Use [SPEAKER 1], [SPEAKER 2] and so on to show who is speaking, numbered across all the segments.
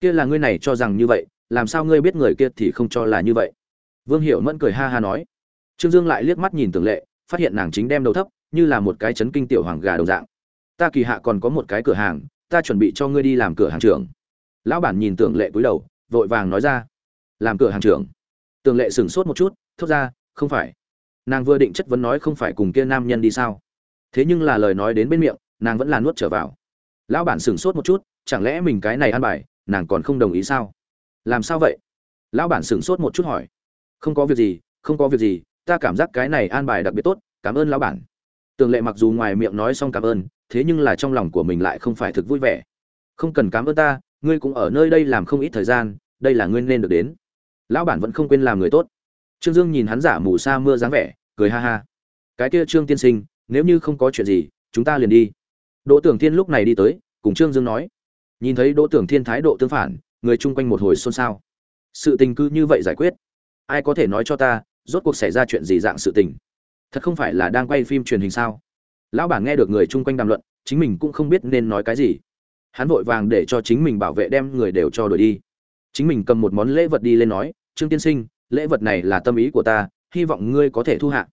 [SPEAKER 1] kia là ngươi này cho rằng như vậy, làm sao ngươi biết người kia thì không cho là như vậy? Vương hiểu mẫn cười ha ha nói. Trương dương lại liếc mắt nhìn tưởng lệ, phát hiện nàng chính đem đầu thấp, như là một cái chấn kinh tiểu hoàng gà đồng dạng. Ta kỳ hạ còn có một cái cửa hàng, ta chuẩn bị cho ngươi đi làm cửa hàng trưởng. Lão bản nhìn tưởng lệ cúi đầu, vội vàng nói ra. Làm cửa hàng trưởng. Tưởng lệ sửng sốt một chút, thốt ra, không phải. Nàng vừa định chất vấn nói không phải cùng kia nam nhân đi sao. Thế nhưng là lời nói đến bên miệng, nàng vẫn là nuốt trở vào. Lão bản sửng sốt một chút, chẳng lẽ mình cái này ăn bài nàng còn không đồng ý sao? Làm sao vậy? Lão bản sửng sốt một chút hỏi. Không có việc gì, không có việc gì, ta cảm giác cái này an bài đặc biệt tốt, cảm ơn lão bản. Tường lệ mặc dù ngoài miệng nói xong cảm ơn, thế nhưng là trong lòng của mình lại không phải thực vui vẻ. Không cần cảm ơn ta, ngươi cũng ở nơi đây làm không ít thời gian, đây là ngươi nên được đến. Lão bản vẫn không quên làm người tốt. Trương dương nhìn hắn giả mù sa mưa dáng vẻ, cười ha ha. Cái kia trương tiên sinh, nếu như không có chuyện gì, chúng ta liền đi. Đỗ tưởng thiên lúc này đi tới, cùng trương dương nói nhìn thấy đỗ tưởng thiên thái độ tương phản, người chung quanh một hồi xôn xao. Sự tình cứ như vậy giải quyết. Ai có thể nói cho ta, rốt cuộc xảy ra chuyện gì dạng sự tình? Thật không phải là đang quay phim truyền hình sao? Lão bản nghe được người chung quanh đàm luận, chính mình cũng không biết nên nói cái gì. Hắn vội vàng để cho chính mình bảo vệ đem người đều cho đuổi đi. Chính mình cầm một món lễ vật đi lên nói, trương tiên sinh, lễ vật này là tâm ý của ta, hy vọng ngươi có thể thu hạ.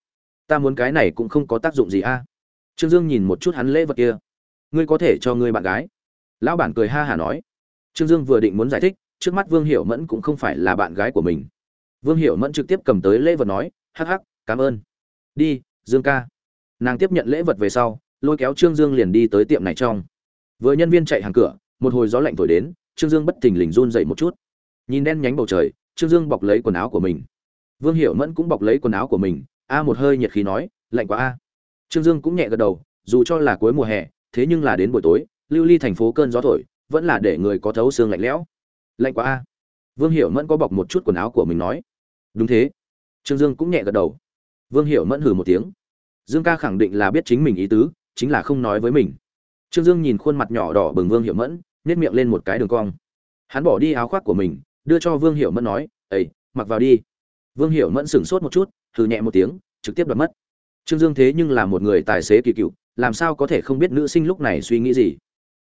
[SPEAKER 1] Ta muốn cái này cũng không có tác dụng gì a. Trương dương nhìn một chút hắn lễ vật kia. Ngươi có thể cho ngươi bạn gái lão bản cười ha hả nói. Trương dương vừa định muốn giải thích, trước mắt vương hiểu mẫn cũng không phải là bạn gái của mình. Vương hiểu mẫn trực tiếp cầm tới lễ vật nói, hắc hắc, cảm ơn. Đi, dương ca. Nàng tiếp nhận lễ vật về sau, lôi kéo trương dương liền đi tới tiệm này trong. Vừa nhân viên chạy hàng cửa, một hồi gió lạnh thổi đến, trương dương bất thình lình run dậy một chút. Nhìn đen nhánh bầu trời, trương dương bọc lấy quần áo của mình. Vương hiểu mẫn cũng bọc lấy quần áo của mình, a một hơi nhiệt khí nói, lạnh quá a. Trương dương cũng nhẹ gật đầu, dù cho là cuối mùa hè, thế nhưng là đến buổi tối lưu ly thành phố cơn gió thổi, vẫn là để người có thấu xương lạnh lẽo. Lạnh quá a. Vương hiểu mẫn có bọc một chút quần áo của mình nói. Đúng thế. Trương dương cũng nhẹ gật đầu. Vương hiểu mẫn hừ một tiếng. Dương ca khẳng định là biết chính mình ý tứ, chính là không nói với mình. Trương dương nhìn khuôn mặt nhỏ đỏ bừng vương hiểu mẫn nhét miệng lên một cái đường cong. Hắn bỏ đi áo khoác của mình, đưa cho vương hiểu mẫn nói ây mặc vào đi. Vương hiểu mẫn sửng sốt một chút, hừ nhẹ một tiếng, trực tiếp đoạt mất. Trương dương thế nhưng là một người tài xế kỳ cựu, làm sao có thể không biết nữ sinh lúc này suy nghĩ gì?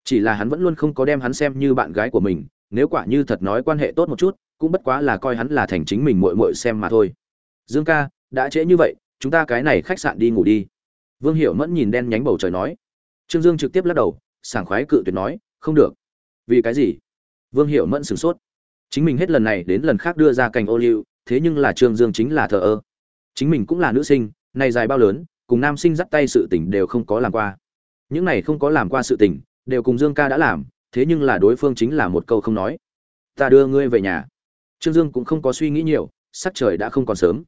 [SPEAKER 1] Chỉ là hắn vẫn luôn không có đem hắn xem như bạn gái của mình, nếu quả như thật nói quan hệ tốt một chút, cũng bất quá là coi hắn là thành chính mình muội muội xem mà thôi. Dương ca, đã trễ như vậy, chúng ta cái này khách sạn đi ngủ đi. Vương hiểu mẫn nhìn đen nhánh bầu trời nói. Trương dương trực tiếp lắc đầu, sảng khoái cự tuyệt nói, không được. Vì cái gì? Vương hiểu mẫn sửng sốt. Chính mình hết lần này đến lần khác đưa ra cành ô liu, thế nhưng là trương dương chính là thờ ơ. Chính mình cũng là nữ sinh, này dài bao lớn, cùng nam sinh dắt tay sự tình đều không có làm qua. Những này không có làm qua sự tình đều cùng dương ca đã làm, thế nhưng là đối phương chính là một câu không nói. Ta đưa ngươi về nhà. Trương dương cũng không có suy nghĩ nhiều, sắc trời đã không còn sớm.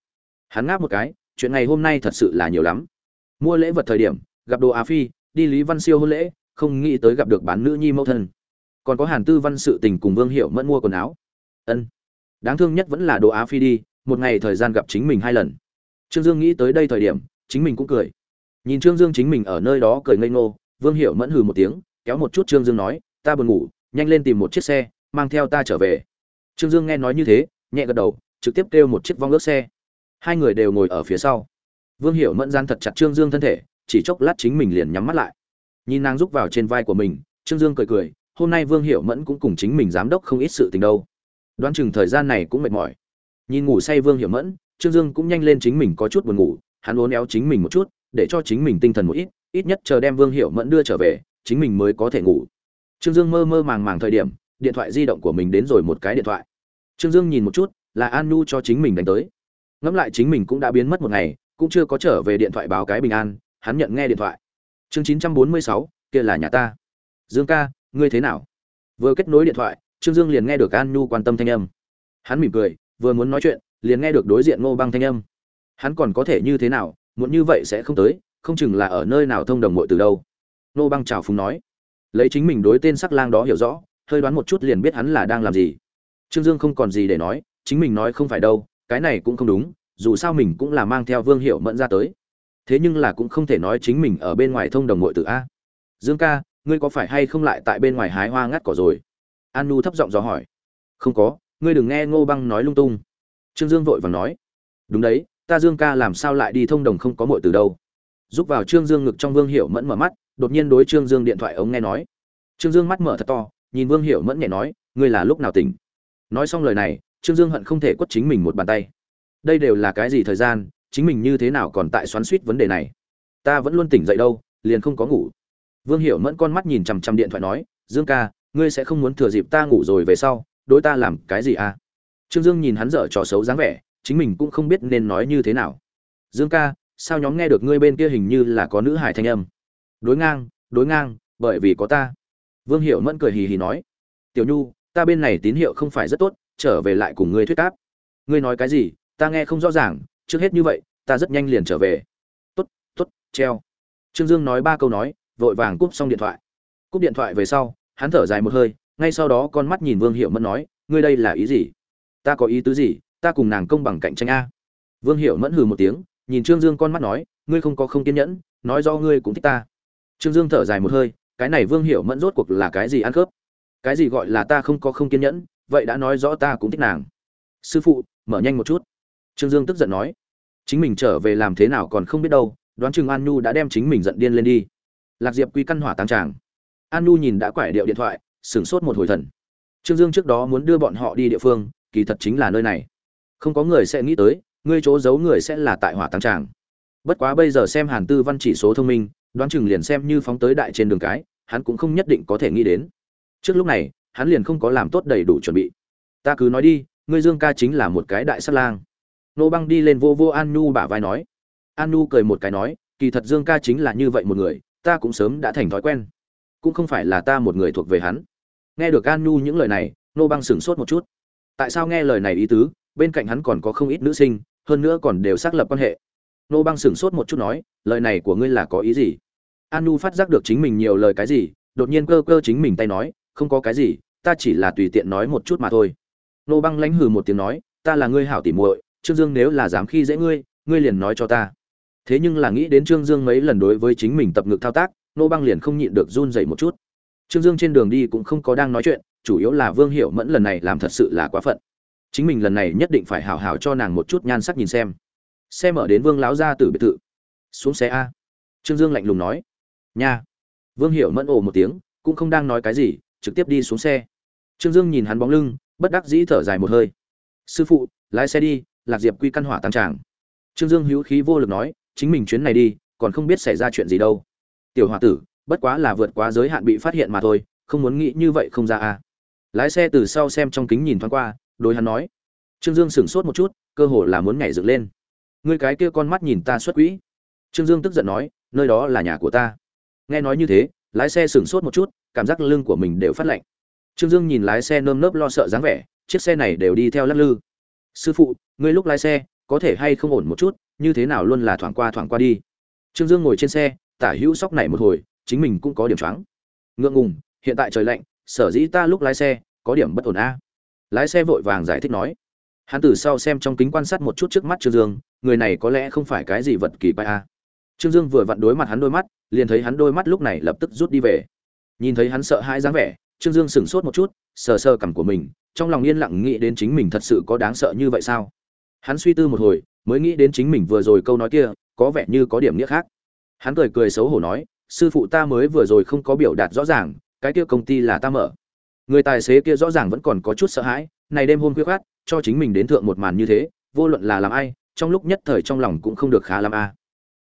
[SPEAKER 1] Hắn ngáp một cái, chuyện ngày hôm nay thật sự là nhiều lắm. Mua lễ vật thời điểm, gặp đồ á phi, đi lý văn siêu hôn lễ, không nghĩ tới gặp được bán nữ nhi mẫu thân. Còn có hàn tư văn sự tình cùng vương hiệu mẫn mua quần áo. Ân. Đáng thương nhất vẫn là đồ á phi đi, một ngày thời gian gặp chính mình hai lần. Trương dương nghĩ tới đây thời điểm, chính mình cũng cười. Nhìn trương dương chính mình ở nơi đó cười ngây ngô, vương hiệu mẫn hừ một tiếng kéo một chút trương dương nói, ta buồn ngủ, nhanh lên tìm một chiếc xe, mang theo ta trở về. Trương dương nghe nói như thế, nhẹ gật đầu, trực tiếp kêu một chiếc vong ước xe. Hai người đều ngồi ở phía sau. Vương hiểu mẫn gian thật chặt trương dương thân thể, chỉ chốc lát chính mình liền nhắm mắt lại. Nhìn nàng rúc vào trên vai của mình, trương dương cười cười, hôm nay vương hiểu mẫn cũng cùng chính mình giám đốc không ít sự tình đâu. Đoán chừng thời gian này cũng mệt mỏi. Nhìn ngủ say vương hiểu mẫn, trương dương cũng nhanh lên chính mình có chút buồn ngủ, hắn uốn éo chính mình một chút, để cho chính mình tinh thần một ít ít nhất chờ đem vương hiểu mẫn đưa trở về chính mình mới có thể ngủ. Trương dương mơ mơ màng màng thời điểm, điện thoại di động của mình đến rồi một cái điện thoại. Trương dương nhìn một chút, là an nu cho chính mình đánh tới. Ngẫm lại chính mình cũng đã biến mất một ngày, cũng chưa có trở về điện thoại báo cái bình an, hắn nhận nghe điện thoại. Chương chín trăm bốn mươi sáu, kia là nhà ta. Dương ca, ngươi thế nào? Vừa kết nối điện thoại, trương dương liền nghe được an nhu quan tâm thanh âm. Hắn mỉm cười, vừa muốn nói chuyện, liền nghe được đối diện ngô băng thanh âm. Hắn còn có thể như thế nào muốn như vậy sẽ không tới, không chừng là ở nơi nào thông đồng mội từ đâu ngô băng chào phúng nói. Lấy chính mình đối tên sắc lang đó hiểu rõ, hơi đoán một chút liền biết hắn là đang làm gì. Trương dương không còn gì để nói, chính mình nói không phải đâu, cái này cũng không đúng, dù sao mình cũng là mang theo vương hiệu mẫn ra tới. Thế nhưng là cũng không thể nói chính mình ở bên ngoài thông đồng ngội tử a. Dương ca, ngươi có phải hay không lại tại bên ngoài hái hoa ngắt cỏ rồi? An nu thấp giọng dò hỏi. Không có, ngươi đừng nghe ngô băng nói lung tung. Trương dương vội vàng nói. Đúng đấy, ta dương ca làm sao lại đi thông đồng không có mội từ đâu. Giúp vào trương dương ngực trong vương hiệu mẫn mở mắt đột nhiên đối trương dương điện thoại ống nghe nói. Trương dương mắt mở thật to, nhìn vương hiểu mẫn nhẹ nói, ngươi là lúc nào tỉnh? Nói xong lời này, trương dương hận không thể quất chính mình một bàn tay. Đây đều là cái gì thời gian, chính mình như thế nào còn tại xoắn suýt vấn đề này? Ta vẫn luôn tỉnh dậy đâu, liền không có ngủ. Vương hiểu mẫn con mắt nhìn chằm chằm điện thoại nói, dương ca, ngươi sẽ không muốn thừa dịp ta ngủ rồi về sau, đối ta làm cái gì à? Trương dương nhìn hắn dở trò xấu dáng vẻ, chính mình cũng không biết nên nói như thế nào. Dương ca, sao nhóm nghe được ngươi bên kia hình như là có nữ hải thanh âm? Đối ngang đối ngang, bởi vì có ta. Vương hiệu mẫn cười hì hì nói, tiểu nhu, ta bên này tín hiệu không phải rất tốt, trở về lại cùng ngươi thuyết cáp ngươi nói cái gì, ta nghe không rõ ràng, trước hết như vậy, ta rất nhanh liền trở về. Tốt tốt, treo. Trương dương nói ba câu nói, vội vàng cúp xong điện thoại. Cúp điện thoại về sau, hắn thở dài một hơi, ngay sau đó con mắt nhìn vương hiệu mẫn nói, ngươi đây là ý gì? Ta có ý tứ gì? Ta cùng nàng công bằng cạnh tranh a. Vương hiệu mẫn hừ một tiếng, nhìn trương dương con mắt nói, ngươi không có không kiên nhẫn, nói do ngươi cũng thích ta trương dương thở dài một hơi, cái này vương Hiểu mẫn rốt cuộc là cái gì ăn khớp? Cái gì gọi là ta không có không kiên nhẫn, vậy đã nói rõ ta cũng thích nàng. Sư phụ, mở nhanh một chút. Trương dương tức giận nói. Chính mình trở về làm thế nào còn không biết đâu, đoán chừng an nhu đã đem chính mình giận điên lên đi. Lạc diệp quy căn hỏa tăng tràng. An nhu nhìn đã quải điệu điện thoại, sửng sốt một hồi thần. Trương dương trước đó muốn đưa bọn họ đi địa phương, kỳ thật chính là nơi này. Không có người sẽ nghĩ tới, ngươi chỗ giấu người sẽ là tại hỏa tăng tràng. Bất quá bây giờ xem hàn tư văn chỉ số thông minh đoán chừng liền xem như phóng tới đại trên đường cái, hắn cũng không nhất định có thể nghĩ đến. Trước lúc này, hắn liền không có làm tốt đầy đủ chuẩn bị. Ta cứ nói đi, ngươi dương ca chính là một cái đại sát lang. Nô băng đi lên vô vô an nhu bả vai nói. An nhu cười một cái nói, kỳ thật dương ca chính là như vậy một người, ta cũng sớm đã thành thói quen. Cũng không phải là ta một người thuộc về hắn. Nghe được an nhu những lời này, nô băng sửng sốt một chút. Tại sao nghe lời này ý tứ, bên cạnh hắn còn có không ít nữ sinh, hơn nữa còn đều xác lập quan hệ nô băng sửng sốt một chút nói, lời này của ngươi là có ý gì? An nu phát giác được chính mình nhiều lời cái gì, đột nhiên cơ cơ chính mình tay nói, không có cái gì, ta chỉ là tùy tiện nói một chút mà thôi. Nô băng lãnh hừ một tiếng nói, ta là ngươi hảo tỉ muội, trương dương nếu là dám khi dễ ngươi ngươi liền nói cho ta. Thế nhưng là nghĩ đến trương dương mấy lần đối với chính mình tập ngực thao tác, nô băng liền không nhịn được run dậy một chút. Trương dương trên đường đi cũng không có đang nói chuyện, chủ yếu là vương hiệu mẫn lần này làm thật sự là quá phận. Chính mình lần này nhất định phải hào hào cho nàng một chút nhan sắc nhìn xem xe mở đến vương láo ra từ biệt thự. Xuống xe a. Trương dương lạnh lùng nói. Nha. Vương hiểu mẫn ồ một tiếng, cũng không đang nói cái gì, trực tiếp đi xuống xe. Trương dương nhìn hắn bóng lưng, bất đắc dĩ thở dài một hơi. Sư phụ, lái xe đi, lạc diệp quy căn hỏa tăng tràng. Trương dương hữu khí vô lực nói, chính mình chuyến này đi, còn không biết xảy ra chuyện gì đâu. Tiểu h tử, bất quá là vượt quá giới hạn bị phát hiện mà thôi, không muốn nghĩ như vậy không ra à lái xe từ sau xem trong kính nhìn thoáng qua, đối hắn nói. Trương dương sửng sốt một chút, cơ hồ là muốn nhảy dựng lên ngươi cái kia con mắt nhìn ta xuất quỹ. Trương dương tức giận nói, nơi đó là nhà của ta. Nghe nói như thế, lái xe sửng sốt một chút, cảm giác lưng của mình đều phát lạnh. Trương dương nhìn lái xe nơm nớp lo sợ dáng vẻ, chiếc xe này đều đi theo lắc lư. Sư phụ, ngươi lúc lái xe, có thể hay không ổn một chút, như thế nào luôn là thoảng qua thoảng qua đi. Trương dương ngồi trên xe, tả hữu sóc này một hồi, chính mình cũng có điểm choáng. Ngượng ngùng, hiện tại trời lạnh, sở dĩ ta lúc lái xe, có điểm bất ổn a. Lái xe vội vàng giải thích nói. Hắn từ sau xem trong kính quan sát một chút trước mắt trương dương người này có lẽ không phải cái gì vật kỳ quái a trương dương vừa vặn đối mặt hắn đôi mắt, liền thấy hắn đôi mắt lúc này lập tức rút đi về. Nhìn thấy hắn sợ hãi dáng vẻ, trương dương sửng sốt một chút, sờ sờ cằm của mình, trong lòng yên lặng nghĩ đến chính mình thật sự có đáng sợ như vậy sao? Hắn suy tư một hồi, mới nghĩ đến chính mình vừa rồi câu nói kia, có vẻ như có điểm nghĩa khác. Hắn cười cười xấu hổ nói, sư phụ ta mới vừa rồi không có biểu đạt rõ ràng, cái kia công ty là ta mở. Người tài xế kia rõ ràng vẫn còn có chút sợ hãi, này đêm hôm khuya khát cho chính mình đến thượng một màn như thế, vô luận là làm ai trong lúc nhất thời trong lòng cũng không được khá lắm a.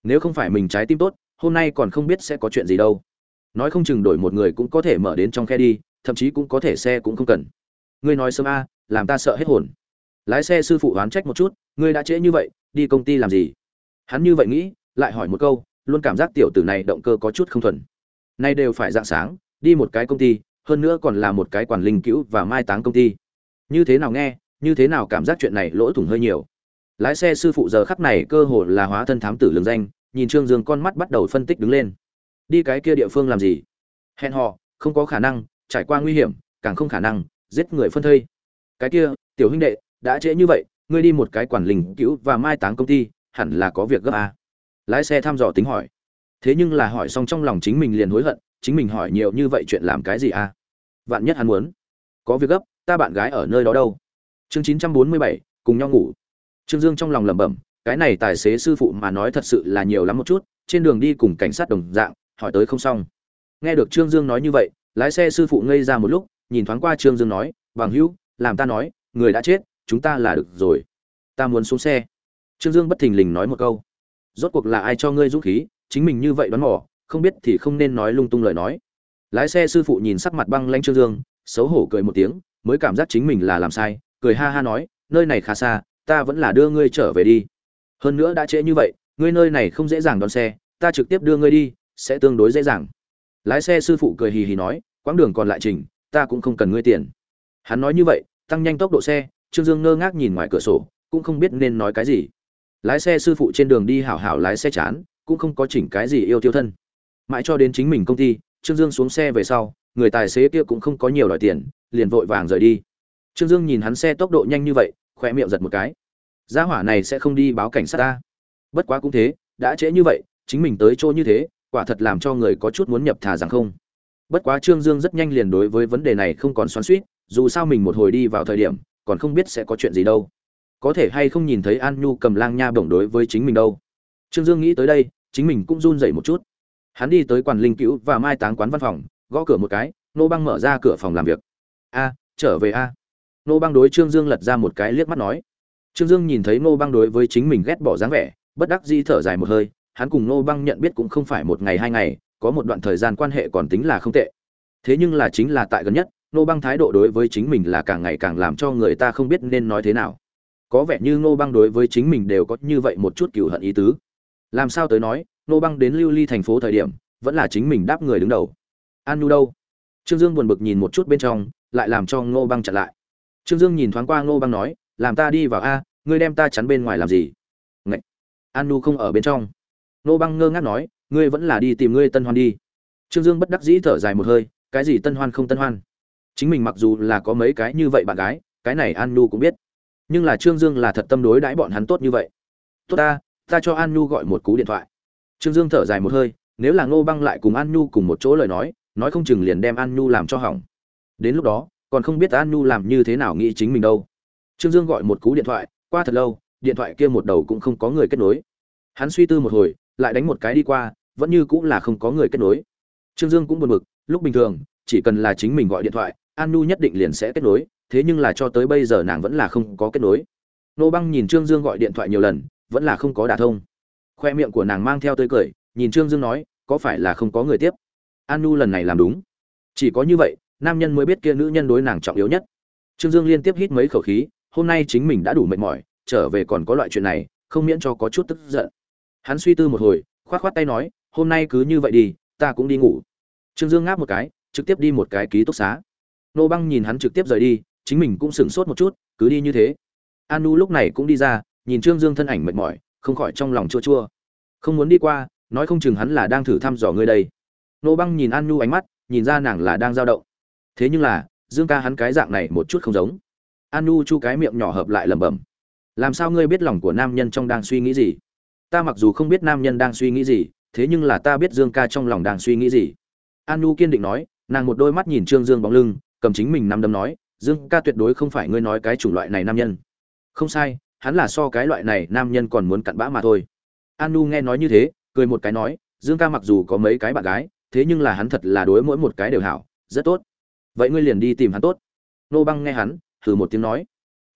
[SPEAKER 1] Nếu không phải mình trái tim tốt, hôm nay còn không biết sẽ có chuyện gì đâu. Nói không chừng đổi một người cũng có thể mở đến trong khe đi, thậm chí cũng có thể xe cũng không cần. Ngươi nói sớm a, làm ta sợ hết hồn. Lái xe sư phụ oán trách một chút, ngươi đã trễ như vậy, đi công ty làm gì? Hắn như vậy nghĩ, lại hỏi một câu, luôn cảm giác tiểu tử này động cơ có chút không thuần. Nay đều phải dạng sáng, đi một cái công ty, hơn nữa còn là một cái quản linh cữu và mai táng công ty. Như thế nào nghe, như thế nào cảm giác chuyện này lỗ thủng hơi nhiều lái xe sư phụ giờ khắc này cơ hồ là hóa thân thám tử lường danh, nhìn trương dương con mắt bắt đầu phân tích đứng lên. Đi cái kia địa phương làm gì? Hẹn họ không có khả năng, trải qua nguy hiểm, càng không khả năng, giết người phân thây. Cái kia, tiểu huynh đệ, đã trễ như vậy, ngươi đi một cái quản linh cứu và mai táng công ty, hẳn là có việc gấp à. lái xe thăm dò tính hỏi. Thế nhưng là hỏi xong trong lòng chính mình liền hối hận, chính mình hỏi nhiều như vậy chuyện làm cái gì à? Vạn nhất hắn muốn. Có việc gấp, ta bạn gái ở nơi đó đâu? Chương chín trăm bốn mươi bảy, cùng nhau ngủ trương dương trong lòng lẩm bẩm, cái này tài xế sư phụ mà nói thật sự là nhiều lắm một chút, trên đường đi cùng cảnh sát đồng dạng, hỏi tới không xong. Nghe được trương dương nói như vậy, lái xe sư phụ ngây ra một lúc, nhìn thoáng qua trương dương nói, bằng hữu, làm ta nói, người đã chết, chúng ta là được rồi. Ta muốn xuống xe. Trương dương bất thình lình nói một câu. Rốt cuộc là ai cho ngươi dũng khí, chính mình như vậy đoán mò, không biết thì không nên nói lung tung lời nói. Lái xe sư phụ nhìn sắc mặt băng lãnh trương dương, xấu hổ cười một tiếng, mới cảm giác chính mình là làm sai, cười ha ha nói, nơi này khá xa ta vẫn là đưa ngươi trở về đi. Hơn nữa đã trễ như vậy, ngươi nơi này không dễ dàng đón xe, ta trực tiếp đưa ngươi đi, sẽ tương đối dễ dàng. Lái xe sư phụ cười hì hì nói, quãng đường còn lại trình, ta cũng không cần ngươi tiền. Hắn nói như vậy, tăng nhanh tốc độ xe, trương dương ngơ ngác nhìn ngoài cửa sổ, cũng không biết nên nói cái gì. Lái xe sư phụ trên đường đi hảo hảo lái xe chán, cũng không có chỉnh cái gì yêu tiêu thân. Mãi cho đến chính mình công ty, trương dương xuống xe về sau, người tài xế kia cũng không có nhiều đòi tiền, liền vội vàng rời đi. Trương dương nhìn hắn xe tốc độ nhanh như vậy khoe miệng giật một cái gia hỏa này sẽ không đi báo cảnh sát ta. Bất quá cũng thế, đã trễ như vậy, chính mình tới chỗ như thế, quả thật làm cho người có chút muốn nhập thà rằng không. Bất quá trương dương rất nhanh liền đối với vấn đề này không còn xoắn suýt dù sao mình một hồi đi vào thời điểm, còn không biết sẽ có chuyện gì đâu. Có thể hay không nhìn thấy an nhu cầm lang nha bổng đối với chính mình đâu. Trương dương nghĩ tới đây, chính mình cũng run dậy một chút. Hắn đi tới quản linh cứu và mai táng quán văn phòng, gõ cửa một cái, nô băng mở ra cửa phòng làm việc. A, trở về a. Nô băng đối trương dương lật ra một cái liếc mắt nói trương dương nhìn thấy nô băng đối với chính mình ghét bỏ dáng vẻ, bất đắc dĩ thở dài một hơi, hắn cùng nô băng nhận biết cũng không phải một ngày hai ngày, có một đoạn thời gian quan hệ còn tính là không tệ. Thế nhưng là chính là tại gần nhất nô băng thái độ đối với chính mình là càng ngày càng làm cho người ta không biết nên nói thế nào. Có vẻ như nô băng đối với chính mình đều có như vậy một chút cừu hận ý tứ. Làm sao tới nói nô băng đến lưu ly thành phố thời điểm, vẫn là chính mình đáp người đứng đầu. An nhu đâu? Trương dương buồn bực nhìn một chút bên trong, lại làm cho ngô băng chặn lại. Trương dương nhìn thoáng qua ngô băng nói làm ta đi vào a, ngươi đem ta chắn bên ngoài làm gì? Ngậy! an nu không ở bên trong. Nô băng ngơ ngác nói, ngươi vẫn là đi tìm ngươi tân hoan đi. Trương dương bất đắc dĩ thở dài một hơi, cái gì tân hoan không tân hoan? Chính mình mặc dù là có mấy cái như vậy bạn gái, cái này an nu cũng biết. Nhưng là trương dương là thật tâm đối đãi bọn hắn tốt như vậy. Tốt ta ta cho an nu gọi một cú điện thoại. Trương dương thở dài một hơi, nếu là ngô băng lại cùng an nu cùng một chỗ lời nói nói không chừng liền đem an nu làm cho hỏng. Đến lúc đó, còn không biết an nu làm như thế nào nghĩ chính mình đâu trương dương gọi một cú điện thoại, qua thật lâu, điện thoại kia một đầu cũng không có người kết nối. Hắn suy tư một hồi, lại đánh một cái đi qua, vẫn như cũng là không có người kết nối. Trương dương cũng buồn bực, lúc bình thường, chỉ cần là chính mình gọi điện thoại, an Nu nhất định liền sẽ kết nối, thế nhưng là cho tới bây giờ nàng vẫn là không có kết nối. Nô băng nhìn trương dương gọi điện thoại nhiều lần, vẫn là không có đả thông. Khoe miệng của nàng mang theo tươi cười, nhìn trương dương nói, có phải là không có người tiếp? An nu lần này làm đúng. Chỉ có như vậy, nam nhân mới biết kia nữ nhân đối nàng trọng yếu nhất. Trương dương liên tiếp hít mấy khẩu khí hôm nay chính mình đã đủ mệt mỏi, trở về còn có loại chuyện này, không miễn cho có chút tức giận. Hắn suy tư một hồi, khoát khoát tay nói, hôm nay cứ như vậy đi, ta cũng đi ngủ. Trương dương ngáp một cái, trực tiếp đi một cái ký túc xá. Nô băng nhìn hắn trực tiếp rời đi, chính mình cũng sửng sốt một chút, cứ đi như thế. An nu lúc này cũng đi ra, nhìn trương dương thân ảnh mệt mỏi, không khỏi trong lòng chua chua. Không muốn đi qua, nói không chừng hắn là đang thử thăm dò ngươi đây. Nô băng nhìn an nhu ánh mắt, nhìn ra nàng là đang dao động. Thế nhưng là, dương ca hắn cái dạng này một chút không giống. Anu chu cái miệng nhỏ hợp lại lẩm bẩm. Làm sao ngươi biết lòng của nam nhân trong đang suy nghĩ gì? Ta mặc dù không biết nam nhân đang suy nghĩ gì, thế nhưng là ta biết dương ca trong lòng đang suy nghĩ gì. Anu kiên định nói, nàng một đôi mắt nhìn trương dương bóng lưng, cầm chính mình nắm đấm nói, dương ca tuyệt đối không phải ngươi nói cái chủng loại này nam nhân. Không sai, hắn là so cái loại này nam nhân còn muốn cặn bã mà thôi. Anu nghe nói như thế, cười một cái nói, dương ca mặc dù có mấy cái bạn gái, thế nhưng là hắn thật là đối mỗi một cái đều hảo, rất tốt. Vậy ngươi liền đi tìm hắn tốt. Nô băng nghe hắn hừ một tiếng nói.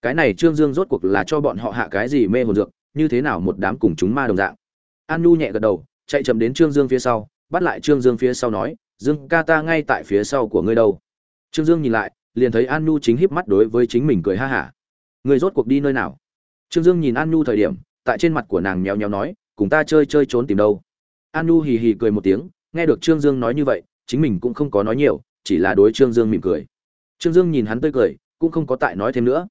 [SPEAKER 1] Cái này trương dương rốt cuộc là cho bọn họ hạ cái gì mê hồn dược, như thế nào một đám cùng chúng ma đồng dạng. An nhu nhẹ gật đầu, chạy chậm đến trương dương phía sau, bắt lại trương dương phía sau nói, dương ca ta ngay tại phía sau của ngươi đâu. Trương dương nhìn lại, liền thấy an nhu chính híp mắt đối với chính mình cười ha hả. Người rốt cuộc đi nơi nào? Trương dương nhìn an nhu thời điểm, tại trên mặt của nàng méo méo nói, cùng ta chơi chơi trốn tìm đâu. An nhu hì hì cười một tiếng, nghe được trương dương nói như vậy, chính mình cũng không có nói nhiều, chỉ là đối trương dương mỉm cười. Trương dương nhìn hắn tươi cười cũng không có tại nói thêm nữa.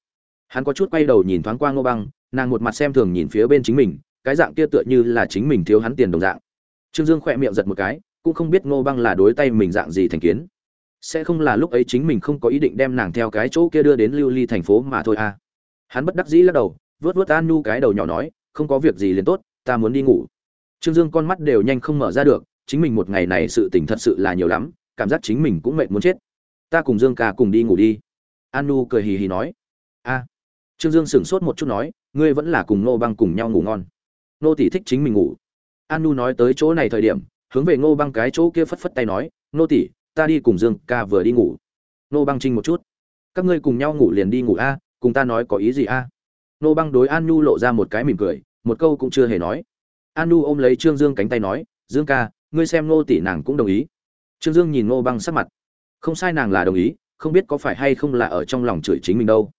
[SPEAKER 1] Hắn có chút quay đầu nhìn thoáng qua ngô băng, nàng một mặt xem thường nhìn phía bên chính mình, cái dạng kia tựa như là chính mình thiếu hắn tiền đồng dạng. Trương dương khỏe miệng giật một cái, cũng không biết ngô băng là đối tay mình dạng gì thành kiến. Sẽ không là lúc ấy chính mình không có ý định đem nàng theo cái chỗ kia đưa đến lưu ly thành phố mà thôi à. Hắn bất đắc dĩ lắc đầu, vớt vớt an nu cái đầu nhỏ nói, không có việc gì liền tốt, ta muốn đi ngủ. Trương dương con mắt đều nhanh không mở ra được, chính mình một ngày này sự tình thật sự là nhiều lắm, cảm giác chính mình cũng mệt muốn chết. Ta cùng dương ca cùng đi ngủ đi. Anu cười hì hì nói. A. Trương dương sửng sốt một chút nói, ngươi vẫn là cùng nô băng cùng nhau ngủ ngon. Nô tỷ thích chính mình ngủ. Anu nói tới chỗ này thời điểm, hướng về ngô băng cái chỗ kia phất phất tay nói nô tỷ, ta đi cùng dương ca vừa đi ngủ. Nô băng trinh một chút. Các ngươi cùng nhau ngủ liền đi ngủ a, cùng ta nói có ý gì a? Nô băng đối an nhu lộ ra một cái mỉm cười, một câu cũng chưa hề nói. An nhu ôm lấy trương dương cánh tay nói, dương ca, ngươi xem nô tỷ nàng cũng đồng ý. Trương dương nhìn nô băng sắc mặt. Không sai nàng là đồng ý không biết có phải hay không là ở trong lòng chửi chính mình đâu.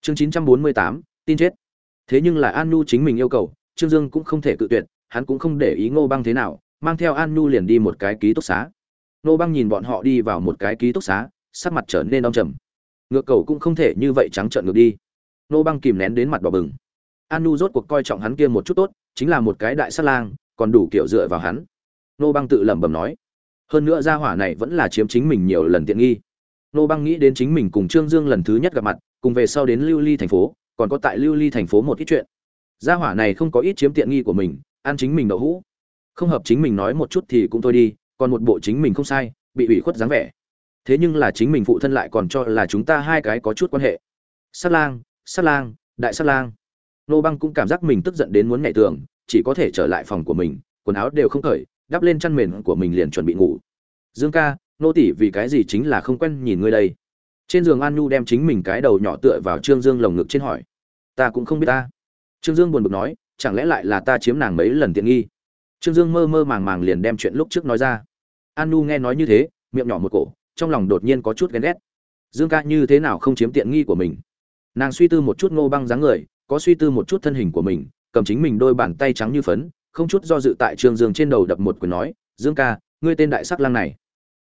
[SPEAKER 1] Chương chín trăm bốn mươi tám, tin chết. Thế nhưng là an nhu chính mình yêu cầu, trương dương cũng không thể cự tuyệt, hắn cũng không để ý ngô băng thế nào, mang theo an nhu liền đi một cái ký túc xá. Ngô băng nhìn bọn họ đi vào một cái ký túc xá, sắc mặt trở nên đong trầm. Ngược cầu cũng không thể như vậy trắng trợn ngược đi. Ngô băng kìm nén đến mặt đỏ bừng. An nhu rốt cuộc coi trọng hắn kia một chút tốt, chính là một cái đại sát lang, còn đủ kiểu dựa vào hắn. Ngô băng tự lẩm bẩm nói, hơn nữa gia hỏa này vẫn là chiếm chính mình nhiều lần tiện nghi. Nô băng nghĩ đến chính mình cùng trương dương lần thứ nhất gặp mặt, cùng về sau đến lưu ly thành phố, còn có tại lưu ly thành phố một ít chuyện. Gia hỏa này không có ít chiếm tiện nghi của mình, ăn chính mình đậu hũ. Không hợp chính mình nói một chút thì cũng thôi đi, còn một bộ chính mình không sai, bị ủy khuất dáng vẻ. Thế nhưng là chính mình phụ thân lại còn cho là chúng ta hai cái có chút quan hệ. Sát lang sát lang, đại sát lang. Nô băng cũng cảm giác mình tức giận đến muốn nhảy tường, chỉ có thể trở lại phòng của mình, quần áo đều không cởi, đắp lên chăn mền của mình liền chuẩn bị ngủ. Dương ca nô tỷ vì cái gì chính là không quen nhìn ngươi đây? Trên giường an nhu đem chính mình cái đầu nhỏ tựa vào trương dương lồng ngực trên hỏi. Ta cũng không biết ta. Trương dương buồn bực nói, chẳng lẽ lại là ta chiếm nàng mấy lần tiện nghi? Trương dương mơ mơ màng màng liền đem chuyện lúc trước nói ra. An nu nghe nói như thế, miệng nhỏ một cổ, trong lòng đột nhiên có chút ghen ghét. Dương ca như thế nào không chiếm tiện nghi của mình? Nàng suy tư một chút ngô băng dáng người, có suy tư một chút thân hình của mình, cầm chính mình đôi bàn tay trắng như phấn, không chút do dự tại trương dương trên đầu đập một quyền nói, dương ca, ngươi tên đại sắc lang này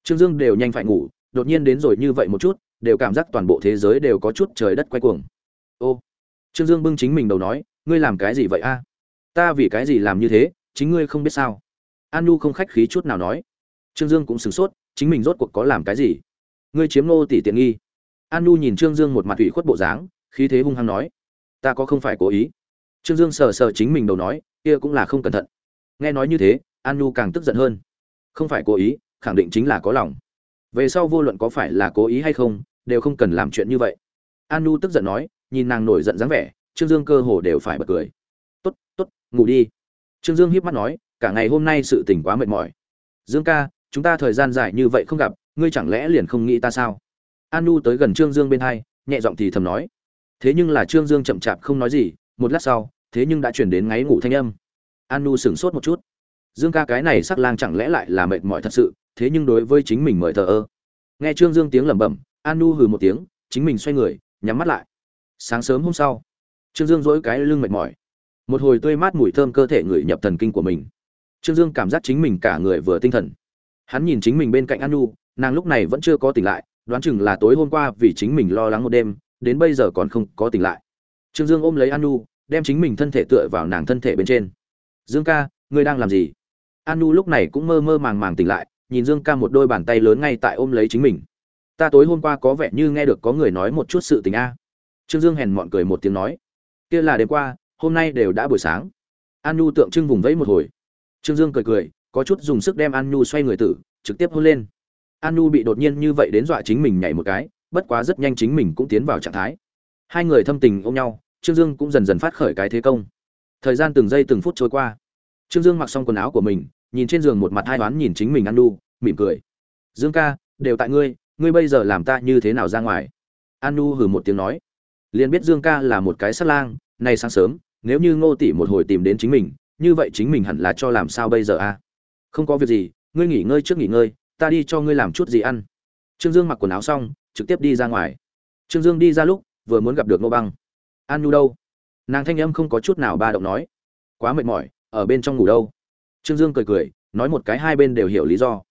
[SPEAKER 1] trương dương đều nhanh phải ngủ, đột nhiên đến rồi như vậy một chút, đều cảm giác toàn bộ thế giới đều có chút trời đất quay cuồng. Ô, trương dương bưng chính mình đầu nói, ngươi làm cái gì vậy a? Ta vì cái gì làm như thế, chính ngươi không biết sao? An nhu không khách khí chút nào nói. Trương dương cũng sửng sốt, chính mình rốt cuộc có làm cái gì? Ngươi chiếm nô tỷ tiện nghi. An nhu nhìn trương dương một mặt ủy khuất bộ dáng, khí thế hung hăng nói, ta có không phải cố ý. Trương dương sờ sờ chính mình đầu nói, kia cũng là không cẩn thận. Nghe nói như thế, an nhu càng tức giận hơn. Không phải cố ý khẳng định chính là có lòng. Về sau vô luận có phải là cố ý hay không, đều không cần làm chuyện như vậy. An nu tức giận nói, nhìn nàng nổi giận dáng vẻ, trương dương cơ hồ đều phải bật cười. Tốt tốt, ngủ đi. Trương dương hiếp mắt nói, cả ngày hôm nay sự tỉnh quá mệt mỏi. Dương ca, chúng ta thời gian dài như vậy không gặp, ngươi chẳng lẽ liền không nghĩ ta sao? An nu tới gần trương dương bên hai, nhẹ giọng thì thầm nói. Thế nhưng là trương dương chậm chạp không nói gì, một lát sau, thế nhưng đã chuyển đến ngáy ngủ thanh âm. An nu sửng sốt một chút dương ca cái này sắc lang chẳng lẽ lại là mệt mỏi thật sự, thế nhưng đối với chính mình mời thờ ơ. Nghe trương dương tiếng lẩm bẩm, an nu hừ một tiếng, chính mình xoay người, nhắm mắt lại. Sáng sớm hôm sau, trương dương dỗi cái lưng mệt mỏi. Một hồi tươi mát mùi thơm cơ thể người nhập thần kinh của mình. Trương dương cảm giác chính mình cả người vừa tinh thần. Hắn nhìn chính mình bên cạnh an nu, nàng lúc này vẫn chưa có tỉnh lại, đoán chừng là tối hôm qua vì chính mình lo lắng một đêm, đến bây giờ còn không có tỉnh lại. Trương dương ôm lấy an nu, đem chính mình thân thể tựa vào nàng thân thể bên trên. Dương ca, ngươi đang làm gì? Anu lúc này cũng mơ mơ màng màng tỉnh lại, nhìn dương ca một đôi bàn tay lớn ngay tại ôm lấy chính mình. Ta tối hôm qua có vẻ như nghe được có người nói một chút sự tình a. Trương dương hèn mọn cười một tiếng nói. Kia là đêm qua, hôm nay đều đã buổi sáng. An nhu tượng trưng vùng vẫy một hồi. Trương dương cười cười, có chút dùng sức đem an nhu xoay người tử, trực tiếp hôn lên. An nhu bị đột nhiên như vậy đến dọa chính mình nhảy một cái, bất quá rất nhanh chính mình cũng tiến vào trạng thái. Hai người thâm tình ôm nhau, trương dương cũng dần dần phát khởi cái thế công. Thời gian từng giây từng phút trôi qua. Trương dương mặc xong quần áo của mình nhìn trên giường một mặt hai đoán nhìn chính mình an nhu mỉm cười. Dương ca, đều tại ngươi ngươi bây giờ làm ta như thế nào ra ngoài? An nu hừ một tiếng nói. Liền biết dương ca là một cái sát lang, nay sáng sớm, nếu như ngô tỷ một hồi tìm đến chính mình, như vậy chính mình hẳn là cho làm sao bây giờ a? Không có việc gì, ngươi nghỉ ngơi trước nghỉ ngơi, ta đi cho ngươi làm chút gì ăn. Trương dương mặc quần áo xong, trực tiếp đi ra ngoài. Trương dương đi ra lúc, vừa muốn gặp được ngô băng. An nu đâu? Nàng thanh âm không có chút nào ba động nói. Quá mệt mỏi, ở bên trong ngủ đâu? Trương dương cười cười, nói một cái hai bên đều hiểu lý do.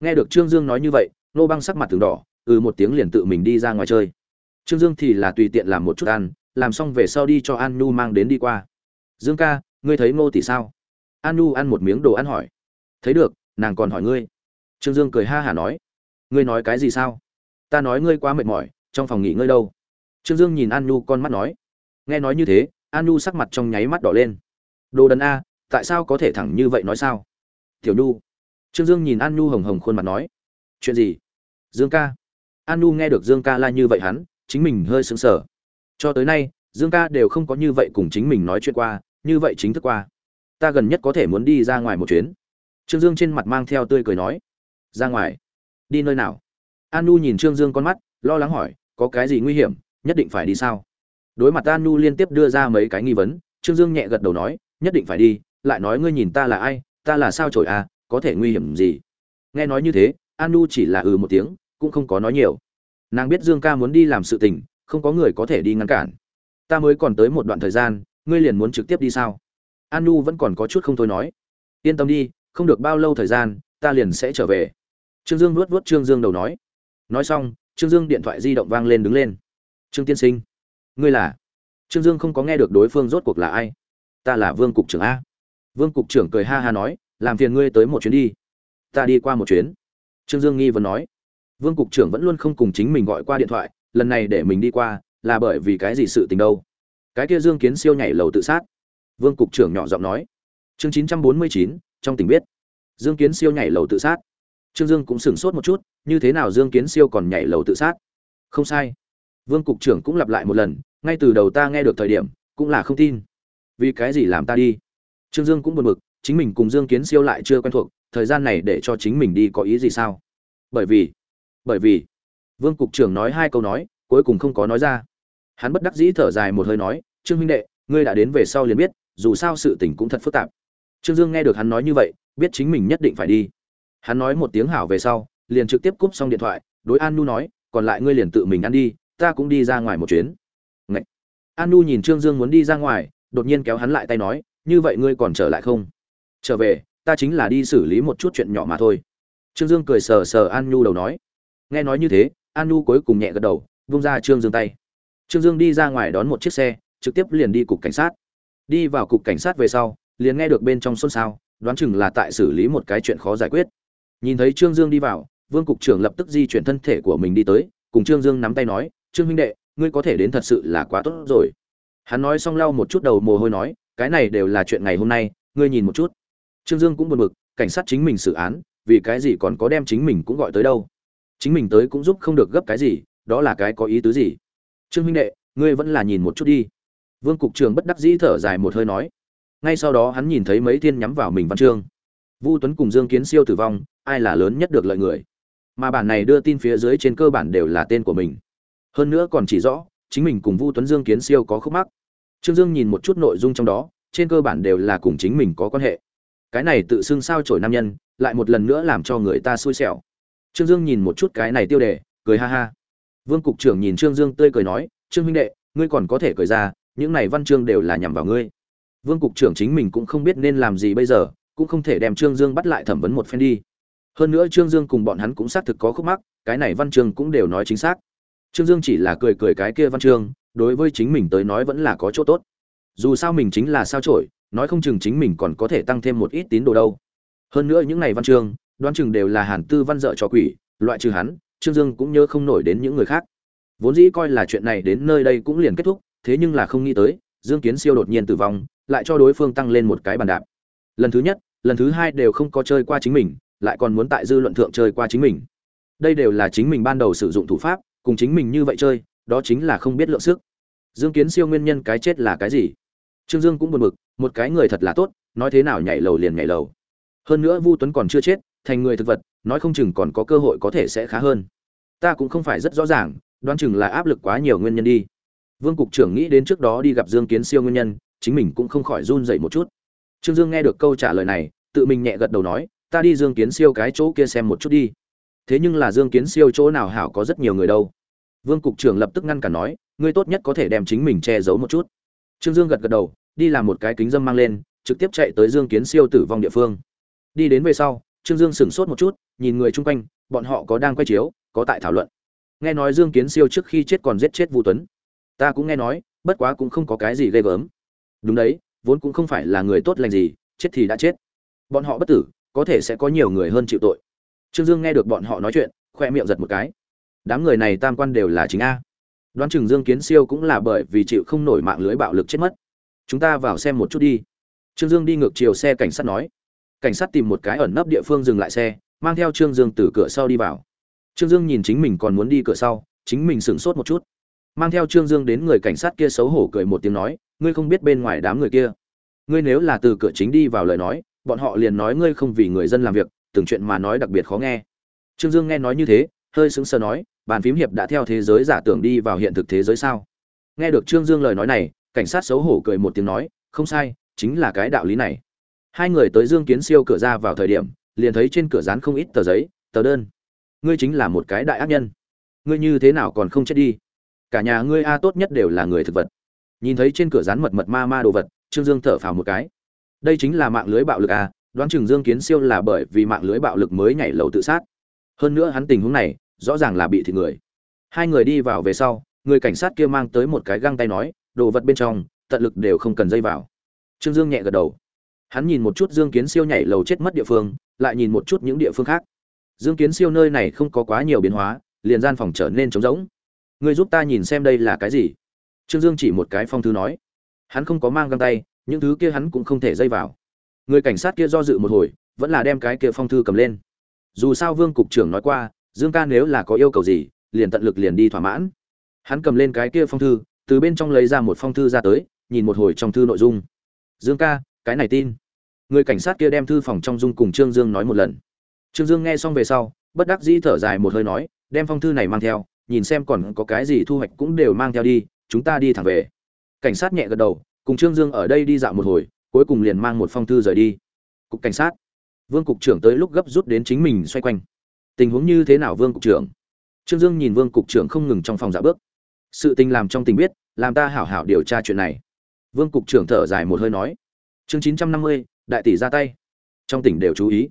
[SPEAKER 1] Nghe được trương dương nói như vậy ngô băng sắc mặt từng đỏ ừ một tiếng liền tự mình đi ra ngoài chơi. Trương dương thì là tùy tiện làm một chút ăn, làm xong về sau đi cho an nhu mang đến đi qua. Dương ca, ngươi thấy ngô tỷ sao? An nhu ăn một miếng đồ ăn hỏi. Thấy được, nàng còn hỏi ngươi. Trương dương cười ha hả nói. Ngươi nói cái gì sao? Ta nói ngươi quá mệt mỏi, trong phòng nghỉ ngơi đâu. Trương dương nhìn an nhu con mắt nói. Nghe nói như thế, an nhu sắc mặt trong nháy mắt đỏ lên. Đồ đần a tại sao có thể thẳng như vậy nói sao? Tiểu nhu. Trương dương nhìn an nhu hồng hồng khuôn mặt nói. Chuyện gì? Dương ca. An nhu nghe được dương ca la như vậy hắn, chính mình hơi sững sờ. Cho tới nay, dương ca đều không có như vậy cùng chính mình nói chuyện qua, như vậy chính thức qua. Ta gần nhất có thể muốn đi ra ngoài một chuyến. Trương dương trên mặt mang theo tươi cười nói. Ra ngoài. Đi nơi nào? An nu nhìn trương dương con mắt, lo lắng hỏi, có cái gì nguy hiểm, nhất định phải đi sao? Đối mặt an nu liên tiếp đưa ra mấy cái nghi vấn, trương dương nhẹ gật đầu nói, nhất định phải đi lại nói ngươi nhìn ta là ai, ta là sao trổi à có thể nguy hiểm gì? Nghe nói như thế an nu chỉ là ừ một tiếng, cũng không có nói nhiều. Nàng biết dương ca muốn đi làm sự tình, không có người có thể đi ngăn cản. Ta mới còn tới một đoạn thời gian, ngươi liền muốn trực tiếp đi sao? An nu vẫn còn có chút không thôi nói. Yên tâm đi, không được bao lâu thời gian, ta liền sẽ trở về. Trương dương nuốt vuốt trương dương đầu nói. Nói xong, trương dương điện thoại di động vang lên đứng lên. Trương tiên sinh, ngươi là? Trương dương không có nghe được đối phương rốt cuộc là ai. Ta là vương cục trưởng a vương cục trưởng cười ha ha nói, làm phiền ngươi tới một chuyến đi. Ta đi qua một chuyến. Trương dương nghi vấn nói. Vương cục trưởng vẫn luôn không cùng chính mình gọi qua điện thoại, lần này để mình đi qua là bởi vì cái gì sự tình đâu? Cái kia dương kiến siêu nhảy lầu tự sát. Vương cục trưởng nhỏ giọng nói. Chương chín trăm bốn mươi chín, trong tỉnh biết. Dương kiến siêu nhảy lầu tự sát. Trương dương cũng sửng sốt một chút, như thế nào dương kiến siêu còn nhảy lầu tự sát? Không sai. Vương cục trưởng cũng lặp lại một lần, ngay từ đầu ta nghe được thời điểm, cũng là không tin. Vì cái gì làm ta đi? Trương dương cũng buồn bực, chính mình cùng dương kiến siêu lại chưa quen thuộc, thời gian này để cho chính mình đi có ý gì sao? Bởi vì bởi vì, vương cục trưởng nói hai câu nói, cuối cùng không có nói ra. Hắn bất đắc dĩ thở dài một hơi nói, trương huynh đệ, ngươi đã đến về sau liền biết, dù sao sự tình cũng thật phức tạp. Trương dương nghe được hắn nói như vậy, biết chính mình nhất định phải đi. Hắn nói một tiếng hảo về sau, liền trực tiếp cúp xong điện thoại, đối an nu nói, còn lại ngươi liền tự mình ăn đi, ta cũng đi ra ngoài một chuyến. Ngậy! an nu nhìn trương dương muốn đi ra ngoài, đột nhiên kéo hắn lại tay nói như vậy ngươi còn trở lại không? Trở về, ta chính là đi xử lý một chút chuyện nhỏ mà thôi. Trương dương cười sờ sờ an nhu đầu nói. Nghe nói như thế, an nhu cuối cùng nhẹ gật đầu, vung ra trương dương tay. Trương dương đi ra ngoài đón một chiếc xe, trực tiếp liền đi cục cảnh sát. Đi vào cục cảnh sát về sau, liền nghe được bên trong xôn xao, đoán chừng là tại xử lý một cái chuyện khó giải quyết. Nhìn thấy trương dương đi vào, vương cục trưởng lập tức di chuyển thân thể của mình đi tới, cùng trương dương nắm tay nói, trương huynh đệ, ngươi có thể đến thật sự là quá tốt rồi. Hắn nói xong lau một chút đầu mồ hôi nói cái này đều là chuyện ngày hôm nay, ngươi nhìn một chút. Trương dương cũng buồn bực, cảnh sát chính mình xử án, vì cái gì còn có đem chính mình cũng gọi tới đâu? Chính mình tới cũng giúp không được gấp cái gì, đó là cái có ý tứ gì? Trương huynh đệ, ngươi vẫn là nhìn một chút đi. Vương cục trường bất đắc dĩ thở dài một hơi nói. Ngay sau đó hắn nhìn thấy mấy thiên nhắm vào mình văn chương. Vu tuấn cùng dương kiến siêu tử vong, ai là lớn nhất được lợi người? Mà bản này đưa tin phía dưới trên cơ bản đều là tên của mình. Hơn nữa còn chỉ rõ, chính mình cùng vu tuấn dương kiến siêu có khúc mắc trương dương nhìn một chút nội dung trong đó, trên cơ bản đều là cùng chính mình có quan hệ. Cái này tự xưng sao trổi nam nhân, lại một lần nữa làm cho người ta xui xẻo. Trương dương nhìn một chút cái này tiêu đề, cười ha ha. Vương cục trưởng nhìn trương dương tươi cười nói, trương huynh đệ, ngươi còn có thể cười ra, những này văn chương đều là nhằm vào ngươi. Vương cục trưởng chính mình cũng không biết nên làm gì bây giờ, cũng không thể đem trương dương bắt lại thẩm vấn một phen đi. Hơn nữa trương dương cùng bọn hắn cũng xác thực có khúc mắc, cái này văn chương cũng đều nói chính xác. Trương dương chỉ là cười cười cái kia văn chương đối với chính mình tới nói vẫn là có chỗ tốt. Dù sao mình chính là sao trổi nói không chừng chính mình còn có thể tăng thêm một ít tín đồ đâu. Hơn nữa những ngày văn chương, đoán chừng đều là hàn tư văn dợ cho quỷ, loại trừ hắn, trương dương cũng nhớ không nổi đến những người khác. Vốn dĩ coi là chuyện này đến nơi đây cũng liền kết thúc, thế nhưng là không nghĩ tới, dương kiến siêu đột nhiên tử vong, lại cho đối phương tăng lên một cái bàn đạp. Lần thứ nhất, lần thứ hai đều không có chơi qua chính mình, lại còn muốn tại dư luận thượng chơi qua chính mình. Đây đều là chính mình ban đầu sử dụng thủ pháp, cùng chính mình như vậy chơi đó chính là không biết lượng sức. Dương kiến siêu nguyên nhân cái chết là cái gì? Trương dương cũng buồn bực, một cái người thật là tốt, nói thế nào nhảy lầu liền nhảy lầu. Hơn nữa vu tuấn còn chưa chết, thành người thực vật, nói không chừng còn có cơ hội có thể sẽ khá hơn. Ta cũng không phải rất rõ ràng, đoán chừng là áp lực quá nhiều nguyên nhân đi. Vương cục trưởng nghĩ đến trước đó đi gặp dương kiến siêu nguyên nhân, chính mình cũng không khỏi run dậy một chút. Trương dương nghe được câu trả lời này, tự mình nhẹ gật đầu nói, ta đi dương kiến siêu cái chỗ kia xem một chút đi. Thế nhưng là dương kiến siêu chỗ nào hảo có rất nhiều người đâu vương cục trưởng lập tức ngăn cản nói, ngươi tốt nhất có thể đem chính mình che giấu một chút. Trương dương gật gật đầu, đi làm một cái kính dâm mang lên, trực tiếp chạy tới dương kiến siêu tử vong địa phương. Đi đến về sau, trương dương sửng sốt một chút, nhìn người chung quanh, bọn họ có đang quay chiếu, có tại thảo luận. Nghe nói dương kiến siêu trước khi chết còn giết chết vu tuấn. Ta cũng nghe nói, bất quá cũng không có cái gì ghê gớm. Đúng đấy, vốn cũng không phải là người tốt lành gì, chết thì đã chết. Bọn họ bất tử, có thể sẽ có nhiều người hơn chịu tội. Trương dương nghe được bọn họ nói chuyện, khoe miệng giật một cái đám người này tam quan đều là chính a. Đoán chừng dương kiến siêu cũng là bởi vì chịu không nổi mạng lưới bạo lực chết mất. Chúng ta vào xem một chút đi. Trương dương đi ngược chiều xe cảnh sát nói. Cảnh sát tìm một cái ẩn nấp địa phương dừng lại xe, mang theo trương dương từ cửa sau đi vào. Trương dương nhìn chính mình còn muốn đi cửa sau, chính mình sửng sốt một chút. Mang theo trương dương đến người cảnh sát kia xấu hổ cười một tiếng nói, ngươi không biết bên ngoài đám người kia. Ngươi nếu là từ cửa chính đi vào lời nói, bọn họ liền nói ngươi không vì người dân làm việc, từng chuyện mà nói đặc biệt khó nghe. Trương dương nghe nói như thế, hơi sững sờ nói bàn phím hiệp đã theo thế giới giả tưởng đi vào hiện thực thế giới sao? Nghe được trương dương lời nói này, cảnh sát xấu hổ cười một tiếng nói, không sai, chính là cái đạo lý này. Hai người tới dương kiến siêu cửa ra vào thời điểm, liền thấy trên cửa dán không ít tờ giấy, tờ đơn. Ngươi chính là một cái đại ác nhân. Ngươi như thế nào còn không chết đi? Cả nhà ngươi a tốt nhất đều là người thực vật. Nhìn thấy trên cửa rán mật mật ma ma đồ vật, trương dương thở phào một cái. Đây chính là mạng lưới bạo lực a đoán chừng dương kiến siêu là bởi vì mạng lưới bạo lực mới nhảy lầu tự sát. Hơn nữa hắn tình huống này rõ ràng là bị thịt người. Hai người đi vào về sau, người cảnh sát kia mang tới một cái găng tay nói, đồ vật bên trong, tận lực đều không cần dây vào. Trương dương nhẹ gật đầu. Hắn nhìn một chút dương kiến siêu nhảy lầu chết mất địa phương, lại nhìn một chút những địa phương khác. Dương kiến siêu nơi này không có quá nhiều biến hóa, liền gian phòng trở nên trống rỗng. Người giúp ta nhìn xem đây là cái gì? Trương dương chỉ một cái phong thư nói. Hắn không có mang găng tay, những thứ kia hắn cũng không thể dây vào. Người cảnh sát kia do dự một hồi, vẫn là đem cái kia phong thư cầm lên. Dù sao vương cục trưởng nói qua dương ca nếu là có yêu cầu gì, liền tận lực liền đi thỏa mãn. Hắn cầm lên cái kia phong thư, từ bên trong lấy ra một phong thư ra tới, nhìn một hồi trong thư nội dung. Dương ca, cái này tin. Người cảnh sát kia đem thư phòng trong dung cùng trương dương nói một lần. Trương dương nghe xong về sau, bất đắc dĩ thở dài một hơi nói, đem phong thư này mang theo, nhìn xem còn có cái gì thu hoạch cũng đều mang theo đi, chúng ta đi thẳng về. Cảnh sát nhẹ gật đầu, cùng trương dương ở đây đi dạo một hồi, cuối cùng liền mang một phong thư rời đi. Cục cảnh sát. Vương cục trưởng tới lúc gấp rút đến chính mình xoay quanh tình huống như thế nào vương cục trưởng? Trương dương nhìn vương cục trưởng không ngừng trong phòng dạ bước. Sự tình làm trong tình biết, làm ta hảo hảo điều tra chuyện này. Vương cục trưởng thở dài một hơi nói. Chương chín trăm năm mươi, đại tỷ ra tay. Trong tỉnh đều chú ý.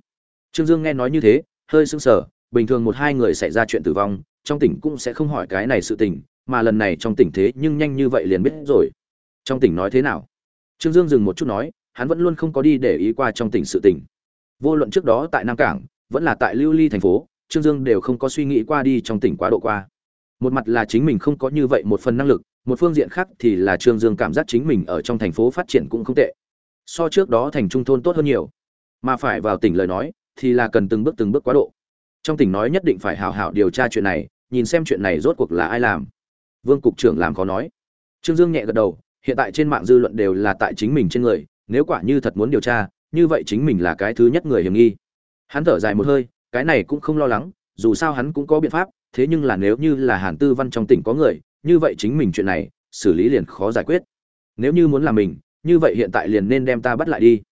[SPEAKER 1] Trương dương nghe nói như thế, hơi sững sờ, bình thường một hai người xảy ra chuyện tử vong, trong tỉnh cũng sẽ không hỏi cái này sự tình, mà lần này trong tỉnh thế nhưng nhanh như vậy liền biết rồi. Trong tỉnh nói thế nào? Trương dương dừng một chút nói, hắn vẫn luôn không có đi để ý qua trong tỉnh sự tỉnh vô luận trước đó tại nam cảng, vẫn là tại lưu ly thành phố trương dương đều không có suy nghĩ qua đi trong tỉnh quá độ qua. Một mặt là chính mình không có như vậy một phần năng lực, một phương diện khác thì là trương dương cảm giác chính mình ở trong thành phố phát triển cũng không tệ. So trước đó thành trung thôn tốt hơn nhiều. Mà phải vào tỉnh lời nói, thì là cần từng bước từng bước quá độ. Trong tỉnh nói nhất định phải hào hảo điều tra chuyện này, nhìn xem chuyện này rốt cuộc là ai làm. Vương cục trưởng làm có nói. Trương dương nhẹ gật đầu, hiện tại trên mạng dư luận đều là tại chính mình trên người, nếu quả như thật muốn điều tra, như vậy chính mình là cái thứ nhất người hiểm nghi. Hắn thở dài một hơi cái này cũng không lo lắng, dù sao hắn cũng có biện pháp, thế nhưng là nếu như là hàn tư văn trong tỉnh có người, như vậy chính mình chuyện này, xử lý liền khó giải quyết. Nếu như muốn làm mình, như vậy hiện tại liền nên đem ta bắt lại đi.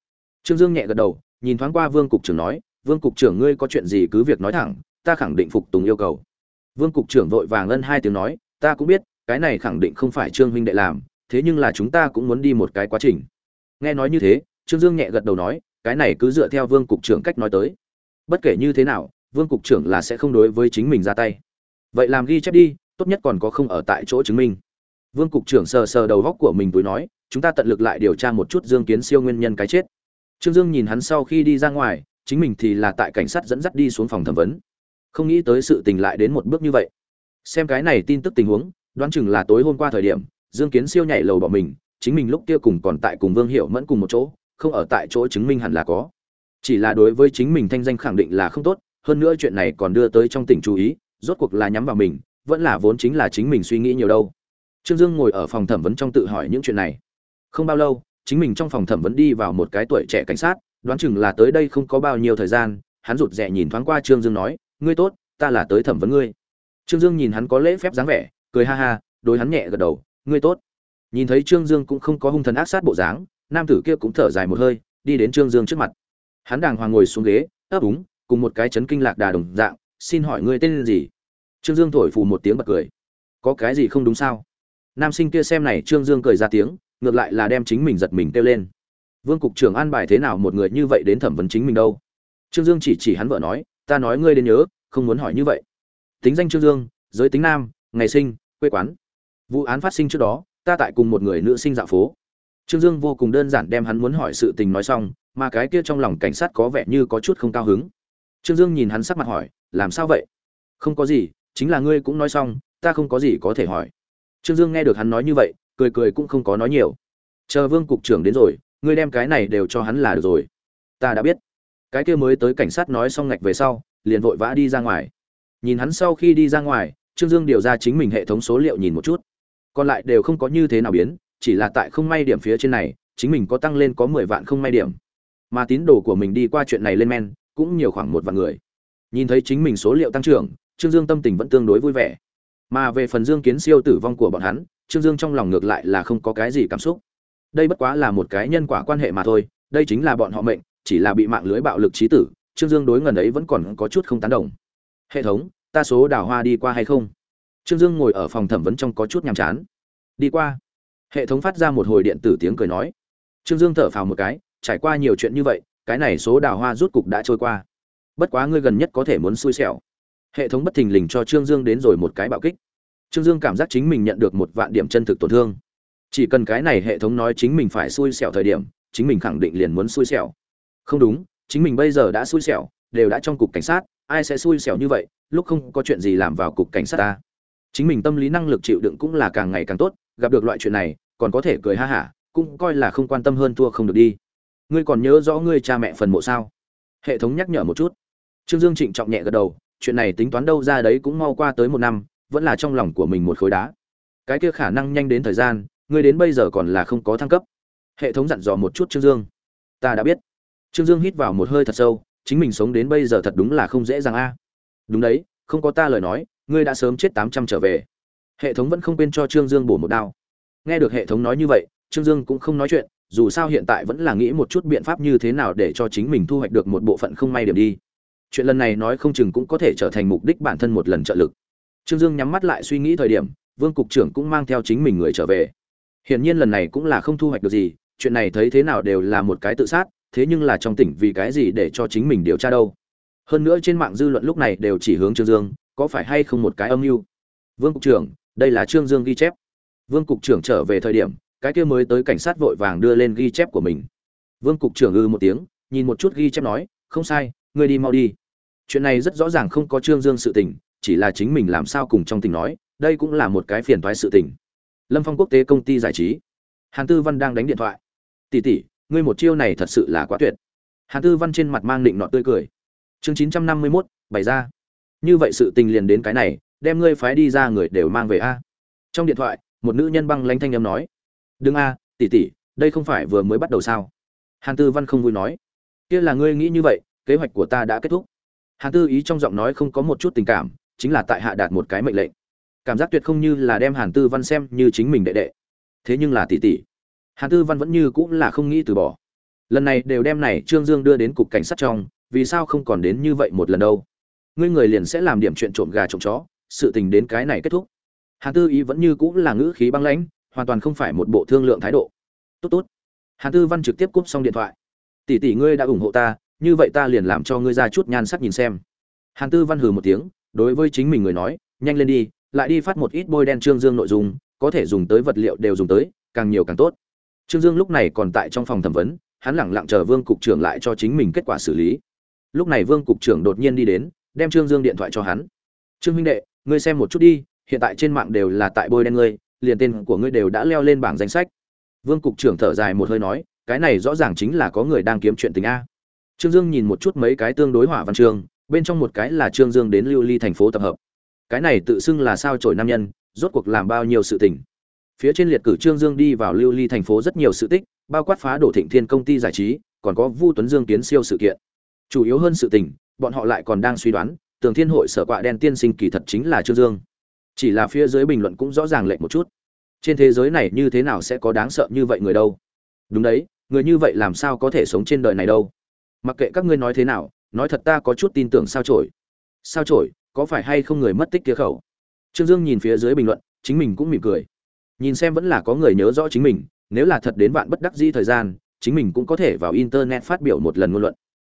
[SPEAKER 1] Trương dương nhẹ gật đầu, nhìn thoáng qua vương cục trưởng nói, vương cục trưởng ngươi có chuyện gì cứ việc nói thẳng, ta khẳng định phục tùng yêu cầu. Vương cục trưởng vội vàng ngân hai tiếng nói, ta cũng biết, cái này khẳng định không phải trương huynh đệ làm, thế nhưng là chúng ta cũng muốn đi một cái quá trình. Nghe nói như thế, trương dương nhẹ gật đầu nói, cái này cứ dựa theo vương cục trưởng cách nói tới bất kể như thế nào, vương cục trưởng là sẽ không đối với chính mình ra tay. Vậy làm ghi chép đi, tốt nhất còn có không ở tại chỗ chứng minh. Vương cục trưởng sờ sờ đầu góc của mình túi nói, chúng ta tận lực lại điều tra một chút dương kiến siêu nguyên nhân cái chết. Trương dương nhìn hắn sau khi đi ra ngoài, chính mình thì là tại cảnh sát dẫn dắt đi xuống phòng thẩm vấn. Không nghĩ tới sự tình lại đến một bước như vậy. Xem cái này tin tức tình huống, đoán chừng là tối hôm qua thời điểm, dương kiến siêu nhảy lầu bỏ mình, chính mình lúc kia cùng còn tại cùng vương hiệu mẫn cùng một chỗ, không ở tại chỗ chứng minh hẳn là có chỉ là đối với chính mình thanh danh khẳng định là không tốt, hơn nữa chuyện này còn đưa tới trong tỉnh chú ý, rốt cuộc là nhắm vào mình, vẫn là vốn chính là chính mình suy nghĩ nhiều đâu. Trương dương ngồi ở phòng thẩm vấn trong tự hỏi những chuyện này. Không bao lâu, chính mình trong phòng thẩm vấn đi vào một cái tuổi trẻ cảnh sát, đoán chừng là tới đây không có bao nhiêu thời gian, hắn rụt rè nhìn thoáng qua trương dương nói, ngươi tốt, ta là tới thẩm vấn ngươi. Trương dương nhìn hắn có lễ phép dáng vẻ, cười ha ha, đối hắn nhẹ gật đầu, ngươi tốt. Nhìn thấy trương dương cũng không có hung thần ác sát bộ dáng, nam tử kia cũng thở dài một hơi, đi đến trương dương trước mặt hắn đàng hoàng ngồi xuống ghế, ấp úng, cùng một cái chấn kinh lạc đà đồng dạng, xin hỏi ngươi tên gì? Trương dương thổi phù một tiếng bật cười. Có cái gì không đúng sao? Nam sinh kia xem này, trương dương cười ra tiếng, ngược lại là đem chính mình giật mình kêu lên. Vương cục trưởng an bài thế nào một người như vậy đến thẩm vấn chính mình đâu? Trương dương chỉ chỉ hắn vợ nói, ta nói ngươi đến nhớ, không muốn hỏi như vậy. Tính danh trương dương, giới tính nam, ngày sinh, quê quán. Vụ án phát sinh trước đó, ta tại cùng một người nữ sinh dạo phố trương dương vô cùng đơn giản đem hắn muốn hỏi sự tình nói xong, mà cái kia trong lòng cảnh sát có vẻ như có chút không cao hứng. Trương dương nhìn hắn sắc mặt hỏi, làm sao vậy? Không có gì, chính là ngươi cũng nói xong, ta không có gì có thể hỏi. Trương dương nghe được hắn nói như vậy, cười cười cũng không có nói nhiều. Chờ vương cục trưởng đến rồi, ngươi đem cái này đều cho hắn là được rồi. Ta đã biết. Cái kia mới tới cảnh sát nói xong ngạch về sau, liền vội vã đi ra ngoài. Nhìn hắn sau khi đi ra ngoài, trương dương điều ra chính mình hệ thống số liệu nhìn một chút. Còn lại đều không có như thế nào biến chỉ là tại không may điểm phía trên này, chính mình có tăng lên có mười vạn không may điểm. Mà tín đồ của mình đi qua chuyện này lên men, cũng nhiều khoảng một vạn người. Nhìn thấy chính mình số liệu tăng trưởng, trương dương tâm tình vẫn tương đối vui vẻ. Mà về phần dương kiến siêu tử vong của bọn hắn, trương dương trong lòng ngược lại là không có cái gì cảm xúc. Đây bất quá là một cái nhân quả quan hệ mà thôi, đây chính là bọn họ mệnh, chỉ là bị mạng lưới bạo lực trí tử, trương dương đối ngần ấy vẫn còn có chút không tán đồng. Hệ thống, ta số đào hoa đi qua hay không? Trương dương ngồi ở phòng thẩm vấn trong có chút nhàm chán. Đi qua hệ thống phát ra một hồi điện tử tiếng cười nói. Trương dương thở phào một cái, trải qua nhiều chuyện như vậy, cái này số đào hoa rút cục đã trôi qua. Bất quá ngươi gần nhất có thể muốn xui xẻo. Hệ thống bất thình lình cho trương dương đến rồi một cái bạo kích. Trương dương cảm giác chính mình nhận được một vạn điểm chân thực tổn thương. Chỉ cần cái này hệ thống nói chính mình phải xui xẻo thời điểm, chính mình khẳng định liền muốn xui xẻo. Không đúng, chính mình bây giờ đã xui xẻo, đều đã trong cục cảnh sát, ai sẽ xui xẻo như vậy, lúc không có chuyện gì làm vào cục cảnh sát ta. Chính mình tâm lý năng lực chịu đựng cũng là càng ngày càng tốt gặp được loại chuyện này, còn có thể cười ha hả, cũng coi là không quan tâm hơn thua không được đi. Ngươi còn nhớ rõ ngươi cha mẹ phần mộ sao? Hệ thống nhắc nhở một chút. Trương dương trịnh trọng nhẹ gật đầu, chuyện này tính toán đâu ra đấy cũng mau qua tới một năm, vẫn là trong lòng của mình một khối đá. Cái kia khả năng nhanh đến thời gian, ngươi đến bây giờ còn là không có thăng cấp. Hệ thống dặn dò một chút trương dương. Ta đã biết. Trương dương hít vào một hơi thật sâu, chính mình sống đến bây giờ thật đúng là không dễ dàng a. Đúng đấy, không có ta lời nói, ngươi đã sớm chết tám trăm trở về hệ thống vẫn không quên cho trương dương bổ một đao. Nghe được hệ thống nói như vậy, trương dương cũng không nói chuyện, dù sao hiện tại vẫn là nghĩ một chút biện pháp như thế nào để cho chính mình thu hoạch được một bộ phận không may điểm đi. Chuyện lần này nói không chừng cũng có thể trở thành mục đích bản thân một lần trợ lực. Trương dương nhắm mắt lại suy nghĩ thời điểm, vương cục trưởng cũng mang theo chính mình người trở về. Hiển nhiên lần này cũng là không thu hoạch được gì, chuyện này thấy thế nào đều là một cái tự sát, thế nhưng là trong tỉnh vì cái gì để cho chính mình điều tra đâu? Hơn nữa trên mạng dư luận lúc này đều chỉ hướng trương dương, có phải hay không một cái âm mưu? Vương cục trưởng đây là trương dương ghi chép. Vương cục trưởng trở về thời điểm, cái kia mới tới cảnh sát vội vàng đưa lên ghi chép của mình. Vương cục trưởng ư một tiếng, nhìn một chút ghi chép nói, không sai, ngươi đi mau đi. Chuyện này rất rõ ràng không có trương dương sự tình, chỉ là chính mình làm sao cùng trong tình nói, đây cũng là một cái phiền toái sự tình. Lâm phong quốc tế công ty giải trí. Hàn tư văn đang đánh điện thoại. Tỷ tỷ, ngươi một chiêu này thật sự là quá tuyệt. Hàn tư văn trên mặt mang định nọ tươi cười. Chương chín trăm năm mươi mốt, bày ra. Như vậy sự tình liền đến cái này đem ngươi phái đi ra người đều mang về a. Trong điện thoại, một nữ nhân băng lanh thanh âm nói. Đừng a, tỷ tỷ, đây không phải vừa mới bắt đầu sao? Hàn tư văn không vui nói. Kia là ngươi nghĩ như vậy, kế hoạch của ta đã kết thúc. Hàn tư ý trong giọng nói không có một chút tình cảm, chính là tại hạ đạt một cái mệnh lệnh. Cảm giác tuyệt không như là đem hàn tư văn xem như chính mình đệ đệ. Thế nhưng là tỷ tỷ. Hàn tư văn vẫn như cũng là không nghĩ từ bỏ. Lần này đều đem này trương dương đưa đến cục cảnh sát trong, vì sao không còn đến như vậy một lần đâu? Ngươi người liền sẽ làm điểm chuyện trộm gà trộm chó sự tình đến cái này kết thúc. Hàn tư ý vẫn như cũng là ngữ khí băng lãnh, hoàn toàn không phải một bộ thương lượng thái độ. Tốt tốt. Hàn tư văn trực tiếp cúp xong điện thoại. Tỷ tỷ ngươi đã ủng hộ ta, như vậy ta liền làm cho ngươi ra chút nhan sắc nhìn xem. Hàn tư văn hừ một tiếng, đối với chính mình người nói, nhanh lên đi, lại đi phát một ít bôi đen trương dương nội dung, có thể dùng tới vật liệu đều dùng tới, càng nhiều càng tốt. Trương dương lúc này còn tại trong phòng thẩm vấn, hắn lẳng lặng chờ vương cục trưởng lại cho chính mình kết quả xử lý. Lúc này vương cục trưởng đột nhiên đi đến, đem trương dương điện thoại cho hắn. Trương huynh đệ ngươi xem một chút đi hiện tại trên mạng đều là tại bôi đen ngươi liền tên của ngươi đều đã leo lên bảng danh sách. Vương cục trưởng thở dài một hơi nói cái này rõ ràng chính là có người đang kiếm chuyện tình a. Trương dương nhìn một chút mấy cái tương đối hỏa văn trường, bên trong một cái là trương dương đến lưu ly thành phố tập hợp. Cái này tự xưng là sao trổi nam nhân rốt cuộc làm bao nhiêu sự tình? Phía trên liệt cử trương dương đi vào lưu ly thành phố rất nhiều sự tích bao quát phá đổ thịnh thiên công ty giải trí còn có vu tuấn dương tiến siêu sự kiện. Chủ yếu hơn sự tình bọn họ lại còn đang suy đoán tường thiên hội sở quạ đen tiên sinh kỳ thật chính là trương dương. Chỉ là phía dưới bình luận cũng rõ ràng lệch một chút. Trên thế giới này như thế nào sẽ có đáng sợ như vậy người đâu? Đúng đấy, người như vậy làm sao có thể sống trên đời này đâu? Mặc kệ các ngươi nói thế nào, nói thật ta có chút tin tưởng sao trổi sao trổi có phải hay không người mất tích kia khẩu? Trương dương nhìn phía dưới bình luận, chính mình cũng mỉm cười. Nhìn xem vẫn là có người nhớ rõ chính mình, nếu là thật đến bạn bất đắc dĩ thời gian, chính mình cũng có thể vào internet phát biểu một lần ngôn luận.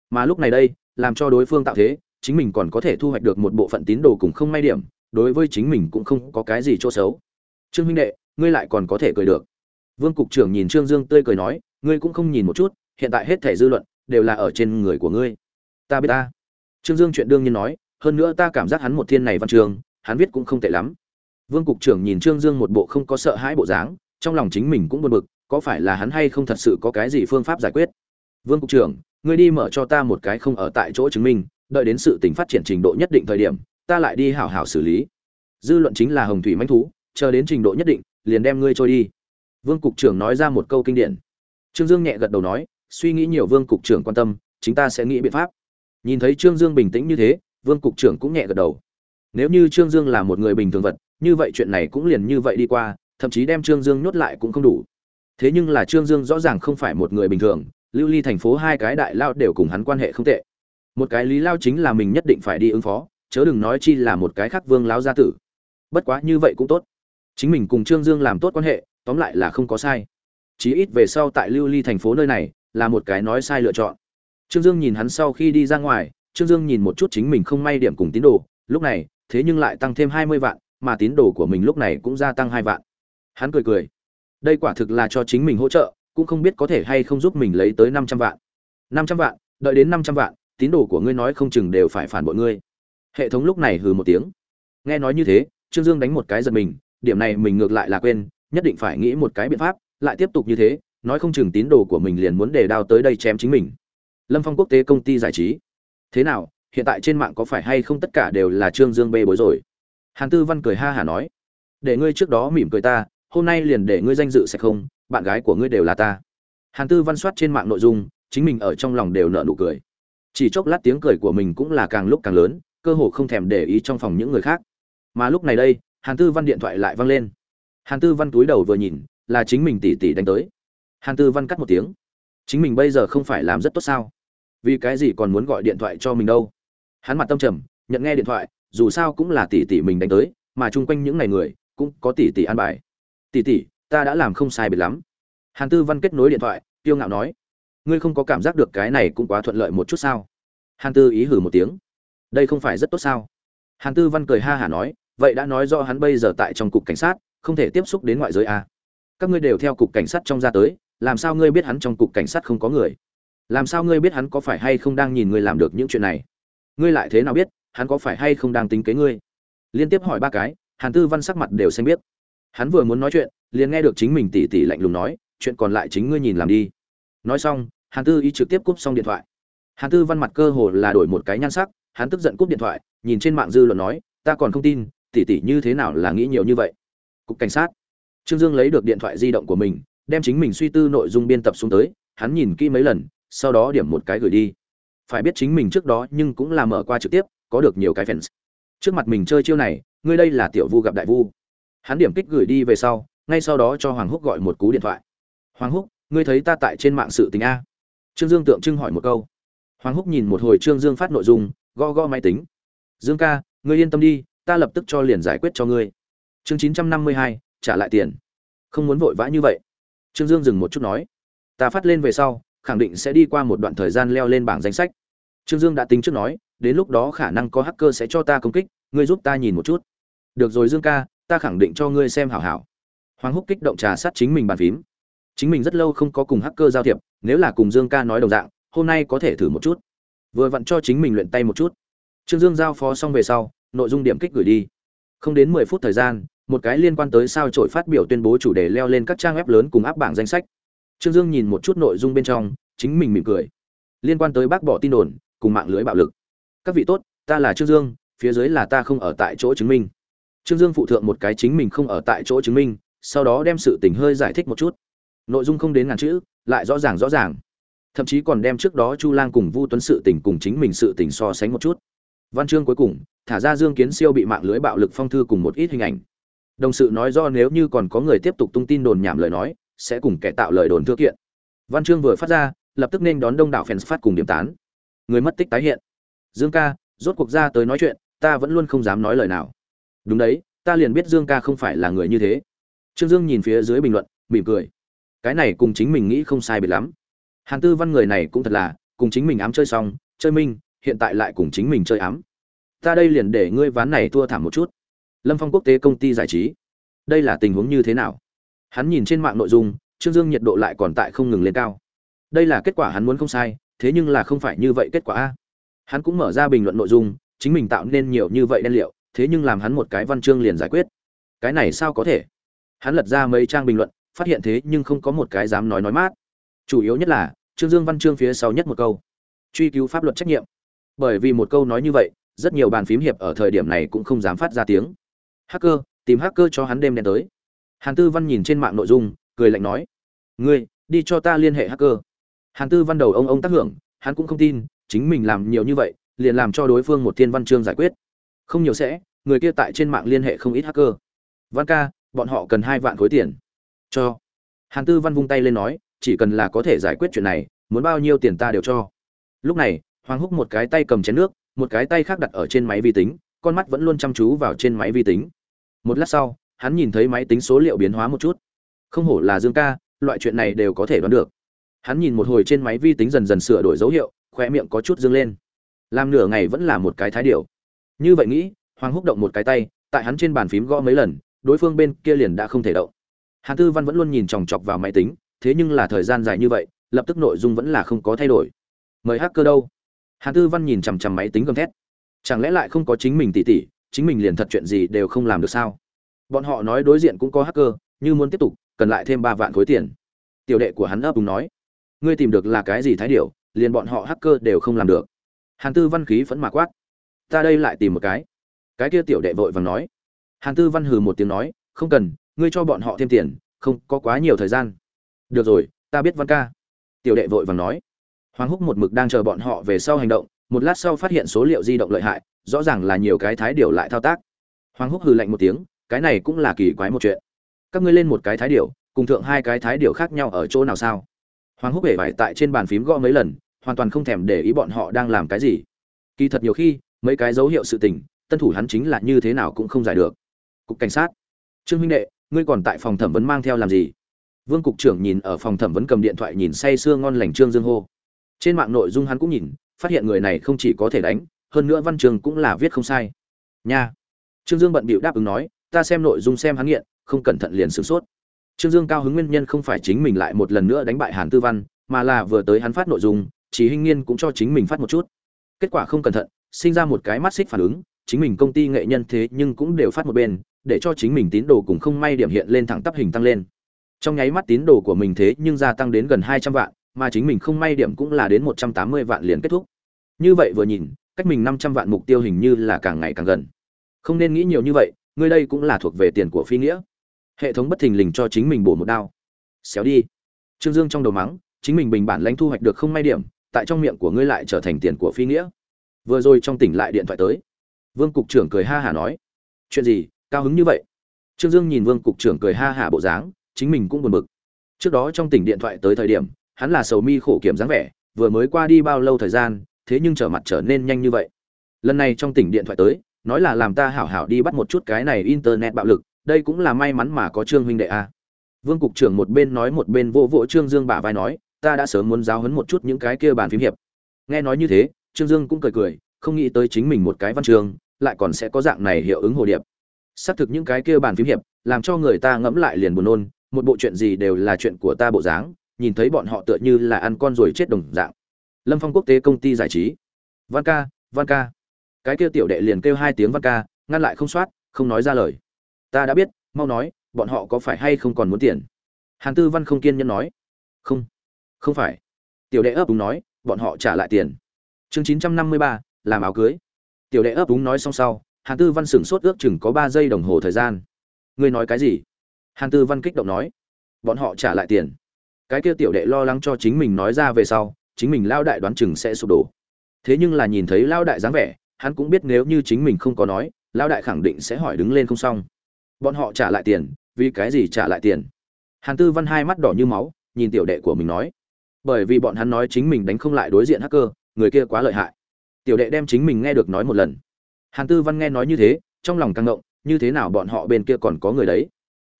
[SPEAKER 1] Mà lúc này đây, làm cho đối phương tạo thế chính mình còn có thể thu hoạch được một bộ phận tín đồ cùng không may điểm, đối với chính mình cũng không có cái gì chỗ xấu. Trương huynh đệ, ngươi lại còn có thể cười được. Vương cục trưởng nhìn trương dương tươi cười nói, ngươi cũng không nhìn một chút, hiện tại hết thể dư luận đều là ở trên người của ngươi. Ta biết ta. Trương dương chuyện đương nhiên nói, hơn nữa ta cảm giác hắn một thiên này văn trường, hắn viết cũng không tệ lắm. Vương cục trưởng nhìn trương dương một bộ không có sợ hãi bộ dáng, trong lòng chính mình cũng buồn bực, có phải là hắn hay không thật sự có cái gì phương pháp giải quyết? Vương cục trưởng, ngươi đi mở cho ta một cái không ở tại chỗ chứng minh đợi đến sự tình phát triển trình độ nhất định thời điểm, ta lại đi hảo hảo xử lý. Dư luận chính là hồng thủy mãnh thú, chờ đến trình độ nhất định, liền đem ngươi trôi đi. Vương cục trưởng nói ra một câu kinh điển. Trương dương nhẹ gật đầu nói, suy nghĩ nhiều vương cục trưởng quan tâm chúng ta sẽ nghĩ biện pháp. Nhìn thấy trương dương bình tĩnh như thế, vương cục trưởng cũng nhẹ gật đầu. Nếu như trương dương là một người bình thường vật, như vậy chuyện này cũng liền như vậy đi qua, thậm chí đem trương dương nhốt lại cũng không đủ. Thế nhưng là trương dương rõ ràng không phải một người bình thường, lưu ly thành phố hai cái đại lao đều cùng hắn quan hệ không tệ một cái lý lao chính là mình nhất định phải đi ứng phó, chớ đừng nói chi là một cái khác vương lao gia tử. Bất quá như vậy cũng tốt. Chính mình cùng trương dương làm tốt quan hệ, tóm lại là không có sai. Chí ít về sau tại lưu ly thành phố nơi này, là một cái nói sai lựa chọn. Trương dương nhìn hắn sau khi đi ra ngoài, trương dương nhìn một chút chính mình không may điểm cùng tín đồ, lúc này, thế nhưng lại tăng thêm hai mươi vạn, mà tín đồ của mình lúc này cũng gia tăng hai vạn. Hắn cười cười. Đây quả thực là cho chính mình hỗ trợ, cũng không biết có thể hay không giúp mình lấy tới năm trăm vạn. Năm trăm vạn, đợi đến năm trăm vạn tín đồ của ngươi nói không chừng đều phải phản bội ngươi. Hệ thống lúc này hừ một tiếng. Nghe nói như thế, trương dương đánh một cái giật mình, điểm này mình ngược lại là quên, nhất định phải nghĩ một cái biện pháp, lại tiếp tục như thế, nói không chừng tín đồ của mình liền muốn để đao tới đây chém chính mình. Lâm phong quốc tế công ty giải trí. Thế nào, hiện tại trên mạng có phải hay không tất cả đều là trương dương bê bối rồi? Hàn tư văn cười ha hả nói. Để ngươi trước đó mỉm cười ta, hôm nay liền để ngươi danh dự sẽ không, bạn gái của ngươi đều là ta. Hàn tư văn soát trên mạng nội dung, chính mình ở trong lòng đều nợ nụ cười chỉ chốc lát tiếng cười của mình cũng là càng lúc càng lớn, cơ hồ không thèm để ý trong phòng những người khác. Mà lúc này đây, hàn tư văn điện thoại lại văng lên. Hàn tư văn túi đầu vừa nhìn, là chính mình tỉ tỉ đánh tới. Hàn tư văn cắt một tiếng. Chính mình bây giờ không phải làm rất tốt sao? Vì cái gì còn muốn gọi điện thoại cho mình đâu? Hắn mặt tâm trầm, nhận nghe điện thoại, dù sao cũng là tỷ tỷ mình đánh tới, mà chung quanh những ngày người, cũng có tỷ tỷ an bài. Tỷ tỷ ta đã làm không sai biệt lắm. Hàn tư văn kết nối điện thoại, kiêu ngạo nói ngươi không có cảm giác được cái này cũng quá thuận lợi một chút sao? Hàn tư ý hử một tiếng. Đây không phải rất tốt sao? Hàn tư văn cười ha hả nói, vậy đã nói do hắn bây giờ tại trong cục cảnh sát, không thể tiếp xúc đến ngoại giới à. các ngươi đều theo cục cảnh sát trong ra tới, làm sao ngươi biết hắn trong cục cảnh sát không có người? Làm sao ngươi biết hắn có phải hay không đang nhìn ngươi làm được những chuyện này? Ngươi lại thế nào biết, hắn có phải hay không đang tính kế ngươi? Liên tiếp hỏi ba cái, hàn tư văn sắc mặt đều xanh biết hắn vừa muốn nói chuyện, liền nghe được chính mình tỉ tỉ lạnh lùng nói, chuyện còn lại chính ngươi nhìn làm đi nói xong, hàn tư ý trực tiếp cúp xong điện thoại. Hàn tư văn mặt cơ hồ là đổi một cái nhan sắc, hắn tức giận cúp điện thoại, nhìn trên mạng dư luận nói, ta còn không tin tỉ tỉ như thế nào là nghĩ nhiều như vậy? Cục cảnh sát. Trương dương lấy được điện thoại di động của mình, đem chính mình suy tư nội dung biên tập xuống tới, hắn nhìn kỹ mấy lần, sau đó điểm một cái gửi đi. Phải biết chính mình trước đó nhưng cũng là mở qua trực tiếp, có được nhiều cái fans. Trước mặt mình chơi chiêu này, ngươi đây là tiểu vu gặp đại vu. Hắn điểm kích gửi đi về sau, ngay sau đó cho hoàng húc gọi một cú điện thoại. Hoàng húc ngươi thấy ta tại trên mạng sự tình a? Trương dương tượng trưng hỏi một câu. Hoàng húc nhìn một hồi trương dương phát nội dung go go máy tính. Dương ca, ngươi yên tâm đi, ta lập tức cho liền giải quyết cho ngươi. Chương chín trăm năm mươi hai, trả lại tiền. Không muốn vội vã như vậy. Trương dương dừng một chút nói. Ta phát lên về sau, khẳng định sẽ đi qua một đoạn thời gian leo lên bảng danh sách. Trương dương đã tính trước nói, đến lúc đó khả năng có hacker sẽ cho ta công kích, ngươi giúp ta nhìn một chút. Được rồi dương ca, ta khẳng định cho ngươi xem hảo hảo. Hoàng húc kích động trà sát chính mình bàn phím chính mình rất lâu không có cùng hacker giao thiệp, nếu là cùng dương ca nói đồng dạng, hôm nay có thể thử một chút. Vừa vặn cho chính mình luyện tay một chút. Trương dương giao phó xong về sau, nội dung điểm kích gửi đi. Không đến mười phút thời gian, một cái liên quan tới sao trội phát biểu tuyên bố chủ đề leo lên các trang web lớn cùng áp bảng danh sách. Trương dương nhìn một chút nội dung bên trong, chính mình mỉm cười. Liên quan tới bác bỏ tin đồn, cùng mạng lưới bạo lực. Các vị tốt, ta là trương dương, phía dưới là ta không ở tại chỗ chứng minh. Trương dương phụ thượng một cái chính mình không ở tại chỗ chứng minh, sau đó đem sự tình hơi giải thích một chút nội dung không đến ngàn chữ, lại rõ ràng rõ ràng. Thậm chí còn đem trước đó chu lang cùng vu tuấn sự tình cùng chính mình sự tình so sánh một chút. Văn chương cuối cùng, thả ra dương kiến siêu bị mạng lưới bạo lực phong thư cùng một ít hình ảnh. Đồng sự nói do nếu như còn có người tiếp tục tung tin đồn nhảm lời nói, sẽ cùng kẻ tạo lời đồn thư kiện. Văn chương vừa phát ra, lập tức nên đón đông đảo fans phát cùng điểm tán. Người mất tích tái hiện. Dương ca, rốt cuộc ra tới nói chuyện, ta vẫn luôn không dám nói lời nào. Đúng đấy, ta liền biết dương ca không phải là người như thế. Trương dương nhìn phía dưới bình luận, mỉm cười cái này cùng chính mình nghĩ không sai biệt lắm. Hàn tư văn người này cũng thật là, cùng chính mình ám chơi xong, chơi minh, hiện tại lại cùng chính mình chơi ám. Ta đây liền để ngươi ván này thua thảm một chút. Lâm phong quốc tế công ty giải trí. Đây là tình huống như thế nào? Hắn nhìn trên mạng nội dung, trương dương nhiệt độ lại còn tại không ngừng lên cao. Đây là kết quả hắn muốn không sai, thế nhưng là không phải như vậy kết quả a. Hắn cũng mở ra bình luận nội dung, chính mình tạo nên nhiều như vậy đen liệu, thế nhưng làm hắn một cái văn chương liền giải quyết. Cái này sao có thể? Hắn lật ra mấy trang bình luận phát hiện thế nhưng không có một cái dám nói nói mát. Chủ yếu nhất là, trương dương văn chương phía sau nhất một câu. Truy cứu pháp luật trách nhiệm. Bởi vì một câu nói như vậy, rất nhiều bàn phím hiệp ở thời điểm này cũng không dám phát ra tiếng. Hacker, tìm hacker cho hắn đêm đen tới. Hàn tư văn nhìn trên mạng nội dung, cười lạnh nói, ngươi, đi cho ta liên hệ hacker. Hàn tư văn đầu ông ông tác hưởng, hắn cũng không tin, chính mình làm nhiều như vậy, liền làm cho đối phương một thiên văn chương giải quyết. Không nhiều sẽ, người kia tại trên mạng liên hệ không ít hacker. Văn ca, bọn họ cần hai vạn khối tiền cho. Hàn tư văn vung tay lên nói, chỉ cần là có thể giải quyết chuyện này, muốn bao nhiêu tiền ta đều cho. Lúc này, hoàng húc một cái tay cầm chén nước, một cái tay khác đặt ở trên máy vi tính, con mắt vẫn luôn chăm chú vào trên máy vi tính. Một lát sau, hắn nhìn thấy máy tính số liệu biến hóa một chút. Không hổ là dương ca, loại chuyện này đều có thể đoán được. Hắn nhìn một hồi trên máy vi tính dần dần sửa đổi dấu hiệu khoe miệng có chút dương lên. Làm nửa ngày vẫn là một cái thái điệu như vậy nghĩ, hoàng húc động một cái tay, tại hắn trên bàn phím gõ mấy lần, đối phương bên kia liền đã không thể động hàn tư văn vẫn luôn nhìn chòng chọc vào máy tính, thế nhưng là thời gian dài như vậy, lập tức nội dung vẫn là không có thay đổi. Mời hacker đâu? Hàn tư văn nhìn chằm chằm máy tính gầm thét. Chẳng lẽ lại không có chính mình tỉ tỉ, chính mình liền thật chuyện gì đều không làm được sao? Bọn họ nói đối diện cũng có hacker, như muốn tiếp tục, cần lại thêm ba vạn khối tiền. Tiểu đệ của hắn ấp đúng nói. Ngươi tìm được là cái gì thái điệu liền bọn họ hacker đều không làm được. Hàn tư văn khí phẫn mà quát. Ta đây lại tìm một cái. Cái kia tiểu đệ vội vàng nói. Hàn tư văn hừ một tiếng nói, không cần ngươi cho bọn họ thêm tiền không có quá nhiều thời gian. Được rồi ta biết văn ca. Tiểu đệ vội vàng nói. Hoàng húc một mực đang chờ bọn họ về sau hành động một lát sau phát hiện số liệu di động lợi hại rõ ràng là nhiều cái thái điều lại thao tác. Hoàng húc hừ lạnh một tiếng cái này cũng là kỳ quái một chuyện. Các ngươi lên một cái thái điều, cùng thượng hai cái thái điều khác nhau ở chỗ nào sao? Hoàng húc hể vải tại trên bàn phím gõ mấy lần hoàn toàn không thèm để ý bọn họ đang làm cái gì. Kỳ thật nhiều khi mấy cái dấu hiệu sự tình tân thủ hắn chính là như thế nào cũng không giải được. Cục cảnh sát. Trương huynh đệ ngươi còn tại phòng thẩm vấn mang theo làm gì? Vương cục trưởng nhìn ở phòng thẩm vấn cầm điện thoại nhìn say sưa ngon lành trương dương hô. Trên mạng nội dung hắn cũng nhìn, phát hiện người này không chỉ có thể đánh, hơn nữa văn trường cũng là viết không sai. Nha. Trương dương bận bịu đáp ứng nói, ta xem nội dung xem hắn nghiện, không cẩn thận liền sửng sốt. Trương dương cao hứng nguyên nhân không phải chính mình lại một lần nữa đánh bại hàn tư văn, mà là vừa tới hắn phát nội dung, chỉ hinh nghiên cũng cho chính mình phát một chút. Kết quả không cẩn thận, sinh ra một cái mắt xích phản ứng, chính mình công ty nghệ nhân thế nhưng cũng đều phát một bên để cho chính mình tín đồ cùng không may điểm hiện lên thẳng tắp hình tăng lên. Trong nháy mắt tín đồ của mình thế nhưng gia tăng đến gần hai trăm vạn, mà chính mình không may điểm cũng là đến một trăm tám mươi vạn liền kết thúc. Như vậy vừa nhìn, cách mình năm trăm vạn mục tiêu hình như là càng ngày càng gần. Không nên nghĩ nhiều như vậy, ngươi đây cũng là thuộc về tiền của phi nghĩa. Hệ thống bất thình lình cho chính mình bổ một đao. Xéo đi. Trương dương trong đầu mắng, chính mình bình bản lãnh thu hoạch được không may điểm, tại trong miệng của ngươi lại trở thành tiền của phi nghĩa. Vừa rồi trong tỉnh lại điện thoại tới. Vương cục trưởng cười ha hả nói. Chuyện gì? Cao hứng như vậy. Trương dương nhìn vương cục trưởng cười ha hả bộ dáng, chính mình cũng buồn bực. Trước đó trong tỉnh điện thoại tới thời điểm, hắn là sầu mi khổ kiểm dáng vẻ, vừa mới qua đi bao lâu thời gian, thế nhưng trở mặt trở nên nhanh như vậy. Lần này trong tỉnh điện thoại tới, nói là làm ta hảo hảo đi bắt một chút cái này internet bạo lực, đây cũng là may mắn mà có trương huynh đệ a. Vương cục trưởng một bên nói một bên vô vỗ trương dương bả vai nói, ta đã sớm muốn giáo huấn một chút những cái kia bàn phím hiệp. Nghe nói như thế, trương dương cũng cười cười, không nghĩ tới chính mình một cái văn trường, lại còn sẽ có dạng này hiệu ứng hồ điệp xác thực những cái kia bàn phím hiệp, làm cho người ta ngẫm lại liền buồn nôn, một bộ chuyện gì đều là chuyện của ta bộ dáng, nhìn thấy bọn họ tựa như là ăn con rồi chết đồng dạng. Lâm phong quốc tế công ty giải trí. Văn ca văn ca. Cái kia tiểu đệ liền kêu hai tiếng văn ca, ngăn lại không soát, không nói ra lời. Ta đã biết, mau nói, bọn họ có phải hay không còn muốn tiền? Hàn tư văn không kiên nhẫn nói. Không không phải. Tiểu đệ ấp úng nói, bọn họ trả lại tiền. Chương chín trăm năm mươi ba, làm áo cưới. Tiểu đệ ấp úng nói xong sau hàn tư văn sửng sốt ước chừng có ba giây đồng hồ thời gian. Ngươi nói cái gì? Hàn tư văn kích động nói. Bọn họ trả lại tiền. Cái kia tiểu đệ lo lắng cho chính mình nói ra về sau, chính mình lao đại đoán chừng sẽ sụp đổ. Thế nhưng là nhìn thấy lao đại dáng vẻ, hắn cũng biết nếu như chính mình không có nói, lao đại khẳng định sẽ hỏi đứng lên không xong. Bọn họ trả lại tiền, vì cái gì trả lại tiền? Hàn tư văn hai mắt đỏ như máu, nhìn tiểu đệ của mình nói. Bởi vì bọn hắn nói chính mình đánh không lại đối diện hacker, người kia quá lợi hại. Tiểu đệ đem chính mình nghe được nói một lần hàn tư văn nghe nói như thế, trong lòng căng động như thế nào bọn họ bên kia còn có người đấy?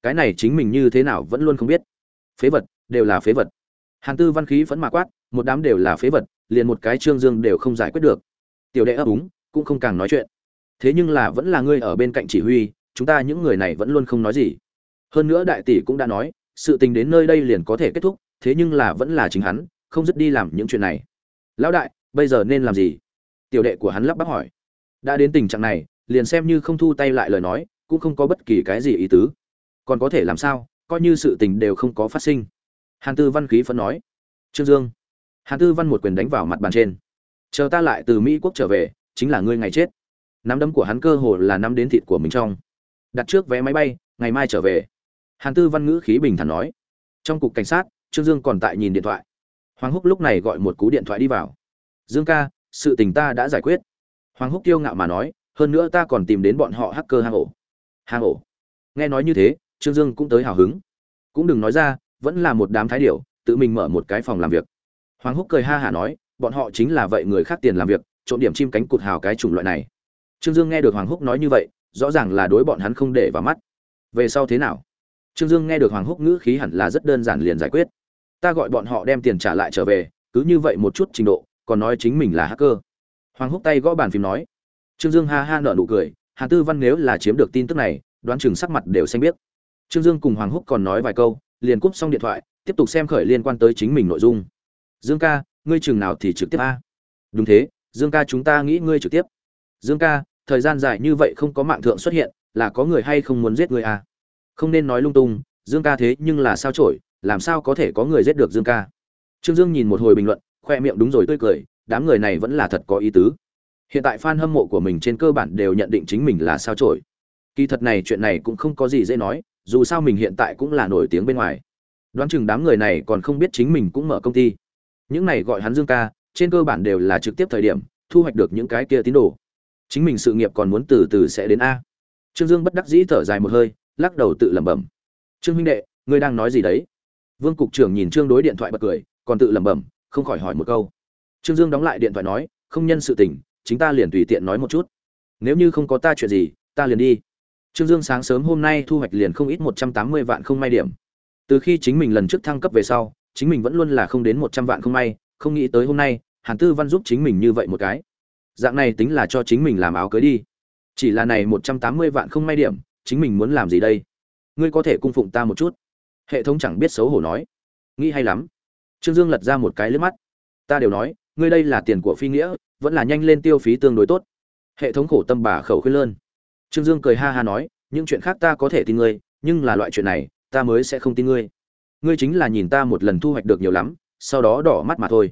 [SPEAKER 1] Cái này chính mình như thế nào vẫn luôn không biết. Phế vật, đều là phế vật. Hàn tư văn khí phẫn mà quát, một đám đều là phế vật, liền một cái trương dương đều không giải quyết được. Tiểu đệ ấp úng, cũng không càng nói chuyện. Thế nhưng là vẫn là ngươi ở bên cạnh chỉ huy, chúng ta những người này vẫn luôn không nói gì. Hơn nữa đại tỷ cũng đã nói, sự tình đến nơi đây liền có thể kết thúc, thế nhưng là vẫn là chính hắn, không dứt đi làm những chuyện này. Lão đại, bây giờ nên làm gì? Tiểu đệ của hắn lắp bắp hỏi đã đến tình trạng này, liền xem như không thu tay lại lời nói, cũng không có bất kỳ cái gì ý tứ. Còn có thể làm sao? Coi như sự tình đều không có phát sinh. Hàn tư văn khí phấn nói. Trương dương. Hàn tư văn một quyền đánh vào mặt bàn trên. Chờ ta lại từ mỹ quốc trở về, chính là ngươi ngày chết. Nắm đấm của hắn cơ hồ là nắm đến thịt của mình trong. Đặt trước vé máy bay, ngày mai trở về. Hàn tư văn ngữ khí bình thản nói. Trong cục cảnh sát, trương dương còn tại nhìn điện thoại. Hoàng húc lúc này gọi một cú điện thoại đi vào. Dương ca, sự tình ta đã giải quyết hoàng húc kiêu ngạo mà nói, hơn nữa ta còn tìm đến bọn họ hacker hang ổ. Hang ổ? Nghe nói như thế, trương dương cũng tới hào hứng. Cũng đừng nói ra, vẫn là một đám thái điểu, tự mình mở một cái phòng làm việc. Hoàng húc cười ha hả nói, bọn họ chính là vậy người khác tiền làm việc, trộm điểm chim cánh cụt hào cái chủng loại này. Trương dương nghe được hoàng húc nói như vậy, rõ ràng là đối bọn hắn không để vào mắt. Về sau thế nào? Trương dương nghe được hoàng húc ngữ khí hẳn là rất đơn giản liền giải quyết. Ta gọi bọn họ đem tiền trả lại trở về, cứ như vậy một chút trình độ, còn nói chính mình là hacker hoàng húc tay gõ bàn phím nói. Trương dương ha ha nở nụ cười, hàn tư văn nếu là chiếm được tin tức này, đoán chừng sắc mặt đều xanh biết trương dương cùng hoàng húc còn nói vài câu, liền cúp xong điện thoại, tiếp tục xem khởi liên quan tới chính mình nội dung. Dương ca, ngươi chừng nào thì trực tiếp a? Đúng thế, dương ca chúng ta nghĩ ngươi trực tiếp. Dương ca, thời gian dài như vậy không có mạng thượng xuất hiện, là có người hay không muốn giết ngươi a không nên nói lung tung, dương ca thế nhưng là sao trổi làm sao có thể có người giết được dương ca? Trương dương nhìn một hồi bình luận, khoe miệng đúng rồi tươi cười đám người này vẫn là thật có ý tứ. Hiện tại fan hâm mộ của mình trên cơ bản đều nhận định chính mình là sao trổi kỳ thật này chuyện này cũng không có gì dễ nói, dù sao mình hiện tại cũng là nổi tiếng bên ngoài. Đoán chừng đám người này còn không biết chính mình cũng mở công ty. Những này gọi hắn dương ca, trên cơ bản đều là trực tiếp thời điểm, thu hoạch được những cái kia tín đồ. Chính mình sự nghiệp còn muốn từ từ sẽ đến a. Trương dương bất đắc dĩ thở dài một hơi, lắc đầu tự lẩm bẩm. Trương huynh đệ, ngươi đang nói gì đấy? Vương cục trưởng nhìn trương đối điện thoại bật cười, còn tự lẩm bẩm, không khỏi hỏi một câu trương dương đóng lại điện thoại nói, không nhân sự tình, chính ta liền tùy tiện nói một chút. Nếu như không có ta chuyện gì, ta liền đi. Trương dương sáng sớm hôm nay thu hoạch liền không ít một trăm tám mươi vạn không may điểm. Từ khi chính mình lần trước thăng cấp về sau, chính mình vẫn luôn là không đến một trăm vạn không may, không nghĩ tới hôm nay, hàn tư văn giúp chính mình như vậy một cái. Dạng này tính là cho chính mình làm áo cưới đi. Chỉ là này một trăm tám mươi vạn không may điểm, chính mình muốn làm gì đây? Ngươi có thể cung phụng ta một chút. Hệ thống chẳng biết xấu hổ nói. Nghĩ hay lắm. Trương dương lật ra một cái lướt mắt. Ta đều nói ngươi đây là tiền của phi nghĩa, vẫn là nhanh lên tiêu phí tương đối tốt. Hệ thống khổ tâm bà khẩu khuyên lơn. Trương dương cười ha ha nói, những chuyện khác ta có thể tin ngươi, nhưng là loại chuyện này, ta mới sẽ không tin ngươi. Ngươi chính là nhìn ta một lần thu hoạch được nhiều lắm, sau đó đỏ mắt mà thôi.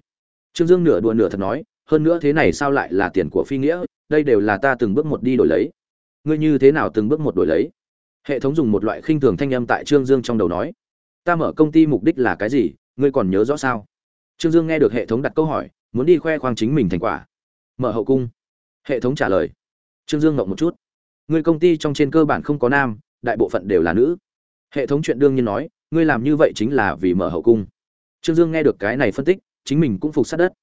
[SPEAKER 1] Trương dương nửa đùa nửa thật nói, hơn nữa thế này sao lại là tiền của phi nghĩa, đây đều là ta từng bước một đi đổi lấy. Ngươi như thế nào từng bước một đổi lấy? Hệ thống dùng một loại khinh thường thanh âm tại trương dương trong đầu nói, ta mở công ty mục đích là cái gì, ngươi còn nhớ rõ sao? Trương dương nghe được hệ thống đặt câu hỏi muốn đi khoe khoang chính mình thành quả. Mở hậu cung. Hệ thống trả lời. Trương dương ngộng một chút. Người công ty trong trên cơ bản không có nam, đại bộ phận đều là nữ. Hệ thống chuyện đương nhiên nói, ngươi làm như vậy chính là vì mở hậu cung. Trương dương nghe được cái này phân tích, chính mình cũng phục sát đất.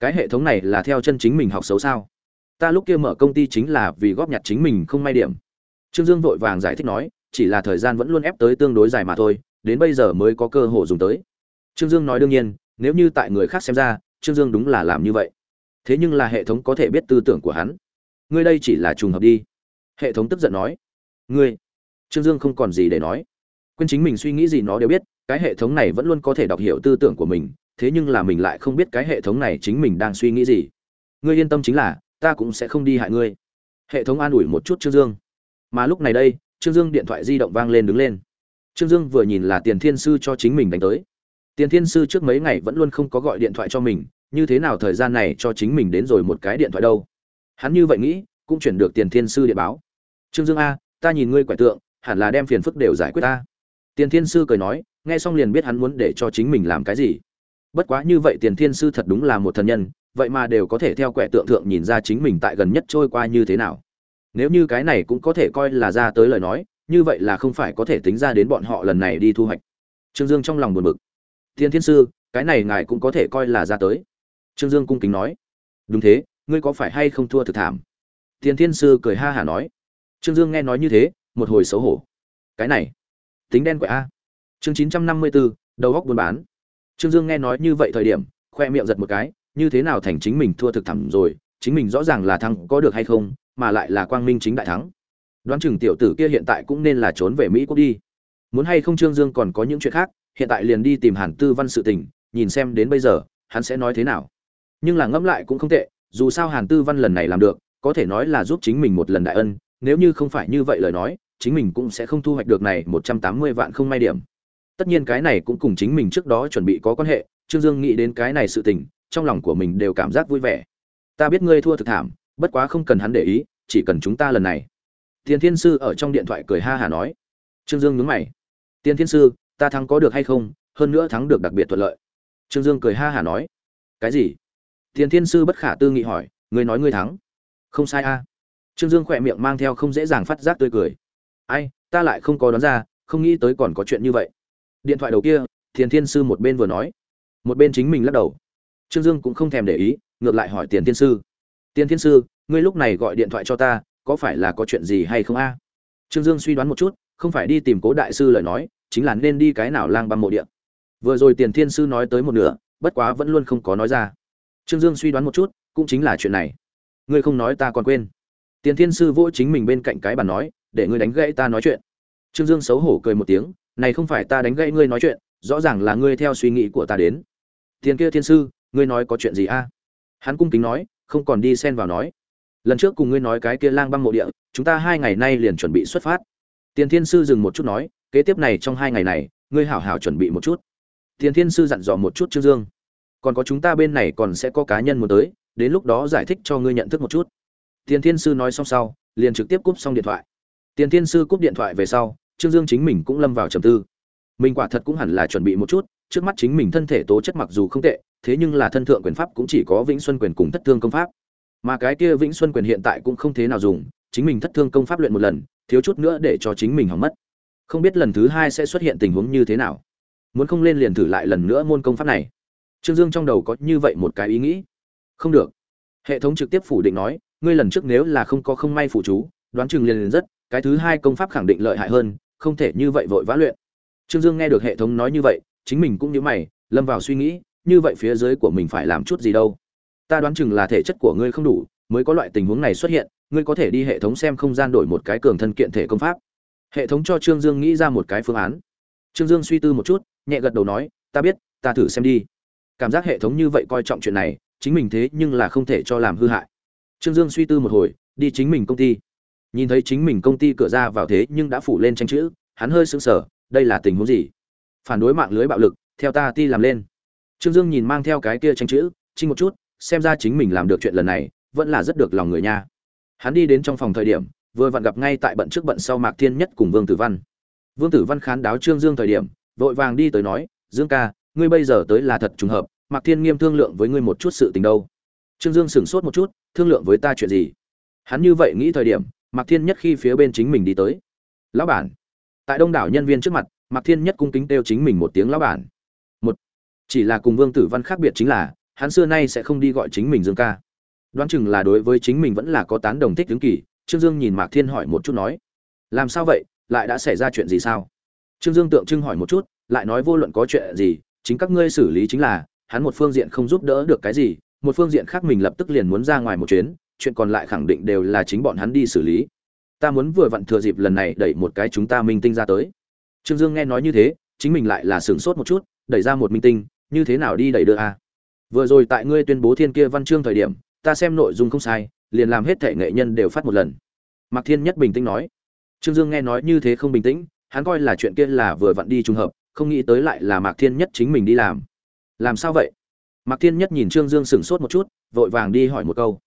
[SPEAKER 1] Cái hệ thống này là theo chân chính mình học xấu sao? Ta lúc kia mở công ty chính là vì góp nhặt chính mình không may điểm. Trương dương vội vàng giải thích nói, chỉ là thời gian vẫn luôn ép tới tương đối dài mà thôi, đến bây giờ mới có cơ hội dùng tới. Trương dương nói đương nhiên, nếu như tại người khác xem ra trương dương đúng là làm như vậy. Thế nhưng là hệ thống có thể biết tư tưởng của hắn. Ngươi đây chỉ là trùng hợp đi. Hệ thống tức giận nói. Ngươi. Trương dương không còn gì để nói. Quên chính mình suy nghĩ gì nó đều biết, cái hệ thống này vẫn luôn có thể đọc hiểu tư tưởng của mình, thế nhưng là mình lại không biết cái hệ thống này chính mình đang suy nghĩ gì. Ngươi yên tâm chính là, ta cũng sẽ không đi hại ngươi. Hệ thống an ủi một chút trương dương. Mà lúc này đây, trương dương điện thoại di động vang lên đứng lên. Trương dương vừa nhìn là tiền thiên sư cho chính mình đánh tới tiền thiên sư trước mấy ngày vẫn luôn không có gọi điện thoại cho mình, như thế nào thời gian này cho chính mình đến rồi một cái điện thoại đâu? Hắn như vậy nghĩ, cũng chuyển được tiền thiên sư điện báo. Trương dương a, ta nhìn ngươi quẻ tượng, hẳn là đem phiền phức đều giải quyết ta. Tiền thiên sư cười nói, nghe xong liền biết hắn muốn để cho chính mình làm cái gì. Bất quá như vậy tiền thiên sư thật đúng là một thần nhân, vậy mà đều có thể theo quẻ tượng thượng nhìn ra chính mình tại gần nhất trôi qua như thế nào. Nếu như cái này cũng có thể coi là ra tới lời nói, như vậy là không phải có thể tính ra đến bọn họ lần này đi thu hoạch. Trương dương trong lòng buồn bực thiên thiên sư, cái này ngài cũng có thể coi là ra tới. Trương dương cung kính nói. Đúng thế, ngươi có phải hay không thua thực thảm? Thiên thiên sư cười ha hả nói. Trương dương nghe nói như thế, một hồi xấu hổ. Cái này, tính đen quậy a. Chương chín trăm năm mươi bốn đầu góc buôn bán. Trương dương nghe nói như vậy thời điểm, khoe miệng giật một cái, như thế nào thành chính mình thua thực thảm rồi, chính mình rõ ràng là thắng có được hay không, mà lại là quang minh chính đại thắng. Đoán chừng tiểu tử kia hiện tại cũng nên là trốn về mỹ quốc đi. Muốn hay không trương dương còn có những chuyện khác hiện tại liền đi tìm hàn tư văn sự tình, nhìn xem đến bây giờ, hắn sẽ nói thế nào. Nhưng là ngẫm lại cũng không tệ, dù sao hàn tư văn lần này làm được, có thể nói là giúp chính mình một lần đại ân, nếu như không phải như vậy lời nói, chính mình cũng sẽ không thu hoạch được này một trăm tám mươi vạn không may điểm. Tất nhiên cái này cũng cùng chính mình trước đó chuẩn bị có quan hệ, trương dương nghĩ đến cái này sự tình, trong lòng của mình đều cảm giác vui vẻ. Ta biết ngươi thua thực thảm, bất quá không cần hắn để ý, chỉ cần chúng ta lần này. Tiền thiên sư ở trong điện thoại cười ha hả nói. Trương dương nhướng mày. Tiền thiên sư ta thắng có được hay không, hơn nữa thắng được đặc biệt thuận lợi. Trương dương cười ha hả nói. Cái gì? Tiền thiên sư bất khả tư nghị hỏi, ngươi nói ngươi thắng. Không sai a. Trương dương khỏe miệng mang theo không dễ dàng phát giác tươi cười. Ai, ta lại không có đoán ra, không nghĩ tới còn có chuyện như vậy. Điện thoại đầu kia thiền thiên sư một bên vừa nói. Một bên chính mình lắc đầu. Trương dương cũng không thèm để ý, ngược lại hỏi tiền thiên sư. Tiền thiên sư, ngươi lúc này gọi điện thoại cho ta, có phải là có chuyện gì hay không a? Trương dương suy đoán một chút, không phải đi tìm cố đại sư lời nói chính là nên đi cái nào lang băm mộ địa. vừa rồi tiền thiên sư nói tới một nửa, bất quá vẫn luôn không có nói ra. Trương dương suy đoán một chút, cũng chính là chuyện này. Ngươi không nói ta còn quên. Tiền thiên sư vỗ chính mình bên cạnh cái bàn nói, để ngươi đánh gãy ta nói chuyện. Trương dương xấu hổ cười một tiếng, này không phải ta đánh gãy ngươi nói chuyện, rõ ràng là ngươi theo suy nghĩ của ta đến. Tiền kia thiên sư, ngươi nói có chuyện gì a? Hắn cung kính nói, không còn đi xen vào nói. Lần trước cùng ngươi nói cái kia lang băng mộ địa, chúng ta hai ngày nay liền chuẩn bị xuất phát. Tiền thiên sư dừng một chút nói kế tiếp này trong hai ngày này, ngươi hảo hảo chuẩn bị một chút. Tiền thiên sư dặn dò một chút trương dương. Còn có chúng ta bên này còn sẽ có cá nhân muốn tới, đến lúc đó giải thích cho ngươi nhận thức một chút. Tiền thiên sư nói xong sau, liền trực tiếp cúp xong điện thoại. Tiền thiên sư cúp điện thoại về sau, trương dương chính mình cũng lâm vào trầm tư. Mình quả thật cũng hẳn là chuẩn bị một chút, trước mắt chính mình thân thể tố chất mặc dù không tệ, thế nhưng là thân thượng quyền pháp cũng chỉ có vĩnh xuân quyền cùng thất thương công pháp. Mà cái kia vĩnh xuân quyền hiện tại cũng không thế nào dùng, chính mình thất thương công pháp luyện một lần, thiếu chút nữa để cho chính mình hỏng mất không biết lần thứ hai sẽ xuất hiện tình huống như thế nào. Muốn không lên liền thử lại lần nữa môn công pháp này. Trương dương trong đầu có như vậy một cái ý nghĩ. Không được. Hệ thống trực tiếp phủ định nói, ngươi lần trước nếu là không có không may phụ chú, đoán chừng liền liền rất, cái thứ hai công pháp khẳng định lợi hại hơn, không thể như vậy vội vã luyện. Trương dương nghe được hệ thống nói như vậy, chính mình cũng như mày, lâm vào suy nghĩ, như vậy phía dưới của mình phải làm chút gì đâu. Ta đoán chừng là thể chất của ngươi không đủ, mới có loại tình huống này xuất hiện, ngươi có thể đi hệ thống xem không gian đổi một cái cường thân kiện thể công pháp hệ thống cho trương dương nghĩ ra một cái phương án. Trương dương suy tư một chút, nhẹ gật đầu nói, ta biết, ta thử xem đi. Cảm giác hệ thống như vậy coi trọng chuyện này, chính mình thế nhưng là không thể cho làm hư hại. Trương dương suy tư một hồi, đi chính mình công ty. Nhìn thấy chính mình công ty cửa ra vào thế nhưng đã phủ lên tranh chữ, hắn hơi sững sờ, đây là tình huống gì? Phản đối mạng lưới bạo lực, theo ta ti làm lên. Trương dương nhìn mang theo cái kia tranh chữ, chinh một chút, xem ra chính mình làm được chuyện lần này, vẫn là rất được lòng người nha. Hắn đi đến trong phòng thời điểm vừa vặn gặp ngay tại bận trước bận sau mạc thiên nhất cùng vương tử văn. Vương tử văn khán đáo trương dương thời điểm, vội vàng đi tới nói, dương ca, ngươi bây giờ tới là thật trùng hợp, mạc thiên nghiêm thương lượng với ngươi một chút sự tình đâu. Trương dương sửng sốt một chút, thương lượng với ta chuyện gì? Hắn như vậy nghĩ thời điểm, mạc thiên nhất khi phía bên chính mình đi tới. Lão bản. Tại đông đảo nhân viên trước mặt, mạc thiên nhất cung kính kêu chính mình một tiếng lão bản. Một, chỉ là cùng vương tử văn khác biệt chính là, hắn xưa nay sẽ không đi gọi chính mình dương ca. Đoán chừng là đối với chính mình vẫn là có tán đồng thích tướng kỳ trương dương nhìn mạc thiên hỏi một chút nói, làm sao vậy? Lại đã xảy ra chuyện gì sao? Trương dương tượng trưng hỏi một chút, lại nói, vô luận có chuyện gì, chính các ngươi xử lý chính là, hắn một phương diện không giúp đỡ được cái gì, một phương diện khác mình lập tức liền muốn ra ngoài một chuyến, chuyện còn lại khẳng định đều là chính bọn hắn đi xử lý. Ta muốn vừa vặn thừa dịp lần này đẩy một cái chúng ta minh tinh ra tới. Trương dương nghe nói như thế, chính mình lại là sửng sốt một chút, đẩy ra một minh tinh, như thế nào đi đẩy đưa a? Vừa rồi tại ngươi tuyên bố thiên kia văn chương thời điểm, ta xem nội dung không sai liền làm hết thể nghệ nhân đều phát một lần. Mạc thiên nhất bình tĩnh nói. Trương dương nghe nói như thế không bình tĩnh, hắn coi là chuyện kia là vừa vặn đi trùng hợp, không nghĩ tới lại là mạc thiên nhất chính mình đi làm. Làm sao vậy? Mạc thiên nhất nhìn trương dương sửng sốt một chút, vội vàng đi hỏi một câu.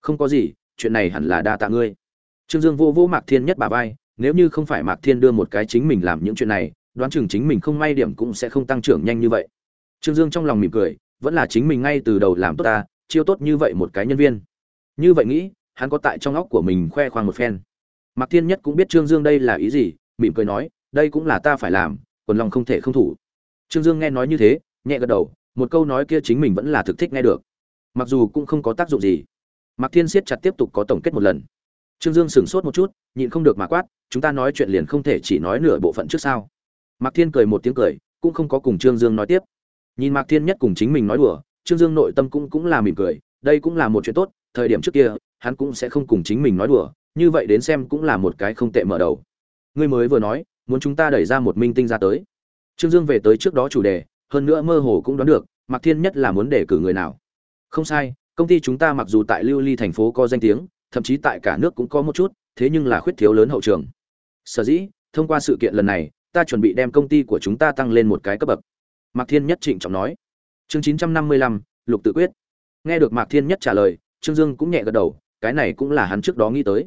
[SPEAKER 1] Không có gì, chuyện này hẳn là đa tạ ngươi. Trương dương vô vô mạc thiên nhất bà vai, nếu như không phải mạc thiên đưa một cái chính mình làm những chuyện này, đoán chừng chính mình không may điểm cũng sẽ không tăng trưởng nhanh như vậy. Trương dương trong lòng mỉm cười, vẫn là chính mình ngay từ đầu làm tốt ta, chiêu tốt như vậy một cái nhân viên như vậy nghĩ, hắn có tại trong óc của mình khoe khoang một phen. Mạc thiên nhất cũng biết trương dương đây là ý gì, mỉm cười nói, đây cũng là ta phải làm, quần lòng không thể không thủ. Trương dương nghe nói như thế, nhẹ gật đầu, một câu nói kia chính mình vẫn là thực thích nghe được. Mặc dù cũng không có tác dụng gì. Mạc thiên siết chặt tiếp tục có tổng kết một lần. Trương dương sửng sốt một chút, nhịn không được mà quát, chúng ta nói chuyện liền không thể chỉ nói nửa bộ phận trước sao. Mạc thiên cười một tiếng cười, cũng không có cùng trương dương nói tiếp. Nhìn mạc thiên nhất cùng chính mình nói đùa, trương dương nội tâm cũng cũng là mỉm cười đây cũng là một chuyện tốt, thời điểm trước kia, hắn cũng sẽ không cùng chính mình nói đùa, như vậy đến xem cũng là một cái không tệ mở đầu. Ngươi mới vừa nói, muốn chúng ta đẩy ra một minh tinh ra tới. Trương dương về tới trước đó chủ đề, hơn nữa mơ hồ cũng đoán được, mạc thiên nhất là muốn để cử người nào. Không sai, công ty chúng ta mặc dù tại lưu ly thành phố có danh tiếng, thậm chí tại cả nước cũng có một chút, thế nhưng là khuyết thiếu lớn hậu trường. Sở dĩ, thông qua sự kiện lần này, ta chuẩn bị đem công ty của chúng ta tăng lên một cái cấp bậc. Mạc thiên nhất trịnh trọng nói. Chương chín trăm năm mươi lăm, lục tự quyết nghe được mạc thiên nhất trả lời, trương dương cũng nhẹ gật đầu, cái này cũng là hắn trước đó nghĩ tới.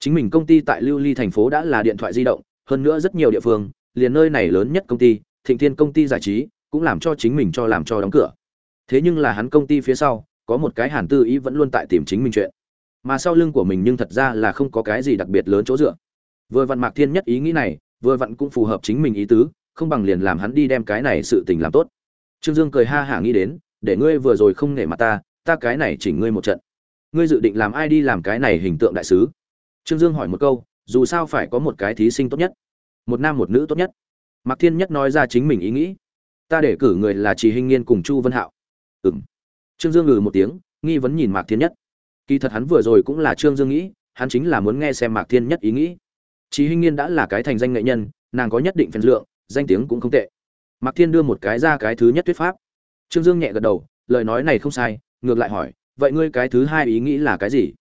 [SPEAKER 1] Chính mình công ty tại lưu ly thành phố đã là điện thoại di động, hơn nữa rất nhiều địa phương, liền nơi này lớn nhất công ty, thịnh thiên công ty giải trí, cũng làm cho chính mình cho làm cho đóng cửa. Thế nhưng là hắn công ty phía sau, có một cái hàn tư ý vẫn luôn tại tìm chính mình chuyện. Mà sau lưng của mình nhưng thật ra là không có cái gì đặc biệt lớn chỗ dựa. Vừa vặn mạc thiên nhất ý nghĩ này, vừa vặn cũng phù hợp chính mình ý tứ, không bằng liền làm hắn đi đem cái này sự tình làm tốt. Trương dương cười ha hả nghĩ đến, để ngươi vừa rồi không nể mặt ta ta cái này chỉnh ngươi một trận. Ngươi dự định làm ai đi làm cái này hình tượng đại sứ? Trương dương hỏi một câu dù sao phải có một cái thí sinh tốt nhất. Một nam một nữ tốt nhất. Mạc thiên nhất nói ra chính mình ý nghĩ. Ta để cử người là trì Hinh nghiên cùng chu vân hạo. Ừm. trương dương ngừ một tiếng nghi vấn nhìn mạc thiên nhất. Kỳ thật hắn vừa rồi cũng là trương dương nghĩ hắn chính là muốn nghe xem mạc thiên nhất ý nghĩ. Trì Hinh Nghiên đã là cái thành danh nghệ nhân, nàng có nhất định phần lượng, danh tiếng cũng không tệ. Mạc Thiên đưa một cái ra cái thứ nhất thuyết pháp. Trương Dương nhẹ gật đầu, lời nói này không sai, ngược lại hỏi, vậy ngươi cái thứ hai ý nghĩ là cái gì?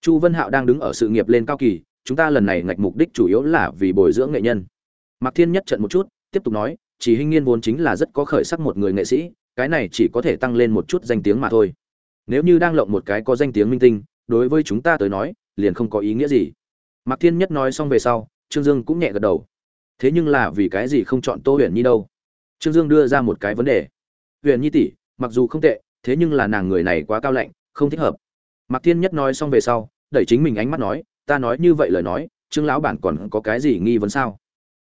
[SPEAKER 1] Chu Vân Hạo đang đứng ở sự nghiệp lên cao kỳ, chúng ta lần này ngạch mục đích chủ yếu là vì bồi dưỡng nghệ nhân. Mạc Thiên nhất trận một chút, tiếp tục nói, Chỉ Hinh Nghiên vốn chính là rất có khởi sắc một người nghệ sĩ, cái này chỉ có thể tăng lên một chút danh tiếng mà thôi. Nếu như đang lộng một cái có danh tiếng minh tinh, đối với chúng ta tới nói, liền không có ý nghĩa gì. Mạc Thiên Nhất nói xong về sau, Trương Dương cũng nhẹ gật đầu. Thế nhưng là vì cái gì không chọn Tô Huyền Nhi đâu? Trương Dương đưa ra một cái vấn đề. Huyền Nhi tỷ, mặc dù không tệ, thế nhưng là nàng người này quá cao lạnh, không thích hợp. Mạc Thiên Nhất nói xong về sau, đẩy chính mình ánh mắt nói, ta nói như vậy lời nói, Trương lão bản còn có cái gì nghi vấn sao?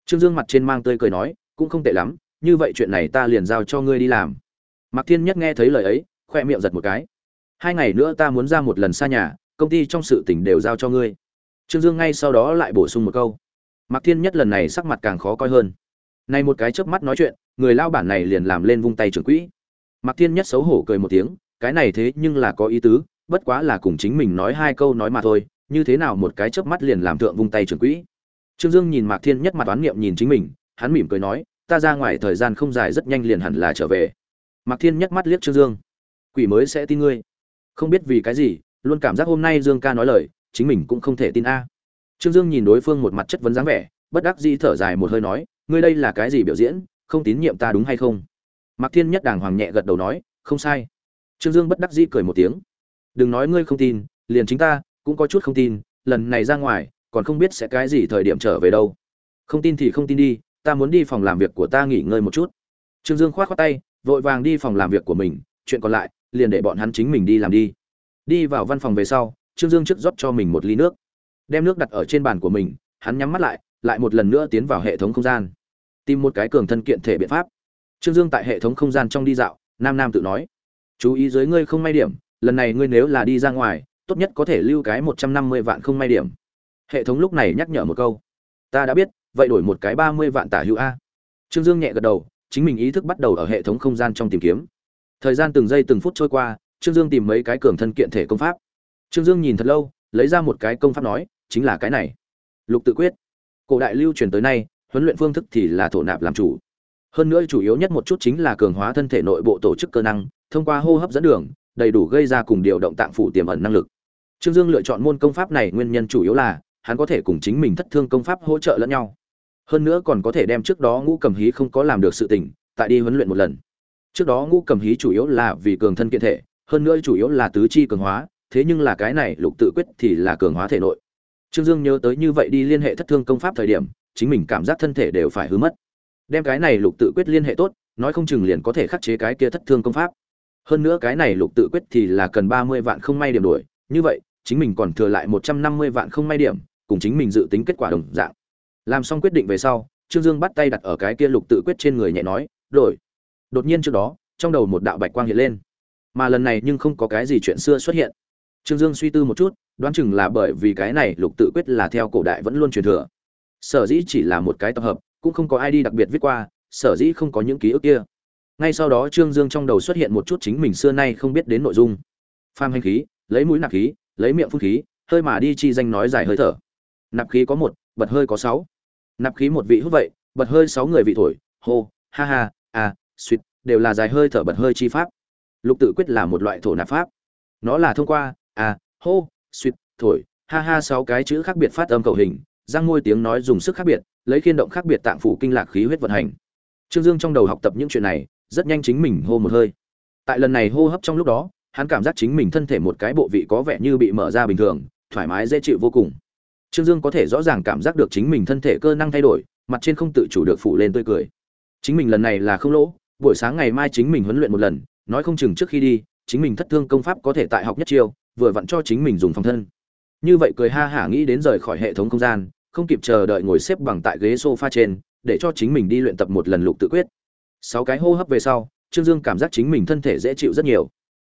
[SPEAKER 1] Trương Dương mặt trên mang tươi cười nói, cũng không tệ lắm, như vậy chuyện này ta liền giao cho ngươi đi làm. Mạc Thiên Nhất nghe thấy lời ấy, khoe miệng giật một cái. Hai ngày nữa ta muốn ra một lần xa nhà, công ty trong sự tình đều giao cho ngươi. Trương Dương ngay sau đó lại bổ sung một câu. Mạc Thiên Nhất lần này sắc mặt càng khó coi hơn. Này một cái chớp mắt nói chuyện, người lao bản này liền làm lên vung tay trưởng quỹ. Mạc Thiên Nhất xấu hổ cười một tiếng, cái này thế nhưng là có ý tứ, bất quá là cùng chính mình nói hai câu nói mà thôi, như thế nào một cái chớp mắt liền làm thượng vung tay trưởng quỹ. Trương Dương nhìn Mạc Thiên Nhất mặt toán niệm nhìn chính mình, hắn mỉm cười nói, ta ra ngoài thời gian không dài rất nhanh liền hẳn là trở về. Mạc Thiên Nhất mắt liếc Trương Dương, quỷ mới sẽ tin ngươi. Không biết vì cái gì, luôn cảm giác hôm nay Dương ca nói lời, chính mình cũng không thể tin a trương dương nhìn đối phương một mặt chất vấn dáng vẻ bất đắc dĩ thở dài một hơi nói ngươi đây là cái gì biểu diễn không tín nhiệm ta đúng hay không mạc thiên nhất đàng hoàng nhẹ gật đầu nói không sai. Trương dương bất đắc dĩ cười một tiếng. Đừng nói ngươi không tin liền chính ta cũng có chút không tin lần này ra ngoài còn không biết sẽ cái gì thời điểm trở về đâu. Không tin thì không tin đi ta muốn đi phòng làm việc của ta nghỉ ngơi một chút. Trương dương khoát khoát tay vội vàng đi phòng làm việc của mình chuyện còn lại liền để bọn hắn chính mình đi làm đi. Đi vào văn phòng về sau Trương Dương trước rót cho mình một ly nước, đem nước đặt ở trên bàn của mình, hắn nhắm mắt lại, lại một lần nữa tiến vào hệ thống không gian, tìm một cái cường thân kiện thể biện pháp. Trương Dương tại hệ thống không gian trong đi dạo, nam nam tự nói: "Chú ý dưới ngươi không may điểm, lần này ngươi nếu là đi ra ngoài, tốt nhất có thể lưu cái một trăm năm mươi vạn không may điểm." Hệ thống lúc này nhắc nhở một câu: "Ta đã biết, vậy đổi một cái ba mươi vạn tả hữu a." Trương Dương nhẹ gật đầu, chính mình ý thức bắt đầu ở hệ thống không gian trong tìm kiếm. Thời gian từng giây từng phút trôi qua, Trương Dương tìm mấy cái cường thân kiện thể công pháp. Trương Dương nhìn thật lâu, lấy ra một cái công pháp nói, chính là cái này. Lục tự quyết. Cổ đại lưu truyền tới nay, huấn luyện phương thức thì là thổ nạp làm chủ. Hơn nữa chủ yếu nhất một chút chính là cường hóa thân thể nội bộ tổ chức cơ năng, thông qua hô hấp dẫn đường, đầy đủ gây ra cùng điều động tạng phủ tiềm ẩn năng lực. Trương Dương lựa chọn môn công pháp này nguyên nhân chủ yếu là hắn có thể cùng chính mình thất thương công pháp hỗ trợ lẫn nhau. Hơn nữa còn có thể đem trước đó Ngũ Cầm Hí không có làm được sự tình, tại đi huấn luyện một lần. Trước đó Ngũ Cầm Hí chủ yếu là vì cường thân kiện thể, hơn nữa chủ yếu là tứ chi cường hóa, thế nhưng là cái này lục tự quyết thì là cường hóa thể nội trương dương nhớ tới như vậy đi liên hệ thất thương công pháp thời điểm chính mình cảm giác thân thể đều phải hư mất đem cái này lục tự quyết liên hệ tốt nói không chừng liền có thể khắc chế cái kia thất thương công pháp. Hơn nữa cái này lục tự quyết thì là cần ba mươi vạn không may điểm đổi như vậy chính mình còn thừa lại một trăm năm mươi vạn không may điểm cùng chính mình dự tính kết quả đồng dạng. Làm xong quyết định về sau trương dương bắt tay đặt ở cái kia lục tự quyết trên người nhẹ nói đổi. Đột nhiên trước đó trong đầu một đạo bạch quang hiện lên. Mà lần này nhưng không có cái gì chuyện xưa xuất hiện. Trương Dương suy tư một chút, đoán chừng là bởi vì cái này lục tự quyết là theo cổ đại vẫn luôn truyền thừa. Sở dĩ chỉ là một cái tập hợp, cũng không có ai đi đặc biệt viết qua, sở dĩ không có những ký ức kia. Ngay sau đó Trương Dương trong đầu xuất hiện một chút chính mình xưa nay không biết đến nội dung. pham hành khí, lấy mũi nạp khí, lấy miệng phun khí, hơi mà đi chi danh nói giải hơi thở. Nạp khí có một, bật hơi có sáu. Nạp khí một vị hút vậy, bật hơi sáu người vị thổi, hô, ha ha, à, suýt, đều là dài hơi thở bật hơi chi pháp. Lục tự quyết là một loại thổ nạp pháp. Nó là thông qua à hô suýt thổi ha ha sáu cái chữ khác biệt phát âm cầu hình răng môi tiếng nói dùng sức khác biệt lấy khiên động khác biệt tạng phủ kinh lạc khí huyết vận hành. Trương dương trong đầu học tập những chuyện này, rất nhanh chính mình hô một hơi. Tại lần này hô hấp trong lúc đó, hắn cảm giác chính mình thân thể một cái bộ vị có vẻ như bị mở ra bình thường, thoải mái dễ chịu vô cùng. Trương dương có thể rõ ràng cảm giác được chính mình thân thể cơ năng thay đổi, mặt trên không tự chủ được phủ lên tươi cười. Chính mình lần này là không lỗ, buổi sáng ngày mai chính mình huấn luyện một lần, nói không chừng trước khi đi, chính mình thất thương công pháp có thể tại học nhất chiêu, vừa vặn cho chính mình dùng phòng thân. Như vậy cười ha hả nghĩ đến rời khỏi hệ thống không gian không kịp chờ đợi ngồi xếp bằng tại ghế sofa trên, để cho chính mình đi luyện tập một lần lục tự quyết. Sáu cái hô hấp về sau, trương dương cảm giác chính mình thân thể dễ chịu rất nhiều.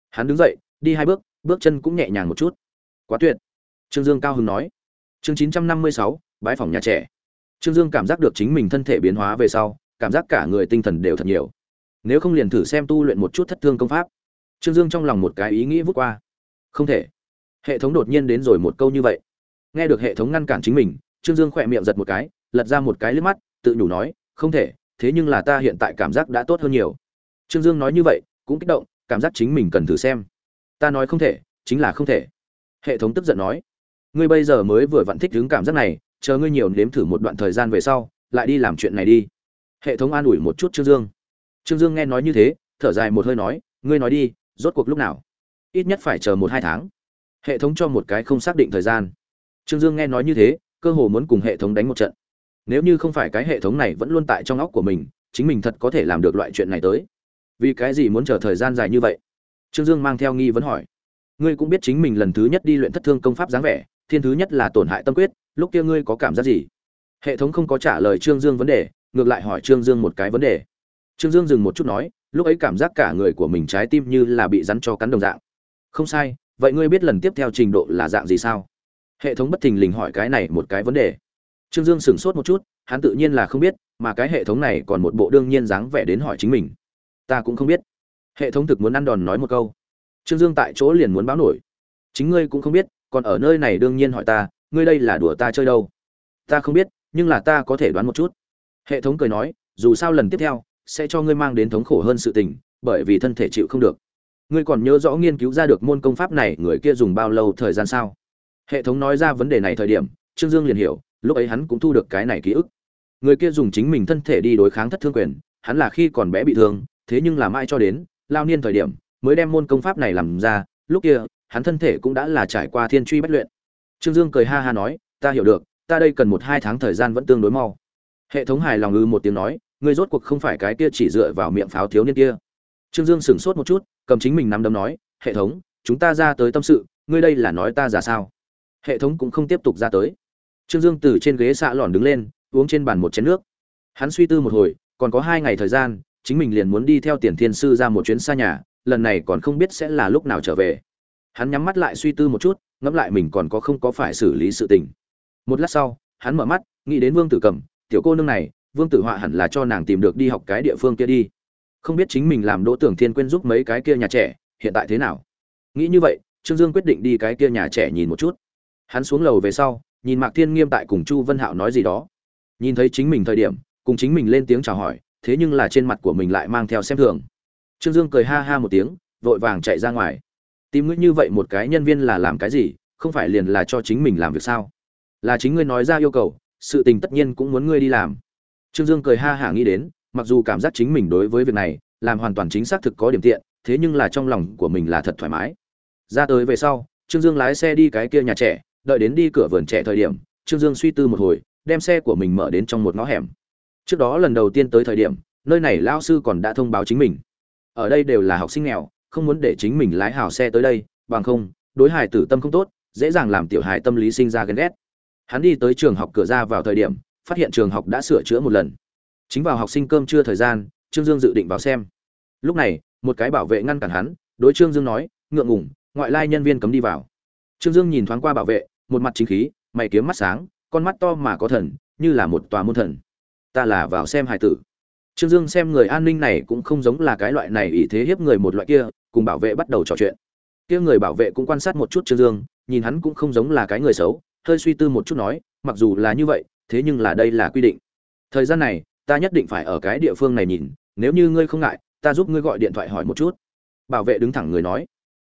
[SPEAKER 1] Hắn đứng dậy, đi hai bước bước chân cũng nhẹ nhàng một chút. Quá tuyệt. Trương dương cao hứng nói. Chương chín trăm năm mươi sáu bãi phòng nhà trẻ. Trương dương cảm giác được chính mình thân thể biến hóa về sau, cảm giác cả người tinh thần đều thật nhiều. Nếu không liền thử xem tu luyện một chút thất thương công pháp. Trương dương trong lòng một cái ý nghĩ vút qua. Không thể. Hệ thống đột nhiên đến rồi một câu như vậy. Nghe được hệ thống ngăn cản chính mình trương dương khỏe miệng giật một cái, lật ra một cái liếc mắt, tự nhủ nói, không thể, thế nhưng là ta hiện tại cảm giác đã tốt hơn nhiều. Trương dương nói như vậy, cũng kích động, cảm giác chính mình cần thử xem. Ta nói không thể, chính là không thể. Hệ thống tức giận nói, ngươi bây giờ mới vừa vặn thích hứng cảm giác này, chờ ngươi nhiều nếm thử một đoạn thời gian về sau, lại đi làm chuyện này đi. Hệ thống an ủi một chút trương dương. Trương dương nghe nói như thế, thở dài một hơi nói, ngươi nói đi, rốt cuộc lúc nào? Ít nhất phải chờ một hai tháng. Hệ thống cho một cái không xác định thời gian. Trương dương nghe nói như thế cơ hồ muốn cùng hệ thống đánh một trận. Nếu như không phải cái hệ thống này vẫn luôn tại trong óc của mình, chính mình thật có thể làm được loại chuyện này tới. Vì cái gì muốn chờ thời gian dài như vậy? Trương dương mang theo nghi vấn hỏi. Ngươi cũng biết chính mình lần thứ nhất đi luyện thất thương công pháp dáng vẻ, thiên thứ nhất là tổn hại tâm quyết, lúc kia ngươi có cảm giác gì? Hệ thống không có trả lời trương dương vấn đề, ngược lại hỏi trương dương một cái vấn đề. Trương dương dừng một chút nói, lúc ấy cảm giác cả người của mình trái tim như là bị rắn cho cắn đồng dạng. Không sai, vậy ngươi biết lần tiếp theo trình độ là dạng gì sao? Hệ thống bất thình lình hỏi cái này một cái vấn đề. Trương dương sửng sốt một chút, hắn tự nhiên là không biết, mà cái hệ thống này còn một bộ đương nhiên dáng vẻ đến hỏi chính mình. Ta cũng không biết. Hệ thống thực muốn ăn đòn nói một câu. Trương dương tại chỗ liền muốn báo nổi. Chính ngươi cũng không biết, còn ở nơi này đương nhiên hỏi ta, ngươi đây là đùa ta chơi đâu? Ta không biết, nhưng là ta có thể đoán một chút. Hệ thống cười nói, dù sao lần tiếp theo, sẽ cho ngươi mang đến thống khổ hơn sự tình, bởi vì thân thể chịu không được. Ngươi còn nhớ rõ nghiên cứu ra được môn công pháp này, người kia dùng bao lâu thời gian sao? Hệ thống nói ra vấn đề này thời điểm, trương dương liền hiểu, lúc ấy hắn cũng thu được cái này ký ức. Người kia dùng chính mình thân thể đi đối kháng thất thương quyền, hắn là khi còn bé bị thương, thế nhưng là mãi cho đến lao niên thời điểm mới đem môn công pháp này làm ra, lúc kia, hắn thân thể cũng đã là trải qua thiên truy bất luyện. Trương dương cười ha ha nói, ta hiểu được, ta đây cần một hai tháng thời gian vẫn tương đối mau. Hệ thống hài lòng ư một tiếng nói, ngươi rốt cuộc không phải cái kia chỉ dựa vào miệng pháo thiếu niên kia. Trương dương sửng sốt một chút, cầm chính mình nắm đấm nói, hệ thống, chúng ta ra tới tâm sự, ngươi đây là nói ta giả sao? Hệ thống cũng không tiếp tục ra tới. Trương dương từ trên ghế xạ lòn đứng lên, uống trên bàn một chén nước. Hắn suy tư một hồi, còn có hai ngày thời gian, chính mình liền muốn đi theo tiền thiên sư ra một chuyến xa nhà, lần này còn không biết sẽ là lúc nào trở về. Hắn nhắm mắt lại suy tư một chút, ngẫm lại mình còn có không có phải xử lý sự tình. Một lát sau, hắn mở mắt, nghĩ đến vương tử cầm tiểu cô nương này, vương tử họa hẳn là cho nàng tìm được đi học cái địa phương kia đi. Không biết chính mình làm đỗ tưởng thiên quên giúp mấy cái kia nhà trẻ, hiện tại thế nào? Nghĩ như vậy, trương dương quyết định đi cái kia nhà trẻ nhìn một chút hắn xuống lầu về sau, nhìn mạc thiên nghiêm tại cùng chu vân hạo nói gì đó. Nhìn thấy chính mình thời điểm, cùng chính mình lên tiếng chào hỏi, thế nhưng là trên mặt của mình lại mang theo xem thường. Trương dương cười ha ha một tiếng, vội vàng chạy ra ngoài. Tìm ngươi như vậy một cái nhân viên là làm cái gì, không phải liền là cho chính mình làm việc sao? Là chính ngươi nói ra yêu cầu, sự tình tất nhiên cũng muốn ngươi đi làm. Trương dương cười ha hả nghĩ đến, mặc dù cảm giác chính mình đối với việc này, làm hoàn toàn chính xác thực có điểm tiện, thế nhưng là trong lòng của mình là thật thoải mái. Ra tới về sau, trương dương lái xe đi cái kia nhà trẻ đợi đến đi cửa vườn trẻ thời điểm, trương dương suy tư một hồi, đem xe của mình mở đến trong một ngõ hẻm. Trước đó lần đầu tiên tới thời điểm, nơi này lao sư còn đã thông báo chính mình. Ở đây đều là học sinh nghèo, không muốn để chính mình lái hào xe tới đây, bằng không, đối hài tử tâm không tốt, dễ dàng làm tiểu hài tâm lý sinh ra ghen ghét. Hắn đi tới trường học cửa ra vào thời điểm, phát hiện trường học đã sửa chữa một lần. Chính vào học sinh cơm trưa thời gian, trương dương dự định vào xem. Lúc này, một cái bảo vệ ngăn cản hắn, đối trương dương nói, ngượng ngủng ngoại lai nhân viên cấm đi vào trương dương nhìn thoáng qua bảo vệ, một mặt chính khí, mày kiếm mắt sáng, con mắt to mà có thần, như là một tòa môn thần. Ta là vào xem hài tử. Trương dương xem người an ninh này cũng không giống là cái loại này ý thế hiếp người một loại kia, cùng bảo vệ bắt đầu trò chuyện. Kia người bảo vệ cũng quan sát một chút trương dương, nhìn hắn cũng không giống là cái người xấu, hơi suy tư một chút nói, mặc dù là như vậy, thế nhưng là đây là quy định. Thời gian này, ta nhất định phải ở cái địa phương này nhìn, nếu như ngươi không ngại, ta giúp ngươi gọi điện thoại hỏi một chút. Bảo vệ đứng thẳng người nói.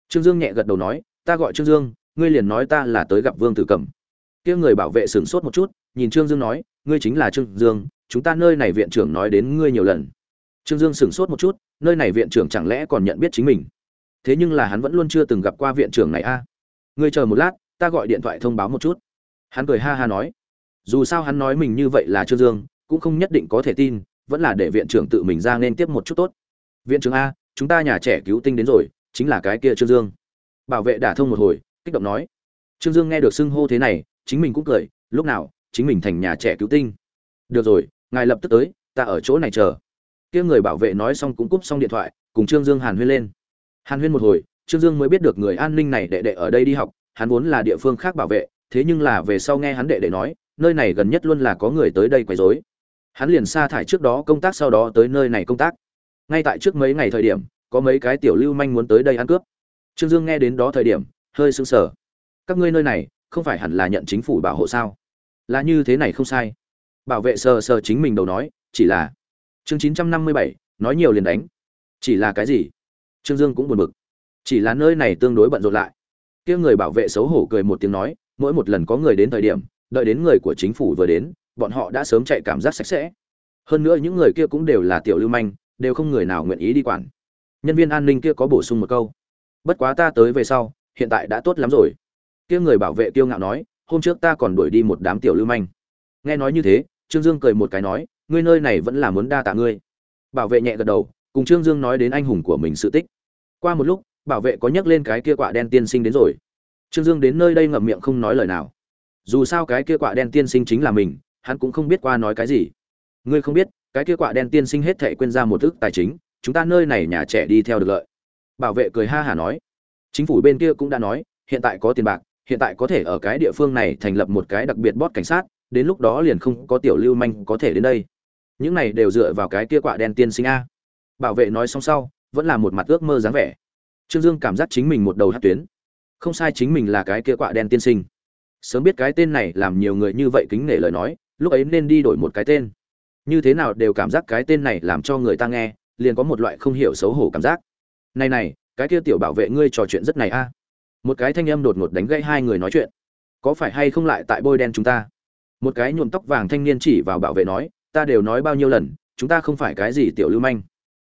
[SPEAKER 1] Trương dương nhẹ gật đầu nói, ta gọi trương dương ngươi liền nói ta là tới gặp vương tử cẩm kia người bảo vệ sửng sốt một chút, nhìn trương dương nói, ngươi chính là trương dương, chúng ta nơi này viện trưởng nói đến ngươi nhiều lần. Trương dương sửng sốt một chút, nơi này viện trưởng chẳng lẽ còn nhận biết chính mình? Thế nhưng là hắn vẫn luôn chưa từng gặp qua viện trưởng này a. Ngươi chờ một lát, ta gọi điện thoại thông báo một chút. Hắn cười ha ha nói. Dù sao hắn nói mình như vậy là trương dương, cũng không nhất định có thể tin, vẫn là để viện trưởng tự mình ra nên tiếp một chút tốt. Viện trưởng a, chúng ta nhà trẻ cứu tinh đến rồi, chính là cái kia trương dương. Bảo vệ đả thông một hồi kích động nói. Trương dương nghe được xưng hô thế này, chính mình cũng cười, lúc nào, chính mình thành nhà trẻ cứu tinh. Được rồi, ngài lập tức tới, ta ở chỗ này chờ. Kia người bảo vệ nói xong cũng cúp xong điện thoại, cùng trương dương hàn huyên lên. Hàn huyên một hồi, trương dương mới biết được người an ninh này đệ đệ ở đây đi học, hắn vốn là địa phương khác bảo vệ, thế nhưng là về sau nghe hắn đệ đệ nói, nơi này gần nhất luôn là có người tới đây quấy rối. Hắn liền sa thải trước đó công tác sau đó tới nơi này công tác. Ngay tại trước mấy ngày thời điểm, có mấy cái tiểu lưu manh muốn tới đây ăn cướp. Trương dương nghe đến đó thời điểm hơi sững sờ. Các ngươi nơi này không phải hẳn là nhận chính phủ bảo hộ sao? Là như thế này không sai. Bảo vệ sờ sờ chính mình đầu nói, chỉ là chương chín trăm năm mươi bảy, nói nhiều liền đánh. Chỉ là cái gì? Trương dương cũng buồn bực. Chỉ là nơi này tương đối bận rộn lại. Kia người bảo vệ xấu hổ cười một tiếng nói, mỗi một lần có người đến thời điểm, đợi đến người của chính phủ vừa đến, bọn họ đã sớm chạy cảm giác sạch sẽ. Hơn nữa những người kia cũng đều là tiểu lưu manh, đều không người nào nguyện ý đi quản. Nhân viên an ninh kia có bổ sung một câu. Bất quá ta tới về sau hiện tại đã tốt lắm rồi. Kia người bảo vệ kiêu ngạo nói, hôm trước ta còn đuổi đi một đám tiểu lưu manh. Nghe nói như thế, trương dương cười một cái nói, ngươi nơi này vẫn là muốn đa tạ ngươi. Bảo vệ nhẹ gật đầu, cùng trương dương nói đến anh hùng của mình sự tích. Qua một lúc, bảo vệ có nhắc lên cái kia quạ đen tiên sinh đến rồi. Trương dương đến nơi đây ngậm miệng không nói lời nào. Dù sao cái kia quạ đen tiên sinh chính là mình, hắn cũng không biết qua nói cái gì. Ngươi không biết, cái kia quạ đen tiên sinh hết thệ quên ra một ước tài chính, chúng ta nơi này nhà trẻ đi theo được lợi. Bảo vệ cười ha hả nói chính phủ bên kia cũng đã nói, hiện tại có tiền bạc, hiện tại có thể ở cái địa phương này thành lập một cái đặc biệt bót cảnh sát, đến lúc đó liền không có tiểu lưu manh có thể đến đây. Những này đều dựa vào cái kia quạ đen tiên sinh a. Bảo vệ nói xong sau, vẫn là một mặt ước mơ dáng vẻ. Trương dương cảm giác chính mình một đầu hát tuyến. Không sai chính mình là cái kia quạ đen tiên sinh. Sớm biết cái tên này làm nhiều người như vậy kính nể lời nói, lúc ấy nên đi đổi một cái tên. Như thế nào đều cảm giác cái tên này làm cho người ta nghe, liền có một loại không hiểu xấu hổ cảm giác. Này này cái kia tiểu bảo vệ ngươi trò chuyện rất này a. Một cái thanh âm đột ngột đánh gãy hai người nói chuyện. Có phải hay không lại tại bôi đen chúng ta? Một cái nhuộm tóc vàng thanh niên chỉ vào bảo vệ nói, ta đều nói bao nhiêu lần, chúng ta không phải cái gì tiểu lưu manh.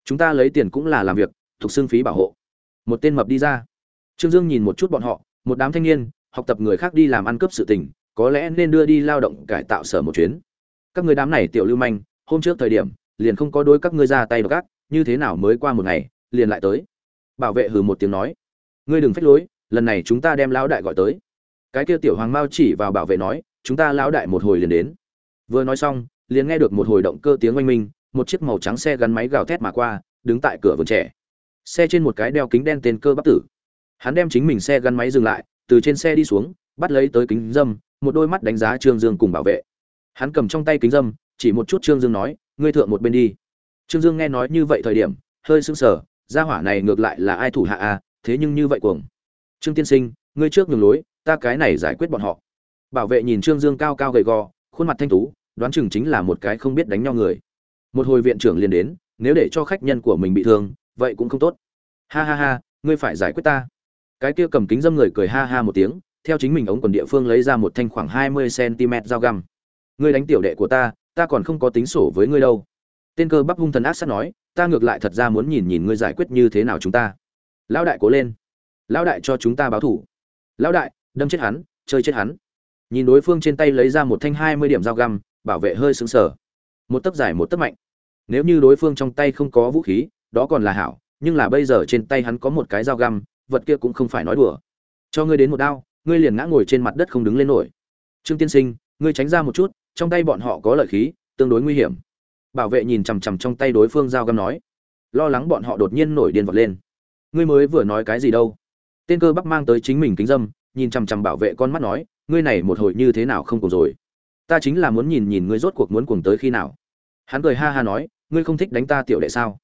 [SPEAKER 1] Chúng ta lấy tiền cũng là làm việc, thuộc xương phí bảo hộ. Một tên mập đi ra. Trương dương nhìn một chút bọn họ, một đám thanh niên, học tập người khác đi làm ăn cướp sự tình, có lẽ nên đưa đi lao động cải tạo sở một chuyến. Các người đám này tiểu lưu manh, hôm trước thời điểm, liền không có đôi các ngươi ra tay đ gác như thế nào mới qua một ngày, liền lại tới bảo vệ hừ một tiếng nói, ngươi đừng phách lối, lần này chúng ta đem lão đại gọi tới. Cái kia tiểu hoàng mao chỉ vào bảo vệ nói, chúng ta lão đại một hồi liền đến. Vừa nói xong, liền nghe được một hồi động cơ tiếng oanh minh, một chiếc màu trắng xe gắn máy gào thét mà qua, đứng tại cửa vườn trẻ. Xe trên một cái đeo kính đen tên cơ bắp tử. Hắn đem chính mình xe gắn máy dừng lại, từ trên xe đi xuống, bắt lấy tới kính dâm, một đôi mắt đánh giá trương dương cùng bảo vệ. Hắn cầm trong tay kính dâm, chỉ một chút trương dương nói, ngươi thượng một bên đi. Trương dương nghe nói như vậy thời điểm, hơi sững sờ gia hỏa này ngược lại là ai thủ hạ a à, thế nhưng như vậy cuồng. Trương tiên sinh ngươi trước nhường lối ta cái này giải quyết bọn họ. Bảo vệ nhìn trương dương cao cao gầy gò khuôn mặt thanh tú đoán chừng chính là một cái không biết đánh nhau người. Một hồi viện trưởng liền đến nếu để cho khách nhân của mình bị thương vậy cũng không tốt. Ha ha ha ngươi phải giải quyết ta. Cái kia cầm kính dâm người cười ha ha một tiếng theo chính mình ống quần địa phương lấy ra một thanh khoảng hai mươi cm dao găm. Ngươi đánh tiểu đệ của ta ta còn không có tính sổ với ngươi đâu. Tên cơ bắp hung thần ác sát nói ta ngược lại thật ra muốn nhìn nhìn ngươi giải quyết như thế nào chúng ta. Lão đại cố lên. Lão đại cho chúng ta báo thủ. Lão đại, đâm chết hắn, chơi chết hắn. Nhìn đối phương trên tay lấy ra một thanh hai mươi điểm dao găm, bảo vệ hơi sững sờ. Một tấc dài một tấc mạnh. Nếu như đối phương trong tay không có vũ khí, đó còn là hảo, nhưng là bây giờ trên tay hắn có một cái dao găm, vật kia cũng không phải nói đùa. Cho ngươi đến một đao, ngươi liền ngã ngồi trên mặt đất không đứng lên nổi. Trương tiên sinh, ngươi tránh ra một chút, trong tay bọn họ có lợi khí, tương đối nguy hiểm bảo vệ nhìn chằm chằm trong tay đối phương dao găm nói. Lo lắng bọn họ đột nhiên nổi điên vọt lên. Ngươi mới vừa nói cái gì đâu? Tên cơ bắc mang tới chính mình kính dâm, nhìn chằm chằm bảo vệ con mắt nói, ngươi này một hồi như thế nào không cùng rồi? Ta chính là muốn nhìn nhìn ngươi rốt cuộc muốn cuồng tới khi nào. Hắn cười ha ha nói, ngươi không thích đánh ta tiểu đệ sao?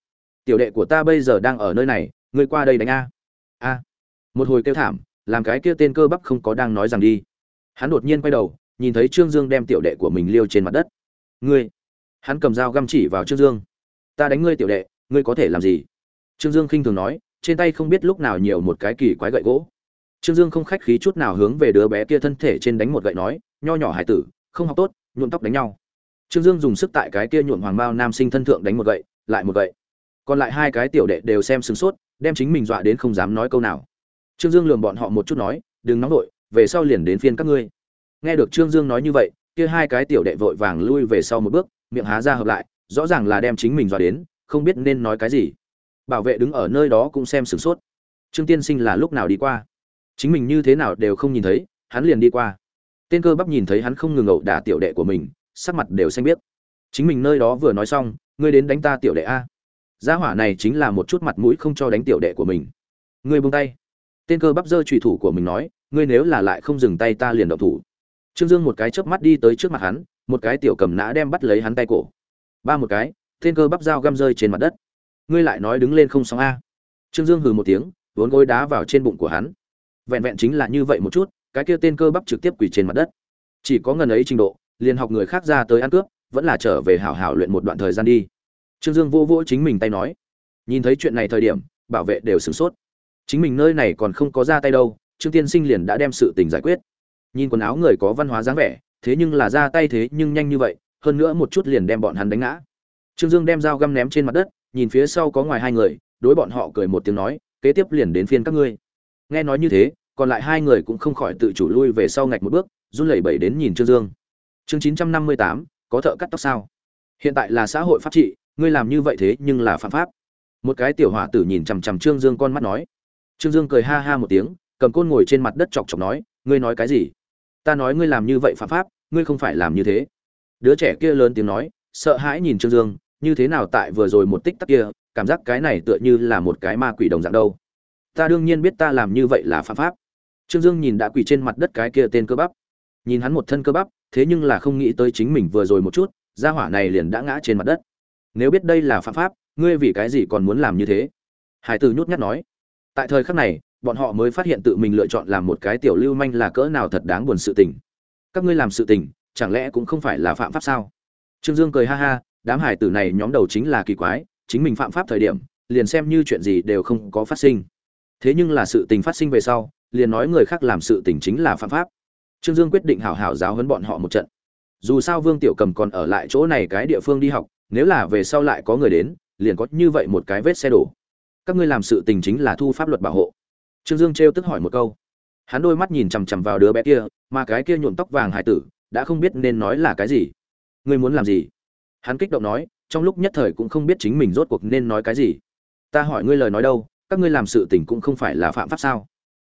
[SPEAKER 1] Tiểu đệ của ta bây giờ đang ở nơi này, ngươi qua đây đánh a. A. Một hồi kêu thảm, làm cái kia tên cơ bắp không có đang nói rằng đi. Hắn đột nhiên quay đầu, nhìn thấy trương dương đem tiểu đệ của mình liêu trên mặt đất. Ngươi hắn cầm dao găm chỉ vào trương dương. Ta đánh ngươi tiểu đệ, ngươi có thể làm gì? Trương dương khinh thường nói, trên tay không biết lúc nào nhiều một cái kỳ quái gậy gỗ. Trương dương không khách khí chút nào hướng về đứa bé kia thân thể trên đánh một gậy nói, nho nhỏ hải tử, không học tốt, nhuộm tóc đánh nhau. Trương dương dùng sức tại cái kia nhuộm hoàng bao nam sinh thân thượng đánh một gậy, lại một gậy. Còn lại hai cái tiểu đệ đều xem sửng sốt, đem chính mình dọa đến không dám nói câu nào. Trương dương lườm bọn họ một chút nói, đừng nóng vội, về sau liền đến phiên các ngươi. Nghe được trương dương nói như vậy, kia hai cái tiểu đệ vội vàng lui về sau một bước miệng há ra hợp lại, rõ ràng là đem chính mình dọa đến, không biết nên nói cái gì. Bảo vệ đứng ở nơi đó cũng xem sửng sốt. Trương tiên sinh là lúc nào đi qua? Chính mình như thế nào đều không nhìn thấy, hắn liền đi qua. Tên cơ bắp nhìn thấy hắn không ngừng ẩu đả tiểu đệ của mình, sắc mặt đều xanh biết chính mình nơi đó vừa nói xong, ngươi đến đánh ta tiểu đệ a. Gia hỏa này chính là một chút mặt mũi không cho đánh tiểu đệ của mình. Ngươi buông tay. Tên cơ bắp giơ trùy thủ của mình nói, ngươi nếu là lại không dừng tay ta liền động thủ. Trương dương một cái chớp mắt đi tới trước mặt hắn một cái tiểu cầm nã đem bắt lấy hắn tay cổ. Ba một cái tên cơ bắp dao găm rơi trên mặt đất. Ngươi lại nói đứng lên không sóng a. Trương dương hừ một tiếng, vốn gối đá vào trên bụng của hắn. Vẹn vẹn chính là như vậy một chút, cái kia tên cơ bắp trực tiếp quỳ trên mặt đất. Chỉ có ngần ấy trình độ, liền học người khác ra tới ăn cướp, vẫn là trở về hảo hảo luyện một đoạn thời gian đi. Trương dương vô vỗ chính mình tay nói. Nhìn thấy chuyện này thời điểm, bảo vệ đều sửng sốt. Chính mình nơi này còn không có ra tay đâu, trương tiên sinh liền đã đem sự tình giải quyết. Nhìn quần áo người có văn hóa dáng vẻ thế nhưng là ra tay thế nhưng nhanh như vậy, hơn nữa một chút liền đem bọn hắn đánh ngã. Trương dương đem dao găm ném trên mặt đất, nhìn phía sau có ngoài hai người, đối bọn họ cười một tiếng nói, kế tiếp liền đến phiên các ngươi. Nghe nói như thế, còn lại hai người cũng không khỏi tự chủ lui về sau ngạch một bước, run lẩy bẩy đến nhìn trương dương. Chương chín trăm năm mươi tám, có thợ cắt tóc sao? Hiện tại là xã hội pháp trị, ngươi làm như vậy thế nhưng là phạm pháp. Một cái tiểu hỏa tử nhìn chằm chằm trương dương con mắt nói. Trương dương cười ha ha một tiếng, cầm côn ngồi trên mặt đất chọc chọc nói, ngươi nói cái gì? Ta nói ngươi làm như vậy phạm pháp ngươi không phải làm như thế. Đứa trẻ kia lớn tiếng nói, sợ hãi nhìn trương dương, như thế nào tại vừa rồi một tích tắc kia, cảm giác cái này tựa như là một cái ma quỷ đồng dạng đâu. Ta đương nhiên biết ta làm như vậy là phạm pháp. Trương dương nhìn đã quỷ trên mặt đất cái kia tên cơ bắp. Nhìn hắn một thân cơ bắp, thế nhưng là không nghĩ tới chính mình vừa rồi một chút, gia hỏa này liền đã ngã trên mặt đất. Nếu biết đây là phạm pháp, ngươi vì cái gì còn muốn làm như thế? Hải tử nhút nhát nói. Tại thời khắc này, bọn họ mới phát hiện tự mình lựa chọn làm một cái tiểu lưu manh là cỡ nào thật đáng buồn sự tình các ngươi làm sự tình, chẳng lẽ cũng không phải là phạm pháp sao? Trương dương cười ha ha, đám hải tử này nhóm đầu chính là kỳ quái, chính mình phạm pháp thời điểm, liền xem như chuyện gì đều không có phát sinh. Thế nhưng là sự tình phát sinh về sau, liền nói người khác làm sự tình chính là phạm pháp. Trương dương quyết định hảo hảo giáo huấn bọn họ một trận. Dù sao vương tiểu cầm còn ở lại chỗ này cái địa phương đi học, nếu là về sau lại có người đến, liền có như vậy một cái vết xe đổ. Các ngươi làm sự tình chính là thu pháp luật bảo hộ. Trương dương trêu tức hỏi một câu hắn đôi mắt nhìn chằm chằm vào đứa bé kia, mà cái kia nhuộm tóc vàng hải tử đã không biết nên nói là cái gì. Ngươi muốn làm gì? Hắn kích động nói, trong lúc nhất thời cũng không biết chính mình rốt cuộc nên nói cái gì. Ta hỏi ngươi lời nói đâu, các ngươi làm sự tình cũng không phải là phạm pháp sao?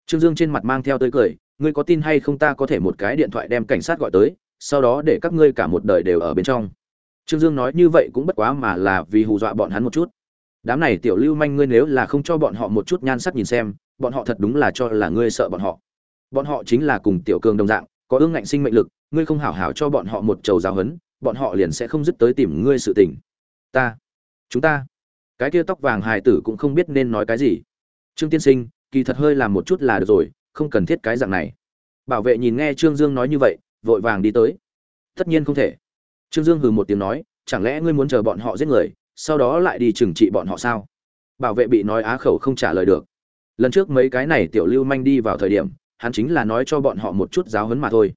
[SPEAKER 1] Trương dương trên mặt mang theo tới cười, ngươi có tin hay không ta có thể một cái điện thoại đem cảnh sát gọi tới, sau đó để các ngươi cả một đời đều ở bên trong. Trương dương nói như vậy cũng bất quá mà là vì hù dọa bọn hắn một chút. Đám này tiểu lưu manh ngươi nếu là không cho bọn họ một chút nhan sắc nhìn xem bọn họ thật đúng là cho là ngươi sợ bọn họ. Bọn họ chính là cùng tiểu cường đồng dạng, có ương ngạnh sinh mệnh lực, ngươi không hảo hảo cho bọn họ một trầu giáo hấn bọn họ liền sẽ không dứt tới tìm ngươi sự tình. Ta, chúng ta. Cái kia tóc vàng hài tử cũng không biết nên nói cái gì. Trương tiên sinh, kỳ thật hơi làm một chút là được rồi, không cần thiết cái dạng này. Bảo vệ nhìn nghe trương dương nói như vậy, vội vàng đi tới. Tất nhiên không thể. Trương dương hừ một tiếng nói, chẳng lẽ ngươi muốn chờ bọn họ giết người, sau đó lại đi trừng trị bọn họ sao? Bảo vệ bị nói á khẩu không trả lời được lần trước mấy cái này tiểu lưu manh đi vào thời điểm, hắn chính là nói cho bọn họ một chút giáo huấn mà thôi.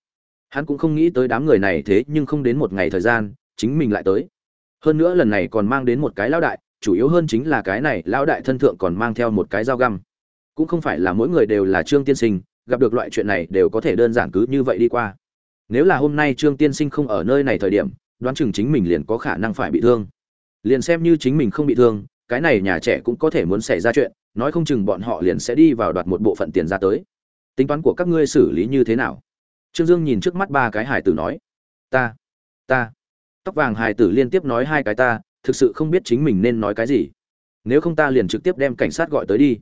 [SPEAKER 1] Hắn cũng không nghĩ tới đám người này thế nhưng không đến một ngày thời gian, chính mình lại tới. Hơn nữa lần này còn mang đến một cái lão đại, chủ yếu hơn chính là cái này lão đại thân thượng còn mang theo một cái dao găm. Cũng không phải là mỗi người đều là trương tiên sinh, gặp được loại chuyện này đều có thể đơn giản cứ như vậy đi qua. Nếu là hôm nay trương tiên sinh không ở nơi này thời điểm, đoán chừng chính mình liền có khả năng phải bị thương. Liền xem như chính mình không bị thương, cái này nhà trẻ cũng có thể muốn xảy ra chuyện nói không chừng bọn họ liền sẽ đi vào đoạt một bộ phận tiền ra tới. Tính toán của các ngươi xử lý như thế nào? Trương dương nhìn trước mắt ba cái hải tử nói. Ta ta. Tóc vàng hải tử liên tiếp nói hai cái ta, thực sự không biết chính mình nên nói cái gì. Nếu không ta liền trực tiếp đem cảnh sát gọi tới đi.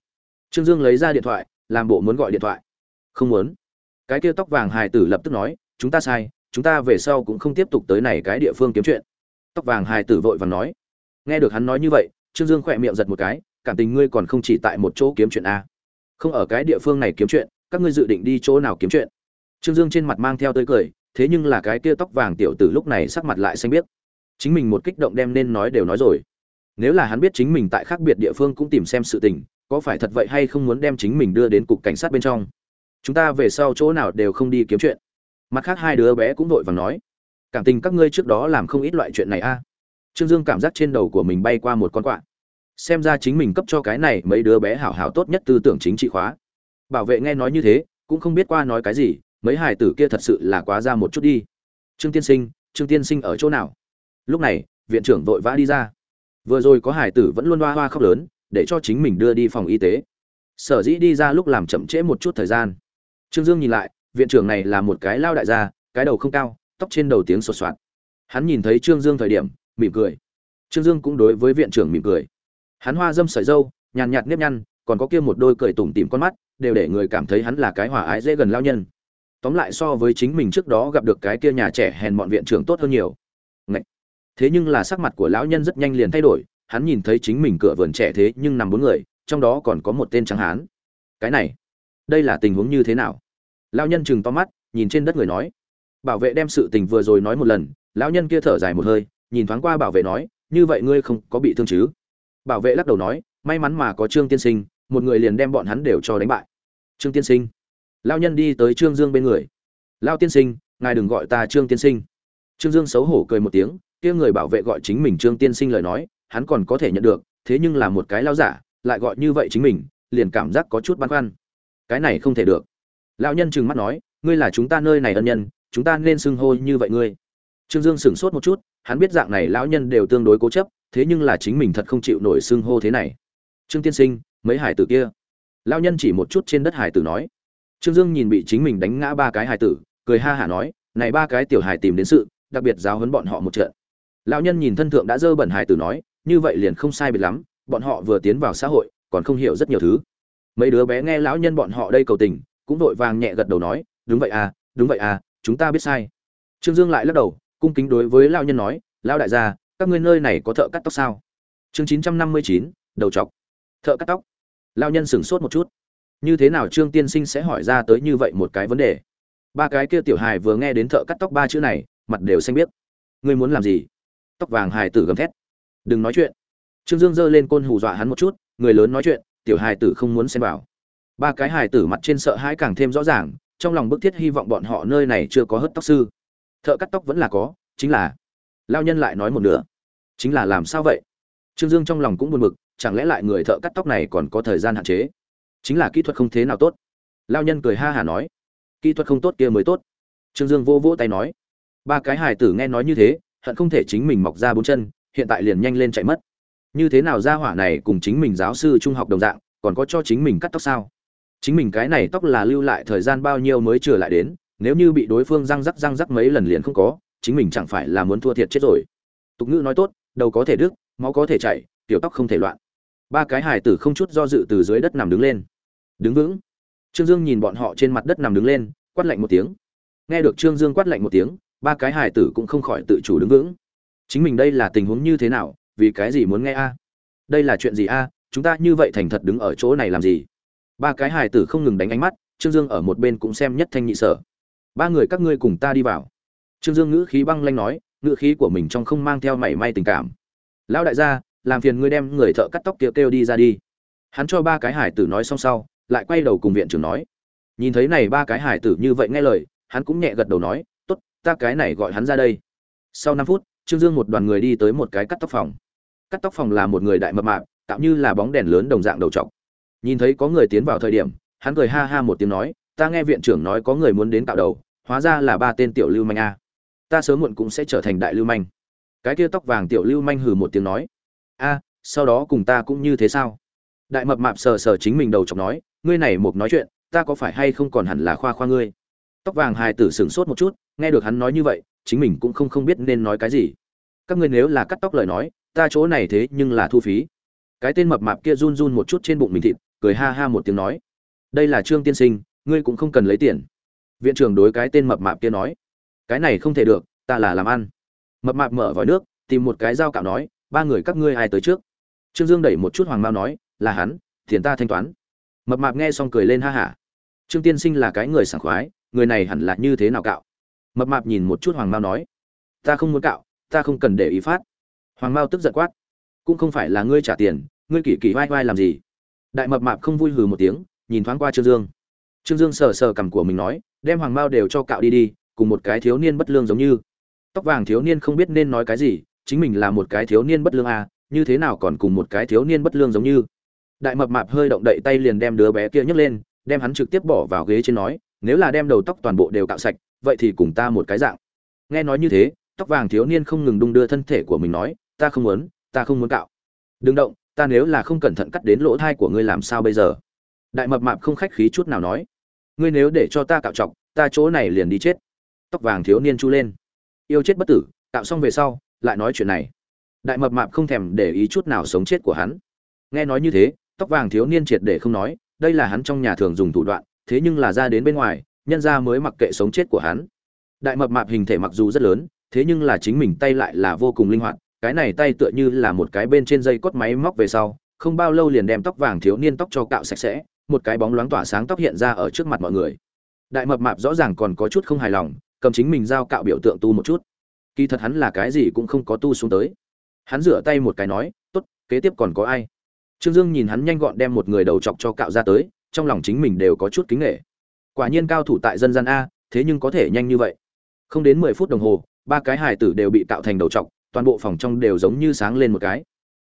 [SPEAKER 1] Trương dương lấy ra điện thoại, làm bộ muốn gọi điện thoại. Không muốn. Cái kia tóc vàng hải tử lập tức nói, chúng ta sai, chúng ta về sau cũng không tiếp tục tới này cái địa phương kiếm chuyện. Tóc vàng hải tử vội vàng nói. Nghe được hắn nói như vậy, trương dương khỏe miệng giật một cái cảm tình ngươi còn không chỉ tại một chỗ kiếm chuyện a. Không ở cái địa phương này kiếm chuyện, các ngươi dự định đi chỗ nào kiếm chuyện? Trương dương trên mặt mang theo tới cười, thế nhưng là cái kia tóc vàng tiểu tử lúc này sắc mặt lại xanh biết chính mình một kích động đem nên nói đều nói rồi. Nếu là hắn biết chính mình tại khác biệt địa phương cũng tìm xem sự tình, có phải thật vậy hay không muốn đem chính mình đưa đến cục cảnh sát bên trong? Chúng ta về sau chỗ nào đều không đi kiếm chuyện. Mặt khác hai đứa bé cũng vội vàng nói. Cảm tình các ngươi trước đó làm không ít loại chuyện này a. Trương dương cảm giác trên đầu của mình bay qua một con quạ xem ra chính mình cấp cho cái này mấy đứa bé hảo hảo tốt nhất tư tưởng chính trị khóa. Bảo vệ nghe nói như thế, cũng không biết qua nói cái gì, mấy hải tử kia thật sự là quá ra một chút đi. Trương tiên sinh, trương tiên sinh ở chỗ nào? Lúc này, viện trưởng vội vã đi ra. Vừa rồi có hải tử vẫn luôn hoa hoa khóc lớn, để cho chính mình đưa đi phòng y tế. Sở dĩ đi ra lúc làm chậm trễ một chút thời gian. Trương dương nhìn lại, viện trưởng này là một cái lao đại gia, cái đầu không cao, tóc trên đầu tiếng sột soạt. Hắn nhìn thấy trương dương thời điểm, mỉm cười. Trương dương cũng đối với viện trưởng mỉm cười hắn hoa dâm sợi dâu, nhàn nhạt nếp nhăn, còn có kia một đôi cười tủm tỉm con mắt, đều để người cảm thấy hắn là cái hòa ái dễ gần lao nhân. Tóm lại so với chính mình trước đó gặp được cái kia nhà trẻ hèn bọn viện trưởng tốt hơn nhiều. Ngậy! thế nhưng là sắc mặt của lão nhân rất nhanh liền thay đổi, hắn nhìn thấy chính mình cửa vườn trẻ thế nhưng nằm bốn người, trong đó còn có một tên trắng hán. Cái này, đây là tình huống như thế nào? Lão nhân chừng to mắt, nhìn trên đất người nói. Bảo vệ đem sự tình vừa rồi nói một lần, lão nhân kia thở dài một hơi, nhìn thoáng qua bảo vệ nói, như vậy ngươi không có bị thương chứ? Bảo vệ lắc đầu nói, may mắn mà có trương tiên sinh, một người liền đem bọn hắn đều cho đánh bại. Trương tiên sinh? Lao nhân đi tới trương dương bên người. Lao tiên sinh, ngài đừng gọi ta trương tiên sinh. Trương dương xấu hổ cười một tiếng, kia người bảo vệ gọi chính mình trương tiên sinh lời nói, hắn còn có thể nhận được, thế nhưng là một cái lao giả, lại gọi như vậy chính mình, liền cảm giác có chút băn khoăn. Cái này không thể được. Lão nhân trừng mắt nói, ngươi là chúng ta nơi này ân nhân, chúng ta nên xưng hô như vậy ngươi. Trương dương sửng sốt một chút, hắn biết dạng này lão nhân đều tương đối cố chấp thế nhưng là chính mình thật không chịu nổi xưng hô thế này. Trương tiên sinh, mấy hải tử kia? Lão nhân chỉ một chút trên đất hải tử nói. Trương dương nhìn bị chính mình đánh ngã ba cái hải tử, cười ha hả nói, này ba cái tiểu hải tìm đến sự, đặc biệt giáo huấn bọn họ một trận. Lão nhân nhìn thân thượng đã dơ bẩn hải tử nói, như vậy liền không sai biệt lắm, bọn họ vừa tiến vào xã hội, còn không hiểu rất nhiều thứ. Mấy đứa bé nghe lão nhân bọn họ đây cầu tình, cũng vội vàng nhẹ gật đầu nói, đúng vậy à đúng vậy à chúng ta biết sai. Trương dương lại lắc đầu, cung kính đối với lão nhân nói, lão đại gia các ngươi nơi này có thợ cắt tóc sao? Chương chín trăm năm mươi chín, đầu chọc. Thợ cắt tóc. Lao nhân sửng sốt một chút. Như thế nào trương tiên sinh sẽ hỏi ra tới như vậy một cái vấn đề? Ba cái kia tiểu hài vừa nghe đến thợ cắt tóc ba chữ này, mặt đều xanh biết ngươi muốn làm gì? Tóc vàng hài tử gầm thét. Đừng nói chuyện. Trương dương giơ lên côn hù dọa hắn một chút, người lớn nói chuyện, tiểu hài tử không muốn xem vào. Ba cái hài tử mặt trên sợ hãi càng thêm rõ ràng, trong lòng bức thiết hy vọng bọn họ nơi này chưa có hớt tóc sư. Thợ cắt tóc vẫn là có, chính là. Lao nhân lại nói một nửa chính là làm sao vậy? Trương dương trong lòng cũng buồn bực, chẳng lẽ lại người thợ cắt tóc này còn có thời gian hạn chế? Chính là kỹ thuật không thế nào tốt. Lao nhân cười ha hả nói. Kỹ thuật không tốt kia mới tốt. Trương dương vô vỗ tay nói. Ba cái hài tử nghe nói như thế, hận không thể chính mình mọc ra bốn chân, hiện tại liền nhanh lên chạy mất. Như thế nào ra hỏa này cùng chính mình giáo sư trung học đồng dạng, còn có cho chính mình cắt tóc sao? Chính mình cái này tóc là lưu lại thời gian bao nhiêu mới trở lại đến, nếu như bị đối phương răng rắc răng rắc mấy lần liền không có, chính mình chẳng phải là muốn thua thiệt chết rồi. Tục ngữ nói tốt đầu có thể đứt, máu có thể chảy, tiểu tóc không thể loạn. Ba cái hài tử không chút do dự từ dưới đất nằm đứng lên. Đứng vững. Trương dương nhìn bọn họ trên mặt đất nằm đứng lên, quát lạnh một tiếng. Nghe được trương dương quát lạnh một tiếng, ba cái hài tử cũng không khỏi tự chủ đứng vững. Chính mình đây là tình huống như thế nào, vì cái gì muốn nghe a? Đây là chuyện gì a? Chúng ta như vậy thành thật đứng ở chỗ này làm gì? Ba cái hài tử không ngừng đánh ánh mắt, trương dương ở một bên cũng xem nhất thanh nhị sở. Ba người các ngươi cùng ta đi vào. Trương dương ngữ khí băng lanh nói ngữ khí của mình trong không mang theo mảy may tình cảm. Lão đại gia làm phiền ngươi đem người thợ cắt tóc kia kêu, kêu đi ra đi. Hắn cho ba cái hải tử nói xong sau lại quay đầu cùng viện trưởng nói. Nhìn thấy này ba cái hải tử như vậy nghe lời hắn cũng nhẹ gật đầu nói tốt ta cái này gọi hắn ra đây. Sau năm phút trương dương một đoàn người đi tới một cái cắt tóc phòng. Cắt tóc phòng là một người đại mập mạp tạo như là bóng đèn lớn đồng dạng đầu trọc. Nhìn thấy có người tiến vào thời điểm hắn cười ha ha một tiếng nói ta nghe viện trưởng nói có người muốn đến tạo đầu hóa ra là ba tên tiểu lưu manh a ta sớm muộn cũng sẽ trở thành đại lưu manh. Cái kia tóc vàng tiểu lưu manh hừ một tiếng nói, a, sau đó cùng ta cũng như thế sao? Đại mập mạp sờ sờ chính mình đầu chọc nói, ngươi này một nói chuyện, ta có phải hay không còn hẳn là khoa khoa ngươi? Tóc vàng hài tử sửng sốt một chút, nghe được hắn nói như vậy, chính mình cũng không không biết nên nói cái gì. Các ngươi nếu là cắt tóc lời nói, ta chỗ này thế nhưng là thu phí. Cái tên mập mạp kia run run một chút trên bụng mình thịt, cười ha ha một tiếng nói, đây là trương tiên sinh, ngươi cũng không cần lấy tiền. Viện trưởng đối cái tên mập mạp kia nói cái này không thể được, ta là làm ăn. Mập mạp mở vòi nước, tìm một cái dao cạo nói, ba người các ngươi ai tới trước? Trương dương đẩy một chút hoàng mao nói, là hắn, tiền ta thanh toán. Mập mạp nghe xong cười lên ha hả. Trương tiên sinh là cái người sảng khoái, người này hẳn là như thế nào cạo? Mập mạp nhìn một chút hoàng mao nói, ta không muốn cạo, ta không cần để ý phát. Hoàng mao tức giận quát, cũng không phải là ngươi trả tiền, ngươi kỳ kỳ vai vai làm gì? Đại mập mạp không vui hừ một tiếng, nhìn thoáng qua trương dương. Trương dương sờ sờ cằm của mình nói, đem hoàng mao đều cho cạo đi đi cùng một cái thiếu niên bất lương giống như. Tóc vàng thiếu niên không biết nên nói cái gì chính mình là một cái thiếu niên bất lương à, như thế nào còn cùng một cái thiếu niên bất lương giống như. Đại mập mạp hơi động đậy tay liền đem đứa bé kia nhấc lên đem hắn trực tiếp bỏ vào ghế trên nói nếu là đem đầu tóc toàn bộ đều cạo sạch vậy thì cùng ta một cái dạng. Nghe nói như thế tóc vàng thiếu niên không ngừng đung đưa thân thể của mình nói ta không muốn ta không muốn cạo. Đừng động ta nếu là không cẩn thận cắt đến lỗ thai của ngươi làm sao bây giờ? Đại mập mạp không khách khí chút nào nói ngươi nếu để cho ta cạo chọc ta chỗ này liền đi chết tóc vàng thiếu niên chu lên. Yêu chết bất tử tạo xong về sau, lại nói chuyện này. Đại mập mạp không thèm để ý chút nào sống chết của hắn. Nghe nói như thế, tóc vàng thiếu niên triệt để không nói, đây là hắn trong nhà thường dùng thủ đoạn, thế nhưng là ra đến bên ngoài, nhân ra mới mặc kệ sống chết của hắn. Đại mập mạp hình thể mặc dù rất lớn, thế nhưng là chính mình tay lại là vô cùng linh hoạt, cái này tay tựa như là một cái bên trên dây cốt máy móc về sau, không bao lâu liền đem tóc vàng thiếu niên tóc cho cạo sạch sẽ, một cái bóng loáng tỏa sáng tóc hiện ra ở trước mặt mọi người. Đại mập mạp rõ ràng còn có chút không hài lòng cầm chính mình giao cạo biểu tượng tu một chút. Kỳ thật hắn là cái gì cũng không có tu xuống tới. Hắn rửa tay một cái nói, tốt, kế tiếp còn có ai? Trương dương nhìn hắn nhanh gọn đem một người đầu chọc cho cạo ra tới, trong lòng chính mình đều có chút kính nghệ quả nhiên cao thủ tại dân gian a, thế nhưng có thể nhanh như vậy. Không đến mười phút đồng hồ, ba cái hài tử đều bị tạo thành đầu chọc, toàn bộ phòng trong đều giống như sáng lên một cái.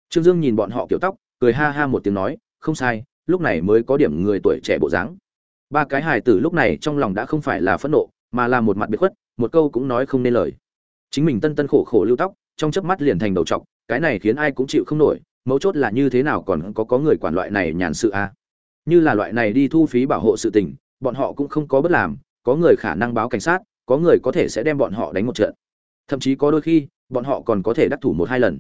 [SPEAKER 1] Trương dương nhìn bọn họ kiểu tóc, cười ha ha một tiếng nói, không sai, lúc này mới có điểm người tuổi trẻ bộ dáng. Ba cái hài tử lúc này trong lòng đã không phải là phẫn nộ mà là một mặt biệt khuất, một câu cũng nói không nên lời. Chính mình tân tân khổ khổ lưu tóc, trong chớp mắt liền thành đầu trọc, cái này khiến ai cũng chịu không nổi, mấu chốt là như thế nào còn có có người quản loại này nhàn sự a. Như là loại này đi thu phí bảo hộ sự tình, bọn họ cũng không có bất làm, có người khả năng báo cảnh sát, có người có thể sẽ đem bọn họ đánh một trận. Thậm chí có đôi khi, bọn họ còn có thể đắc thủ một hai lần.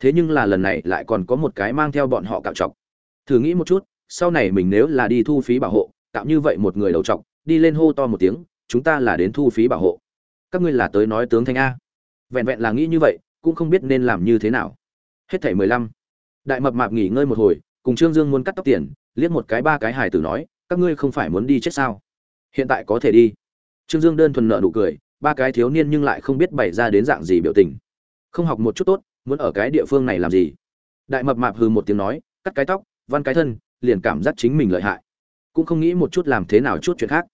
[SPEAKER 1] Thế nhưng là lần này lại còn có một cái mang theo bọn họ cạo chọc thử nghĩ một chút, sau này mình nếu là đi thu phí bảo hộ, tạo như vậy một người đầu trọc, đi lên hô to một tiếng chúng ta là đến thu phí bảo hộ. Các ngươi là tới nói tướng thanh a. Vẹn vẹn là nghĩ như vậy, cũng không biết nên làm như thế nào. Hết thảy mười lăm. Đại mập mạp nghỉ ngơi một hồi, cùng trương dương muốn cắt tóc tiền, liếc một cái ba cái hài tử nói, các ngươi không phải muốn đi chết sao? Hiện tại có thể đi. Trương dương đơn thuần nợ nụ cười, ba cái thiếu niên nhưng lại không biết bày ra đến dạng gì biểu tình. Không học một chút tốt, muốn ở cái địa phương này làm gì? Đại mập mạp hừ một tiếng nói, cắt cái tóc, văn cái thân, liền cảm giác chính mình lợi hại. Cũng không nghĩ một chút làm thế nào chút chuyện khác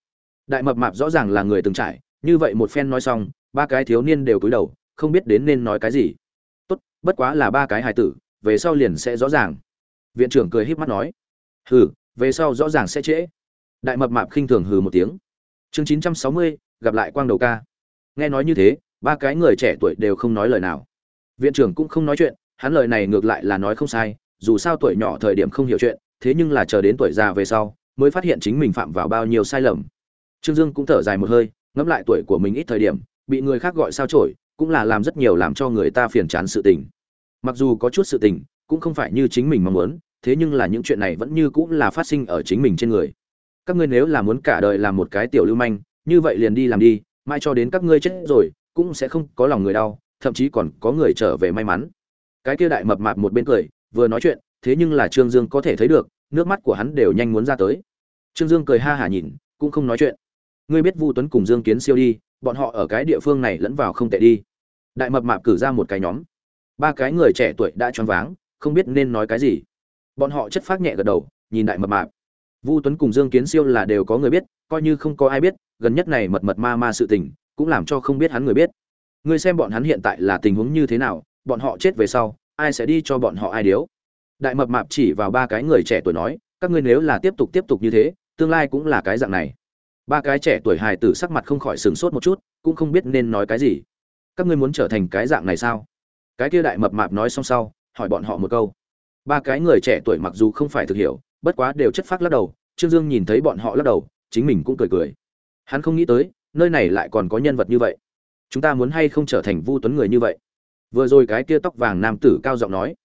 [SPEAKER 1] đại mập mạp rõ ràng là người từng trải, như vậy một phen nói xong, ba cái thiếu niên đều cúi đầu, không biết đến nên nói cái gì. Tốt, bất quá là ba cái hài tử, về sau liền sẽ rõ ràng. Viện trưởng cười híp mắt nói. Hừ, về sau rõ ràng sẽ trễ. Đại mập mạp khinh thường hừ một tiếng. Chương chín trăm sáu mươi, gặp lại quang đầu ca. Nghe nói như thế, ba cái người trẻ tuổi đều không nói lời nào. Viện trưởng cũng không nói chuyện, hắn lời này ngược lại là nói không sai, dù sao tuổi nhỏ thời điểm không hiểu chuyện, thế nhưng là chờ đến tuổi già về sau, mới phát hiện chính mình phạm vào bao nhiêu sai lầm trương dương cũng thở dài một hơi, ngẫm lại tuổi của mình ít thời điểm, bị người khác gọi sao chổi, cũng là làm rất nhiều làm cho người ta phiền chán sự tình. Mặc dù có chút sự tình, cũng không phải như chính mình mong muốn, thế nhưng là những chuyện này vẫn như cũng là phát sinh ở chính mình trên người. Các ngươi nếu là muốn cả đời làm một cái tiểu lưu manh, như vậy liền đi làm đi, mai cho đến các ngươi chết rồi, cũng sẽ không có lòng người đau, thậm chí còn có người trở về may mắn. Cái kia đại mập mạp một bên cười, vừa nói chuyện, thế nhưng là trương dương có thể thấy được, nước mắt của hắn đều nhanh muốn ra tới. Trương dương cười ha hả nhìn, cũng không nói chuyện ngươi biết vu tuấn cùng dương kiến siêu đi, bọn họ ở cái địa phương này lẫn vào không tệ đi. Đại mập mạp cử ra một cái nhóm. Ba cái người trẻ tuổi đã choáng váng, không biết nên nói cái gì. Bọn họ chất phát nhẹ gật đầu, nhìn đại mập mạp. Vu tuấn cùng dương kiến siêu là đều có người biết, coi như không có ai biết, gần nhất này mật mật ma ma sự tình, cũng làm cho không biết hắn người biết. Ngươi xem bọn hắn hiện tại là tình huống như thế nào, bọn họ chết về sau, ai sẽ đi cho bọn họ ai điếu? Đại mập mạp chỉ vào ba cái người trẻ tuổi nói, các ngươi nếu là tiếp tục tiếp tục như thế, tương lai cũng là cái dạng này ba cái trẻ tuổi hài tử sắc mặt không khỏi sửng sốt một chút, cũng không biết nên nói cái gì. Các ngươi muốn trở thành cái dạng này sao? Cái kia đại mập mạp nói xong sau, hỏi bọn họ một câu. Ba cái người trẻ tuổi mặc dù không phải thực hiểu, bất quá đều chất phác lắc đầu, trương dương nhìn thấy bọn họ lắc đầu, chính mình cũng cười cười. Hắn không nghĩ tới, nơi này lại còn có nhân vật như vậy. Chúng ta muốn hay không trở thành vu tuấn người như vậy? Vừa rồi cái kia tóc vàng nam tử cao giọng nói.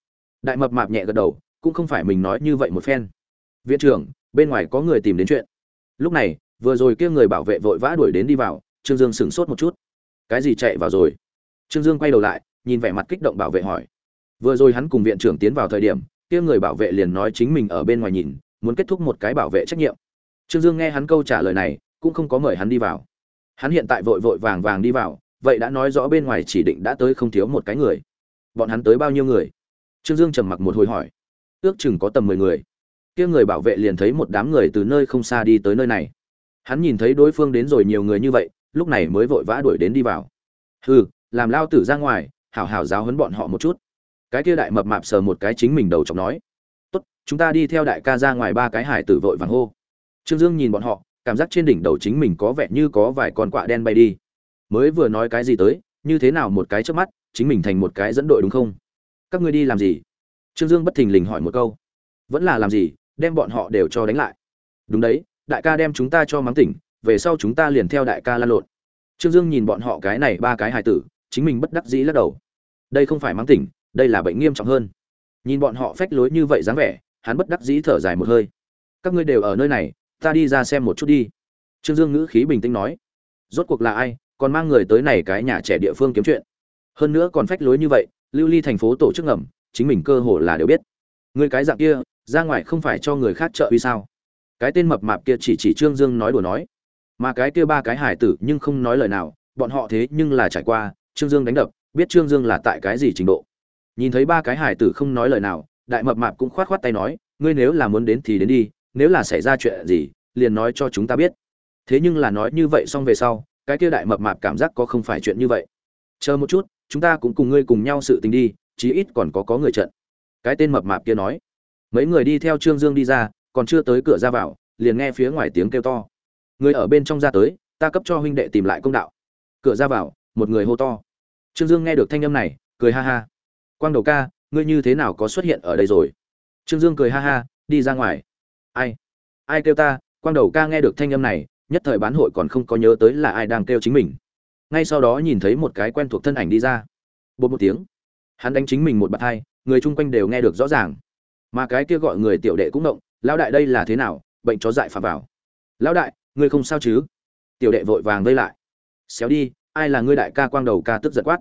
[SPEAKER 1] Đại mập mạp nhẹ gật đầu, cũng không phải mình nói như vậy một phen. Viện trưởng, bên ngoài có người tìm đến chuyện. Lúc này vừa rồi kia người bảo vệ vội vã đuổi đến đi vào, trương dương sửng sốt một chút. Cái gì chạy vào rồi? Trương dương quay đầu lại, nhìn vẻ mặt kích động bảo vệ hỏi. Vừa rồi hắn cùng viện trưởng tiến vào thời điểm, kia người bảo vệ liền nói chính mình ở bên ngoài nhìn, muốn kết thúc một cái bảo vệ trách nhiệm. Trương dương nghe hắn câu trả lời này, cũng không có mời hắn đi vào. Hắn hiện tại vội vội vàng vàng đi vào, vậy đã nói rõ bên ngoài chỉ định đã tới không thiếu một cái người. Bọn hắn tới bao nhiêu người? Trương dương trầm mặc một hồi hỏi. Ước chừng có tầm mười người. Kia người bảo vệ liền thấy một đám người từ nơi không xa đi tới nơi này hắn nhìn thấy đối phương đến rồi nhiều người như vậy, lúc này mới vội vã đuổi đến đi vào. Hừ, làm lao tử ra ngoài, hảo hảo giáo huấn bọn họ một chút. Cái kia đại mập mạp sờ một cái chính mình đầu chọc nói. Tốt, chúng ta đi theo đại ca ra ngoài ba cái hải tử vội vàng hô. Trương dương nhìn bọn họ, cảm giác trên đỉnh đầu chính mình có vẻ như có vài con quạ đen bay đi. Mới vừa nói cái gì tới, như thế nào một cái trước mắt, chính mình thành một cái dẫn đội đúng không? Các ngươi đi làm gì? Trương dương bất thình lình hỏi một câu. Vẫn là làm gì, đem bọn họ đều cho đánh lại. Đúng đấy đại ca đem chúng ta cho mắng tỉnh, về sau chúng ta liền theo đại ca lan lộn. Trương dương nhìn bọn họ cái này ba cái hài tử, chính mình bất đắc dĩ lắc đầu. Đây không phải mắng tỉnh, đây là bệnh nghiêm trọng hơn. Nhìn bọn họ phách lối như vậy dáng vẻ, hắn bất đắc dĩ thở dài một hơi. Các ngươi đều ở nơi này, ta đi ra xem một chút đi. Trương dương ngữ khí bình tĩnh nói. Rốt cuộc là ai, còn mang người tới này cái nhà trẻ địa phương kiếm chuyện? Hơn nữa còn phách lối như vậy, lưu ly thành phố tổ chức ngầm, chính mình cơ hồ là đều biết. Người cái dạng kia, ra ngoài không phải cho người khác trợ uy sao? Cái tên mập mạp kia chỉ chỉ trương dương nói đùa nói. Mà cái kia ba cái hải tử nhưng không nói lời nào, bọn họ thế nhưng là trải qua, trương dương đánh đập, biết trương dương là tại cái gì trình độ. Nhìn thấy ba cái hải tử không nói lời nào, đại mập mạp cũng khoát khoát tay nói, ngươi nếu là muốn đến thì đến đi, nếu là xảy ra chuyện gì, liền nói cho chúng ta biết. Thế nhưng là nói như vậy xong về sau, cái kia đại mập mạp cảm giác có không phải chuyện như vậy. Chờ một chút, chúng ta cũng cùng ngươi cùng nhau sự tình đi, chí ít còn có có người trận. Cái tên mập mạp kia nói. Mấy người đi theo trương dương đi ra còn chưa tới cửa ra vào, liền nghe phía ngoài tiếng kêu to. Người ở bên trong ra tới, ta cấp cho huynh đệ tìm lại công đạo. Cửa ra vào, một người hô to. Trương dương nghe được thanh âm này, cười ha ha. Quang đầu ca, ngươi như thế nào có xuất hiện ở đây rồi? Trương dương cười ha ha, đi ra ngoài. Ai? Ai kêu ta? Quang đầu ca nghe được thanh âm này, nhất thời bán hội còn không có nhớ tới là ai đang kêu chính mình. Ngay sau đó nhìn thấy một cái quen thuộc thân ảnh đi ra. Bột một tiếng. Hắn đánh chính mình một bạt hai, người chung quanh đều nghe được rõ ràng. Mà cái kia gọi người tiểu đệ cũng động lão đại đây là thế nào? Bệnh chó dại phạm vào. Lão đại, ngươi không sao chứ? Tiểu đệ vội vàng vây lại. Xéo đi, ai là ngươi đại ca quang đầu ca tức giật quát.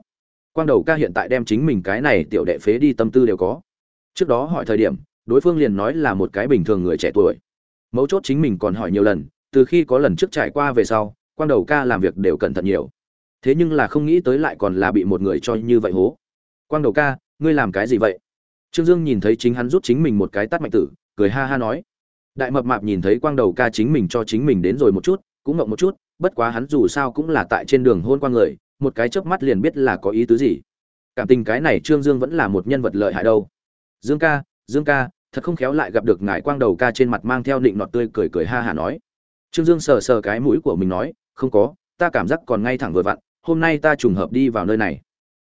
[SPEAKER 1] Quang đầu ca hiện tại đem chính mình cái này tiểu đệ phế đi tâm tư đều có. Trước đó hỏi thời điểm, đối phương liền nói là một cái bình thường người trẻ tuổi. Mấu chốt chính mình còn hỏi nhiều lần, từ khi có lần trước trải qua về sau, quang đầu ca làm việc đều cẩn thận nhiều. Thế nhưng là không nghĩ tới lại còn là bị một người cho như vậy hố. Quang đầu ca, ngươi làm cái gì vậy? Trương dương nhìn thấy chính hắn rút chính mình một cái tắt mạnh tử cười ha ha nói. Đại mập mạp nhìn thấy quang đầu ca chính mình cho chính mình đến rồi một chút, cũng ngộng một chút, bất quá hắn dù sao cũng là tại trên đường hôn qua người, một cái chớp mắt liền biết là có ý tứ gì. Cảm tình cái này trương dương vẫn là một nhân vật lợi hại đâu. Dương ca dương ca, thật không khéo lại gặp được ngài quang đầu ca trên mặt mang theo định nọt tươi cười cười ha hả nói. Trương dương sờ sờ cái mũi của mình nói, không có, ta cảm giác còn ngay thẳng vừa vặn, hôm nay ta trùng hợp đi vào nơi này.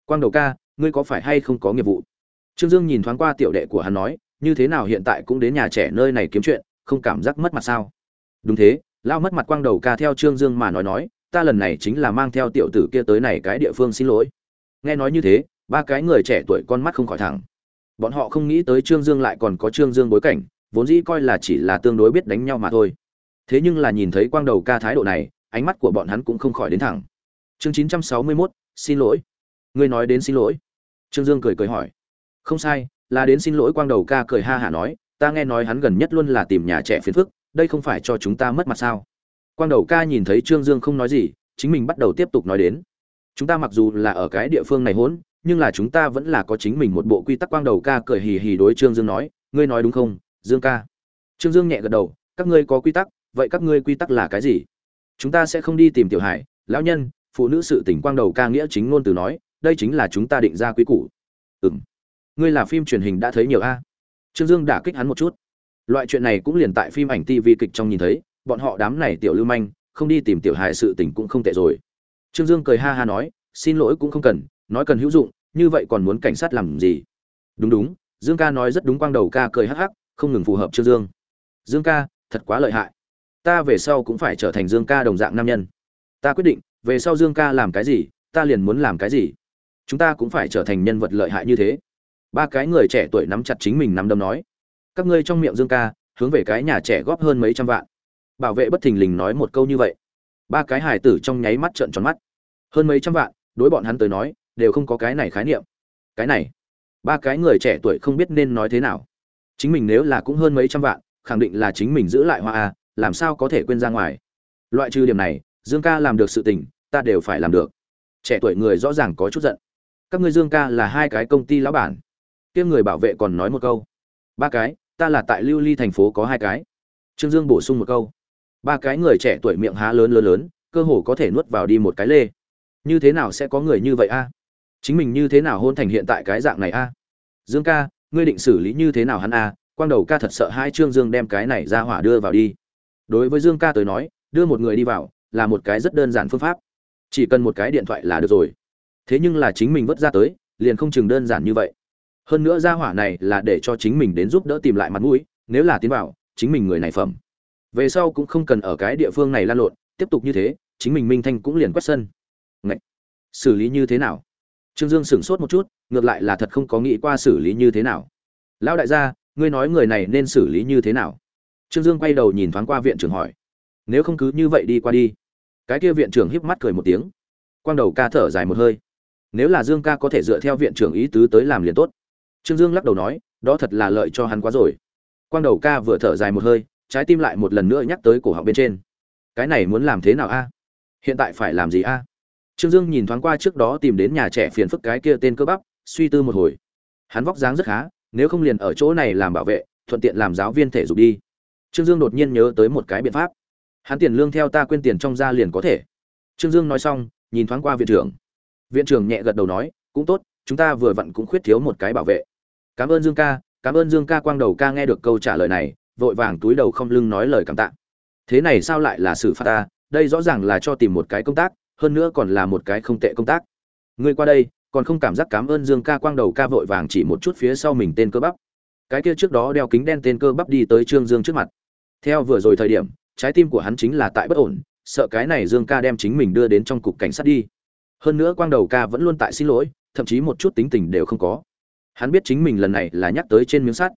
[SPEAKER 1] Quang đầu ca, ngươi có phải hay không có nghiệp vụ? Trương dương nhìn thoáng qua tiểu đệ của hắn nói như thế nào hiện tại cũng đến nhà trẻ nơi này kiếm chuyện, không cảm giác mất mặt sao? Đúng thế lao mất mặt quang đầu ca theo trương dương mà nói nói, ta lần này chính là mang theo tiểu tử kia tới này cái địa phương xin lỗi. Nghe nói như thế, ba cái người trẻ tuổi con mắt không khỏi thẳng. Bọn họ không nghĩ tới trương dương lại còn có trương dương bối cảnh, vốn dĩ coi là chỉ là tương đối biết đánh nhau mà thôi. Thế nhưng là nhìn thấy quang đầu ca thái độ này, ánh mắt của bọn hắn cũng không khỏi đến thẳng. Chương chín trăm sáu mươi mốt, xin lỗi. Ngươi nói đến xin lỗi. Trương dương cười cười hỏi. Không sai là đến xin lỗi quang đầu ca cười ha hả nói, ta nghe nói hắn gần nhất luôn là tìm nhà trẻ phiền phức, đây không phải cho chúng ta mất mặt sao? Quang đầu ca nhìn thấy trương dương không nói gì, chính mình bắt đầu tiếp tục nói đến, chúng ta mặc dù là ở cái địa phương này hỗn nhưng là chúng ta vẫn là có chính mình một bộ quy tắc. Quang đầu ca cười hì hì đối trương dương nói, ngươi nói đúng không, dương ca? Trương dương nhẹ gật đầu, các ngươi có quy tắc, vậy các ngươi quy tắc là cái gì? Chúng ta sẽ không đi tìm tiểu hải, lão nhân, phụ nữ sự tỉnh quang đầu ca nghĩa chính ngôn từ nói, đây chính là chúng ta định ra quy củ. Ừng ngươi là phim truyền hình đã thấy nhiều a? Trương dương đả kích hắn một chút. Loại chuyện này cũng liền tại phim ảnh tv kịch trong nhìn thấy, bọn họ đám này tiểu lưu manh, không đi tìm tiểu hài sự tình cũng không tệ rồi. Trương dương cười ha ha nói, xin lỗi cũng không cần, nói cần hữu dụng, như vậy còn muốn cảnh sát làm gì? Đúng đúng, dương ca nói rất đúng, quang đầu ca cười hắc hắc, không ngừng phù hợp trương dương. Dương ca, thật quá lợi hại. Ta về sau cũng phải trở thành dương ca đồng dạng nam nhân. Ta quyết định, về sau dương ca làm cái gì, ta liền muốn làm cái gì. Chúng ta cũng phải trở thành nhân vật lợi hại như thế ba cái người trẻ tuổi nắm chặt chính mình nắm đấm nói, các ngươi trong miệng dương ca, hướng về cái nhà trẻ góp hơn mấy trăm vạn. Bảo vệ bất thình lình nói một câu như vậy. Ba cái hải tử trong nháy mắt trợn tròn mắt. Hơn mấy trăm vạn, đối bọn hắn tới nói, đều không có cái này khái niệm. Cái này, ba cái người trẻ tuổi không biết nên nói thế nào. Chính mình nếu là cũng hơn mấy trăm vạn, khẳng định là chính mình giữ lại hoa a làm sao có thể quên ra ngoài. Loại trừ điểm này, dương ca làm được sự tình, ta đều phải làm được. Trẻ tuổi người rõ ràng có chút giận. Các ngươi dương ca là hai cái công ty lão bản kia người bảo vệ còn nói một câu. Ba cái, ta là tại lưu ly thành phố có hai cái. Trương dương bổ sung một câu. Ba cái người trẻ tuổi miệng há lớn lớn lớn, cơ hồ có thể nuốt vào đi một cái lê. Như thế nào sẽ có người như vậy a? Chính mình như thế nào hôn thành hiện tại cái dạng này a? Dương ca, ngươi định xử lý như thế nào hắn a? Quang đầu ca thật sợ hai trương dương đem cái này ra hỏa đưa vào đi. Đối với dương ca tới nói, đưa một người đi vào là một cái rất đơn giản phương pháp. Chỉ cần một cái điện thoại là được rồi. Thế nhưng là chính mình vất ra tới, liền không chừng đơn giản như vậy hơn nữa gia hỏa này là để cho chính mình đến giúp đỡ tìm lại mặt mũi, nếu là tiến vào, chính mình người này phẩm. Về sau cũng không cần ở cái địa phương này lan lộn, tiếp tục như thế, chính mình minh thanh cũng liền quét sân. Ngậy! xử lý như thế nào? Trương dương sửng sốt một chút, ngược lại là thật không có nghĩ qua xử lý như thế nào. Lão đại gia, ngươi nói người này nên xử lý như thế nào? Trương dương quay đầu nhìn thoáng qua viện trưởng hỏi. Nếu không cứ như vậy đi qua đi. Cái kia viện trưởng híp mắt cười một tiếng. Quang đầu ca thở dài một hơi. Nếu là dương ca có thể dựa theo viện trưởng ý tứ tới làm liền tốt trương dương lắc đầu nói, đó thật là lợi cho hắn quá rồi. Quang đầu ca vừa thở dài một hơi, trái tim lại một lần nữa nhắc tới cổ họng bên trên. Cái này muốn làm thế nào a? Hiện tại phải làm gì a? Trương dương nhìn thoáng qua trước đó tìm đến nhà trẻ phiền phức cái kia tên cơ bắp, suy tư một hồi. Hắn vóc dáng rất khá, nếu không liền ở chỗ này làm bảo vệ, thuận tiện làm giáo viên thể dục đi. Trương dương đột nhiên nhớ tới một cái biện pháp. Hắn tiền lương theo ta quên tiền trong gia liền có thể. Trương dương nói xong, nhìn thoáng qua viện trưởng. Viện trưởng nhẹ gật đầu nói, cũng tốt, chúng ta vừa vặn cũng khuyết thiếu một cái bảo vệ cảm ơn dương ca, cảm ơn dương ca quang đầu ca nghe được câu trả lời này, vội vàng túi đầu không lưng nói lời cảm tạ. Thế này sao lại là xử phạt ta? Đây rõ ràng là cho tìm một cái công tác, hơn nữa còn là một cái không tệ công tác. Ngươi qua đây, còn không cảm giác cảm ơn dương ca quang đầu ca vội vàng chỉ một chút phía sau mình tên cơ bắp. Cái kia trước đó đeo kính đen tên cơ bắp đi tới trương dương trước mặt. Theo vừa rồi thời điểm, trái tim của hắn chính là tại bất ổn, sợ cái này dương ca đem chính mình đưa đến trong cục cảnh sát đi. Hơn nữa quang đầu ca vẫn luôn tại xin lỗi, thậm chí một chút tính tình đều không có hắn biết chính mình lần này là nhắc tới trên miếng sắt.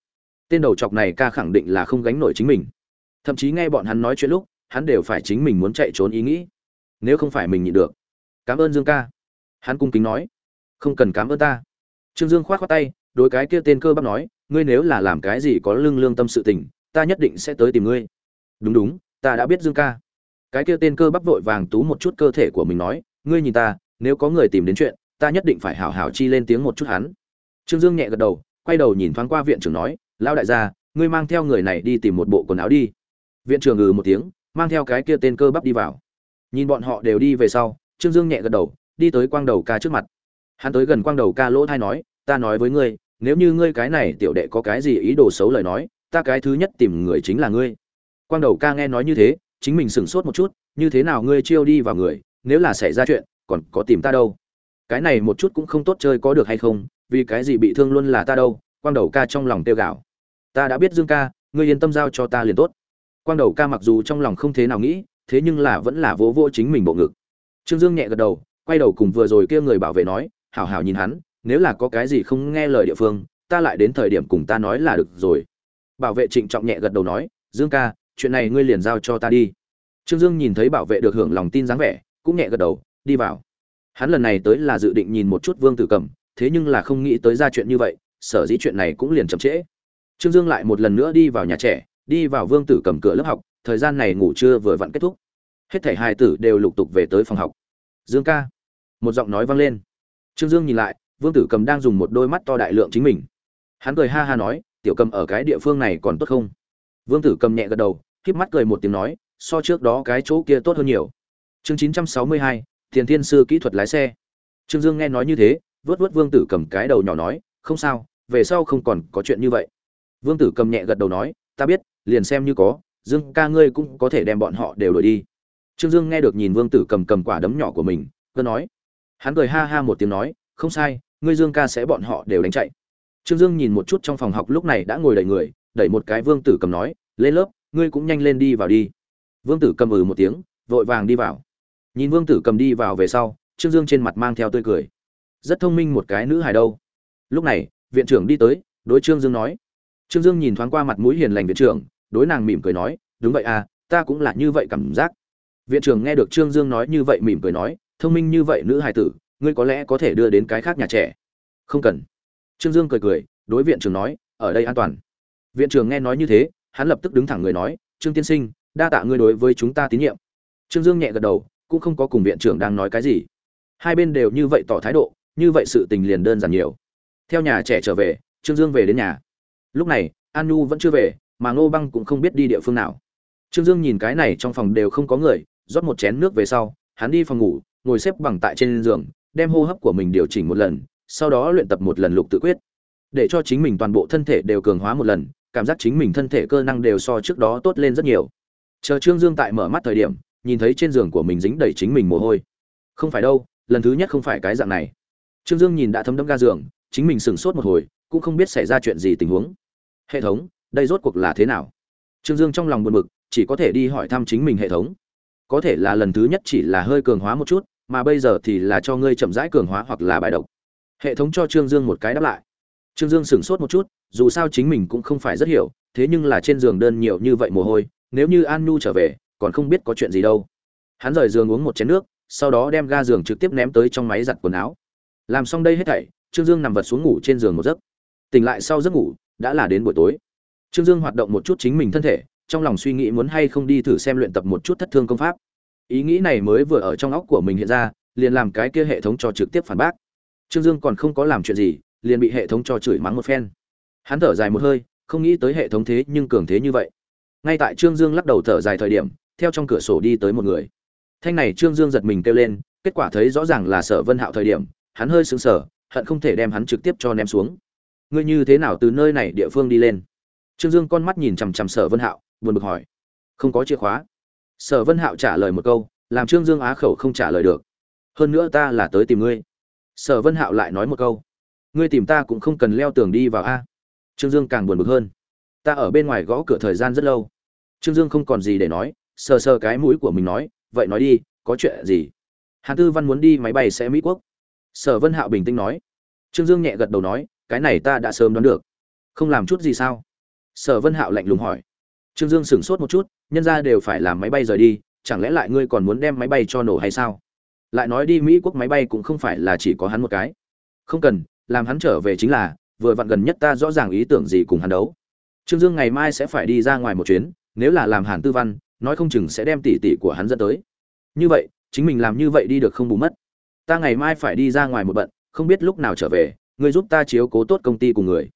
[SPEAKER 1] Tên đầu chọc này ca khẳng định là không gánh nổi chính mình. Thậm chí nghe bọn hắn nói chuyện lúc, hắn đều phải chính mình muốn chạy trốn ý nghĩ. Nếu không phải mình nhịn được. Cảm ơn dương ca. Hắn cung kính nói. Không cần cảm ơn ta. Trương dương k h o á t khoác tay, đối cái kia tên cơ bắp nói, ngươi nếu là làm cái gì có lương lương tâm sự tình, ta nhất định sẽ tới tìm ngươi. Đúng đúng, ta đã biết dương ca. Cái kia tên cơ bắp vội vàng tú một chút cơ thể của mình nói, ngươi nhìn ta, nếu có người tìm đến chuyện, ta nhất định phải hảo hảo chi lên tiếng một chút hắn trương dương nhẹ gật đầu, quay đầu nhìn thoáng qua viện trưởng nói, lão đại gia, ngươi mang theo người này đi tìm một bộ quần áo đi. Viện trưởng ngừ một tiếng, mang theo cái kia tên cơ bắp đi vào. Nhìn bọn họ đều đi về sau, trương dương nhẹ gật đầu, đi tới quang đầu ca trước mặt. Hắn tới gần quang đầu ca lỗ thai nói, ta nói với ngươi, nếu như ngươi cái này tiểu đệ có cái gì ý đồ xấu lời nói, ta cái thứ nhất tìm người chính là ngươi. Quang đầu ca nghe nói như thế, chính mình sửng sốt một chút, như thế nào ngươi chiêu đi vào người, nếu là xảy ra chuyện, còn có tìm ta đâu? Cái này một chút cũng không tốt chơi có được hay không vì cái gì bị thương luôn là ta đâu, quang đầu ca trong lòng tiêu gạo ta đã biết dương ca, ngươi yên tâm giao cho ta liền tốt. Quang đầu ca mặc dù trong lòng không thế nào nghĩ, thế nhưng là vẫn là vỗ vỗ chính mình bộ ngực. Trương dương nhẹ gật đầu, quay đầu cùng vừa rồi kia người bảo vệ nói, hảo hảo nhìn hắn, nếu là có cái gì không nghe lời địa phương, ta lại đến thời điểm cùng ta nói là được rồi. Bảo vệ trịnh trọng nhẹ gật đầu nói, dương ca, chuyện này ngươi liền giao cho ta đi. Trương dương nhìn thấy bảo vệ được hưởng lòng tin dáng vẻ, cũng nhẹ gật đầu, đi vào. Hắn lần này tới là dự định nhìn một chút vương tử cầm thế nhưng là không nghĩ tới ra chuyện như vậy, sở dĩ chuyện này cũng liền chậm trễ. Trương dương lại một lần nữa đi vào nhà trẻ, đi vào vương tử cầm cửa lớp học, thời gian này ngủ trưa vừa vặn kết thúc. Hết thảy hai tử đều lục tục về tới phòng học. Dương ca. Một giọng nói vang lên. Trương dương nhìn lại, vương tử cầm đang dùng một đôi mắt to đại lượng chính mình. Hắn cười ha ha nói, tiểu cầm ở cái địa phương này còn tốt không? Vương tử cầm nhẹ gật đầu, híp mắt cười một tiếng nói, so trước đó cái chỗ kia tốt hơn nhiều. Chương chín trăm sáu mươi hai, tiền thiên sư kỹ thuật lái xe. Trương dương nghe nói như thế vớt vớt vương tử cầm cái đầu nhỏ nói, không sao, về sau không còn có chuyện như vậy. Vương tử cầm nhẹ gật đầu nói, ta biết, liền xem như có, dương ca ngươi cũng có thể đem bọn họ đều đổi đi. Trương dương nghe được nhìn vương tử cầm cầm quả đấm nhỏ của mình, cơ nói. Hắn cười ha ha một tiếng nói, không sai, ngươi dương ca sẽ bọn họ đều đánh chạy. Trương dương nhìn một chút trong phòng học lúc này đã ngồi đầy người, đẩy một cái vương tử cầm nói, lên lớp, ngươi cũng nhanh lên đi vào đi. Vương tử cầm ừ một tiếng, vội vàng đi vào. Nhìn vương tử cầm đi vào về sau, trương dương trên mặt mang theo tươi cười rất thông minh một cái nữ hài đâu. Lúc này, viện trưởng đi tới, đối trương dương nói. Trương dương nhìn thoáng qua mặt mũi hiền lành viện trưởng, đối nàng mỉm cười nói, đúng vậy à ta cũng là như vậy cảm giác. Viện trưởng nghe được trương dương nói như vậy mỉm cười nói, thông minh như vậy nữ hài tử, ngươi có lẽ có thể đưa đến cái khác nhà trẻ. Không cần. Trương dương cười cười, đối viện trưởng nói, ở đây an toàn. Viện trưởng nghe nói như thế, hắn lập tức đứng thẳng người nói, trương tiên sinh, đa tạ ngươi đối với chúng ta tín nhiệm. Trương dương nhẹ gật đầu, cũng không có cùng viện trưởng đang nói cái gì. Hai bên đều như vậy tỏ thái độ như vậy sự tình liền đơn giản nhiều. Theo nhà trẻ trở về, trương dương về đến nhà. Lúc này, an nhu vẫn chưa về, mà ngô băng cũng không biết đi địa phương nào. Trương dương nhìn cái này trong phòng đều không có người, rót một chén nước về sau, hắn đi phòng ngủ, ngồi xếp bằng tại trên giường, đem hô hấp của mình điều chỉnh một lần, sau đó luyện tập một lần lục tự quyết. Để cho chính mình toàn bộ thân thể đều cường hóa một lần, cảm giác chính mình thân thể cơ năng đều so trước đó tốt lên rất nhiều. Chờ trương dương tại mở mắt thời điểm, nhìn thấy trên giường của mình dính đầy chính mình mồ hôi. Không phải đâu, lần thứ nhất không phải cái dạng này trương dương nhìn đã thấm đẫm ga giường, chính mình sửng sốt một hồi, cũng không biết xảy ra chuyện gì tình huống. Hệ thống, đây rốt cuộc là thế nào? Trương dương trong lòng buồn bực, chỉ có thể đi hỏi thăm chính mình hệ thống. Có thể là lần thứ nhất chỉ là hơi cường hóa một chút, mà bây giờ thì là cho ngươi chậm rãi cường hóa hoặc là bài độc. Hệ thống cho trương dương một cái đáp lại. Trương dương sửng sốt một chút, dù sao chính mình cũng không phải rất hiểu, thế nhưng là trên giường đơn nhiều như vậy mồ hôi, nếu như an nhu trở về, còn không biết có chuyện gì đâu. Hắn rời giường uống một chén nước, sau đó đem ga giường trực tiếp ném tới trong máy giặt quần áo làm xong đây hết thảy, trương dương nằm vật xuống ngủ trên giường một giấc. Tỉnh lại sau giấc ngủ, đã là đến buổi tối. Trương dương hoạt động một chút chính mình thân thể, trong lòng suy nghĩ muốn hay không đi thử xem luyện tập một chút thất thương công pháp. Ý nghĩ này mới vừa ở trong óc của mình hiện ra, liền làm cái kia hệ thống cho trực tiếp phản bác. Trương dương còn không có làm chuyện gì, liền bị hệ thống cho chửi mắng một phen. Hắn thở dài một hơi, không nghĩ tới hệ thống thế nhưng cường thế như vậy. Ngay tại trương dương lắc đầu thở dài thời điểm, theo trong cửa sổ đi tới một người. Thanh này trương dương giật mình kêu lên, kết quả thấy rõ ràng là sở vân hạo thời điểm hắn hơi sững sờ, hận không thể đem hắn trực tiếp cho ném xuống. Ngươi như thế nào từ nơi này địa phương đi lên? Trương dương con mắt nhìn chằm chằm sở vân hạo, buồn bực hỏi. Không có chìa khóa. Sở vân hạo trả lời một câu, làm trương dương á khẩu không trả lời được. Hơn nữa ta là tới tìm ngươi. Sở vân hạo lại nói một câu. Ngươi tìm ta cũng không cần leo tường đi vào a. Trương dương càng buồn bực hơn. Ta ở bên ngoài gõ cửa thời gian rất lâu. Trương dương không còn gì để nói, sờ sờ cái mũi của mình nói, vậy nói đi, có chuyện gì? Hàn tư văn muốn đi máy bay sẽ mỹ quốc sở vân hạo bình tĩnh nói. Trương dương nhẹ gật đầu nói, cái này ta đã sớm đoán được. Không làm chút gì sao? Sở vân hạo lạnh lùng hỏi. Trương dương sửng sốt một chút, nhân ra đều phải làm máy bay rời đi, chẳng lẽ lại ngươi còn muốn đem máy bay cho nổ hay sao? Lại nói đi, mỹ quốc máy bay cũng không phải là chỉ có hắn một cái. Không cần, làm hắn trở về chính là, vừa vặn gần nhất ta rõ ràng ý tưởng gì cùng hắn đấu. Trương dương ngày mai sẽ phải đi ra ngoài một chuyến, nếu là làm hàn tư văn, nói không chừng sẽ đem tỷ tỷ của hắn dẫn tới. Như vậy, chính mình làm như vậy đi được không bù mất ta ngày mai phải đi ra ngoài một bận, không biết lúc nào trở về, ngươi giúp ta chiếu cố tốt công ty cùng người.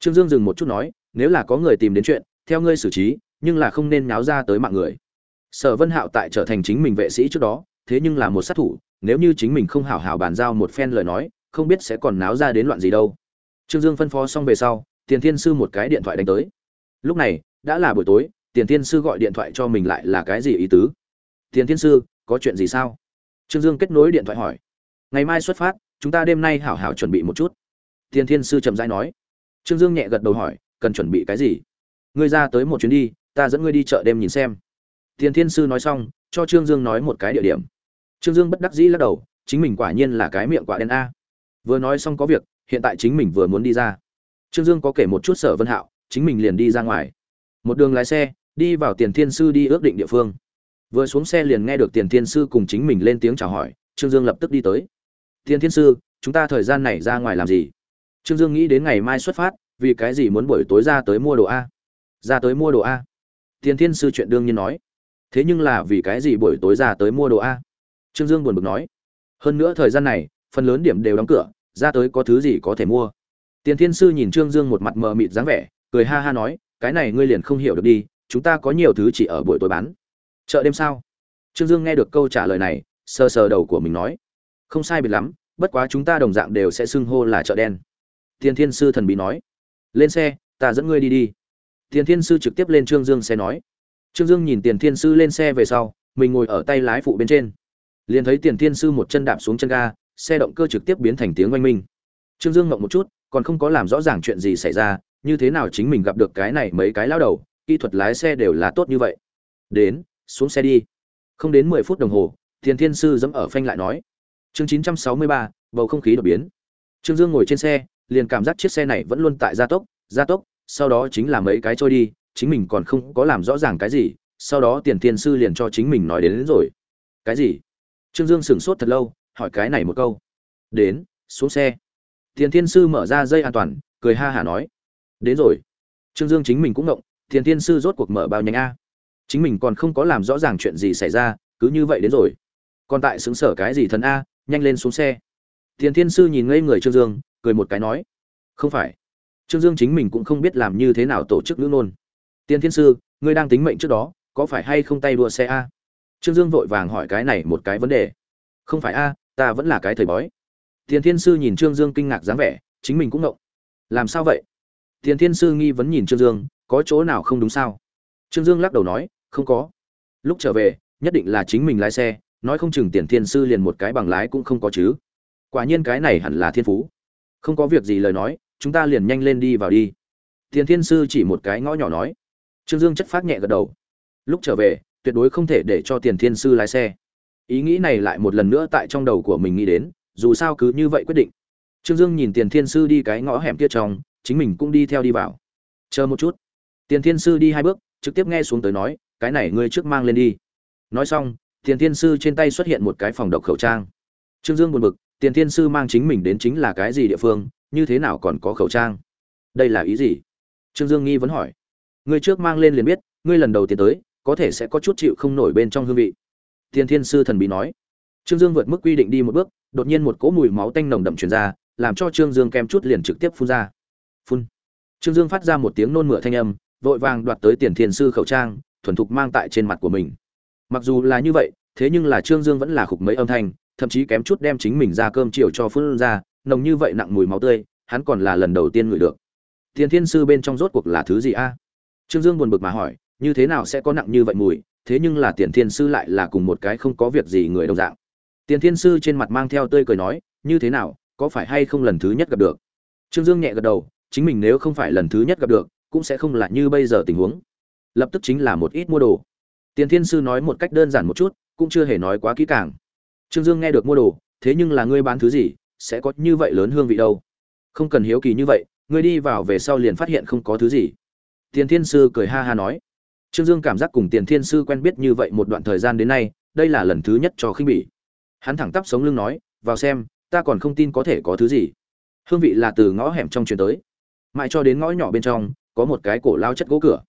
[SPEAKER 1] Trương dương dừng một chút nói, nếu là có người tìm đến chuyện, theo ngươi xử trí, nhưng là không nên náo ra tới mạng người. Sở vân hạo tại trở thành chính mình vệ sĩ trước đó, thế nhưng là một sát thủ, nếu như chính mình không hảo hảo bàn giao một phen lời nói, không biết sẽ còn náo ra đến loạn gì đâu. Trương dương phân phó xong về sau, tiền thiên sư một cái điện thoại đánh tới. Lúc này, đã là buổi tối, tiền thiên sư gọi điện thoại cho mình lại là cái gì ý tứ? Tiền thiên sư, có chuyện gì sao? Trương dương kết nối điện thoại hỏi ngày mai xuất phát, chúng ta đêm nay hảo hảo chuẩn bị một chút. Tiên thiên sư trầm rãi nói. Trương dương nhẹ gật đầu hỏi, cần chuẩn bị cái gì? Ngươi ra tới một chuyến đi, ta dẫn ngươi đi chợ đêm nhìn xem. Tiên thiên sư nói xong, cho trương dương nói một cái địa điểm. Trương dương bất đắc dĩ lắc đầu, chính mình quả nhiên là cái miệng quả đen a. Vừa nói xong có việc, hiện tại chính mình vừa muốn đi ra. Trương dương có kể một chút sở vân hạo, chính mình liền đi ra ngoài. Một đường lái xe, đi vào tiền thiên sư đi ước định địa phương. Vừa xuống xe liền nghe được tiền thiên sư cùng chính mình lên tiếng chào hỏi, trương dương lập tức đi tới tiền thiên sư, chúng ta thời gian này ra ngoài làm gì? Trương dương nghĩ đến ngày mai xuất phát, vì cái gì muốn buổi tối ra tới mua đồ a? Ra tới mua đồ a? Tiền thiên sư chuyện đương nhiên nói. Thế nhưng là vì cái gì buổi tối ra tới mua đồ a? Trương dương buồn bực nói. Hơn nữa thời gian này, phần lớn điểm đều đóng cửa, ra tới có thứ gì có thể mua? Tiền thiên sư nhìn trương dương một mặt mờ mịt dáng vẻ, cười ha ha nói, cái này ngươi liền không hiểu được đi, chúng ta có nhiều thứ chỉ ở buổi tối bán. Chợ đêm sao? Trương dương nghe được câu trả lời này, sờ sờ đầu của mình nói không sai biệt lắm, bất quá chúng ta đồng dạng đều sẽ xưng hô là chợ đen. Tiền thiên sư thần bí nói. Lên xe, ta dẫn ngươi đi đi. Tiền thiên sư trực tiếp lên trương dương xe nói. Trương dương nhìn tiền thiên sư lên xe về sau, mình ngồi ở tay lái phụ bên trên. Liền thấy tiền thiên sư một chân đạp xuống chân ga, xe động cơ trực tiếp biến thành tiếng oanh minh. Trương dương ngộng một chút, còn không có làm rõ ràng chuyện gì xảy ra, như thế nào chính mình gặp được cái này mấy cái lao đầu, kỹ thuật lái xe đều là tốt như vậy. Đến, xuống xe đi. Không đến mười phút đồng hồ, tiền thiên sư dẫm ở phanh lại nói chương chín trăm sáu mươi ba bầu không khí đột biến. Trương dương ngồi trên xe liền cảm giác chiếc xe này vẫn luôn tại gia tốc gia tốc sau đó chính là mấy cái trôi đi chính mình còn không có làm rõ ràng cái gì sau đó tiền thiên sư liền cho chính mình nói đến, đến rồi. Cái gì? Trương dương sửng sốt thật lâu hỏi cái này một câu. Đến xuống xe. Tiền thiên sư mở ra dây an toàn cười ha hả nói. Đến rồi. Trương dương chính mình cũng ngộng tiền thiên sư rốt cuộc mở bao nhanh a? Chính mình còn không có làm rõ ràng chuyện gì xảy ra cứ như vậy đến rồi. Còn tại xứng sở cái gì thần a? Nhanh lên xuống xe. Tiền thiên sư nhìn ngây người trương dương, cười một cái nói, không phải. Trương dương chính mình cũng không biết làm như thế nào tổ chức nữ nôn. Tiền thiên sư, ngươi đang tính mệnh trước đó, có phải hay không tay đua xe a? Trương dương vội vàng hỏi cái này một cái vấn đề. Không phải a, ta vẫn là cái thầy bói. Tiền thiên sư nhìn trương dương kinh ngạc dáng vẻ, chính mình cũng ngộng. Làm sao vậy? Tiền thiên sư nghi vấn nhìn trương dương, có chỗ nào không đúng sao? Trương dương lắc đầu nói, không có. Lúc trở về, nhất định là chính mình lái xe nói không chừng tiền thiên sư liền một cái bằng lái cũng không có chứ. Quả nhiên cái này hẳn là thiên phú. Không có việc gì lời nói, chúng ta liền nhanh lên đi vào đi. Tiền thiên sư chỉ một cái ngõ nhỏ nói. Trương dương chất phát nhẹ gật đầu. Lúc trở về, tuyệt đối không thể để cho tiền thiên sư lái xe. Ý nghĩ này lại một lần nữa tại trong đầu của mình nghĩ đến, dù sao cứ như vậy quyết định. Trương dương nhìn tiền thiên sư đi cái ngõ hẻm kia trong, chính mình cũng đi theo đi vào. Chờ một chút. Tiền thiên sư đi hai bước, trực tiếp nghe xuống tới nói, cái này ngươi trước mang lên đi. Nói xong tiền thiên sư trên tay xuất hiện một cái phòng độc khẩu trang. Trương dương buồn bực, tiền thiên sư mang chính mình đến chính là cái gì địa phương, như thế nào còn có khẩu trang? Đây là ý gì? Trương dương nghi vấn hỏi. Ngươi trước mang lên liền biết, ngươi lần đầu tiên tới, có thể sẽ có chút chịu không nổi bên trong hương vị. Tiền thiên sư thần bí nói. Trương dương vượt mức quy định đi một bước, đột nhiên một cỗ mùi máu tanh nồng đậm truyền ra, làm cho trương dương kem chút liền trực tiếp phun ra. Phun. Trương dương phát ra một tiếng nôn mửa thanh âm, vội vàng đoạt tới tiền thiên sư khẩu trang, thuần thục mang tại trên mặt của mình mặc dù là như vậy, thế nhưng là trương dương vẫn là khục mấy âm thanh, thậm chí kém chút đem chính mình ra cơm chiều cho phun ra, nồng như vậy nặng mùi máu tươi, hắn còn là lần đầu tiên ngửi được. Tiền thiên sư bên trong rốt cuộc là thứ gì a? Trương dương buồn bực mà hỏi, như thế nào sẽ có nặng như vậy mùi, thế nhưng là tiền thiên sư lại là cùng một cái không có việc gì người đồng dạng. Tiền thiên sư trên mặt mang theo tươi cười nói, như thế nào, có phải hay không lần thứ nhất gặp được? Trương dương nhẹ gật đầu, chính mình nếu không phải lần thứ nhất gặp được, cũng sẽ không là như bây giờ tình huống. Lập tức chính là một ít mua đồ tiền thiên sư nói một cách đơn giản một chút, cũng chưa hề nói quá kỹ càng. Trương dương nghe được mua đồ, thế nhưng là ngươi bán thứ gì, sẽ có như vậy lớn hương vị đâu? Không cần hiếu kỳ như vậy, ngươi đi vào về sau liền phát hiện không có thứ gì. Tiền thiên sư cười ha ha nói. Trương dương cảm giác cùng tiền thiên sư quen biết như vậy một đoạn thời gian đến nay, đây là lần thứ nhất cho khinh bỉ. Hắn thẳng tắp sống lưng nói, vào xem, ta còn không tin có thể có thứ gì. Hương vị là từ ngõ hẻm trong truyền tới. Mãi cho đến ngõ nhỏ bên trong, có một cái cổ lao chất gỗ cửa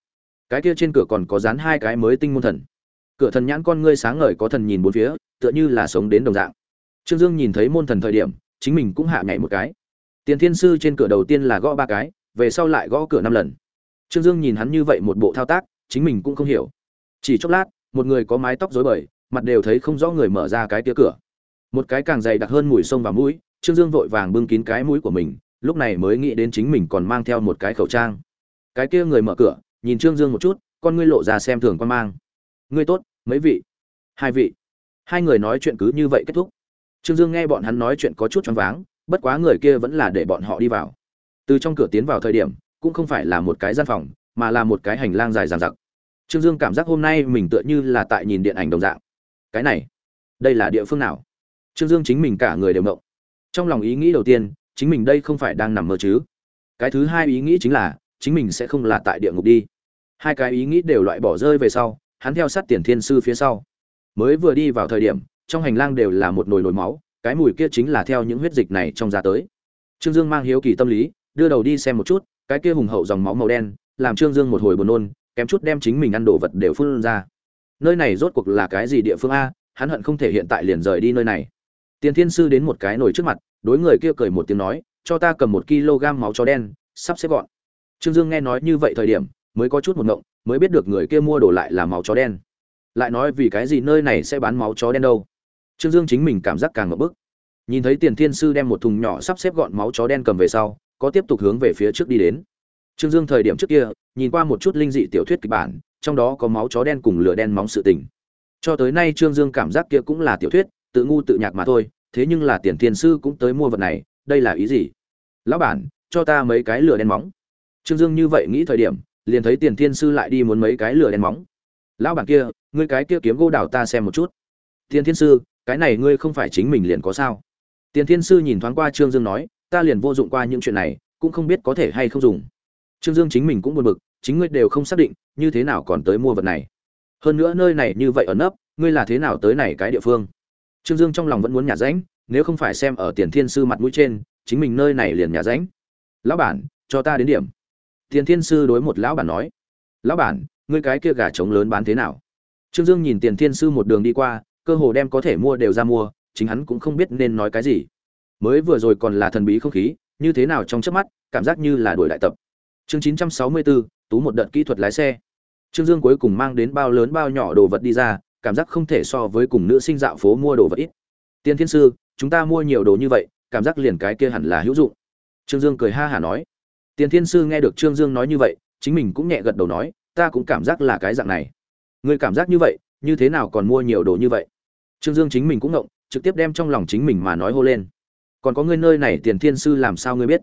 [SPEAKER 1] cái kia trên cửa còn có dán hai cái mới tinh môn thần. Cửa thần nhãn con ngươi sáng ngời có thần nhìn bốn phía, tựa như là sống đến đồng dạng. Trương dương nhìn thấy môn thần thời điểm, chính mình cũng hạ nhảy một cái. Tiền thiên sư trên cửa đầu tiên là gõ ba cái, về sau lại gõ cửa năm lần. Trương dương nhìn hắn như vậy một bộ thao tác, chính mình cũng không hiểu. Chỉ chốc lát, một người có mái tóc rối bời, mặt đều thấy không rõ người mở ra cái tia cửa. Một cái càng dày đặc hơn mùi sông và mũi, trương dương vội vàng bưng kín cái mũi của mình, lúc này mới nghĩ đến chính mình còn mang theo một cái khẩu trang. Cái kia người mở cửa nhìn trương dương một chút, con ngươi lộ ra xem thường quan mang. Ngươi tốt, mấy vị? Hai vị. Hai người nói chuyện cứ như vậy kết thúc. Trương dương nghe bọn hắn nói chuyện có chút choáng váng, bất quá người kia vẫn là để bọn họ đi vào. Từ trong cửa tiến vào thời điểm, cũng không phải là một cái gian phòng, mà là một cái hành lang dài dàn giặc trương dương cảm giác hôm nay mình tựa như là tại nhìn điện ảnh đồng dạng. Cái này, đây là địa phương nào? Trương dương chính mình cả người đều mộng trong lòng ý nghĩ đầu tiên, chính mình đây không phải đang nằm mơ chứ. Cái thứ hai ý nghĩ chính là, chính mình sẽ không là tại địa ngục đi hai cái ý nghĩ đều loại bỏ rơi về sau, hắn theo sát tiền thiên sư phía sau. Mới vừa đi vào thời điểm, trong hành lang đều là một nồi nồi máu, cái mùi kia chính là theo những huyết dịch này trong ra tới. Trương dương mang hiếu kỳ tâm lý, đưa đầu đi xem một chút, cái kia hùng hậu dòng máu màu đen, làm trương dương một hồi buồn nôn, kém chút đem chính mình ăn đồ vật đều phun ra. Nơi này rốt cuộc là cái gì địa phương a? Hắn hận không thể hiện tại liền rời đi nơi này. Tiền thiên sư đến một cái nồi trước mặt, đối người kia cười một tiếng nói, cho ta cầm một kg máu chó đen, sắp xếp gọn. Trương dương nghe nói như vậy thời điểm mới có chút một ngộng, mới biết được người kia mua đồ lại là máu chó đen. Lại nói vì cái gì nơi này sẽ bán máu chó đen đâu? Trương dương chính mình cảm giác càng ngập bức. Nhìn thấy tiền thiên sư đem một thùng nhỏ sắp xếp gọn máu chó đen cầm về sau, có tiếp tục hướng về phía trước đi đến. Trương dương thời điểm trước kia, nhìn qua một chút linh dị tiểu thuyết kịch bản, trong đó có máu chó đen cùng lửa đen móng sự tình. Cho tới nay trương dương cảm giác kia cũng là tiểu thuyết, tự ngu tự nhạc mà thôi, thế nhưng là tiền thiên sư cũng tới mua vật này, đây là ý gì? Lão bản, cho ta mấy cái lửa đen móng. Trương dương như vậy nghĩ thời điểm liền thấy tiền thiên sư lại đi muốn mấy cái lửa đen móng. Lão bản kia, ngươi cái kia kiếm gỗ đào ta xem một chút. Tiền thiên sư, cái này ngươi không phải chính mình liền có sao? Tiền thiên sư nhìn thoáng qua trương dương nói, ta liền vô dụng qua những chuyện này, cũng không biết có thể hay không dùng. Trương dương chính mình cũng buồn bực, chính ngươi đều không xác định, như thế nào còn tới mua vật này. Hơn nữa nơi này như vậy ẩn nấp, ngươi là thế nào tới này cái địa phương? Trương dương trong lòng vẫn muốn nhả ránh, nếu không phải xem ở tiền thiên sư mặt mũi trên, chính mình nơi này liền nhả ránh. Lão bản, cho ta đến điểm tiền thiên sư đối một lão bản nói lão bản ngươi cái kia gà trống lớn bán thế nào? Trương dương nhìn tiền thiên sư một đường đi qua cơ hồ đem có thể mua đều ra mua chính hắn cũng không biết nên nói cái gì. Mới vừa rồi còn là thần bí không khí như thế nào trong chớp mắt cảm giác như là đuổi đại tập. Chương 964, tú một đợt kỹ thuật lái xe. Trương dương cuối cùng mang đến bao lớn bao nhỏ đồ vật đi ra cảm giác không thể so với cùng nữ sinh dạo phố mua đồ vật ít. Tiên thiên sư chúng ta mua nhiều đồ như vậy cảm giác liền cái kia hẳn là hữu dụng. Trương dương cười ha hả nói. Tiền thiên sư nghe được trương dương nói như vậy, chính mình cũng nhẹ gật đầu nói, ta cũng cảm giác là cái dạng này. Người cảm giác như vậy, như thế nào còn mua nhiều đồ như vậy? Trương dương chính mình cũng ngộng, trực tiếp đem trong lòng chính mình mà nói hô lên. Còn có người nơi này, tiền thiên sư làm sao ngươi biết?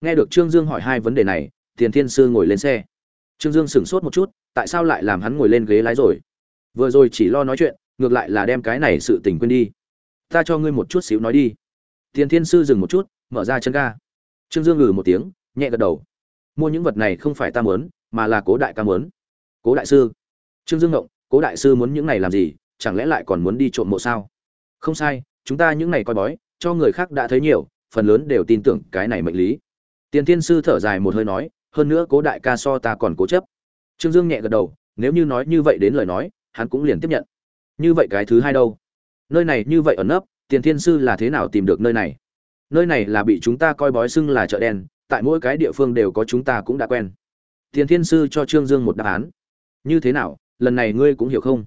[SPEAKER 1] Nghe được trương dương hỏi hai vấn đề này, tiền thiên sư ngồi lên xe. Trương dương sửng sốt một chút, tại sao lại làm hắn ngồi lên ghế lái rồi? Vừa rồi chỉ lo nói chuyện, ngược lại là đem cái này sự tình quên đi. Ta cho ngươi một chút xíu nói đi. Tiền thiên sư dừng một chút, mở ra chân ga. Trương dương ngừ một tiếng nhẹ gật đầu. Mua những vật này không phải ta muốn, mà là cố đại ca muốn. Cố đại sư. Trương dương ngộng, cố đại sư muốn những này làm gì, chẳng lẽ lại còn muốn đi trộm mộ sao? Không sai, chúng ta những này coi bói, cho người khác đã thấy nhiều, phần lớn đều tin tưởng cái này mệnh lý. Tiền thiên sư thở dài một hơi nói, hơn nữa cố đại ca so ta còn cố chấp. Trương dương nhẹ gật đầu, nếu như nói như vậy đến lời nói, hắn cũng liền tiếp nhận. Như vậy cái thứ hai đâu? Nơi này như vậy ẩn nấp, tiền thiên sư là thế nào tìm được nơi này? Nơi này là bị chúng ta coi bói xưng là chợ đen tại mỗi cái địa phương đều có chúng ta cũng đã quen. Tiền thiên sư cho trương dương một đáp án. Như thế nào, lần này ngươi cũng hiểu không?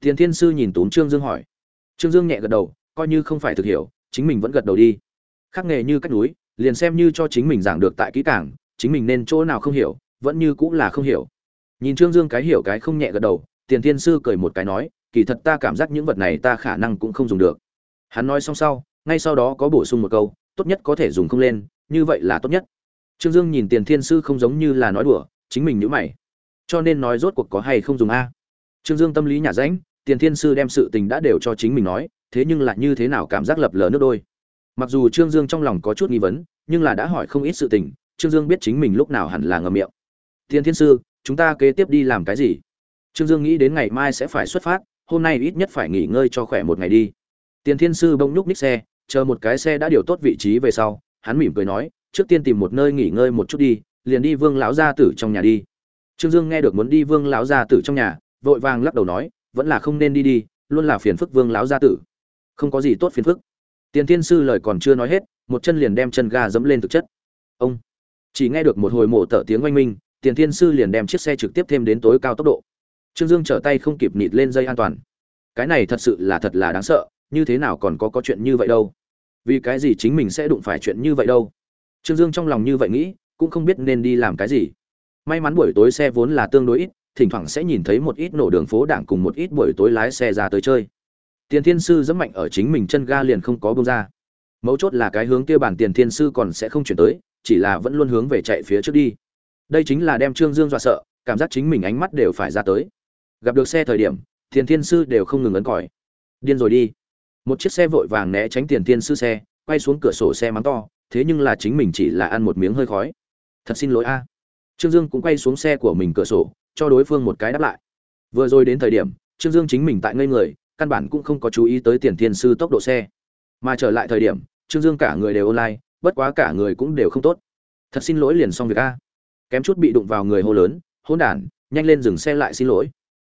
[SPEAKER 1] Tiền thiên sư nhìn túm trương dương hỏi. Trương dương nhẹ gật đầu, coi như không phải thực hiểu, chính mình vẫn gật đầu đi. Khắc nghề như cách núi, liền xem như cho chính mình giảng được tại kỹ cảng chính mình nên chỗ nào không hiểu, vẫn như cũng là không hiểu. Nhìn trương dương cái hiểu cái không nhẹ gật đầu, tiền thiên sư cười một cái nói, kỳ thật ta cảm giác những vật này ta khả năng cũng không dùng được. Hắn nói xong sau, ngay sau đó có bổ sung một câu, tốt nhất có thể dùng không lên như vậy là tốt nhất. Trương dương nhìn tiền thiên sư không giống như là nói đùa, chính mình nhữ mày. Cho nên nói rốt cuộc có hay không dùng a? Trương dương tâm lý nhả rãnh, tiền thiên sư đem sự tình đã đều cho chính mình nói, thế nhưng lại như thế nào cảm giác lập lờ nước đôi? Mặc dù trương dương trong lòng có chút nghi vấn, nhưng là đã hỏi không ít sự tình, trương dương biết chính mình lúc nào hẳn là ngầm miệng. Tiền thiên sư, chúng ta kế tiếp đi làm cái gì? Trương dương nghĩ đến ngày mai sẽ phải xuất phát, hôm nay ít nhất phải nghỉ ngơi cho khỏe một ngày đi. Tiền thiên sư bỗng nhúc ních xe, chờ một cái xe đã điều tốt vị trí về sau hắn mỉm cười nói, trước tiên tìm một nơi nghỉ ngơi một chút đi, liền đi vương lão gia tử trong nhà đi. Trương dương nghe được muốn đi vương lão gia tử trong nhà, vội vàng lắc đầu nói, vẫn là không nên đi đi, luôn là phiền phức vương lão gia tử. Không có gì tốt phiền phức. Tiền thiên sư lời còn chưa nói hết, một chân liền đem chân ga dẫm lên thực chất. Ông! Chỉ nghe được một hồi mổ tở tiếng oanh minh, tiền thiên sư liền đem chiếc xe trực tiếp thêm đến tối cao tốc độ. Trương dương trở tay không kịp nịt lên dây an toàn. Cái này thật sự là thật là đáng sợ, như thế nào còn có có chuyện như vậy đâu? Vì cái gì chính mình sẽ đụng phải chuyện như vậy đâu? Trương dương trong lòng như vậy nghĩ, cũng không biết nên đi làm cái gì. May mắn buổi tối xe vốn là tương đối ít, thỉnh thoảng sẽ nhìn thấy một ít nổ đường phố đảng cùng một ít buổi tối lái xe ra tới chơi. Tiền thiên sư dẫm mạnh ở chính mình chân ga liền không có bông ra. Mấu chốt là cái hướng kia bản tiền thiên sư còn sẽ không chuyển tới, chỉ là vẫn luôn hướng về chạy phía trước đi. Đây chính là đem trương dương dọa sợ, cảm giác chính mình ánh mắt đều phải ra tới. Gặp được xe thời điểm, tiền thiên sư đều không ngừng ấn còi. Điên rồi đi một chiếc xe vội vàng né tránh tiền tiên sư xe, quay xuống cửa sổ xe mắng to, thế nhưng là chính mình chỉ là ăn một miếng hơi khói. Thật xin lỗi a. Trương dương cũng quay xuống xe của mình cửa sổ, cho đối phương một cái đáp lại. Vừa rồi đến thời điểm, trương dương chính mình tại ngây người, căn bản cũng không có chú ý tới tiền thiên sư tốc độ xe. Mà trở lại thời điểm, trương dương cả người đều online, bất quá cả người cũng đều không tốt. Thật xin lỗi liền xong việc a. Kém chút bị đụng vào người hô lớn hôn đản, nhanh lên dừng xe lại xin lỗi.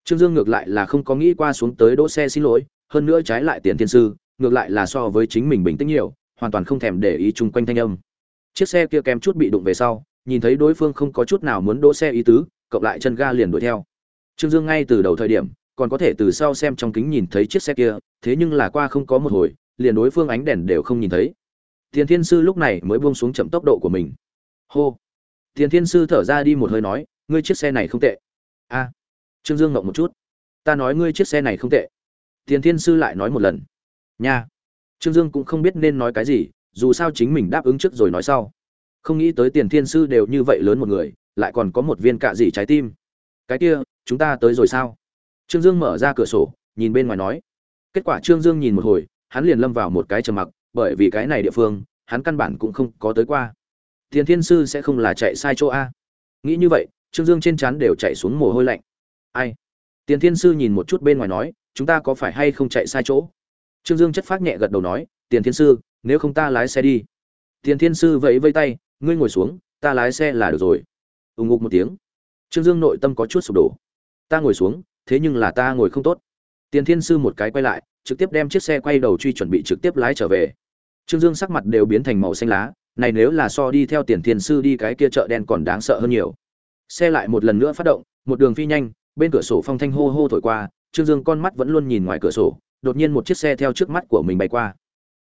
[SPEAKER 1] Trương dương ngược lại là không có nghĩ qua xuống tới đỗ xe xin lỗi hơn nữa trái lại tiền thiên sư, ngược lại là so với chính mình bình tĩnh nhiều, hoàn toàn không thèm để ý chung quanh thanh âm. Chiếc xe kia kém chút bị đụng về sau, nhìn thấy đối phương không có chút nào muốn đỗ xe ý tứ, cộng lại chân ga liền đuổi theo. Trương dương ngay từ đầu thời điểm, còn có thể từ sau xem trong kính nhìn thấy chiếc xe kia, thế nhưng là qua không có một hồi, liền đối phương ánh đèn đều không nhìn thấy. Tiền thiên sư lúc này mới buông xuống chậm tốc độ của mình. Hô. Tiền thiên sư thở ra đi một hơi nói, ngươi chiếc xe này không tệ. A. Trương dương ngộng một chút. Ta nói ngươi chiếc xe này không tệ tiền thiên sư lại nói một lần. Nha. Trương dương cũng không biết nên nói cái gì, dù sao chính mình đáp ứng trước rồi nói sau. Không nghĩ tới tiền thiên sư đều như vậy lớn một người, lại còn có một viên cạ dị trái tim. Cái kia, chúng ta tới rồi sao? Trương dương mở ra cửa sổ, nhìn bên ngoài nói. Kết quả trương dương nhìn một hồi, hắn liền lâm vào một cái trầm mặc, bởi vì cái này địa phương, hắn căn bản cũng không có tới qua. Tiền thiên sư sẽ không là chạy sai chỗ a. Nghĩ như vậy, trương dương trên trán đều chạy xuống mồ hôi lạnh. Ai? Tiền thiên sư nhìn một chút bên ngoài nói chúng ta có phải hay không chạy sai chỗ? Trương dương chất phát nhẹ gật đầu nói, tiền thiên sư, nếu không ta lái xe đi. Tiền thiên sư vẫy vây tay, ngươi ngồi xuống, ta lái xe là được rồi. Ùng ục một tiếng. Trương dương nội tâm có chút sụp đổ. Ta ngồi xuống, thế nhưng là ta ngồi không tốt. Tiền thiên sư một cái quay lại, trực tiếp đem chiếc xe quay đầu truy chuẩn bị trực tiếp lái trở về. Trương dương sắc mặt đều biến thành màu xanh lá, này nếu là so đi theo tiền thiên sư đi cái kia chợ đen còn đáng sợ hơn nhiều. Xe lại một lần nữa phát động, một đường phi nhanh, bên cửa sổ phong thanh hô hô thổi qua trương dương con mắt vẫn luôn nhìn ngoài cửa sổ, đột nhiên một chiếc xe theo trước mắt của mình bay qua.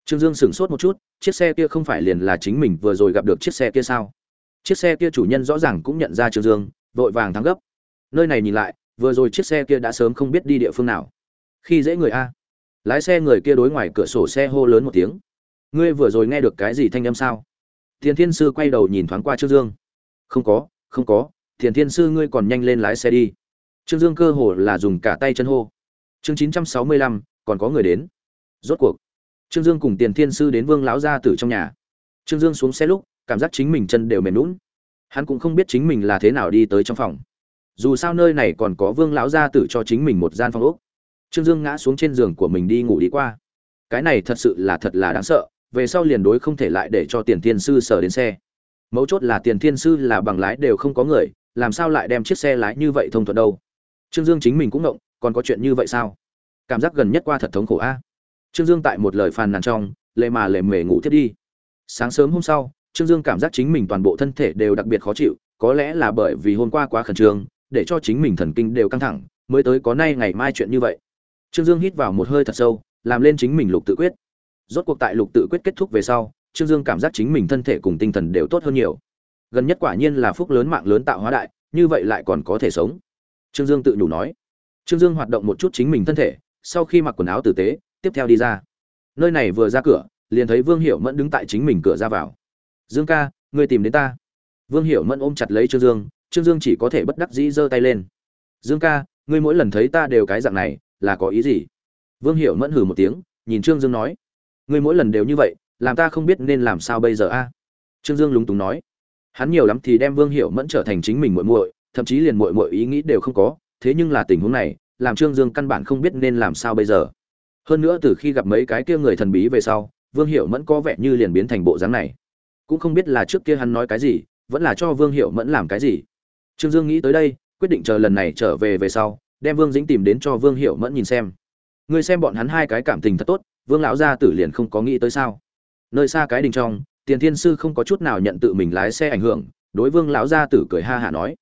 [SPEAKER 1] Trương dương sửng sốt một chút, chiếc xe kia không phải liền là chính mình vừa rồi gặp được chiếc xe kia sao? Chiếc xe kia chủ nhân rõ ràng cũng nhận ra trương dương, vội vàng thắng gấp. Nơi này nhìn lại, vừa rồi chiếc xe kia đã sớm không biết đi địa phương nào. Khi dễ người a. Lái xe người kia đối ngoài cửa sổ xe hô lớn một tiếng. Ngươi vừa rồi nghe được cái gì thanh âm sao? Tiền thiên sư quay đầu nhìn thoáng qua trương dương. Không có không có tiền thiên sư ngươi còn nhanh lên lái xe đi trương dương cơ hồ là dùng cả tay chân hô. Chương chín trăm sáu mươi lăm, còn có người đến. Rốt cuộc, trương dương cùng tiền thiên sư đến vương lão gia tử trong nhà. Trương dương xuống xe lúc, cảm giác chính mình chân đều mềm nhũn. hắn cũng không biết chính mình là thế nào đi tới trong phòng. Dù sao nơi này còn có vương lão gia tử cho chính mình một gian phòng ốc. Trương dương ngã xuống trên giường của mình đi ngủ đi qua. Cái này thật sự là thật là đáng sợ, về sau liền đối không thể lại để cho tiền thiên sư sở đến xe. Mấu chốt là tiền thiên sư là bằng lái đều không có người, làm sao lại đem chiếc xe lái như vậy thông thuận đâu? Trương dương chính mình cũng ngộng, còn có chuyện như vậy sao? Cảm giác gần nhất qua thật thống khổ a. Trương dương tại một lời phàn nàn trong, lệ mà lệ mề ngủ thiết đi. Sáng sớm hôm sau, trương dương cảm giác chính mình toàn bộ thân thể đều đặc biệt khó chịu, có lẽ là bởi vì hôm qua quá khẩn trương, để cho chính mình thần kinh đều căng thẳng, mới tới có nay ngày mai chuyện như vậy. Trương dương hít vào một hơi thật sâu, làm lên chính mình lục tự quyết. Rốt cuộc tại lục tự quyết kết thúc về sau, trương dương cảm giác chính mình thân thể cùng tinh thần đều tốt hơn nhiều. Gần nhất quả nhiên là phúc lớn mạng lớn tạo hóa đại, như vậy lại còn có thể sống trương dương tự nhủ nói. Trương dương hoạt động một chút chính mình thân thể, sau khi mặc quần áo tử tế, tiếp theo đi ra. Nơi này vừa ra cửa, liền thấy vương hiểu mẫn đứng tại chính mình cửa ra vào. Dương ca, ngươi tìm đến ta. Vương hiểu mẫn ôm chặt lấy trương dương trương dương chỉ có thể bất đắc dĩ giơ tay lên. Dương ca, ngươi mỗi lần thấy ta đều cái dạng này, là có ý gì? Vương hiểu mẫn hừ một tiếng, nhìn trương dương nói. Ngươi mỗi lần đều như vậy, làm ta không biết nên làm sao bây giờ a? Trương dương lúng túng nói. Hắn nhiều lắm thì đem vương hiểu mẫn trở thành chính mình muội muội thậm chí liền muội muội ý nghĩ đều không có, thế nhưng là tình huống này, làm trương dương căn bản không biết nên làm sao bây giờ. Hơn nữa từ khi gặp mấy cái kia người thần bí về sau, vương Hiệu mẫn có vẻ như liền biến thành bộ dáng này. Cũng không biết là trước kia hắn nói cái gì, vẫn là cho vương Hiệu mẫn làm cái gì. Trương dương nghĩ tới đây, quyết định chờ lần này trở về về sau, đem vương dĩnh tìm đến cho vương Hiệu mẫn nhìn xem. Ngươi xem bọn hắn hai cái cảm tình thật tốt, vương lão gia tử liền không có nghĩ tới sao? Nơi xa cái đình trong, tiền thiên sư không có chút nào nhận tự mình lái xe ảnh hưởng, đối vương lão gia tử cười ha hả nói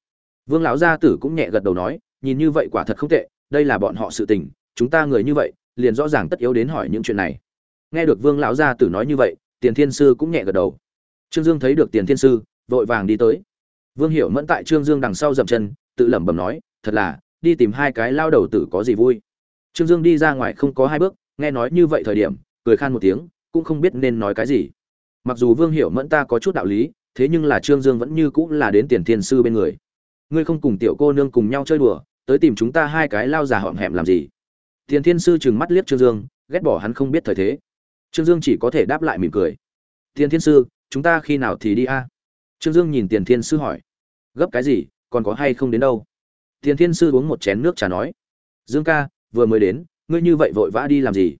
[SPEAKER 1] vương lão gia tử cũng nhẹ gật đầu nói, nhìn như vậy quả thật không tệ, đây là bọn họ sự tình, chúng ta người như vậy, liền rõ ràng tất yếu đến hỏi những chuyện này. Nghe được vương lão gia tử nói như vậy, tiền thiên sư cũng nhẹ gật đầu. Trương dương thấy được tiền thiên sư, vội vàng đi tới. Vương hiểu mẫn tại trương dương đằng sau dậm chân, tự lẩm bẩm nói, thật là, đi tìm hai cái lao đầu tử có gì vui. Trương dương đi ra ngoài không có hai bước, nghe nói như vậy thời điểm, cười khan một tiếng, cũng không biết nên nói cái gì. Mặc dù vương hiểu mẫn ta có chút đạo lý, thế nhưng là trương dương vẫn như cũng là đến tiền thiên sư bên người ngươi không cùng tiểu cô nương cùng nhau chơi đùa, tới tìm chúng ta hai cái lao già hỏm hẹm làm gì? Tiền thiên sư trừng mắt liếc trương dương, ghét bỏ hắn không biết thời thế. Trương dương chỉ có thể đáp lại mỉm cười. Tiền thiên sư, chúng ta khi nào thì đi a? Trương dương nhìn tiền thiên sư hỏi. Gấp cái gì, còn có hay không đến đâu? Tiền thiên sư uống một chén nước trà nói. Dương ca, vừa mới đến, ngươi như vậy vội vã đi làm gì?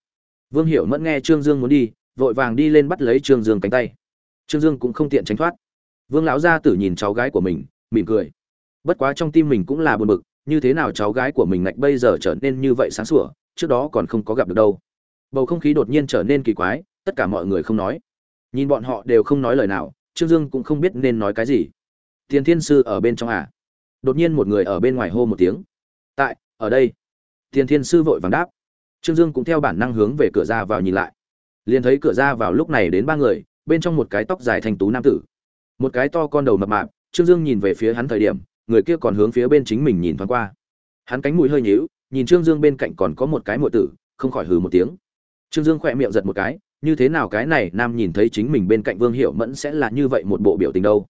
[SPEAKER 1] Vương hiểu mẫn nghe trương dương muốn đi, vội vàng đi lên bắt lấy trương dương cánh tay. Trương dương cũng không tiện tránh thoát. Vương lão gia tử nhìn cháu gái của mình, mỉm cười bất quá trong tim mình cũng là buồn bực, như thế nào cháu gái của mình ngạch bây giờ trở nên như vậy sáng sủa, trước đó còn không có gặp được đâu. Bầu không khí đột nhiên trở nên kỳ quái, tất cả mọi người không nói. Nhìn bọn họ đều không nói lời nào, trương dương cũng không biết nên nói cái gì. Tiền thiên sư ở bên trong à? Đột nhiên một người ở bên ngoài hô một tiếng. Tại, ở đây. Tiền thiên sư vội vàng đáp. Trương dương cũng theo bản năng hướng về cửa ra vào nhìn lại. Liền thấy cửa ra vào lúc này đến ba người, bên trong một cái tóc dài thành tú nam tử. Một cái to con đầu mập mạp, trương dương nhìn về phía hắn thời điểm người kia còn hướng phía bên chính mình nhìn thoáng qua. Hắn cánh mũi hơi nhíu, nhìn trương dương bên cạnh còn có một cái muội tử, không khỏi hừ một tiếng. Trương dương khỏe miệng giật một cái, như thế nào cái này nam nhìn thấy chính mình bên cạnh vương hiệu mẫn sẽ là như vậy một bộ biểu tình đâu.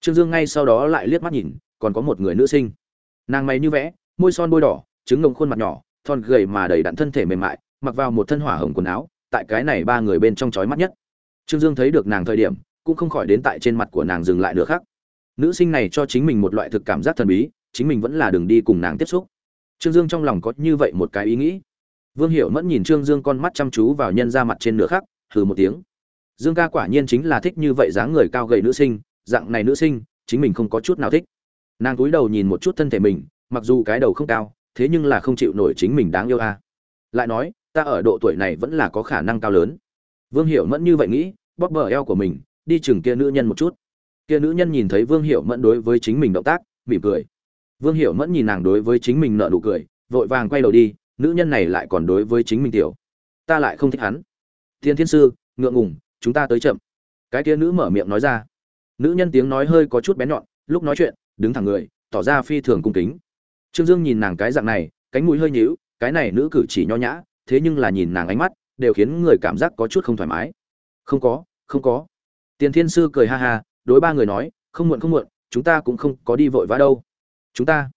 [SPEAKER 1] Trương dương ngay sau đó lại liếc mắt nhìn, còn có một người nữ sinh. Nàng mày như vẽ, môi son bôi đỏ, trứng ngông khuôn mặt nhỏ, thon gầy mà đầy đặn thân thể mềm mại, mặc vào một thân hỏa hồng quần áo, tại cái này ba người bên trong chói mắt nhất. Trương dương thấy được nàng thời điểm, cũng không khỏi đến tại trên mặt của nàng dừng lại nữa khác nữ sinh này cho chính mình một loại thực cảm giác thần bí, chính mình vẫn là đường đi cùng nàng tiếp xúc. Trương dương trong lòng có như vậy một cái ý nghĩ. Vương hiểu mẫn nhìn trương dương con mắt chăm chú vào nhân ra mặt trên nửa khắc, hừ một tiếng. Dương ca quả nhiên chính là thích như vậy dáng người cao gầy nữ sinh, dạng này nữ sinh, chính mình không có chút nào thích. Nàng cúi đầu nhìn một chút thân thể mình, mặc dù cái đầu không cao, thế nhưng là không chịu nổi chính mình đáng yêu a. À. lại nói, ta ở độ tuổi này vẫn là có khả năng cao lớn. Vương hiểu mẫn như vậy nghĩ, bóp bờ eo của mình, đi chừng kia nữ nhân một chút kia nữ nhân nhìn thấy vương hiểu mẫn đối với chính mình động tác, mỉm cười. Vương hiểu mẫn nhìn nàng đối với chính mình nợ nụ cười, vội vàng quay đầu đi, nữ nhân này lại còn đối với chính mình tiểu. Ta lại không thích hắn. Thiên thiên sư, ngượng ngùng, chúng ta tới chậm. Cái kia nữ mở miệng nói ra. Nữ nhân tiếng nói hơi có chút bén nhọn, lúc nói chuyện, đứng thẳng người, tỏ ra phi thường cung kính. Trương dương nhìn nàng cái dạng này, cánh mũi hơi nhíu, cái này nữ cử chỉ nho nhã, thế nhưng là nhìn nàng ánh mắt, đều khiến người cảm giác có chút không thoải mái. Không có không có. Tiền thiên sư cười ha ha đối ba người nói, không muộn không muộn, chúng ta cũng không có đi vội vã đâu. Chúng ta?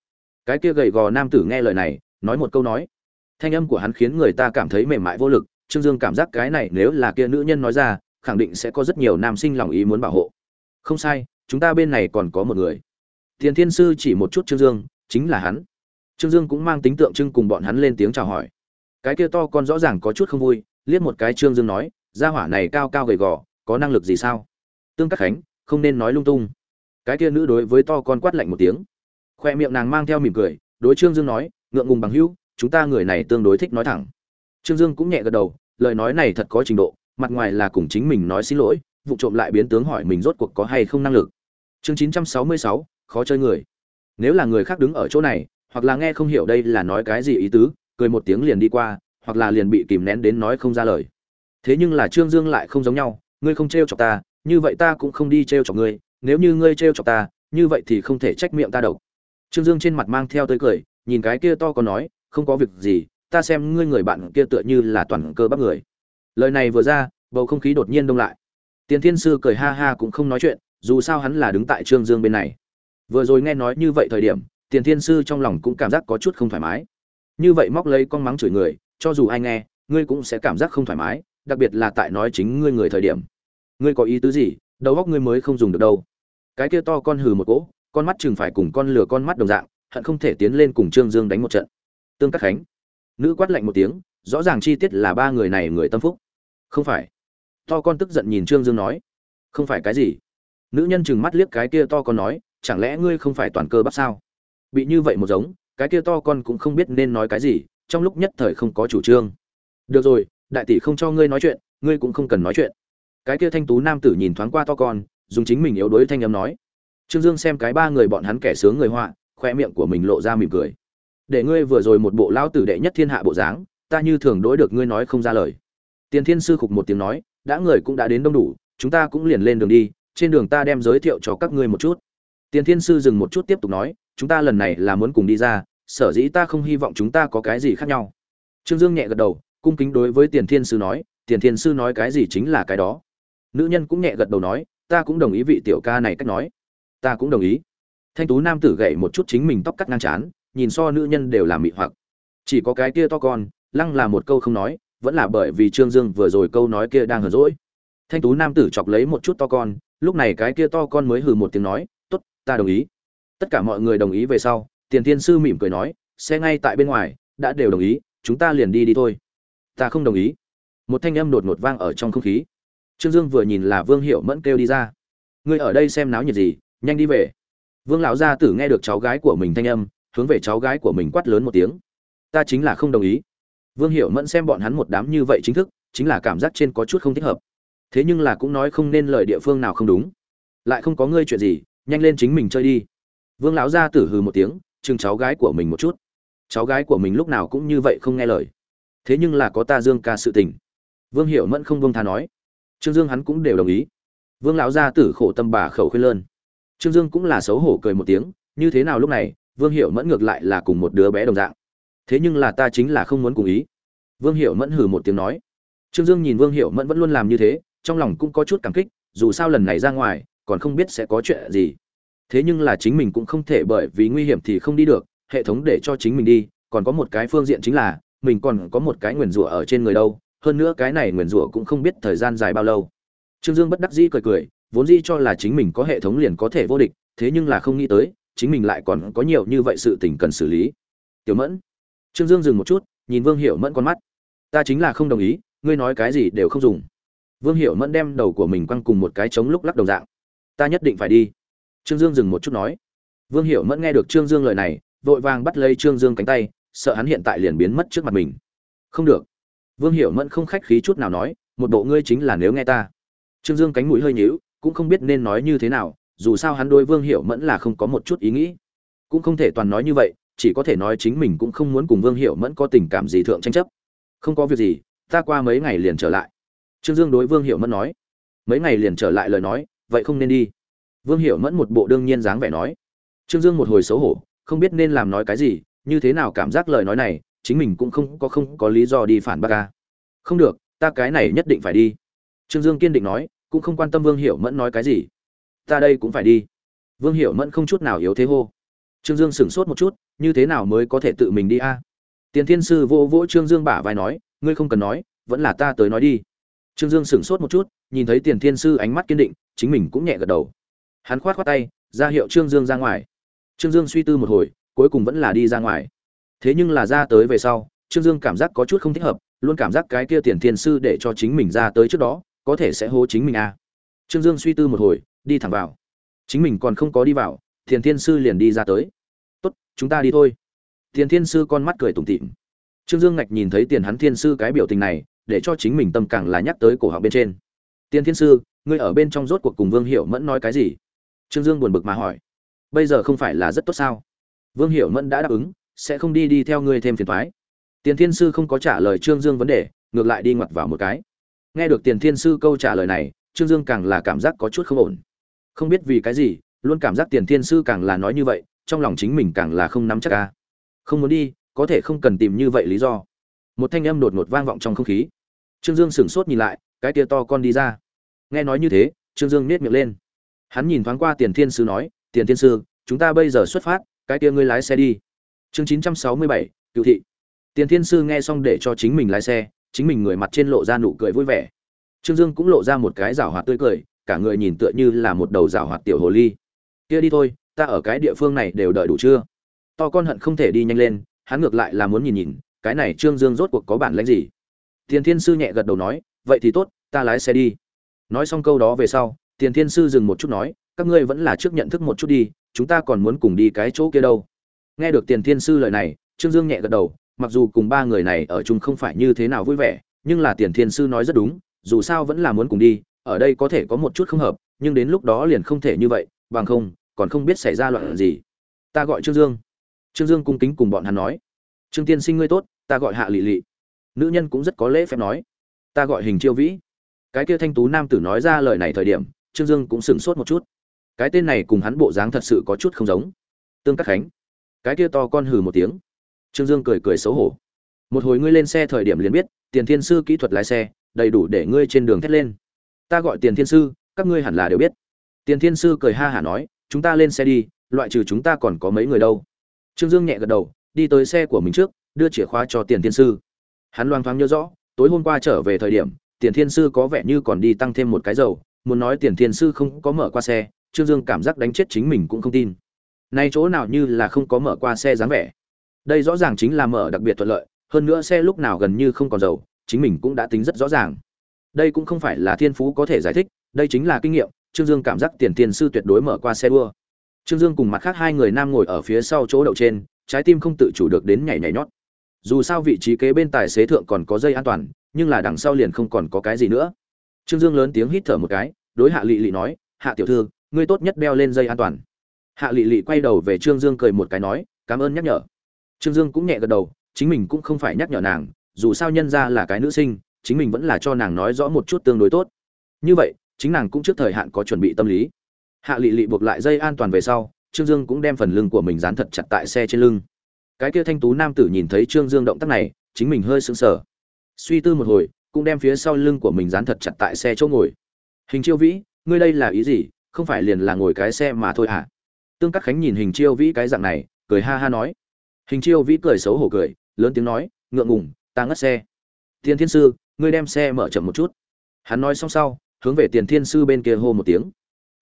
[SPEAKER 1] Cái kia gầy gò nam tử nghe lời này, nói một câu nói. Thanh âm của hắn khiến người ta cảm thấy mềm mại vô lực, trương dương cảm giác cái này nếu là kia nữ nhân nói ra, khẳng định sẽ có rất nhiều nam sinh lòng ý muốn bảo hộ. Không sai, chúng ta bên này còn có một người. Tiền thiên sư chỉ một chút trương dương, chính là hắn. Trương dương cũng mang tính tượng trưng cùng bọn hắn lên tiếng chào hỏi. Cái kia to con rõ ràng có chút không vui, liếc một cái trương dương nói, gia hỏa này cao cao gầy gò, có năng lực gì sao? Tương cắt khánh không nên nói lung tung. Cái kia nữ đối với to con quát lạnh một tiếng. Khoe miệng nàng mang theo mỉm cười, đối trương dương nói, ngượng ngùng bằng hữu, chúng ta người này tương đối thích nói thẳng. Trương dương cũng nhẹ gật đầu, lời nói này thật có trình độ, mặt ngoài là cùng chính mình nói xin lỗi, vụ trộm lại biến tướng hỏi mình rốt cuộc có hay không năng lực. Chương chín trăm sáu mươi sáu, khó chơi người. Nếu là người khác đứng ở chỗ này, hoặc là nghe không hiểu đây là nói cái gì ý tứ, cười một tiếng liền đi qua, hoặc là liền bị kìm nén đến nói không ra lời. Thế nhưng là trương dương lại không giống nhau, ngươi không t r e o chọc ta như vậy ta cũng không đi t r e o chọc ngươi, nếu như ngươi t r e o chọc ta, như vậy thì không thể trách miệng ta độc trương dương trên mặt mang theo tới cười, nhìn cái kia to còn nói, không có việc gì, ta xem ngươi người bạn kia tựa như là toàn cơ bắp người. Lời này vừa ra, bầu không khí đột nhiên đông lại. Tiền thiên sư cười ha ha cũng không nói chuyện, dù sao hắn là đứng tại trương dương bên này. Vừa rồi nghe nói như vậy thời điểm, tiền thiên sư trong lòng cũng cảm giác có chút không thoải mái. Như vậy móc lấy con mắng chửi người, cho dù ai nghe, ngươi cũng sẽ cảm giác không thoải mái, đặc biệt là tại nói chính ngươi người thời điểm ngươi có ý tứ gì, đầu óc ngươi mới không dùng được đâu. Cái kia to con hừ một cỗ, con mắt chừng phải cùng con lừa con mắt đồng dạng, hận không thể tiến lên cùng trương dương đánh một trận. Tương cắt khánh, nữ quát lạnh một tiếng, rõ ràng chi tiết là ba người này người tâm phúc. Không phải. To con tức giận nhìn trương dương nói. Không phải cái gì. Nữ nhân chừng mắt liếc cái kia to con nói, chẳng lẽ ngươi không phải toàn cơ bắp sao? Bị như vậy một giống, cái kia to con cũng không biết nên nói cái gì, trong lúc nhất thời không có chủ trương. Được rồi, đại tỷ không cho ngươi nói chuyện, ngươi cũng không cần nói chuyện cái kia thanh tú nam tử nhìn thoáng qua to con, dùng chính mình yếu đuối thanh âm nói. Trương dương xem cái ba người bọn hắn kẻ sướng người họa, khoe miệng của mình lộ ra mỉm cười. Để ngươi vừa rồi một bộ lao tử đệ nhất thiên hạ bộ dáng, ta như thường đối được ngươi nói không ra lời. Tiền thiên sư khục một tiếng nói, đã người cũng đã đến đông đủ, chúng ta cũng liền lên đường đi, trên đường ta đem giới thiệu cho các ngươi một chút. Tiền thiên sư dừng một chút tiếp tục nói, chúng ta lần này là muốn cùng đi ra, sở dĩ ta không hy vọng chúng ta có cái gì khác nhau. Trương dương nhẹ gật đầu, cung kính đối với tiền thiên sư nói, tiền thiên sư nói cái gì chính là cái đó nữ nhân cũng nhẹ gật đầu nói, ta cũng đồng ý vị tiểu ca này cách nói. Ta cũng đồng ý. Thanh tú nam tử gậy một chút chính mình tóc cắt ngang chán nhìn so nữ nhân đều làm mị hoặc. Chỉ có cái kia to con, lăng là một câu không nói, vẫn là bởi vì trương dương vừa rồi câu nói kia đang hờ rỗi thanh tú nam tử chọc lấy một chút to con, lúc này cái kia to con mới hừ một tiếng nói t ố t ta đồng ý. Tất cả mọi người đồng ý về sau, tiền thiên sư mỉm cười nói, xe ngay tại bên ngoài, đã đều đồng ý, chúng ta liền đi đi thôi. Ta không đồng ý. Một thanh âm đột ngột vang ở trong không khí trương dương vừa nhìn là vương hiệu mẫn kêu đi ra. Ngươi ở đây xem náo nhiệt gì, nhanh đi về. Vương lão gia tử nghe được cháu gái của mình thanh âm, hướng về cháu gái của mình quát lớn một tiếng. Ta chính là không đồng ý. Vương hiệu mẫn xem bọn hắn một đám như vậy chính thức, chính là cảm giác trên có chút không thích hợp. Thế nhưng là cũng nói không nên lời địa phương nào không đúng. Lại không có ngươi chuyện gì, nhanh lên chính mình chơi đi. Vương lão gia tử hừ một tiếng, chừng cháu gái của mình một chút. Cháu gái của mình lúc nào cũng như vậy không nghe lời. Thế nhưng là có ta dương ca sự tình. Vương hiểu mẫn không vương tha nói trương dương hắn cũng đều đồng ý. Vương lão gia tử khổ tâm bà khẩu khuyên lơn. Trương dương cũng là xấu hổ cười một tiếng, như thế nào lúc này, vương Hiệu mẫn ngược lại là cùng một đứa bé đồng dạng. Thế nhưng là ta chính là không muốn cùng ý. Vương Hiệu mẫn hừ một tiếng nói. Trương dương nhìn vương Hiệu mẫn vẫn luôn làm như thế, trong lòng cũng có chút cảm kích, dù sao lần này ra ngoài, còn không biết sẽ có chuyện gì. Thế nhưng là chính mình cũng không thể bởi vì nguy hiểm thì không đi được, hệ thống để cho chính mình đi, còn có một cái phương diện chính là, mình còn có một cái nguyền rủa ở trên người đâu hơn nữa cái này nguyền rủa cũng không biết thời gian dài bao lâu. Trương dương bất đắc dĩ cười cười, vốn dĩ cho là chính mình có hệ thống liền có thể vô địch, thế nhưng là không nghĩ tới, chính mình lại còn có nhiều như vậy sự tình cần xử lý. Tiểu mẫn. Trương dương dừng một chút, nhìn vương hiểu mẫn con mắt. Ta chính là không đồng ý, ngươi nói cái gì đều không dùng. Vương hiểu mẫn đem đầu của mình quăng cùng một cái trống lúc lắc đồng dạng. Ta nhất định phải đi. Trương dương dừng một chút nói. Vương hiểu mẫn nghe được trương dương lời này, vội vàng bắt lấy trương dương cánh tay, sợ hắn hiện tại liền biến mất trước mặt mình. Không được vương hiểu mẫn không khách khí chút nào nói, một bộ ngươi chính là nếu nghe ta. Trương dương cánh mũi hơi nhíu, cũng không biết nên nói như thế nào, dù sao hắn đối vương hiểu mẫn là không có một chút ý nghĩ. Cũng không thể toàn nói như vậy, chỉ có thể nói chính mình cũng không muốn cùng vương hiểu mẫn có tình cảm gì thượng tranh chấp. Không có việc gì, ta qua mấy ngày liền trở lại. Trương dương đối vương hiểu mẫn nói. Mấy ngày liền trở lại lời nói, vậy không nên đi. Vương hiểu mẫn một bộ đương nhiên dáng vẻ nói. Trương dương một hồi xấu hổ, không biết nên làm nói cái gì, như thế nào cảm giác lời nói này chính mình cũng không có không có lý do đi phản bác ca không được, ta cái này nhất định phải đi. Trương dương kiên định nói, cũng không quan tâm vương hiểu mẫn nói cái gì. Ta đây cũng phải đi. Vương hiểu mẫn không chút nào yếu thế hô. Trương dương sửng sốt một chút, như thế nào mới có thể tự mình đi a? Tiền thiên sư vô vỗ trương dương bả vai nói, ngươi không cần nói, vẫn là ta tới nói đi. Trương dương sửng sốt một chút, nhìn thấy tiền thiên sư ánh mắt kiên định, chính mình cũng nhẹ gật đầu. Hắn khoát khoát tay, ra hiệu trương dương ra ngoài. Trương dương suy tư một hồi, cuối cùng vẫn là đi ra ngoài thế nhưng là ra tới về sau trương dương cảm giác có chút không thích hợp luôn cảm giác cái kia tiền thiên sư để cho chính mình ra tới trước đó có thể sẽ hố chính mình à. trương dương suy tư một hồi đi thẳng vào. Chính mình còn không có đi vào tiền thiên sư liền đi ra tới. Tốt chúng ta đi thôi. Tiền thiên sư con mắt cười tủm tịm, trương dương ngạch nhìn thấy tiền hắn thiên sư cái biểu tình này để cho chính mình tâm càng là nhắc tới cổ họng bên trên. Tiền thiên sư ngươi ở bên trong rốt cuộc cùng vương hiệu mẫn nói cái gì? Trương dương buồn bực mà hỏi. Bây giờ không phải là rất tốt sao? Vương hiệu mẫn đã đáp ứng sẽ không đi đi theo ngươi thêm phiền toái. tiền thiên sư không có trả lời trương dương vấn đề, ngược lại đi ngoặt vào một cái. Nghe được tiền thiên sư câu trả lời này, trương dương càng là cảm giác có chút không ổn. Không biết vì cái gì, luôn cảm giác tiền thiên sư càng là nói như vậy, trong lòng chính mình càng là không nắm chắc a. không muốn đi, có thể không cần tìm như vậy lý do. Một thanh âm đột ngột vang vọng trong không khí. Trương dương sửng sốt nhìn lại, cái tia to con đi ra. Nghe nói như thế, trương dương nhếch miệng lên. Hắn nhìn thoáng qua tiền thiên sư nói, tiền thiên sư, chúng ta bây giờ xuất phát, cái tia ngươi lái xe đi chương chín trăm sáu mươi bảy, cựu thị. Tiền thiên sư nghe xong để cho chính mình lái xe, chính mình người mặt trên lộ ra nụ cười vui vẻ. Trương dương cũng lộ ra một cái rảo hoạt tươi cười, cả người nhìn tựa như là một đầu rảo hoạt tiểu hồ ly. Kia đi thôi, ta ở cái địa phương này đều đợi đủ chưa? To con hận không thể đi nhanh lên, hắn ngược lại là muốn nhìn nhìn, cái này trương dương rốt cuộc có bản lãnh gì? Tiền thiên sư nhẹ gật đầu nói, vậy thì tốt, ta lái xe đi. Nói xong câu đó về sau, tiền thiên sư dừng một chút nói, các ngươi vẫn là trước nhận thức một chút đi, chúng ta còn muốn cùng đi cái chỗ kia đâu nghe được tiền thiên sư lời này, trương dương nhẹ gật đầu, mặc dù cùng ba người này ở chung không phải như thế nào vui vẻ, nhưng là tiền thiên sư nói rất đúng, dù sao vẫn là muốn cùng đi, ở đây có thể có một chút không hợp, nhưng đến lúc đó liền không thể như vậy, bằng không, còn không biết xảy ra loạn gì. Ta gọi trương dương. Trương dương cung kính cùng bọn hắn nói. Trương tiên sinh ngươi tốt, ta gọi hạ lị lị. Nữ nhân cũng rất có lễ phép nói. Ta gọi hình chiêu vĩ. Cái kia thanh tú nam tử nói ra lời này thời điểm, trương dương cũng sửng sốt một chút. Cái tên này cùng hắn bộ dáng thật sự có chút không giống. Tương cắt khánh cái kia to con hừ một tiếng. Trương dương cười cười xấu hổ. Một hồi ngươi lên xe thời điểm liền biết, tiền thiên sư kỹ thuật lái xe, đầy đủ để ngươi trên đường thét lên. Ta gọi tiền thiên sư, các ngươi hẳn là đều biết. Tiền thiên sư cười ha hả nói, chúng ta lên xe đi, loại trừ chúng ta còn có mấy người đâu. Trương dương nhẹ gật đầu, đi tới xe của mình trước, đưa chìa khóa cho tiền thiên sư. Hắn loang thoáng nhớ rõ, tối hôm qua trở về thời điểm, tiền thiên sư có vẻ như còn đi tăng thêm một cái dầu, muốn nói tiền thiên sư không có mở qua xe, trương dương cảm giác đánh chết chính mình cũng không tin nay chỗ nào như là không có mở qua xe dáng vẻ. Đây rõ ràng chính là mở đặc biệt thuận lợi, hơn nữa xe lúc nào gần như không còn dầu, chính mình cũng đã tính rất rõ ràng. Đây cũng không phải là thiên phú có thể giải thích, đây chính là kinh nghiệm, trương dương cảm giác tiền tiền sư tuyệt đối mở qua xe đua. Trương dương cùng mặt khác hai người nam ngồi ở phía sau chỗ đậu trên, trái tim không tự chủ được đến nhảy nhảy nhót. Dù sao vị trí kế bên tài xế thượng còn có dây an toàn, nhưng là đằng sau liền không còn có cái gì nữa. Trương dương lớn tiếng hít thở một cái, đối hạ lị lị nói, hạ tiểu thư, ngươi tốt nhất đeo lên dây an toàn hạ lị lị quay đầu về trương dương cười một cái nói, cảm ơn nhắc nhở. Trương dương cũng nhẹ gật đầu, chính mình cũng không phải nhắc nhở nàng, dù sao nhân ra là cái nữ sinh, chính mình vẫn là cho nàng nói rõ một chút tương đối tốt. Như vậy, chính nàng cũng trước thời hạn có chuẩn bị tâm lý. Hạ lị lị buộc lại dây an toàn về sau, trương dương cũng đem phần lưng của mình dán thật chặt tại xe trên lưng. Cái kia thanh tú nam tử nhìn thấy trương dương động tác này, chính mình hơi sững sờ. Suy tư một hồi, cũng đem phía sau lưng của mình dán thật chặt tại xe chỗ ngồi. Hình chiêu vĩ, ngươi đây là ý gì? Không phải liền là ngồi cái xe mà thôi à? Tương các khánh nhìn hình chiêu vĩ cái dạng này, cười ha ha nói. Hình chiêu vĩ cười xấu hổ cười, lớn tiếng nói, ngượng ngùng, ta ngất xe. Tiền thiên sư, ngươi đem xe mở chậm một chút. Hắn nói xong sau, hướng về tiền thiên sư bên kia hô một tiếng.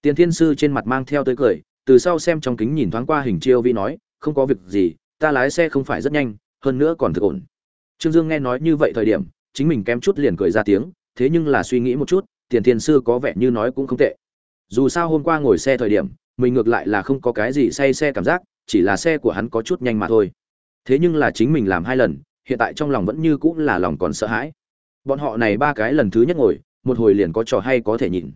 [SPEAKER 1] Tiền thiên sư trên mặt mang theo tới cười, từ sau xem trong kính nhìn thoáng qua hình chiêu vĩ nói, không có việc gì, ta lái xe không phải rất nhanh, hơn nữa còn thực ổn. Trương dương nghe nói như vậy thời điểm, chính mình kém chút liền cười ra tiếng, thế nhưng là suy nghĩ một chút, tiền thiên sư có vẻ như nói cũng không tệ. Dù sao hôm qua ngồi xe thời điểm mình ngược lại là không có cái gì say xe cảm giác, chỉ là xe của hắn có chút nhanh mà thôi. Thế nhưng là chính mình làm hai lần, hiện tại trong lòng vẫn như cũng là lòng còn sợ hãi. Bọn họ này ba cái lần thứ nhất ngồi, một hồi liền có trò hay có thể nhìn.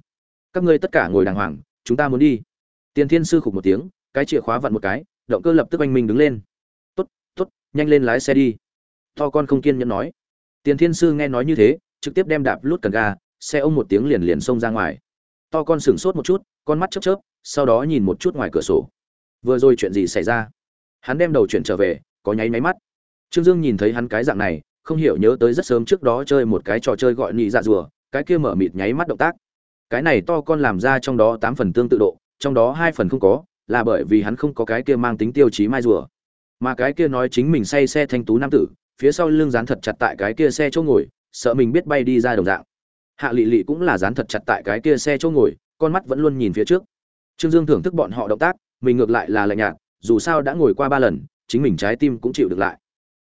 [SPEAKER 1] Các ngươi tất cả ngồi đàng hoàng, chúng ta muốn đi. Tiền thiên sư khục một tiếng, cái chìa khóa vặn một cái, động cơ lập tức anh minh đứng lên. T ố t t ố t nhanh lên lái xe đi. To con không kiên nhẫn nói. Tiền thiên sư nghe nói như thế, trực tiếp đem đạp lút cần ga, xe ôm một tiếng liền liền xông ra ngoài. To con sửng sốt một chút, con mắt chớp chớp sau đó nhìn một chút ngoài cửa sổ. Vừa rồi chuyện gì xảy ra? Hắn đem đầu chuyển trở về, có nháy máy mắt. Trương dương nhìn thấy hắn cái dạng này, không hiểu nhớ tới rất sớm trước đó chơi một cái trò chơi gọi nhị dạ rùa, cái kia mở mịt nháy mắt động tác. Cái này to con làm ra trong đó tám phần tương tự độ, trong đó hai phần không có, là bởi vì hắn không có cái kia mang tính tiêu chí mai rùa. Mà cái kia nói chính mình say xe thanh tú nam tử, phía sau lưng dán thật chặt tại cái kia xe chỗ ngồi, sợ mình biết bay đi ra đồng dạng. Hạ lị lị cũng là dán thật chặt tại cái kia xe chỗ ngồi, con mắt vẫn luôn nhìn phía trước trương dương thưởng thức bọn họ động tác, mình ngược lại là lạnh nhạt, dù sao đã ngồi qua ba lần, chính mình trái tim cũng chịu được lại.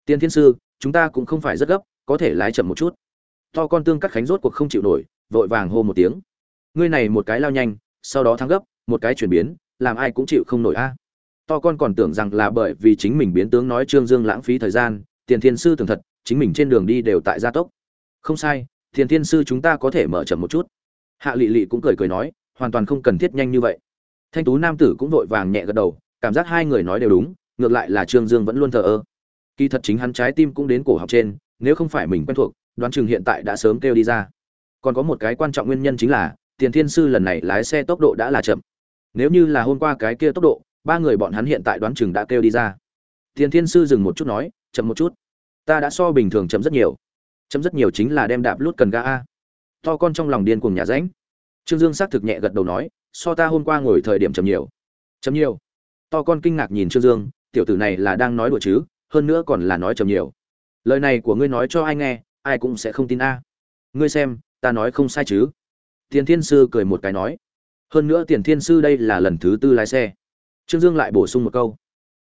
[SPEAKER 1] Tiên thiên sư, chúng ta cũng không phải rất gấp, có thể lái chậm một chút. To con tương cắt khánh rốt cuộc không chịu nổi, vội vàng hô một tiếng. Ngươi này một cái lao nhanh, sau đó thắng gấp, một cái chuyển biến, làm ai cũng chịu không nổi a. To con còn tưởng rằng là bởi vì chính mình biến tướng nói trương dương lãng phí thời gian tiền thiên sư tưởng thật, chính mình trên đường đi đều tại gia tốc. Không sai tiền thiên sư chúng ta có thể mở chậm một chút. Hạ Lệ Lệ cũng cười cười nói, hoàn toàn không cần thiết nhanh như vậy thanh tú nam tử cũng vội vàng nhẹ gật đầu, cảm giác hai người nói đều đúng, ngược lại là trương dương vẫn luôn thờ ơ. Kỳ thật chính hắn trái tim cũng đến cổ học trên, nếu không phải mình quen thuộc, đoán chừng hiện tại đã sớm kêu đi ra. Còn có một cái quan trọng nguyên nhân chính là, tiền thiên sư lần này lái xe tốc độ đã là chậm. Nếu như là hôm qua cái kia tốc độ, ba người bọn hắn hiện tại đoán chừng đã kêu đi ra. Tiền thiên sư dừng một chút nói, chậm một chút. Ta đã so bình thường chậm rất nhiều. Chậm rất nhiều chính là đem đạp lút cần ga a. To con trong lòng điên cuồng nhà ránh trương dương xác thực nhẹ gật đầu nói, so ta hôm qua ngồi thời điểm chậm nhiều. Chậm nhiều? To con kinh ngạc nhìn trương dương, tiểu tử này là đang nói đùa chứ, hơn nữa còn là nói chậm nhiều. Lời này của ngươi nói cho ai nghe, ai cũng sẽ không tin a. Ngươi xem, ta nói không sai chứ. Tiền thiên sư cười một cái nói, hơn nữa tiền thiên sư đây là lần thứ tư lái xe. Trương dương lại bổ sung một câu,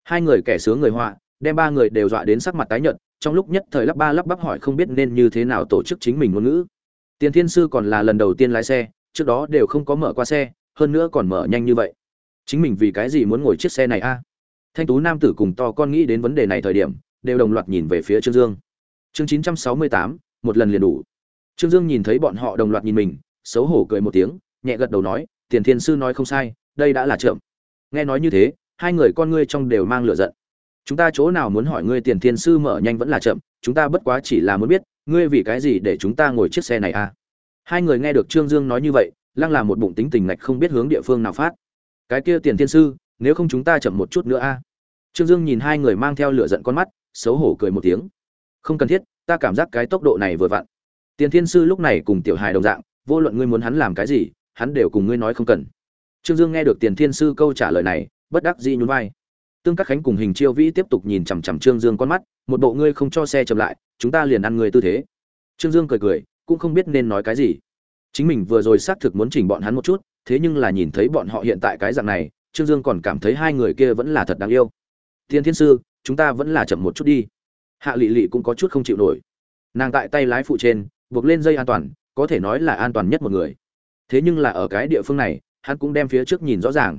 [SPEAKER 1] hai người kẻ sướng người họa, đem ba người đều dọa đến sắc mặt tái nhợt, trong lúc nhất thời lắp ba lắp bắp hỏi không biết nên như thế nào tổ chức chính mình ngôn ngữ. Tiền thiên sư còn là lần đầu tiên lái xe trước đó đều không có mở qua xe, hơn nữa còn mở nhanh như vậy. Chính mình vì cái gì muốn ngồi chiếc xe này a? À? Thanh tú nam tử cùng to con nghĩ đến vấn đề này thời điểm, đều đồng loạt nhìn về phía trương dương. Chương chín trăm sáu mươi tám, một lần liền đủ. Trương dương nhìn thấy bọn họ đồng loạt nhìn mình, xấu hổ cười một tiếng, nhẹ gật đầu nói, tiền thiên sư nói không sai, đây đã là trộm nghe nói như thế, hai người con ngươi trong đều mang lửa giận. Chúng ta chỗ nào muốn hỏi ngươi tiền thiên sư mở nhanh vẫn là chậm, chúng ta bất quá chỉ là muốn biết, ngươi vì cái gì để chúng ta ngồi chiếc xe này à hai người nghe được trương dương nói như vậy, lăng là một bụng tính tình ngạch không biết hướng địa phương nào phát. Cái kia tiền thiên sư, nếu không chúng ta chậm một chút nữa a. Trương dương nhìn hai người mang theo lửa giận con mắt, xấu hổ cười một tiếng. Không cần thiết, ta cảm giác cái tốc độ này vừa vặn. Tiền thiên sư lúc này cùng tiểu hài đồng dạng, vô luận ngươi muốn hắn làm cái gì, hắn đều cùng ngươi nói không cần. Trương dương nghe được tiền thiên sư câu trả lời này, bất đắc dĩ nhún vai. Tương các khánh cùng hình chiêu vĩ tiếp tục nhìn chằm chằm trương dương con mắt, một bộ ngươi không cho xe chậm lại, chúng ta liền ăn người tư thế. Trương dương cười cười cũng không biết nên nói cái gì. Chính mình vừa rồi xác thực muốn chỉnh bọn hắn một chút, thế nhưng là nhìn thấy bọn họ hiện tại cái dạng này, trương dương còn cảm thấy hai người kia vẫn là thật đáng yêu. Thiên thiên sư, chúng ta vẫn là chậm một chút đi. Hạ lị lị cũng có chút không chịu nổi. Nàng tại tay lái phụ trên, buộc lên dây an toàn, có thể nói là an toàn nhất một người. Thế nhưng là ở cái địa phương này, hắn cũng đem phía trước nhìn rõ ràng.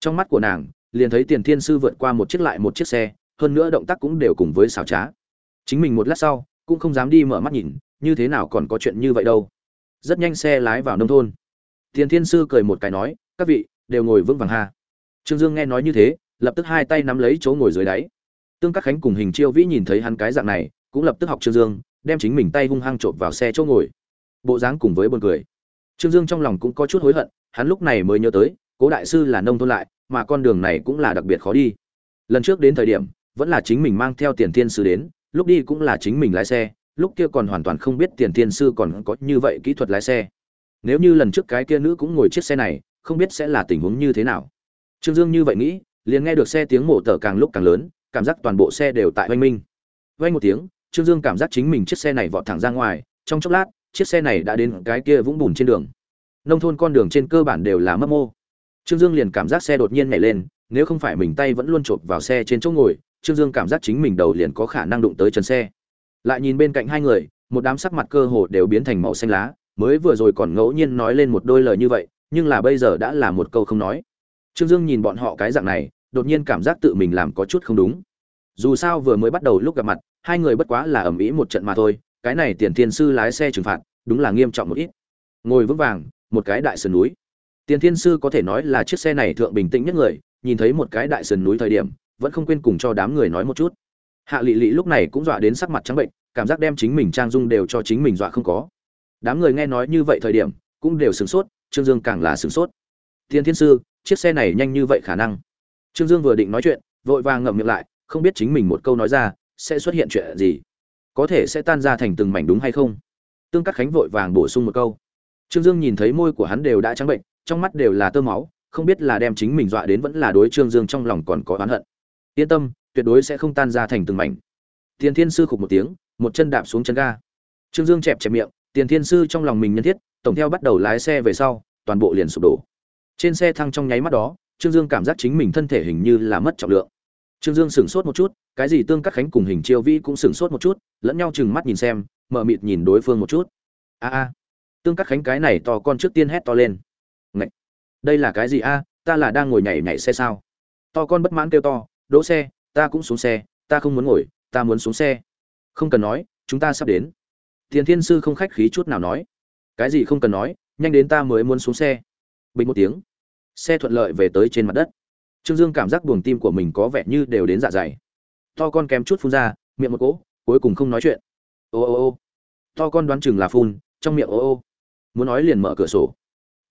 [SPEAKER 1] Trong mắt của nàng, liền thấy tiền thiên sư vượt qua một chiếc lại một chiếc xe, hơn nữa động tác cũng đều cùng với xảo trá. Chính mình một lát sau, cũng không dám đi mở mắt nhìn như thế nào còn có chuyện như vậy đâu. Rất nhanh xe lái vào nông thôn. Tiền thiên sư cười một cái nói, các vị, đều ngồi vững vàng ha. Trương dương nghe nói như thế, lập tức hai tay nắm lấy chỗ ngồi dưới đáy. Tương các khánh cùng hình chiêu vĩ nhìn thấy hắn cái dạng này, cũng lập tức học trương dương, đem chính mình tay hung hăng trộm vào xe chỗ ngồi. Bộ dáng cùng với buồn cười. Trương dương trong lòng cũng có chút hối hận, hắn lúc này mới nhớ tới, cố đại sư là nông thôn lại, mà con đường này cũng là đặc biệt khó đi. Lần trước đến thời điểm, vẫn là chính mình mang theo tiền thiên sư đến, lúc đi cũng là chính mình lái xe lúc kia còn hoàn toàn không biết tiền thiên sư còn có như vậy kỹ thuật lái xe. Nếu như lần trước cái kia nữ cũng ngồi chiếc xe này, không biết sẽ là tình huống như thế nào. Trương dương như vậy nghĩ, liền nghe được xe tiếng mổ tở càng lúc càng lớn, cảm giác toàn bộ xe đều tại oanh minh. Vay một tiếng, trương dương cảm giác chính mình chiếc xe này vọt thẳng ra ngoài, trong chốc lát, chiếc xe này đã đến cái kia vũng bùn trên đường. Nông thôn con đường trên cơ bản đều là mấp mô. Trương dương liền cảm giác xe đột nhiên nhảy lên, nếu không phải mình tay vẫn luôn chộp vào xe trên chỗ ngồi, trương dương cảm giác chính mình đầu liền có khả năng đụng tới chân xe lại nhìn bên cạnh hai người, một đám sắc mặt cơ hồ đều biến thành màu xanh lá, mới vừa rồi còn ngẫu nhiên nói lên một đôi lời như vậy, nhưng là bây giờ đã là một câu không nói. Trương dương nhìn bọn họ cái dạng này, đột nhiên cảm giác tự mình làm có chút không đúng. Dù sao vừa mới bắt đầu lúc gặp mặt, hai người bất quá là ầm ĩ một trận mà thôi, cái này tiền thiên sư lái xe trừng phạt, đúng là nghiêm trọng một ít. Ngồi vững vàng, một cái đại sườn núi. Tiền thiên sư có thể nói là chiếc xe này thượng bình tĩnh nhất người, nhìn thấy một cái đại sườn núi thời điểm, vẫn không quên cùng cho đám người nói một chút hạ lị lị lúc này cũng dọa đến sắc mặt trắng bệnh, cảm giác đem chính mình trang dung đều cho chính mình dọa không có. Đám người nghe nói như vậy thời điểm, cũng đều sửng sốt, trương dương càng là sửng sốt. Thiên thiên sư, chiếc xe này nhanh như vậy khả năng? Trương dương vừa định nói chuyện, vội vàng ngậm miệng lại, không biết chính mình một câu nói ra, sẽ xuất hiện chuyện gì? Có thể sẽ tan ra thành từng mảnh đúng hay không? Tương cắt khánh vội vàng bổ sung một câu. Trương dương nhìn thấy môi của hắn đều đã trắng bệnh, trong mắt đều là tơ máu, không biết là đem chính mình dọa đến vẫn là đối trương dương trong lòng còn có oán hận yên tâm, tuyệt đối sẽ không tan ra thành từng mảnh. Tiền thiên sư khục một tiếng, một chân đạp xuống chân ga. Trương dương chẹp chẹp miệng, tiền thiên sư trong lòng mình nhân thiết, tổng theo bắt đầu lái xe về sau, toàn bộ liền sụp đổ. Trên xe thăng trong nháy mắt đó, trương dương cảm giác chính mình thân thể hình như là mất trọng lượng. Trương dương sửng sốt một chút, cái gì tương cắt khánh cùng hình chiêu vĩ cũng sửng sốt một chút, lẫn nhau chừng mắt nhìn xem, mở mịt nhìn đối phương một chút. A a, tương cắt khánh cái này to con trước tiên hét to lên. Ngậy! đây là cái gì a, ta là đang ngồi nhảy nhảy xe sao? To con bất mãn kêu to đỗ xe, ta cũng xuống xe, ta không muốn ngồi, ta muốn xuống xe. Không cần nói, chúng ta sắp đến. Tiền thiên sư không khách khí chút nào nói. Cái gì không cần nói, nhanh đến ta mới muốn xuống xe. Bình một tiếng. Xe thuận lợi về tới trên mặt đất. Trương dương cảm giác buồng tim của mình có vẻ như đều đến dạ dày. To con kém chút phun ra, miệng một cỗ, cuối cùng không nói chuyện. Ô ô ô. To con đoán chừng là phun, trong miệng ô ô. Muốn nói liền mở cửa sổ.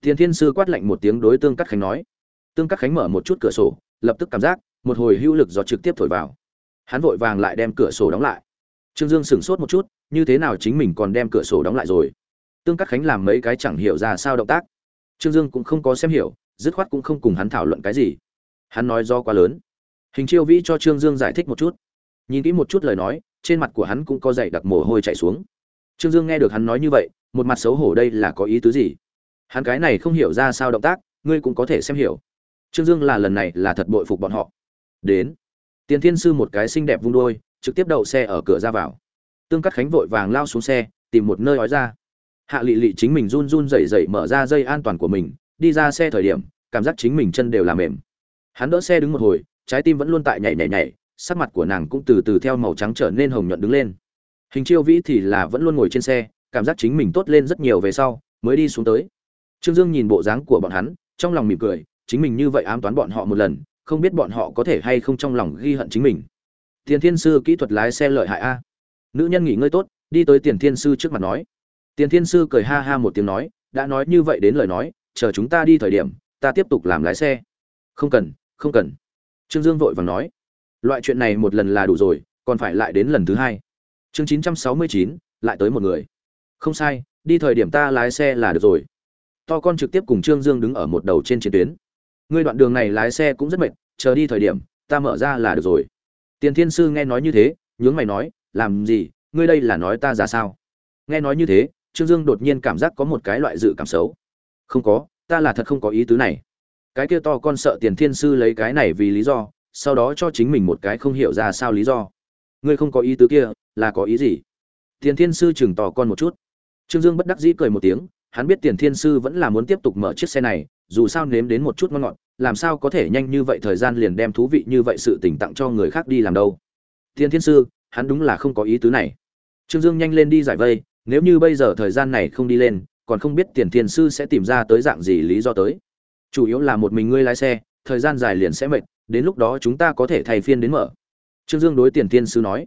[SPEAKER 1] Tiền thiên sư quát lạnh một tiếng đối tương cắt khánh nói. Tương cắt khánh mở một chút cửa sổ, lập tức cảm giác một hồi hữu lực gió trực tiếp thổi vào. Hắn vội vàng lại đem cửa sổ đóng lại. Trương dương sửng sốt một chút, như thế nào chính mình còn đem cửa sổ đóng lại rồi? Tương cắt khánh làm mấy cái chẳng hiểu ra sao động tác. Trương dương cũng không có xem hiểu, dứt khoát cũng không cùng hắn thảo luận cái gì. Hắn nói do quá lớn. Hình chiêu vĩ cho trương dương giải thích một chút. Nhìn kỹ một chút lời nói, trên mặt của hắn cũng có dày đặc mồ hôi chảy xuống. Trương dương nghe được hắn nói như vậy, một mặt xấu hổ đây là có ý tứ gì? Hắn cái này không hiểu ra sao động tác, ngươi cũng có thể xem hiểu. Trương dương là lần này là thật bội phục bọn họ đến. Tiền thiên sư một cái xinh đẹp vung đôi, trực tiếp đậu xe ở cửa ra vào. Tương cắt khánh vội vàng lao xuống xe, tìm một nơi ói ra. Hạ lị lị chính mình run run rẩy rẩy mở ra dây an toàn của mình, đi ra xe thời điểm, cảm giác chính mình chân đều làm mềm. Hắn đỡ xe đứng một hồi, trái tim vẫn luôn tại nhảy nhảy nhảy, sắc mặt của nàng cũng từ từ theo màu trắng trở nên hồng nhuận đứng lên. Hình chiêu vĩ thì là vẫn luôn ngồi trên xe, cảm giác chính mình tốt lên rất nhiều về sau, mới đi xuống tới. Trương dương nhìn bộ dáng của bọn hắn, trong lòng mỉm cười, chính mình như vậy ám toán bọn họ một lần không biết bọn họ có thể hay không trong lòng ghi hận chính mình. Tiền thiên sư kỹ thuật lái xe lợi hại a. Nữ nhân nghỉ ngơi tốt, đi tới tiền thiên sư trước mặt nói. Tiền thiên sư cười ha ha một tiếng nói, đã nói như vậy đến lời nói, chờ chúng ta đi thời điểm, ta tiếp tục làm lái xe. Không cần không cần. Trương dương vội vàng nói. Loại chuyện này một lần là đủ rồi, còn phải lại đến lần thứ hai. Chương chín trăm sáu mươi chín, lại tới một người. Không sai, đi thời điểm ta lái xe là được rồi. To con trực tiếp cùng trương dương đứng ở một đầu trên chiến tuyến ngươi đoạn đường này lái xe cũng rất mệt, chờ đi thời điểm, ta mở ra là được rồi. Tiền thiên sư nghe nói như thế, nhướng mày nói, làm gì, ngươi đây là nói ta ra sao? Nghe nói như thế, trương dương đột nhiên cảm giác có một cái loại dự cảm xấu. Không có, ta là thật không có ý tứ này. Cái kia to con sợ tiền thiên sư lấy cái này vì lý do, sau đó cho chính mình một cái không hiểu ra sao lý do. Ngươi không có ý tứ kia, là có ý gì? Tiền thiên sư chừng tỏ con một chút. Trương dương bất đắc dĩ cười một tiếng, hắn biết tiền thiên sư vẫn là muốn tiếp tục mở chiếc xe này, dù sao nếm đến một chút ngon ngọt làm sao có thể nhanh như vậy thời gian liền đem thú vị như vậy sự tình tặng cho người khác đi làm đâu? Tiền thiên sư, hắn đúng là không có ý tứ này. Trương dương nhanh lên đi giải vây, nếu như bây giờ thời gian này không đi lên, còn không biết tiền thiên sư sẽ tìm ra tới dạng gì lý do tới. Chủ yếu là một mình ngươi lái xe, thời gian dài liền sẽ mệt, đến lúc đó chúng ta có thể thay phiên đến mở. Trương dương đối tiền thiên sư nói.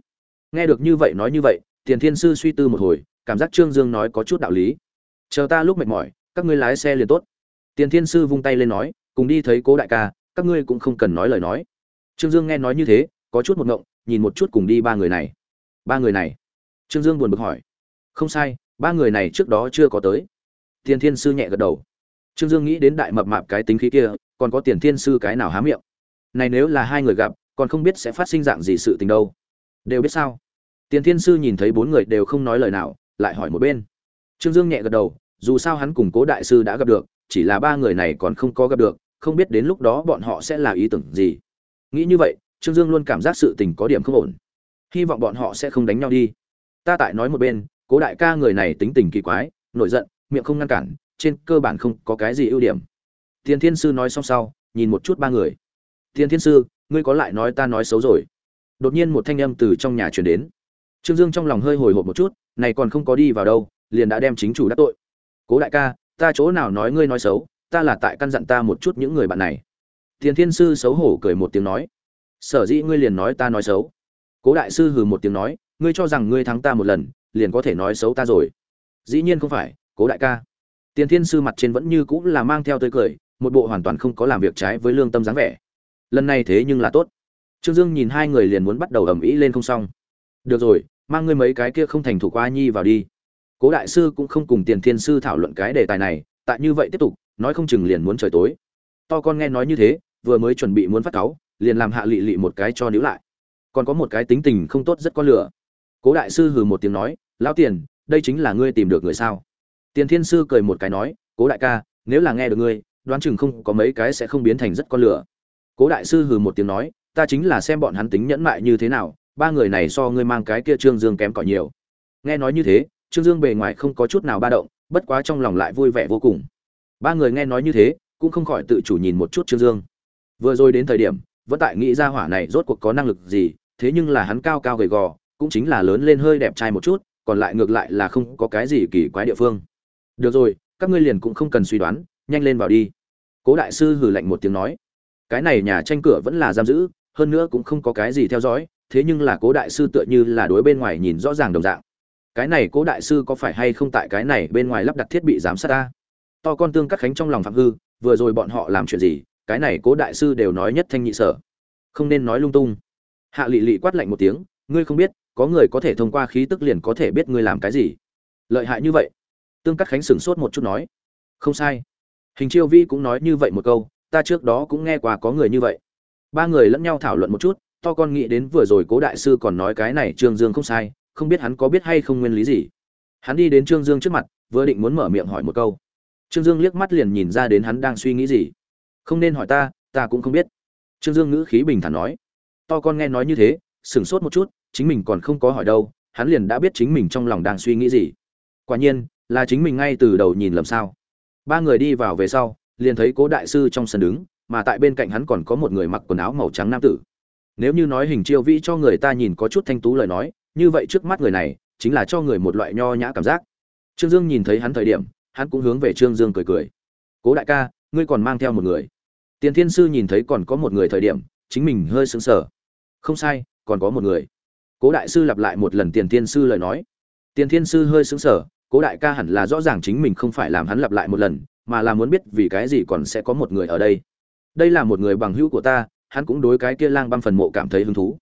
[SPEAKER 1] Nghe được như vậy nói như vậy, tiền thiên sư suy tư một hồi, cảm giác trương dương nói có chút đạo lý. Chờ ta lúc mệt mỏi, các ngươi lái xe liền tốt. Tiền thiên sư vung tay lên nói cùng đi thấy cố đại ca, các ngươi cũng không cần nói lời nói. Trương dương nghe nói như thế, có chút một ngộng, nhìn một chút cùng đi ba người này. Ba người này? Trương dương buồn bực hỏi. Không sai, ba người này trước đó chưa có tới. Tiền thiên sư nhẹ gật đầu. Trương dương nghĩ đến đại mập mạp cái tính khí kia, còn có tiền thiên sư cái nào há miệng? Này nếu là hai người gặp, còn không biết sẽ phát sinh dạng gì sự tình đâu. Đều biết sao? Tiền thiên sư nhìn thấy bốn người đều không nói lời nào, lại hỏi một bên. Trương dương nhẹ gật đầu, dù sao hắn cùng cố đại sư đã gặp được, chỉ là ba người này còn không có gặp được không biết đến lúc đó bọn họ sẽ là ý tưởng gì. Nghĩ như vậy, trương dương luôn cảm giác sự tình có điểm không ổn. Hy vọng bọn họ sẽ không đánh nhau đi. Ta tại nói một bên, cố đại ca người này tính tình kỳ quái, nổi giận, miệng không ngăn cản, trên cơ bản không có cái gì ưu điểm. Tiền thiên sư nói xong sau, nhìn một chút ba người. Tiền thiên sư, ngươi có lại nói ta nói xấu rồi. Đột nhiên một thanh âm từ trong nhà truyền đến. Trương dương trong lòng hơi hồi hộp một chút, này còn không có đi vào đâu, liền đã đem chính chủ đắc tội. Cố đại ca, ta chỗ nào nói ngươi nói xấu? Ta là tại căn dặn ta một chút những người bạn này. Tiền thiên sư xấu hổ cười một tiếng nói. Sở dĩ ngươi liền nói ta nói xấu. Cố đại sư hừ một tiếng nói, ngươi cho rằng ngươi thắng ta một lần, liền có thể nói xấu ta rồi. Dĩ nhiên không phải, cố đại ca. Tiền thiên sư mặt trên vẫn như cũng là mang theo tươi cười, một bộ hoàn toàn không có làm việc trái với lương tâm dáng vẻ. Lần này thế nhưng là tốt. Trương dương nhìn hai người liền muốn bắt đầu ầm ĩ lên không xong. Được rồi, mang ngươi mấy cái kia không thành thủ qua nhi vào đi. Cố đại sư cũng không cùng tiền thiên sư thảo luận cái đề tài này, tại như vậy tiếp tục nói không chừng liền muốn trời tối. To con nghe nói như thế, vừa mới chuẩn bị muốn phát cáu, liền làm hạ lị lị một cái cho níu lại. Còn có một cái tính tình không tốt rất có lửa. Cố đại sư hừ một tiếng nói, lão tiền, đây chính là ngươi tìm được người sao? Tiền thiên sư cười một cái nói, cố đại ca, nếu là nghe được ngươi, đoán chừng không có mấy cái sẽ không biến thành rất con lửa. Cố đại sư hừ một tiếng nói, ta chính là xem bọn hắn tính nhẫn mại như thế nào, ba người này so ngươi mang cái kia trương dương kém cỏi nhiều. Nghe nói như thế, trương dương bề ngoài không có chút nào ba động, bất quá trong lòng lại vui vẻ vô cùng ba người nghe nói như thế, cũng không khỏi tự chủ nhìn một chút trương dương. Vừa rồi đến thời điểm, vẫn tại nghĩ ra hỏa này rốt cuộc có năng lực gì, thế nhưng là hắn cao cao gầy gò, cũng chính là lớn lên hơi đẹp trai một chút, còn lại ngược lại là không có cái gì kỳ quái địa phương. Được rồi, các ngươi liền cũng không cần suy đoán, nhanh lên vào đi. Cố đại sư hừ lạnh một tiếng nói. Cái này nhà tranh cửa vẫn là giam giữ, hơn nữa cũng không có cái gì theo dõi, thế nhưng là cố đại sư tựa như là đối bên ngoài nhìn rõ ràng đồng dạng. Cái này cố đại sư có phải hay không tại cái này bên ngoài lắp đặt thiết bị giám sát ta? To con tương cắt khánh trong lòng phạm hư, vừa rồi bọn họ làm chuyện gì, cái này cố đại sư đều nói nhất thanh nhị sở. Không nên nói lung tung. Hạ lị lị quát lạnh một tiếng, ngươi không biết, có người có thể thông qua khí tức liền có thể biết ngươi làm cái gì. Lợi hại như vậy. Tương cắt khánh sửng sốt một chút nói. Không sai. Hình chiêu vi cũng nói như vậy một câu, ta trước đó cũng nghe qua có người như vậy. Ba người lẫn nhau thảo luận một chút, to con nghĩ đến vừa rồi cố đại sư còn nói cái này trương dương không sai, không biết hắn có biết hay không nguyên lý gì. Hắn đi đến trương dương trước mặt, vừa định muốn mở miệng hỏi một câu trương dương liếc mắt liền nhìn ra đến hắn đang suy nghĩ gì. Không nên hỏi ta ta cũng không biết. Trương dương ngữ khí bình thản nói. To con nghe nói như thế, sửng sốt một chút, chính mình còn không có hỏi đâu, hắn liền đã biết chính mình trong lòng đang suy nghĩ gì. Quả nhiên, là chính mình ngay từ đầu nhìn lầm sao. Ba người đi vào về sau, liền thấy cố đại sư trong sân đứng, mà tại bên cạnh hắn còn có một người mặc quần áo màu trắng nam tử. Nếu như nói hình chiêu vĩ cho người ta nhìn có chút thanh tú lời nói, như vậy trước mắt người này, chính là cho người một loại nho nhã cảm giác. Trương dương nhìn thấy hắn thời điểm hắn cũng hướng về trương dương cười cười. Cố đại ca, ngươi còn mang theo một người. Tiền thiên sư nhìn thấy còn có một người thời điểm, chính mình hơi sững sờ. Không sai, còn có một người. Cố đại sư lặp lại một lần tiền thiên sư lời nói. Tiền thiên sư hơi sững sờ, cố đại ca hẳn là rõ ràng chính mình không phải làm hắn lặp lại một lần, mà là muốn biết vì cái gì còn sẽ có một người ở đây. Đây là một người bằng hữu của ta, hắn cũng đối cái kia lang băm phần mộ cảm thấy hứng thú.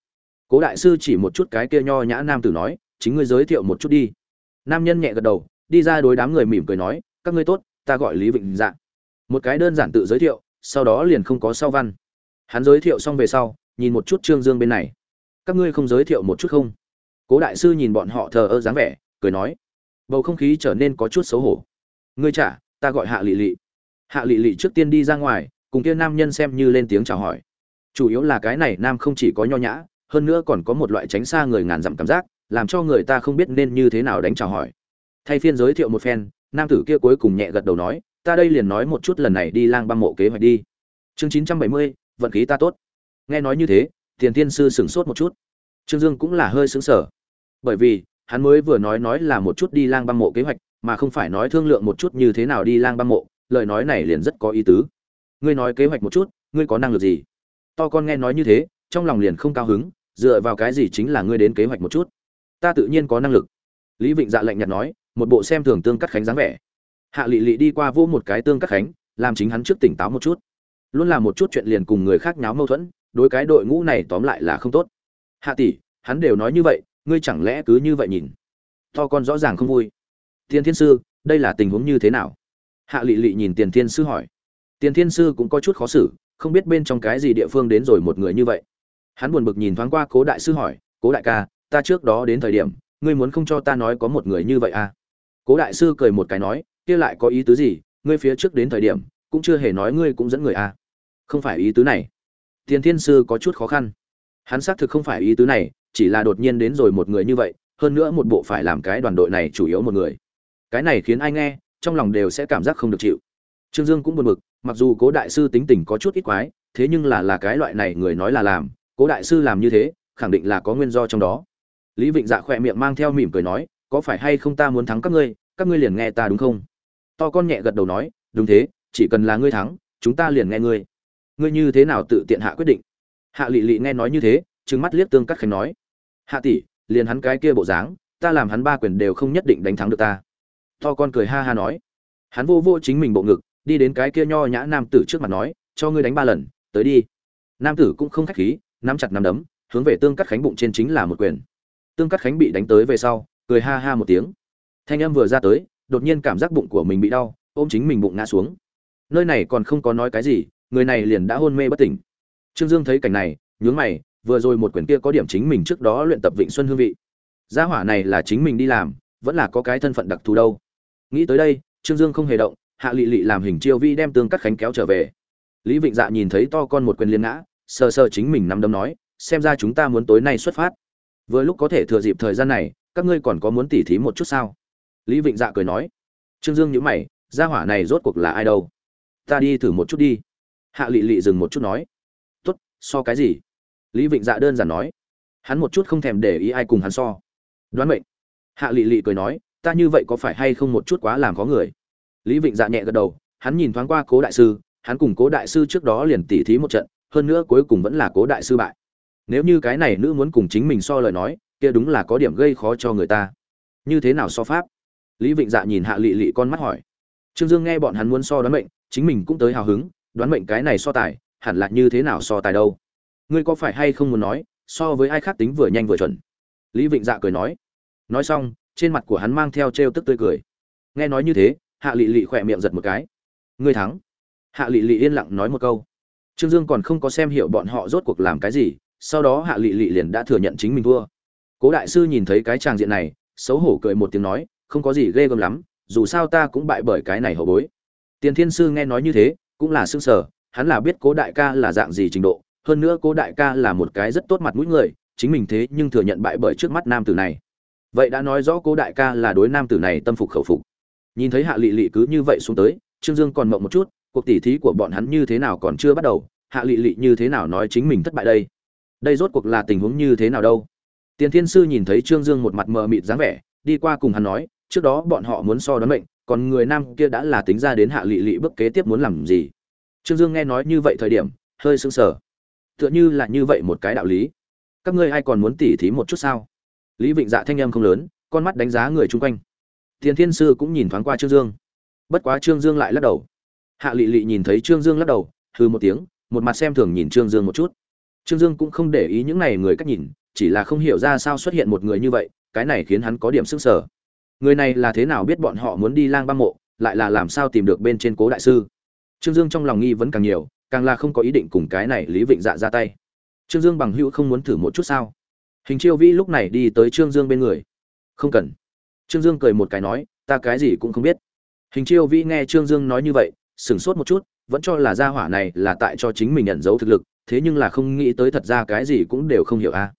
[SPEAKER 1] Cố đại sư chỉ một chút cái kia nho nhã nam tử nói, chính ngươi giới thiệu một chút đi. Nam nhân nhẹ gật đầu đi ra đối đám người mỉm cười nói, các ngươi tốt, ta gọi lý vịnh dạ. Một cái đơn giản tự giới thiệu, sau đó liền không có sau văn. Hắn giới thiệu xong về sau, nhìn một chút trương dương bên này. Các ngươi không giới thiệu một chút không? Cố đại sư nhìn bọn họ thờ ơ dáng vẻ, cười nói, bầu không khí trở nên có chút xấu hổ. Ngươi trả ta gọi hạ lị lị. Hạ lị lị trước tiên đi ra ngoài, cùng kia nam nhân xem như lên tiếng chào hỏi. Chủ yếu là cái này nam không chỉ có nho nhã, hơn nữa còn có một loại tránh xa người ngàn dặm cảm giác, làm cho người ta không biết nên như thế nào đánh chào hỏi thay phiên giới thiệu một phen, nam tử kia cuối cùng nhẹ gật đầu nói, ta đây liền nói một chút lần này đi lang băng mộ kế hoạch đi. Chương chín trăm bảy mươi, vận khí ta tốt. Nghe nói như thế, tiền tiên sư sửng sốt một chút. Trương dương cũng là hơi xứng sở bởi vì, hắn mới vừa nói nói là một chút đi lang băng mộ kế hoạch, mà không phải nói thương lượng một chút như thế nào đi lang băng mộ, lời nói này liền rất có ý tứ. Ngươi nói kế hoạch một chút, ngươi có năng lực gì? To con nghe nói như thế, trong lòng liền không cao hứng, dựa vào cái gì chính là ngươi đến kế hoạch một chút? Ta tự nhiên có năng lực. Lý vịnh dạ lạnh nhạt nói một bộ xem thường tương cắt khánh dáng vẻ. Hạ lị lị đi qua vô một cái tương cắt khánh, làm chính hắn trước tỉnh táo một chút. Luôn là một chút chuyện liền cùng người khác nháo mâu thuẫn, đối cái đội ngũ này tóm lại là không tốt. Hạ tỷ, hắn đều nói như vậy, ngươi chẳng lẽ cứ như vậy nhìn? To con rõ ràng không vui. Tiền thiên sư, đây là tình huống như thế nào? Hạ lị lị nhìn tiền thiên sư hỏi. Tiền thiên sư cũng có chút khó xử, không biết bên trong cái gì địa phương đến rồi một người như vậy. Hắn buồn bực nhìn thoáng qua cố đại sư hỏi, cố đại ca, ta trước đó đến thời điểm, ngươi muốn không cho ta nói có một người như vậy à? Cố đại sư cười một cái nói, kia lại có ý tứ gì? Ngươi phía trước đến thời điểm, cũng chưa hề nói ngươi cũng dẫn người à? Không phải ý tứ này. Tiền thiên sư có chút khó khăn. Hắn xác thực không phải ý tứ này, chỉ là đột nhiên đến rồi một người như vậy, hơn nữa một bộ phải làm cái đoàn đội này chủ yếu một người. Cái này khiến ai nghe, trong lòng đều sẽ cảm giác không được chịu. Trương dương cũng buồn bực, mặc dù cố đại sư tính tình có chút ít quái, thế nhưng là là cái loại này người nói là làm, cố đại sư làm như thế, khẳng định là có nguyên do trong đó. Lý vịnh dạ khỏe miệng mang theo mỉm cười nói có phải hay không ta muốn thắng các ngươi các ngươi liền nghe ta đúng không? To con nhẹ gật đầu nói, đúng thế, chỉ cần là ngươi thắng, chúng ta liền nghe ngươi. Ngươi như thế nào tự tiện hạ quyết định? Hạ lị lị nghe nói như thế, trừng mắt liếc tương cắt khánh nói, hạ tỷ, liền hắn cái kia bộ dáng, ta làm hắn ba quyền đều không nhất định đánh thắng được ta. To con cười ha ha nói, hắn vô vô chính mình bộ ngực, đi đến cái kia nho nhã nam tử trước mặt nói, cho ngươi đánh ba lần, tới đi. Nam tử cũng không khách khí, nắm chặt nắm đấm, hướng về tương cắt khánh bụng trên chính là một quyền. Tương cắt khánh bị đánh tới về sau cười ha ha một tiếng. Thanh âm vừa ra tới, đột nhiên cảm giác bụng của mình bị đau, ôm chính mình bụng ngã xuống. Nơi này còn không có nói cái gì, người này liền đã hôn mê bất tỉnh. Trương dương thấy cảnh này, nhướng mày, vừa rồi một quyển kia có điểm chính mình trước đó luyện tập vịnh xuân hương vị. Gia hỏa này là chính mình đi làm, vẫn là có cái thân phận đặc thù đâu. Nghĩ tới đây, trương dương không hề động, hạ lị lị làm hình chiêu vi đem tương cắt khánh kéo trở về. Lý vịnh dạ nhìn thấy to con một quyền liên ngã, sờ sờ chính mình nắm đấm nói, xem ra chúng ta muốn tối nay xuất phát. Vừa lúc có thể thừa dịp thời gian này các ngươi còn có muốn tỉ thí một chút sao? Lý vịnh dạ cười nói. Trương dương nhữ mày, gia hỏa này rốt cuộc là ai đâu? Ta đi thử một chút đi. Hạ lị lị dừng một chút nói. T ố t so cái gì? Lý vịnh dạ đơn giản nói. Hắn một chút không thèm để ý ai cùng hắn so. Đoán mệnh. Hạ lị lị cười nói, ta như vậy có phải hay không một chút quá làm có người? Lý vịnh dạ nhẹ gật đầu, hắn nhìn thoáng qua cố đại sư, hắn cùng cố đại sư trước đó liền tỉ thí một trận, hơn nữa cuối cùng vẫn là cố đại sư bại. Nếu như cái này nữ muốn cùng chính mình so lời nói kia đúng là có điểm gây khó cho người ta. Như thế nào so pháp? Lý vịnh dạ nhìn hạ lị lị con mắt hỏi. Trương dương nghe bọn hắn muốn so đoán mệnh, chính mình cũng tới hào hứng, đoán mệnh cái này so tài, hẳn là như thế nào so tài đâu? Ngươi có phải hay không muốn nói, so với ai khác tính vừa nhanh vừa chuẩn? Lý vịnh dạ cười nói. Nói xong, trên mặt của hắn mang theo t r e o tức tươi cười. Nghe nói như thế, hạ lị lị khỏe miệng giật một cái. Ngươi thắng. Hạ lị lị yên lặng nói một câu. Trương dương còn không có xem hiểu bọn họ rốt cuộc làm cái gì, sau đó hạ lị lị liền đã thừa nhận chính mình thua cố đại sư nhìn thấy cái tràng diện này, xấu hổ cười một tiếng nói, không có gì ghê gớm lắm, dù sao ta cũng bại bởi cái này hậu bối. Tiền thiên sư nghe nói như thế, cũng là xương sở hắn là biết cố đại ca là dạng gì trình độ, hơn nữa cố đại ca là một cái rất tốt mặt mũi người, chính mình thế nhưng thừa nhận bại bởi trước mắt nam tử này. Vậy đã nói rõ cố đại ca là đối nam tử này tâm phục khẩu phục. Nhìn thấy hạ lị lị cứ như vậy xuống tới, trương dương còn mộng một chút, cuộc tỉ thí của bọn hắn như thế nào còn chưa bắt đầu, hạ lị lị như thế nào nói chính mình thất bại đây? Đây rốt cuộc là tình huống như thế nào đâu? Tiền thiên sư nhìn thấy trương dương một mặt mờ mịt dáng vẻ đi qua cùng hắn nói trước đó bọn họ muốn so đoán mệnh còn người nam kia đã là tính ra đến hạ lị lị bước kế tiếp muốn làm gì? Trương dương nghe nói như vậy thời điểm hơi sững sờ. Tựa như là như vậy một cái đạo lý. Các ngươi ai còn muốn tỉ thí một chút sao? Lý vịnh dạ thanh âm không lớn con mắt đánh giá người chung quanh. Tiền thiên sư cũng nhìn thoáng qua trương dương. Bất quá trương dương lại lắc đầu. Hạ Lệ Lệ nhìn thấy trương dương lắc đầu hừ một tiếng một mặt xem thường nhìn trương dương một chút. Trương Dương cũng không để ý những này người cách nhìn, chỉ là không hiểu ra sao xuất hiện một người như vậy, cái này khiến hắn có điểm sức sở. Người này là thế nào biết bọn họ muốn đi lang băng mộ, lại là làm sao tìm được bên trên Cố đại sư? Trương Dương trong lòng nghi vấn càng nhiều, càng là không có ý định cùng cái này Lý Vịnh Dạ ra tay. Trương Dương bằng hữu không muốn thử một chút sao? Hình Chiêu Vĩ lúc này đi tới Trương Dương bên người. "Không cần." Trương Dương cười một cái nói, "Ta cái gì cũng không biết." Hình Chiêu Vĩ nghe Trương Dương nói như vậy, sững sốt một chút, vẫn cho là gia hỏa này là tại cho chính mình nhận dấu thực lực, thế nhưng là không nghĩ tới thật ra cái gì cũng đều không hiểu a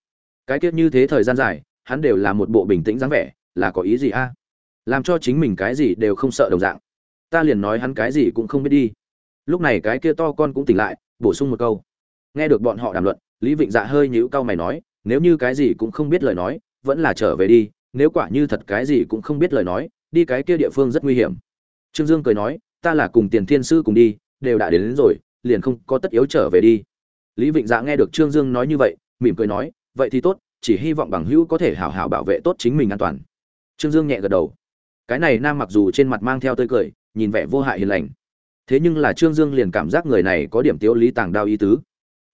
[SPEAKER 1] cái kiếp như thế thời gian dài hắn đều là một bộ bình tĩnh dáng vẻ là có ý gì a? Làm cho chính mình cái gì đều không sợ đồng dạng. Ta liền nói hắn cái gì cũng không biết đi. Lúc này cái kia to con cũng tỉnh lại bổ sung một câu. Nghe được bọn họ đàm luận lý vịnh dạ hơi nhíu cau mày nói nếu như cái gì cũng không biết lời nói vẫn là trở về đi nếu quả như thật cái gì cũng không biết lời nói đi cái kia địa phương rất nguy hiểm. Trương dương cười nói ta là cùng tiền thiên sư cùng đi đều đã đến, đến rồi liền không có tất yếu trở về đi. Lý vịnh dạ nghe được trương dương nói như vậy mỉm cười nói vậy thì tốt, chỉ hy vọng bằng hữu có thể hảo hảo bảo vệ tốt chính mình an toàn. Trương dương nhẹ gật đầu. Cái này nam mặc dù trên mặt mang theo tươi cười, nhìn vẻ vô hại hiền lành. Thế nhưng là trương dương liền cảm giác người này có điểm tiếu lý tàng đao ý tứ.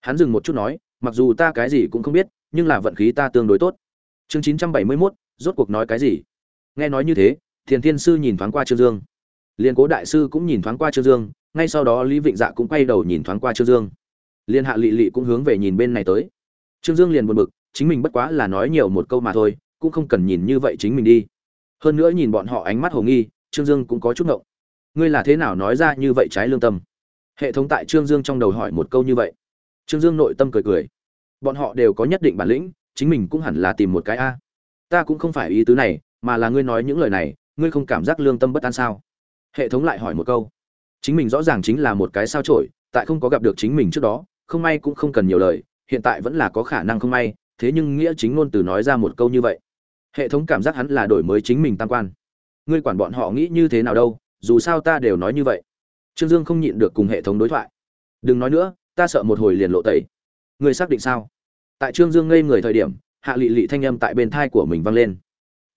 [SPEAKER 1] Hắn dừng một chút nói, mặc dù ta cái gì cũng không biết, nhưng là vận khí ta tương đối tốt. Chương chín trăm bảy mươi mốt, rốt cuộc nói cái gì? Nghe nói như thế, thiền thiên sư nhìn thoáng qua trương dương. Liền cố đại sư cũng nhìn thoáng qua trương dương, ngay sau đó lý vịnh dạ cũng quay đầu nhìn thoáng qua trương dương. Liên hạ lị lị cũng hướng về nhìn bên này tới trương dương liền buồn bực chính mình bất quá là nói nhiều một câu mà thôi cũng không cần nhìn như vậy chính mình đi. Hơn nữa nhìn bọn họ ánh mắt hồ nghi trương dương cũng có chút ngộng. Ngươi là thế nào nói ra như vậy trái lương tâm? Hệ thống tại trương dương trong đầu hỏi một câu như vậy. Trương dương nội tâm cười cười. Bọn họ đều có nhất định bản lĩnh chính mình cũng hẳn là tìm một cái a. Ta cũng không phải ý tứ này mà là ngươi nói những lời này ngươi không cảm giác lương tâm bất an sao? Hệ thống lại hỏi một câu. Chính mình rõ ràng chính là một cái sao chổi, tại không có gặp được chính mình trước đó không may cũng không cần nhiều lời hiện tại vẫn là có khả năng không may, thế nhưng nghĩa chính ngôn từ nói ra một câu như vậy. Hệ thống cảm giác hắn là đổi mới chính mình tam quan. Ngươi quản bọn họ nghĩ như thế nào đâu, dù sao ta đều nói như vậy. Trương dương không nhịn được cùng hệ thống đối thoại. Đừng nói nữa, ta sợ một hồi liền lộ tẩy. Ngươi xác định sao? Tại trương dương ngây người thời điểm, hạ lị lị thanh âm tại bên thai của mình vang lên.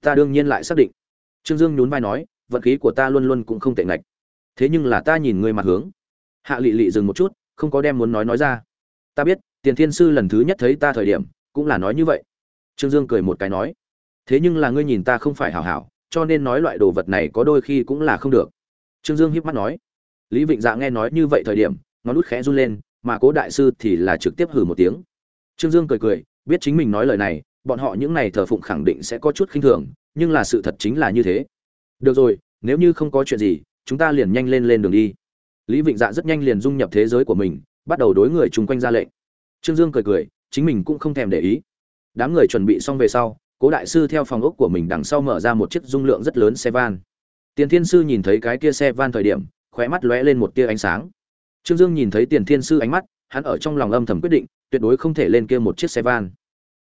[SPEAKER 1] Ta đương nhiên lại xác định. Trương dương nhún vai nói, vận khí của ta luôn luôn cũng không tệ ngạch. Thế nhưng là ta nhìn ngươi mặt hướng. Hạ lị lị dừng một chút, không có đem muốn nói nói ra. Ta biết tiền thiên sư lần thứ nhất thấy ta thời điểm, cũng là nói như vậy. Trương dương cười một cái nói, thế nhưng là ngươi nhìn ta không phải hảo hảo, cho nên nói loại đồ vật này có đôi khi cũng là không được. Trương dương hiếp mắt nói, lý vịnh dạ nghe nói như vậy thời điểm, ngón út khẽ run lên, mà cố đại sư thì là trực tiếp hừ một tiếng. Trương dương cười cười, biết chính mình nói lời này, bọn họ những này thờ phụng khẳng định sẽ có chút khinh thường, nhưng là sự thật chính là như thế. Được rồi, nếu như không có chuyện gì, chúng ta liền nhanh lên lên đường đi. Lý vịnh dạ rất nhanh liền dung nhập thế giới của mình, bắt đầu đối người chung quanh ra lệnh trương dương cười cười, chính mình cũng không thèm để ý. Đám người chuẩn bị xong về sau, cố đại sư theo phòng ốc của mình đằng sau mở ra một chiếc dung lượng rất lớn xe van. Tiền thiên sư nhìn thấy cái kia xe van thời điểm, khóe mắt lóe lên một tia ánh sáng. Trương dương nhìn thấy tiền thiên sư ánh mắt, hắn ở trong lòng âm thầm quyết định, tuyệt đối không thể lên kia một chiếc xe van.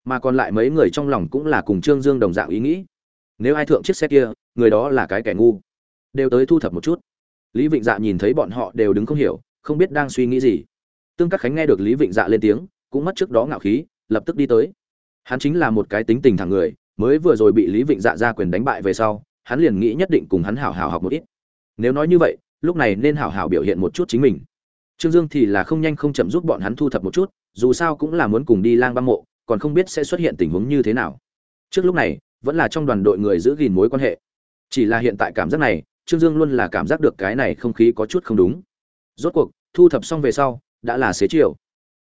[SPEAKER 1] Mà còn lại mấy người trong lòng cũng là cùng trương dương đồng dạng ý nghĩ. Nếu ai thượng chiếc xe kia, người đó là cái kẻ ngu. Đều tới thu thập một chút. Lý vịnh dạ nhìn thấy bọn họ đều đứng không hiểu, không biết đang suy nghĩ gì. Tương các khánh nghe được lý vịnh dạ lên tiếng cũng mất trước đó ngạo khí, lập tức đi tới. Hắn chính là một cái tính tình thẳng người, mới vừa rồi bị lý vịnh dạ ra quyền đánh bại về sau, hắn liền nghĩ nhất định cùng hắn hảo hảo học một ít. Nếu nói như vậy, lúc này nên hảo hảo biểu hiện một chút chính mình. Trương dương thì là không nhanh không chậm giúp bọn hắn thu thập một chút, dù sao cũng là muốn cùng đi lang băng mộ, còn không biết sẽ xuất hiện tình huống như thế nào. Trước lúc này, vẫn là trong đoàn đội người giữ gìn mối quan hệ. Chỉ là hiện tại cảm giác này, trương dương luôn là cảm giác được cái này không khí có chút không đúng. Rốt cuộc, thu thập xong về sau, đã là xế chiều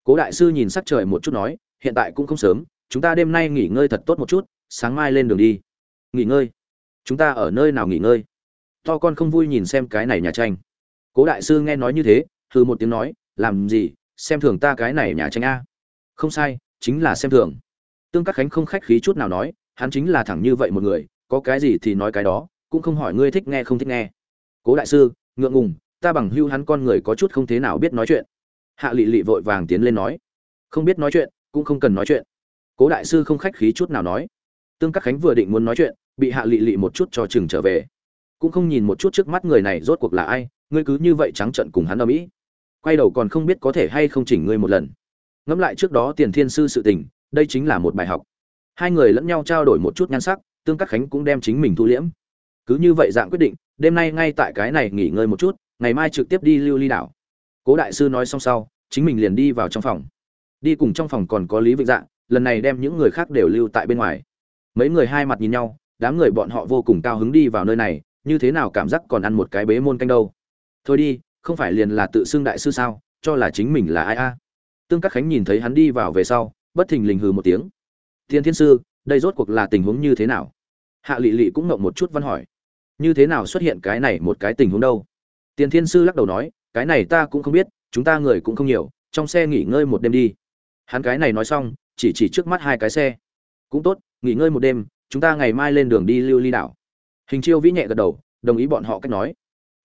[SPEAKER 1] cố đại sư nhìn sắc trời một chút nói, hiện tại cũng không sớm, chúng ta đêm nay nghỉ ngơi thật tốt một chút, sáng mai lên đường đi. Nghỉ ngơi? Chúng ta ở nơi nào nghỉ ngơi? To con không vui nhìn xem cái này nhà tranh. Cố đại sư nghe nói như thế thư một tiếng nói, làm gì, xem thường ta cái này nhà tranh a. Không sai, chính là xem thường. Tương các khánh không khách khí chút nào nói, hắn chính là thẳng như vậy một người, có cái gì thì nói cái đó, cũng không hỏi ngươi thích nghe không thích nghe. Cố đại sư, ngượng ngùng, ta bằng hưu hắn con người có chút không thế nào biết nói chuyện hạ lị lị vội vàng tiến lên nói. Không biết nói chuyện, cũng không cần nói chuyện. Cố đại sư không khách khí chút nào nói. Tương các khánh vừa định muốn nói chuyện, bị hạ lị lị một chút cho chừng trở về. Cũng không nhìn một chút trước mắt người này rốt cuộc là ai, ngươi cứ như vậy trắng trận cùng hắn ở mỹ quay đầu còn không biết có thể hay không chỉnh ngươi một lần. Ngẫm lại trước đó tiền thiên sư sự tình, đây chính là một bài học. Hai người lẫn nhau trao đổi một chút nhan sắc, tương các khánh cũng đem chính mình thu liễm. Cứ như vậy dạng quyết định, đêm nay ngay tại cái này nghỉ ngơi một chút, ngày mai trực tiếp đi lưu ly đảo cố đại sư nói xong sau, chính mình liền đi vào trong phòng. Đi cùng trong phòng còn có lý vịnh dạng lần này đem những người khác đều lưu tại bên ngoài. Mấy người hai mặt nhìn nhau, đám người bọn họ vô cùng cao hứng đi vào nơi này, như thế nào cảm giác còn ăn một cái bế môn canh đâu. Thôi đi, không phải liền là tự xưng đại sư sao, cho là chính mình là ai a? Tương các khánh nhìn thấy hắn đi vào về sau, bất thình lình hừ một tiếng. Thiên thiên sư, đây rốt cuộc là tình huống như thế nào? Hạ lị lị cũng ngộng một chút văn hỏi. Như thế nào xuất hiện cái này một cái tình huống đâu? Tiền thiên sư lắc đầu nói cái này ta cũng không biết, chúng ta người cũng không nhiều, trong xe nghỉ ngơi một đêm đi. Hắn cái này nói xong, chỉ chỉ trước mắt hai cái xe. Cũng tốt, nghỉ ngơi một đêm, chúng ta ngày mai lên đường đi lưu ly đảo. Hình chiêu vĩ nhẹ gật đầu, đồng ý bọn họ cách nói.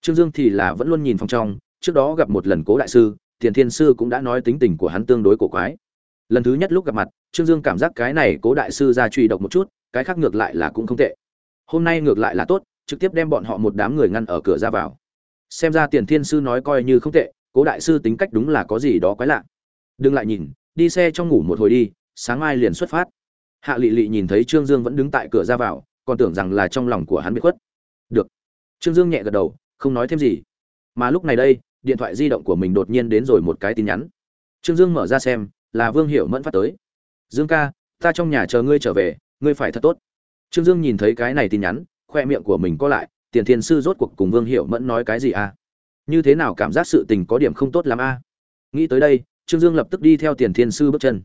[SPEAKER 1] Trương dương thì là vẫn luôn nhìn phòng trong, trước đó gặp một lần cố đại sư, tiền thiên sư cũng đã nói tính tình của hắn tương đối cổ quái. Lần thứ nhất lúc gặp mặt, trương dương cảm giác cái này cố đại sư ra truy độc một chút, cái khác ngược lại là cũng không tệ. Hôm nay ngược lại là tốt, trực tiếp đem bọn họ một đám người ngăn ở cửa ra vào xem ra tiền thiên sư nói coi như không tệ, cố đại sư tính cách đúng là có gì đó quái lạ. Đừng lại nhìn, đi xe trong ngủ một hồi đi, sáng mai liền xuất phát. Hạ lị lị nhìn thấy trương dương vẫn đứng tại cửa ra vào, còn tưởng rằng là trong lòng của hắn bị khuất. Được. Trương dương nhẹ gật đầu, không nói thêm gì. Mà lúc này đây, điện thoại di động của mình đột nhiên đến rồi một cái tin nhắn. Trương dương mở ra xem, là vương hiểu mẫn phát tới. Dương ca, ta trong nhà chờ ngươi trở về, ngươi phải thật tốt. Trương dương nhìn thấy cái này tin nhắn, khoe miệng của mình có lại tiền thiên sư rốt cuộc cùng vương hiểu mẫn nói cái gì à? Như thế nào cảm giác sự tình có điểm không tốt lắm a à? nghĩ tới đây, trương dương lập tức đi theo tiền thiên sư bước chân.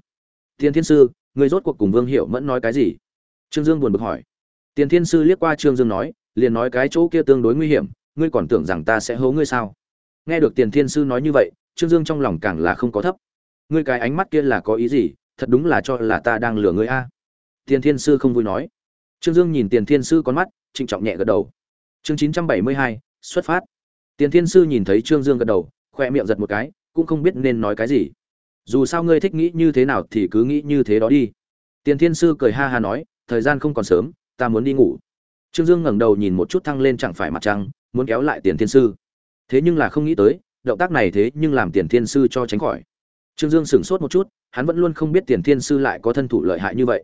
[SPEAKER 1] Tiền thiên sư, người rốt cuộc cùng vương hiểu mẫn nói cái gì? Trương dương buồn bực hỏi. Tiền thiên sư liếc qua trương dương nói, liền nói cái chỗ kia tương đối nguy hiểm, ngươi còn tưởng rằng ta sẽ hố ngươi sao? Nghe được tiền thiên sư nói như vậy, trương dương trong lòng càng là không có thấp. Ngươi cái ánh mắt kia là có ý gì? Thật đúng là cho là ta đang lừa ngươi a. Tiền thiên sư không vui nói. Trương dương nhìn tiền thiên sư con mắt, trịnh trọng nhẹ gật đầu chương chín trăm bảy mươi hai, xuất phát. Tiền thiên sư nhìn thấy trương dương gật đầu khoe miệng giật một cái, cũng không biết nên nói cái gì. Dù sao ngươi thích nghĩ như thế nào thì cứ nghĩ như thế đó đi. Tiền thiên sư cười ha ha nói, thời gian không còn sớm, ta muốn đi ngủ. Trương dương ngẩng đầu nhìn một chút thăng lên chẳng phải mặt trăng, muốn kéo lại tiền thiên sư. Thế nhưng là không nghĩ tới, động tác này thế nhưng làm tiền thiên sư cho tránh khỏi. Trương dương sửng sốt một chút, hắn vẫn luôn không biết tiền thiên sư lại có thân thủ lợi hại như vậy.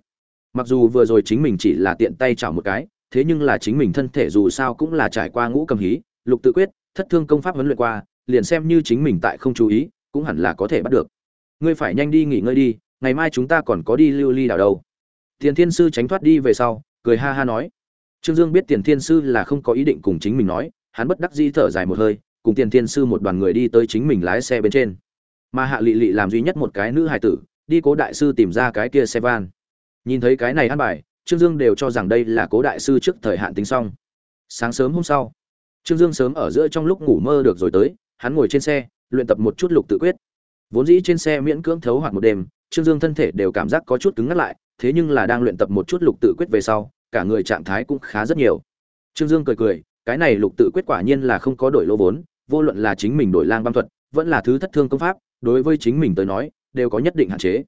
[SPEAKER 1] Mặc dù vừa rồi chính mình chỉ là tiện tay chảo một cái thế nhưng là chính mình thân thể dù sao cũng là trải qua ngũ cầm hí, lục tự quyết, thất thương công pháp huấn luyện qua, liền xem như chính mình tại không chú ý, cũng hẳn là có thể bắt được. Ngươi phải nhanh đi nghỉ ngơi đi, ngày mai chúng ta còn có đi lưu ly đảo đâu. Tiền thiên sư tránh thoát đi về sau, cười ha ha nói. Trương dương biết tiền thiên sư là không có ý định cùng chính mình nói, hắn bất đắc dĩ thở dài một hơi, cùng tiền thiên sư một đoàn người đi tới chính mình lái xe bên trên. Mà hạ lị lị làm duy nhất một cái nữ hài tử, đi cố đại sư tìm ra cái kia xe van. Nhìn thấy cái này ăn bài trương dương đều cho rằng đây là cố đại sư trước thời hạn tính xong. Sáng sớm hôm sau, trương dương sớm ở giữa trong lúc ngủ mơ được rồi tới, hắn ngồi trên xe, luyện tập một chút lục tự quyết. Vốn dĩ trên xe miễn cưỡng thấu hoạt một đêm, trương dương thân thể đều cảm giác có chút cứng ngắt lại, thế nhưng là đang luyện tập một chút lục tự quyết về sau, cả người trạng thái cũng khá rất nhiều. Trương dương cười cười, cái này lục tự quyết quả nhiên là không có đổi lỗ vốn, vô luận là chính mình đổi lang băng thuật, vẫn là thứ thất thương công pháp, đối với chính mình tới nói, đều có nhất định hạn chế.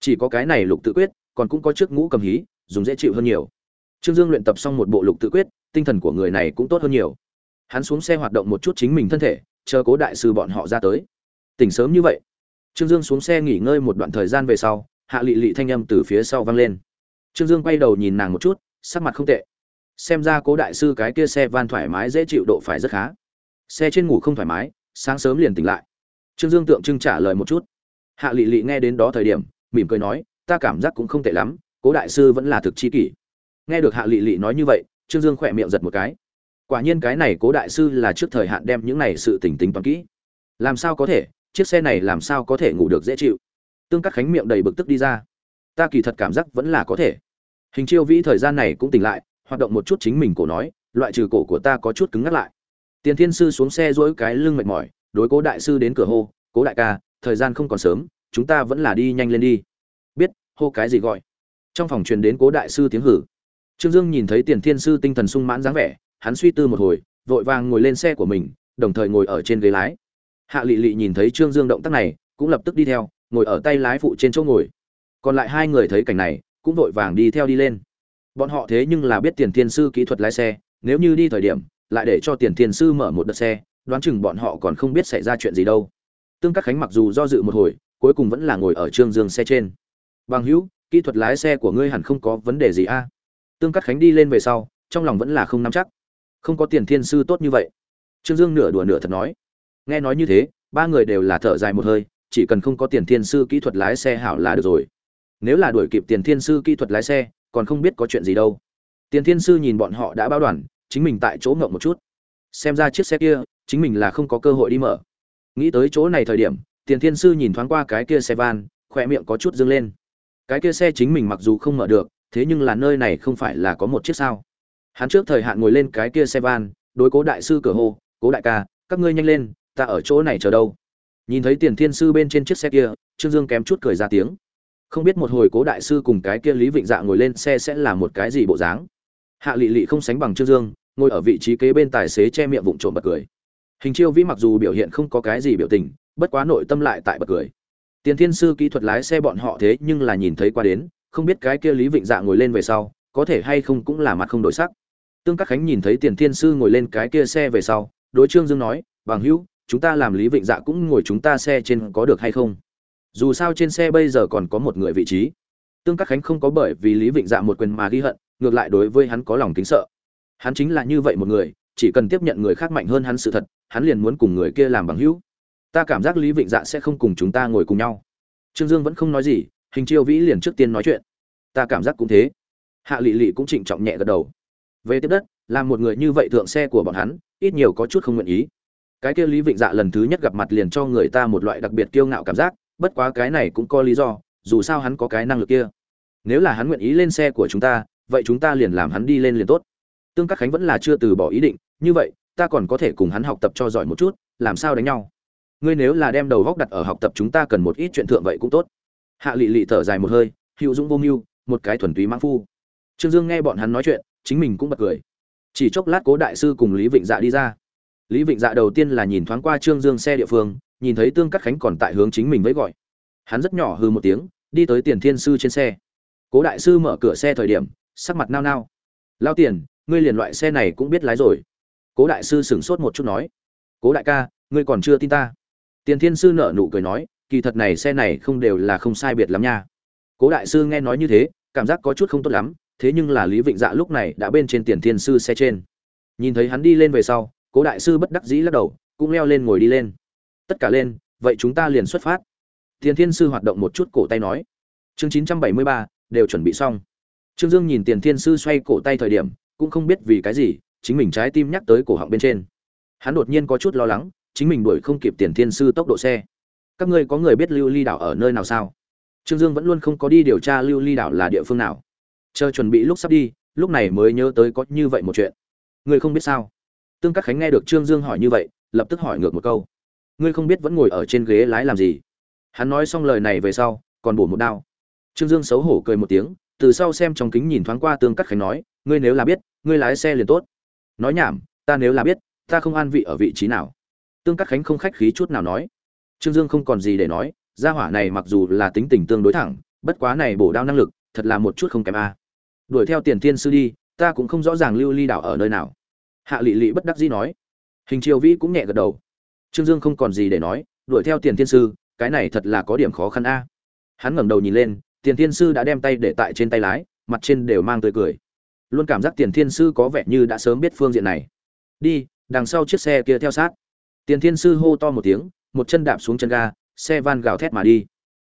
[SPEAKER 1] Chỉ có cái này lục tự quyết, còn cũng có trước ngũ cầm hí dùng dễ chịu hơn nhiều. Trương dương luyện tập xong một bộ lục tự quyết, tinh thần của người này cũng tốt hơn nhiều. Hắn xuống xe hoạt động một chút chính mình thân thể, chờ cố đại sư bọn họ ra tới. Tỉnh sớm như vậy, trương dương xuống xe nghỉ ngơi một đoạn thời gian về sau, hạ lị lị thanh âm từ phía sau vang lên. Trương dương quay đầu nhìn nàng một chút, sắc mặt không tệ. Xem ra cố đại sư cái kia xe van thoải mái dễ chịu độ phải rất khá. Xe trên ngủ không thoải mái, sáng sớm liền tỉnh lại. Trương dương tượng trưng trả lời một chút. Hạ lị lị nghe đến đó thời điểm, mỉm cười nói, ta cảm giác cũng không tệ lắm cố đại sư vẫn là thực chi kỷ. Nghe được hạ lị lị nói như vậy, trương dương khỏe miệng giật một cái. Quả nhiên cái này cố đại sư là trước thời hạn đem những này sự tỉnh tính toán kỹ. Làm sao có thể? Chiếc xe này làm sao có thể ngủ được dễ chịu? Tương các khánh miệng đầy bực tức đi ra. Ta kỳ thật cảm giác vẫn là có thể. Hình chiêu vĩ thời gian này cũng tỉnh lại, hoạt động một chút chính mình cổ nói, loại trừ cổ của ta có chút cứng ngắt lại. Tiền thiên sư xuống xe dỗi cái lưng mệt mỏi, đối cố đại sư đến cửa hô, cố đại ca, thời gian không còn sớm, chúng ta vẫn là đi nhanh lên đi. Biết, hô cái gì gọi trong phòng truyền đến cố đại sư tiếng hử. Trương dương nhìn thấy tiền thiên sư tinh thần sung mãn dáng vẻ, hắn suy tư một hồi, vội vàng ngồi lên xe của mình, đồng thời ngồi ở trên ghế lái. Hạ lị lị nhìn thấy trương dương động tác này, cũng lập tức đi theo, ngồi ở tay lái phụ trên chỗ ngồi. Còn lại hai người thấy cảnh này, cũng vội vàng đi theo đi lên. Bọn họ thế nhưng là biết tiền thiên sư kỹ thuật lái xe, nếu như đi thời điểm, lại để cho tiền thiên sư mở một đợt xe, đoán chừng bọn họ còn không biết xảy ra chuyện gì đâu. Tương các khánh mặc dù do dự một hồi, cuối cùng vẫn là ngồi ở trương dương xe trên. Bằng hữu kỹ thuật lái xe của ngươi hẳn không có vấn đề gì a. Tương cắt khánh đi lên về sau, trong lòng vẫn là không nắm chắc. Không có tiền thiên sư tốt như vậy. Trương dương nửa đùa nửa thật nói. Nghe nói như thế, ba người đều là thở dài một hơi, chỉ cần không có tiền thiên sư kỹ thuật lái xe hảo là được rồi. Nếu là đuổi kịp tiền thiên sư kỹ thuật lái xe, còn không biết có chuyện gì đâu. Tiền thiên sư nhìn bọn họ đã báo đoàn, chính mình tại chỗ ngộng một chút. Xem ra chiếc xe kia, chính mình là không có cơ hội đi mở. Nghĩ tới chỗ này thời điểm, tiền thiên sư nhìn thoáng qua cái kia xe van, khỏe miệng có chút dâng lên cái kia xe chính mình mặc dù không mở được, thế nhưng là nơi này không phải là có một chiếc sao. Hắn trước thời hạn ngồi lên cái kia xe van, đối cố đại sư cửa hô, cố đại ca, các ngươi nhanh lên, ta ở chỗ này chờ đâu. Nhìn thấy tiền thiên sư bên trên chiếc xe kia, trương dương kém chút cười ra tiếng. Không biết một hồi cố đại sư cùng cái kia lý vịnh dạ ngồi lên xe sẽ là một cái gì bộ dáng. Hạ lị lị không sánh bằng trương dương, ngồi ở vị trí kế bên tài xế che miệng vụng trộm bật cười. Hình chiêu vĩ mặc dù biểu hiện không có cái gì biểu tình, bất quá nội tâm lại tại bật cười tiền thiên sư kỹ thuật lái xe bọn họ thế nhưng là nhìn thấy qua đến, không biết cái kia lý vịnh dạ ngồi lên về sau, có thể hay không cũng là mặt không đổi sắc. Tương các khánh nhìn thấy tiền thiên sư ngồi lên cái kia xe về sau, đối trương dương nói, bằng hữu, chúng ta làm lý vịnh dạ cũng ngồi chúng ta xe trên có được hay không? Dù sao trên xe bây giờ còn có một người vị trí. Tương các khánh không có bởi vì lý vịnh dạ một quyền mà ghi hận, ngược lại đối với hắn có lòng kính sợ. Hắn chính là như vậy một người, chỉ cần tiếp nhận người khác mạnh hơn hắn sự thật, hắn liền muốn cùng người kia làm bằng hữu ta cảm giác lý vịnh dạ sẽ không cùng chúng ta ngồi cùng nhau. Trương dương vẫn không nói gì, hình chiêu vĩ liền trước tiên nói chuyện. Ta cảm giác cũng thế. Hạ lị lị cũng trịnh trọng nhẹ gật đầu. Về tiếp đất, làm một người như vậy thượng xe của bọn hắn, ít nhiều có chút không nguyện ý. Cái kia lý vịnh dạ lần thứ nhất gặp mặt liền cho người ta một loại đặc biệt kiêu ngạo cảm giác, bất quá cái này cũng có lý do, dù sao hắn có cái năng lực kia. Nếu là hắn nguyện ý lên xe của chúng ta, vậy chúng ta liền làm hắn đi lên liền tốt. Tương các khánh vẫn là chưa từ bỏ ý định, như vậy, ta còn có thể cùng hắn học tập cho giỏi một chút, làm sao đánh nhau? Ngươi nếu là đem đầu góc đặt ở học tập chúng ta cần một ít chuyện thượng vậy cũng tốt. Hạ lị lị thở dài một hơi, hữu dũng vô mưu, một cái thuần túy mãng phu. Trương dương nghe bọn hắn nói chuyện, chính mình cũng bật cười. Chỉ chốc lát cố đại sư cùng lý vịnh dạ đi ra. Lý vịnh dạ đầu tiên là nhìn thoáng qua trương dương xe địa phương, nhìn thấy tương cắt khánh còn tại hướng chính mình với gọi. Hắn rất nhỏ hư một tiếng, đi tới tiền thiên sư trên xe. Cố đại sư mở cửa xe thời điểm, sắc mặt nao nao. Lao tiền, ngươi liền loại xe này cũng biết lái rồi. Cố đại sư sửng sốt một chút nói. Cố đại ca, ngươi còn chưa tin ta tiền thiên sư nở nụ cười nói, kỳ thật này xe này không đều là không sai biệt lắm nha. Cố đại sư nghe nói như thế, cảm giác có chút không tốt lắm, thế nhưng là lý vịnh dạ lúc này đã bên trên tiền thiên sư xe trên. Nhìn thấy hắn đi lên về sau, cố đại sư bất đắc dĩ lắc đầu, cũng leo lên ngồi đi lên. Tất cả lên, vậy chúng ta liền xuất phát. Tiền thiên sư hoạt động một chút cổ tay nói. Chương chín trăm bảy mươi ba, đều chuẩn bị xong. Trương dương nhìn tiền thiên sư xoay cổ tay thời điểm, cũng không biết vì cái gì, chính mình trái tim nhắc tới cổ họng bên trên. Hắn đột nhiên có chút lo lắng chính mình đuổi không kịp tiền thiên sư tốc độ xe. Các ngươi có người biết lưu ly đảo ở nơi nào sao? Trương dương vẫn luôn không có đi điều tra lưu ly đảo là địa phương nào. Chờ chuẩn bị lúc sắp đi, lúc này mới nhớ tới có như vậy một chuyện. Ngươi không biết sao? Tương các khánh nghe được trương dương hỏi như vậy, lập tức hỏi ngược một câu. Ngươi không biết vẫn ngồi ở trên ghế lái làm gì? Hắn nói xong lời này về sau, còn bổ một đao. Trương dương xấu hổ cười một tiếng, từ sau xem trong kính nhìn thoáng qua tương cắt khánh nói, ngươi nếu là biết, ngươi lái xe liền tốt. Nói nhảm, ta nếu là biết, ta không an vị ở vị trí nào tương cắt khánh không khách khí chút nào nói. Trương dương không còn gì để nói, gia hỏa này mặc dù là tính tình tương đối thẳng, bất quá này bổ đao năng lực, thật là một chút không kém a. Đuổi theo tiền thiên sư đi, ta cũng không rõ ràng lưu ly đảo ở nơi nào. Hạ lị lị bất đắc dĩ nói. Hình triều vĩ cũng nhẹ gật đầu. Trương dương không còn gì để nói, đuổi theo tiền thiên sư, cái này thật là có điểm khó khăn a. Hắn ngẩng đầu nhìn lên, tiền thiên sư đã đem tay để tại trên tay lái, mặt trên đều mang tươi cười. Luôn cảm giác tiền thiên sư có vẻ như đã sớm biết phương diện này. Đi, đằng sau chiếc xe kia theo sát tiền thiên sư hô to một tiếng, một chân đạp xuống chân ga, xe van gào thét mà đi.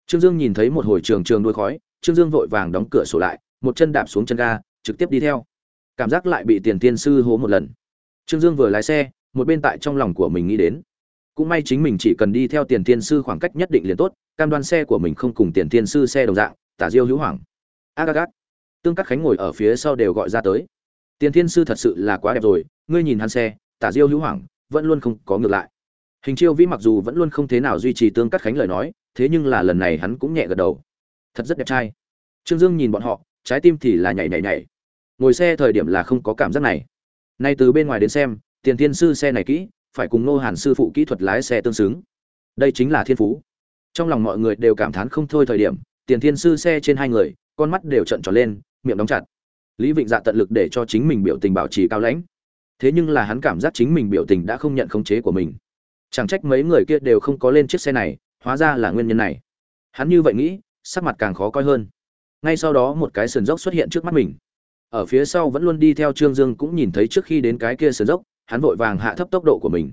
[SPEAKER 1] Trương dương nhìn thấy một hồi trường trường đuôi khói, trương dương vội vàng đóng cửa sổ lại, một chân đạp xuống chân ga, trực tiếp đi theo. Cảm giác lại bị tiền thiên sư hố một lần. Trương dương vừa lái xe, một bên tại trong lòng của mình nghĩ đến. Cũng may chính mình chỉ cần đi theo tiền thiên sư khoảng cách nhất định liền tốt, cam đoan xe của mình không cùng tiền thiên sư xe đồng dạng, tả diêu hữu hoàng ác ác tương cát khánh ngồi ở phía sau đều gọi ra tới. Tiền thiên sư thật sự là quá đẹp rồi, ngươi nhìn hắn xe, tả diêu hữu hoàng vẫn luôn không có ngược lại. Hình chiêu vĩ mặc dù vẫn luôn không thế nào duy trì tương cắt khánh lời nói, thế nhưng là lần này hắn cũng nhẹ gật đầu. Thật rất đẹp trai. Trương dương nhìn bọn họ, trái tim thì là nhảy nhảy nhảy. Ngồi xe thời điểm là không có cảm giác này. Nay từ bên ngoài đến xem, tiền thiên sư xe này kỹ, phải cùng nô hàn sư phụ kỹ thuật lái xe tương xứng. Đây chính là thiên phú. Trong lòng mọi người đều cảm thán không thôi thời điểm, tiền thiên sư xe trên hai người, con mắt đều trận tròn lên, miệng đóng chặt. Lý vịnh dạ tận lực để cho chính mình biểu tình bảo trì cao lãnh thế nhưng là hắn cảm giác chính mình biểu tình đã không nhận khống chế của mình. Chẳng trách mấy người kia đều không có lên chiếc xe này, hóa ra là nguyên nhân này. Hắn như vậy nghĩ, sắc mặt càng khó coi hơn. Ngay sau đó một cái sườn dốc xuất hiện trước mắt mình. Ở phía sau vẫn luôn đi theo trương dương cũng nhìn thấy trước khi đến cái kia sườn dốc, hắn vội vàng hạ thấp tốc độ của mình.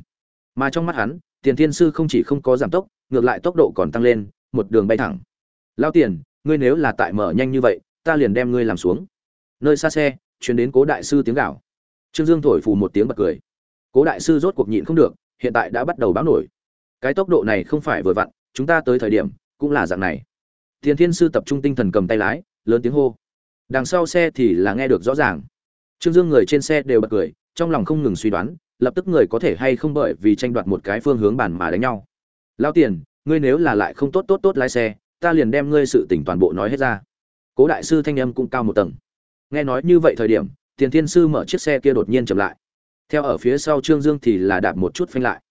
[SPEAKER 1] Mà trong mắt hắn, tiền thiên sư không chỉ không có giảm tốc, ngược lại tốc độ còn tăng lên, một đường bay thẳng. Lao tiền, ngươi nếu là tại mở nhanh như vậy, ta liền đem ngươi làm xuống. Nơi xa xe chuyến đến cố đại sư tiếng gạo trương dương thổi phù một tiếng bật cười. Cố đại sư rốt cuộc nhịn không được, hiện tại đã bắt đầu báo nổi. Cái tốc độ này không phải vừa vặn, chúng ta tới thời điểm, cũng là dạng này. Thiên thiên sư tập trung tinh thần cầm tay lái, lớn tiếng hô. Đằng sau xe thì là nghe được rõ ràng. Trương dương người trên xe đều bật cười, trong lòng không ngừng suy đoán, lập tức người có thể hay không bởi vì tranh đoạt một cái phương hướng bàn mà đánh nhau. Lao tiền, ngươi nếu là lại không tốt tốt tốt lái xe, ta liền đem ngươi sự tỉnh toàn bộ nói hết ra. Cố đại sư thanh âm cũng cao một tầng. Nghe nói như vậy thời điểm tiền thiên sư mở chiếc xe kia đột nhiên chậm lại. Theo ở phía sau trương dương thì là đạp một chút phanh lại.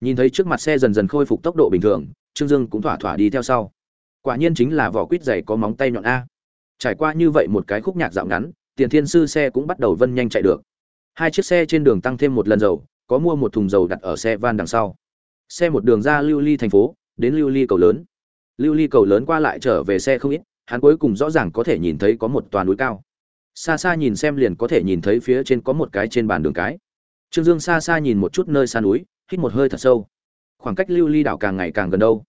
[SPEAKER 1] Nhìn thấy trước mặt xe dần dần khôi phục tốc độ bình thường, trương dương cũng thỏa thỏa đi theo sau. Quả nhiên chính là vỏ quýt dày có móng tay nhọn a. Trải qua như vậy một cái khúc nhạc dạo ngắn, tiền thiên sư xe cũng bắt đầu vân nhanh chạy được. Hai chiếc xe trên đường tăng thêm một lần dầu, có mua một thùng dầu đặt ở xe van đằng sau. Xe một đường ra lưu ly thành phố, đến lưu ly cầu lớn. Lưu ly cầu lớn qua lại trở về xe không ít, hắn cuối cùng rõ ràng có thể nhìn thấy có một toàn núi cao xa xa nhìn xem liền có thể nhìn thấy phía trên có một cái trên bàn đường cái. Trương dương xa xa nhìn một chút nơi xa núi, hít một hơi thật sâu. Khoảng cách lưu ly đảo càng ngày càng gần đâu?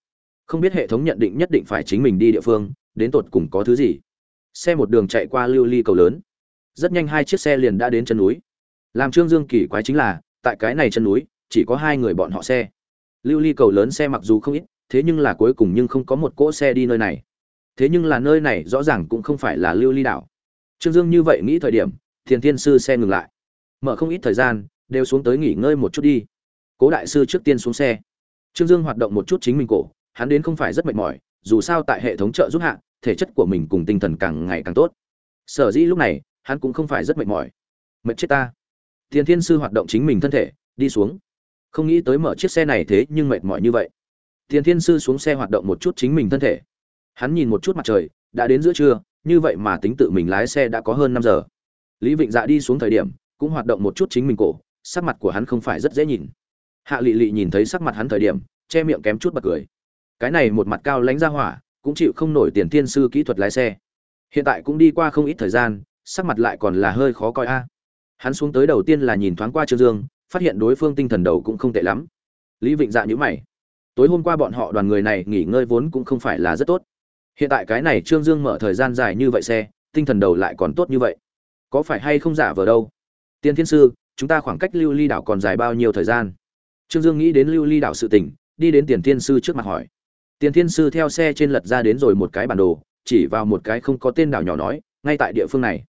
[SPEAKER 1] Không biết hệ thống nhận định nhất định phải chính mình đi địa phương, đến tột cùng có thứ gì? Xe một đường chạy qua lưu ly cầu lớn. Rất nhanh hai chiếc xe liền đã đến chân núi. Làm trương dương kỳ quái chính là, tại cái này chân núi, chỉ có hai người bọn họ xe. Lưu ly cầu lớn xe mặc dù không ít, thế nhưng là cuối cùng nhưng không có một cỗ xe đi nơi này. Thế nhưng là nơi này rõ ràng cũng không phải là lưu ly đảo trương dương như vậy nghĩ thời điểm, thiền thiên sư xe ngừng lại. Mở không ít thời gian, đều xuống tới nghỉ ngơi một chút đi. Cố đại sư trước tiên xuống xe. Trương dương hoạt động một chút chính mình cổ, hắn đến không phải rất mệt mỏi, dù sao tại hệ thống trợ giúp hạ, thể chất của mình cùng tinh thần càng ngày càng tốt. Sở dĩ lúc này, hắn cũng không phải rất mệt mỏi. Mệt chết ta. Tiền thiên sư hoạt động chính mình thân thể, đi xuống. Không nghĩ tới mở chiếc xe này thế nhưng mệt mỏi như vậy. Tiền thiên sư xuống xe hoạt động một chút chính mình thân thể. Hắn nhìn một chút mặt trời, đã đến giữa trưa như vậy mà tính tự mình lái xe đã có hơn năm giờ. Lý vịnh dạ đi xuống thời điểm, cũng hoạt động một chút chính mình cổ, sắc mặt của hắn không phải rất dễ nhìn. Hạ lị lị nhìn thấy sắc mặt hắn thời điểm, che miệng kém chút bật cười. Cái này một mặt cao lánh ra hỏa, cũng chịu không nổi tiền thiên sư kỹ thuật lái xe. Hiện tại cũng đi qua không ít thời gian, sắc mặt lại còn là hơi khó coi a. Hắn xuống tới đầu tiên là nhìn thoáng qua trương dương, phát hiện đối phương tinh thần đầu cũng không tệ lắm. Lý vịnh dạ nhữ mày. Tối hôm qua bọn họ đoàn người này nghỉ ngơi vốn cũng không phải là rất tốt hiện tại cái này trương dương mở thời gian dài như vậy xe, tinh thần đầu lại còn tốt như vậy. Có phải hay không giả vờ đâu? Tiên thiên sư, chúng ta khoảng cách lưu ly đảo còn dài bao nhiêu thời gian? Trương dương nghĩ đến lưu ly đảo sự tỉnh đi đến tiền thiên sư trước mặt hỏi. Tiền thiên sư theo xe trên lật ra đến rồi một cái bản đồ, chỉ vào một cái không có tên đảo nhỏ nói, ngay tại địa phương này.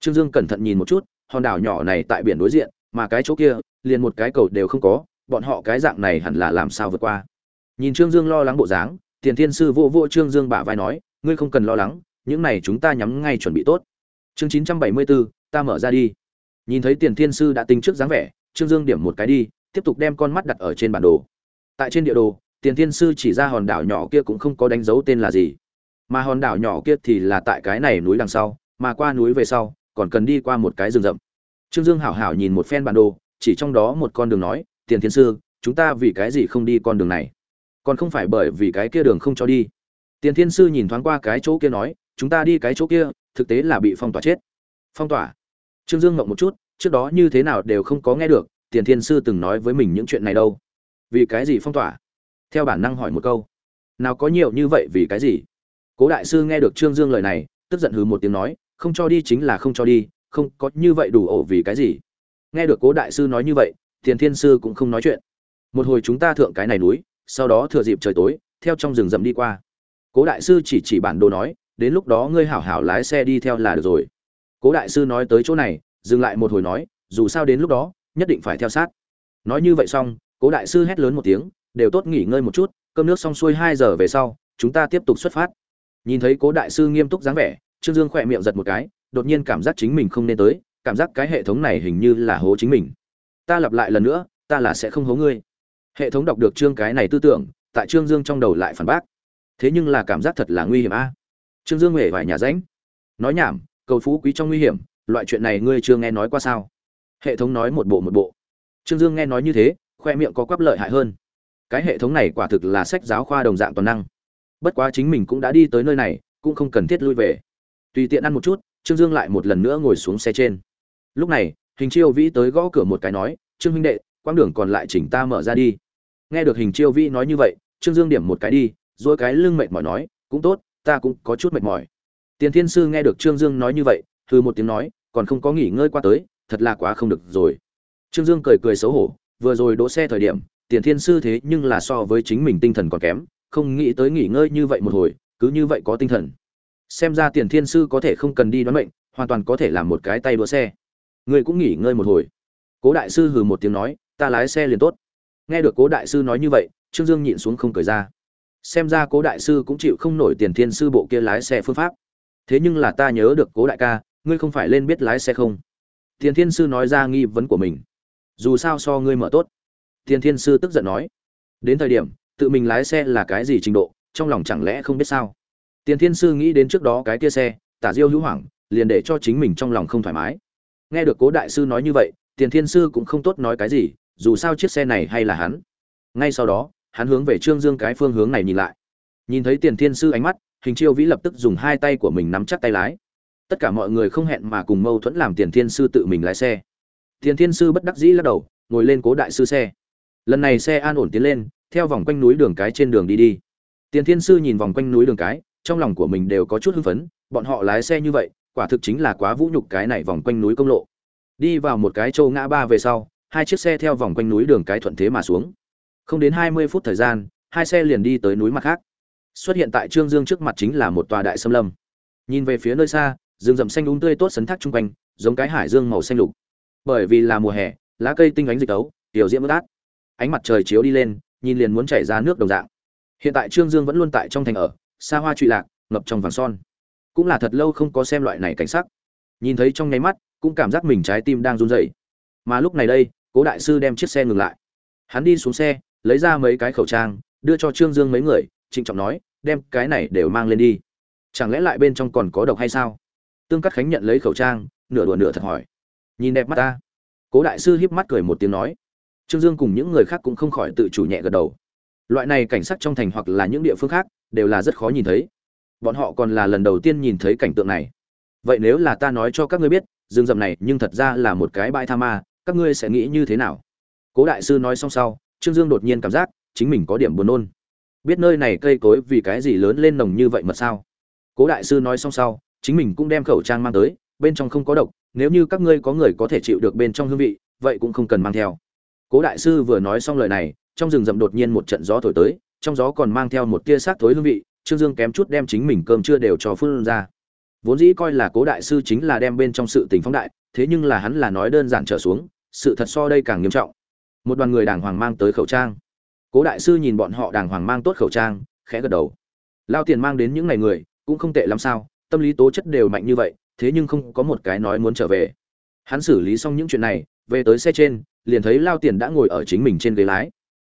[SPEAKER 1] Trương dương cẩn thận nhìn một chút, hòn đảo nhỏ này tại biển đối diện, mà cái chỗ kia, liền một cái cầu đều không có, bọn họ cái dạng này hẳn là làm sao vượt qua. Nhìn trương dương lo lắng bộ dáng tiền thiên sư vô vô trương dương bả vai nói, ngươi không cần lo lắng, những này chúng ta nhắm ngay chuẩn bị tốt. Chương chín trăm bảy mươi bốn ta mở ra đi. Nhìn thấy tiền thiên sư đã tính trước dáng vẻ, trương dương điểm một cái đi, tiếp tục đem con mắt đặt ở trên bản đồ. Tại trên địa đồ, tiền thiên sư chỉ ra hòn đảo nhỏ kia cũng không có đánh dấu tên là gì. Mà hòn đảo nhỏ kia thì là tại cái này núi đằng sau, mà qua núi về sau, còn cần đi qua một cái rừng rậm. Trương dương hảo hảo nhìn một phen bản đồ, chỉ trong đó một con đường nói, tiền thiên sư, chúng ta vì cái gì không đi con đường này? Còn không phải bởi vì cái kia đường không cho đi. Tiền thiên sư nhìn thoáng qua cái chỗ kia nói, chúng ta đi cái chỗ kia, thực tế là bị phong tỏa chết. Phong tỏa? Trương dương ngậm một chút, trước đó như thế nào đều không có nghe được, tiền thiên sư từng nói với mình những chuyện này đâu. Vì cái gì phong tỏa? Theo bản năng hỏi một câu. Nào có nhiều như vậy vì cái gì? Cố đại sư nghe được trương dương lời này, tức giận hừ một tiếng nói, không cho đi chính là không cho đi, không có như vậy đủ ổ vì cái gì? Nghe được cố đại sư nói như vậy, tiền thiên sư cũng không nói chuyện. Một hồi chúng ta thượng cái này núi sau đó thừa dịp trời tối, theo trong rừng rậm đi qua. Cố đại sư chỉ chỉ bản đồ nói, đến lúc đó ngươi hảo hảo lái xe đi theo là được rồi. Cố đại sư nói tới chỗ này, dừng lại một hồi nói, dù sao đến lúc đó, nhất định phải theo sát. Nói như vậy xong, cố đại sư hét lớn một tiếng, đều tốt nghỉ ngơi một chút, cơm nước xong xuôi hai giờ về sau, chúng ta tiếp tục xuất phát. Nhìn thấy cố đại sư nghiêm túc dáng vẻ, trương dương khỏe miệng giật một cái, đột nhiên cảm giác chính mình không nên tới, cảm giác cái hệ thống này hình như là hố chính mình. Ta lặp lại lần nữa, ta là sẽ không hố ngươi hệ thống đọc được chương cái này tư tưởng, tại trương dương trong đầu lại phản bác. Thế nhưng là cảm giác thật là nguy hiểm a. Trương dương huệ vải nhà ránh. Nói nhảm, cầu phú quý trong nguy hiểm, loại chuyện này ngươi chưa nghe nói qua sao? Hệ thống nói một bộ một bộ. Trương dương nghe nói như thế, khoe miệng có quắp lợi hại hơn. Cái hệ thống này quả thực là sách giáo khoa đồng dạng toàn năng. Bất quá chính mình cũng đã đi tới nơi này, cũng không cần thiết lui về. Tùy tiện ăn một chút, trương dương lại một lần nữa ngồi xuống xe trên. Lúc này, hình chiêu vĩ tới gõ cửa một cái nói, trương huynh đệ, quãng đường còn lại chỉnh ta mở ra đi nghe được hình chiêu vĩ nói như vậy, trương dương điểm một cái đi, dỗi cái lưng mệt mỏi nói, cũng tốt, ta cũng có chút mệt mỏi. Tiền thiên sư nghe được trương dương nói như vậy thư một tiếng nói, còn không có nghỉ ngơi qua tới, thật là quá không được rồi. Trương dương cười cười xấu hổ, vừa rồi đỗ xe thời điểm, tiền thiên sư thế nhưng là so với chính mình tinh thần còn kém, không nghĩ tới nghỉ ngơi như vậy một hồi, cứ như vậy có tinh thần. Xem ra tiền thiên sư có thể không cần đi đoán mệnh, hoàn toàn có thể làm một cái tay đua xe. Người cũng nghỉ ngơi một hồi. Cố đại sư hừ một tiếng nói, ta lái xe liền tốt nghe được cố đại sư nói như vậy, trương dương nhịn xuống không cười ra. Xem ra cố đại sư cũng chịu không nổi tiền thiên sư bộ kia lái xe phương pháp. Thế nhưng là ta nhớ được cố đại ca, ngươi không phải lên biết lái xe không? Tiền thiên sư nói ra nghi vấn của mình. Dù sao so ngươi mở tốt. Tiền thiên sư tức giận nói. Đến thời điểm, tự mình lái xe là cái gì trình độ, trong lòng chẳng lẽ không biết sao? Tiền thiên sư nghĩ đến trước đó cái kia xe, tả diêu hữu hoảng, liền để cho chính mình trong lòng không thoải mái. Nghe được cố đại sư nói như vậy, tiền thiên sư cũng không tốt nói cái gì dù sao chiếc xe này hay là hắn. Ngay sau đó, hắn hướng về trương dương cái phương hướng này nhìn lại. Nhìn thấy tiền thiên sư ánh mắt, hình chiêu vĩ lập tức dùng hai tay của mình nắm chắc tay lái. Tất cả mọi người không hẹn mà cùng mâu thuẫn làm tiền thiên sư tự mình lái xe. Tiền thiên sư bất đắc dĩ lắc đầu, ngồi lên cố đại sư xe. Lần này xe an ổn tiến lên, theo vòng quanh núi đường cái trên đường đi đi. Tiền thiên sư nhìn vòng quanh núi đường cái, trong lòng của mình đều có chút hưng phấn, bọn họ lái xe như vậy, quả thực chính là quá vũ nhục cái này vòng quanh núi công lộ. Đi vào một cái châu ngã ba về sau hai chiếc xe theo vòng quanh núi đường cái thuận thế mà xuống. Không đến hai mươi phút thời gian, hai xe liền đi tới núi mặt khác. Xuất hiện tại trương dương trước mặt chính là một tòa đại xâm lâm. Nhìn về phía nơi xa, rừng rậm xanh úng um tươi tốt sấn thác chung quanh, giống cái hải dương màu xanh lục. Bởi vì là mùa hè, lá cây tinh ánh dịch tấu, tiểu diễm bất át. Ánh mặt trời chiếu đi lên, nhìn liền muốn chảy ra nước đồng dạng. Hiện tại trương dương vẫn luôn tại trong thành ở, xa hoa trụy lạc, ngập trong vàng son. Cũng là thật lâu không có xem loại này cảnh sắc. Nhìn thấy trong nháy mắt, cũng cảm giác mình trái tim đang run rẩy. Mà lúc này đây cố đại sư đem chiếc xe ngừng lại. Hắn đi xuống xe, lấy ra mấy cái khẩu trang, đưa cho trương dương mấy người, trịnh trọng nói, đem cái này đều mang lên đi. Chẳng lẽ lại bên trong còn có độc hay sao? Tương cắt khánh nhận lấy khẩu trang, nửa đùa nửa thật hỏi. Nhìn đẹp mắt ta. Cố đại sư híp mắt cười một tiếng nói. Trương dương cùng những người khác cũng không khỏi tự chủ nhẹ gật đầu. Loại này cảnh sắc trong thành hoặc là những địa phương khác, đều là rất khó nhìn thấy. Bọn họ còn là lần đầu tiên nhìn thấy cảnh tượng này. Vậy nếu là ta nói cho các ngươi biết, rừng rậm này nhưng thật ra là một cái bãi tha ma các ngươi sẽ nghĩ như thế nào? Cố đại sư nói xong sau, trương dương đột nhiên cảm giác chính mình có điểm buồn nôn. Biết nơi này cây cối vì cái gì lớn lên nồng như vậy mà sao? Cố đại sư nói xong sau, chính mình cũng đem khẩu trang mang tới, bên trong không có độc, nếu như các ngươi có người có thể chịu được bên trong hương vị, vậy cũng không cần mang theo. Cố đại sư vừa nói xong lời này, trong rừng rậm đột nhiên một trận gió thổi tới, trong gió còn mang theo một tia xác thối hương vị, trương dương kém chút đem chính mình cơm chưa đều cho phun ra. Vốn dĩ coi là cố đại sư chính là đem bên trong sự tình phóng đại, thế nhưng là hắn là nói đơn giản trở xuống sự thật so đây càng nghiêm trọng. Một đoàn người đàng hoàng mang tới khẩu trang. Cố đại sư nhìn bọn họ đàng hoàng mang tốt khẩu trang, khẽ gật đầu. Lao tiền mang đến những ngày người, cũng không tệ lắm sao, tâm lý tố chất đều mạnh như vậy, thế nhưng không có một cái nói muốn trở về. Hắn xử lý xong những chuyện này, về tới xe trên, liền thấy lao tiền đã ngồi ở chính mình trên ghế lái.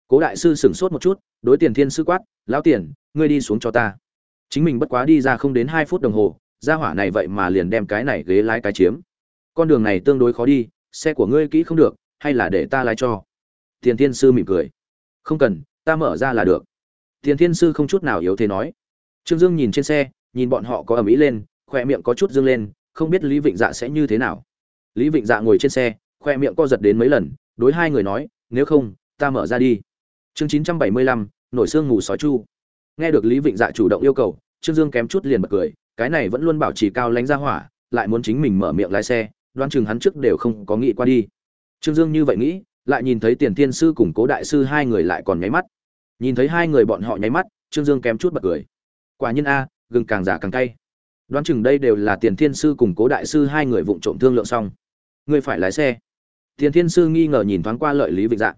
[SPEAKER 1] Cố đại sư sửng sốt một chút, đối tiền thiên sư quát, lao tiền, ngươi đi xuống cho ta. Chính mình bất quá đi ra không đến hai phút đồng hồ ra hỏa này vậy mà liền đem cái này ghế lái cái chiếm. Con đường này tương đối khó đi xe của ngươi kỹ không được, hay là để ta lái cho? Tiền thiên sư mỉm cười. Không cần, ta mở ra là được. Tiền thiên sư không chút nào yếu thế nói. Trương dương nhìn trên xe, nhìn bọn họ có ầm ĩ lên, khoe miệng có chút dương lên, không biết lý vịnh dạ sẽ như thế nào. Lý vịnh dạ ngồi trên xe, khoe miệng co giật đến mấy lần, đối hai người nói, nếu không, ta mở ra đi. Chương chín trăm bảy mươi lăm, nổi xương ngủ sói chu. Nghe được lý vịnh dạ chủ động yêu cầu, trương dương kém chút liền bật cười, cái này vẫn luôn bảo trì cao lánh ra hỏa, lại muốn chính mình mở miệng lái xe đoan chừng hắn trước đều không có nghĩ qua đi. Trương dương như vậy nghĩ, lại nhìn thấy tiền thiên sư cùng cố đại sư hai người lại còn nháy mắt. Nhìn thấy hai người bọn họ nháy mắt, trương dương kém chút bật cười. Quả nhiên a, gừng càng giả càng cay. Đoán chừng đây đều là tiền thiên sư cùng cố đại sư hai người vụng trộm thương lượng xong. Ngươi phải lái xe. Tiền thiên sư nghi ngờ nhìn thoáng qua lợi lý vịnh dạ.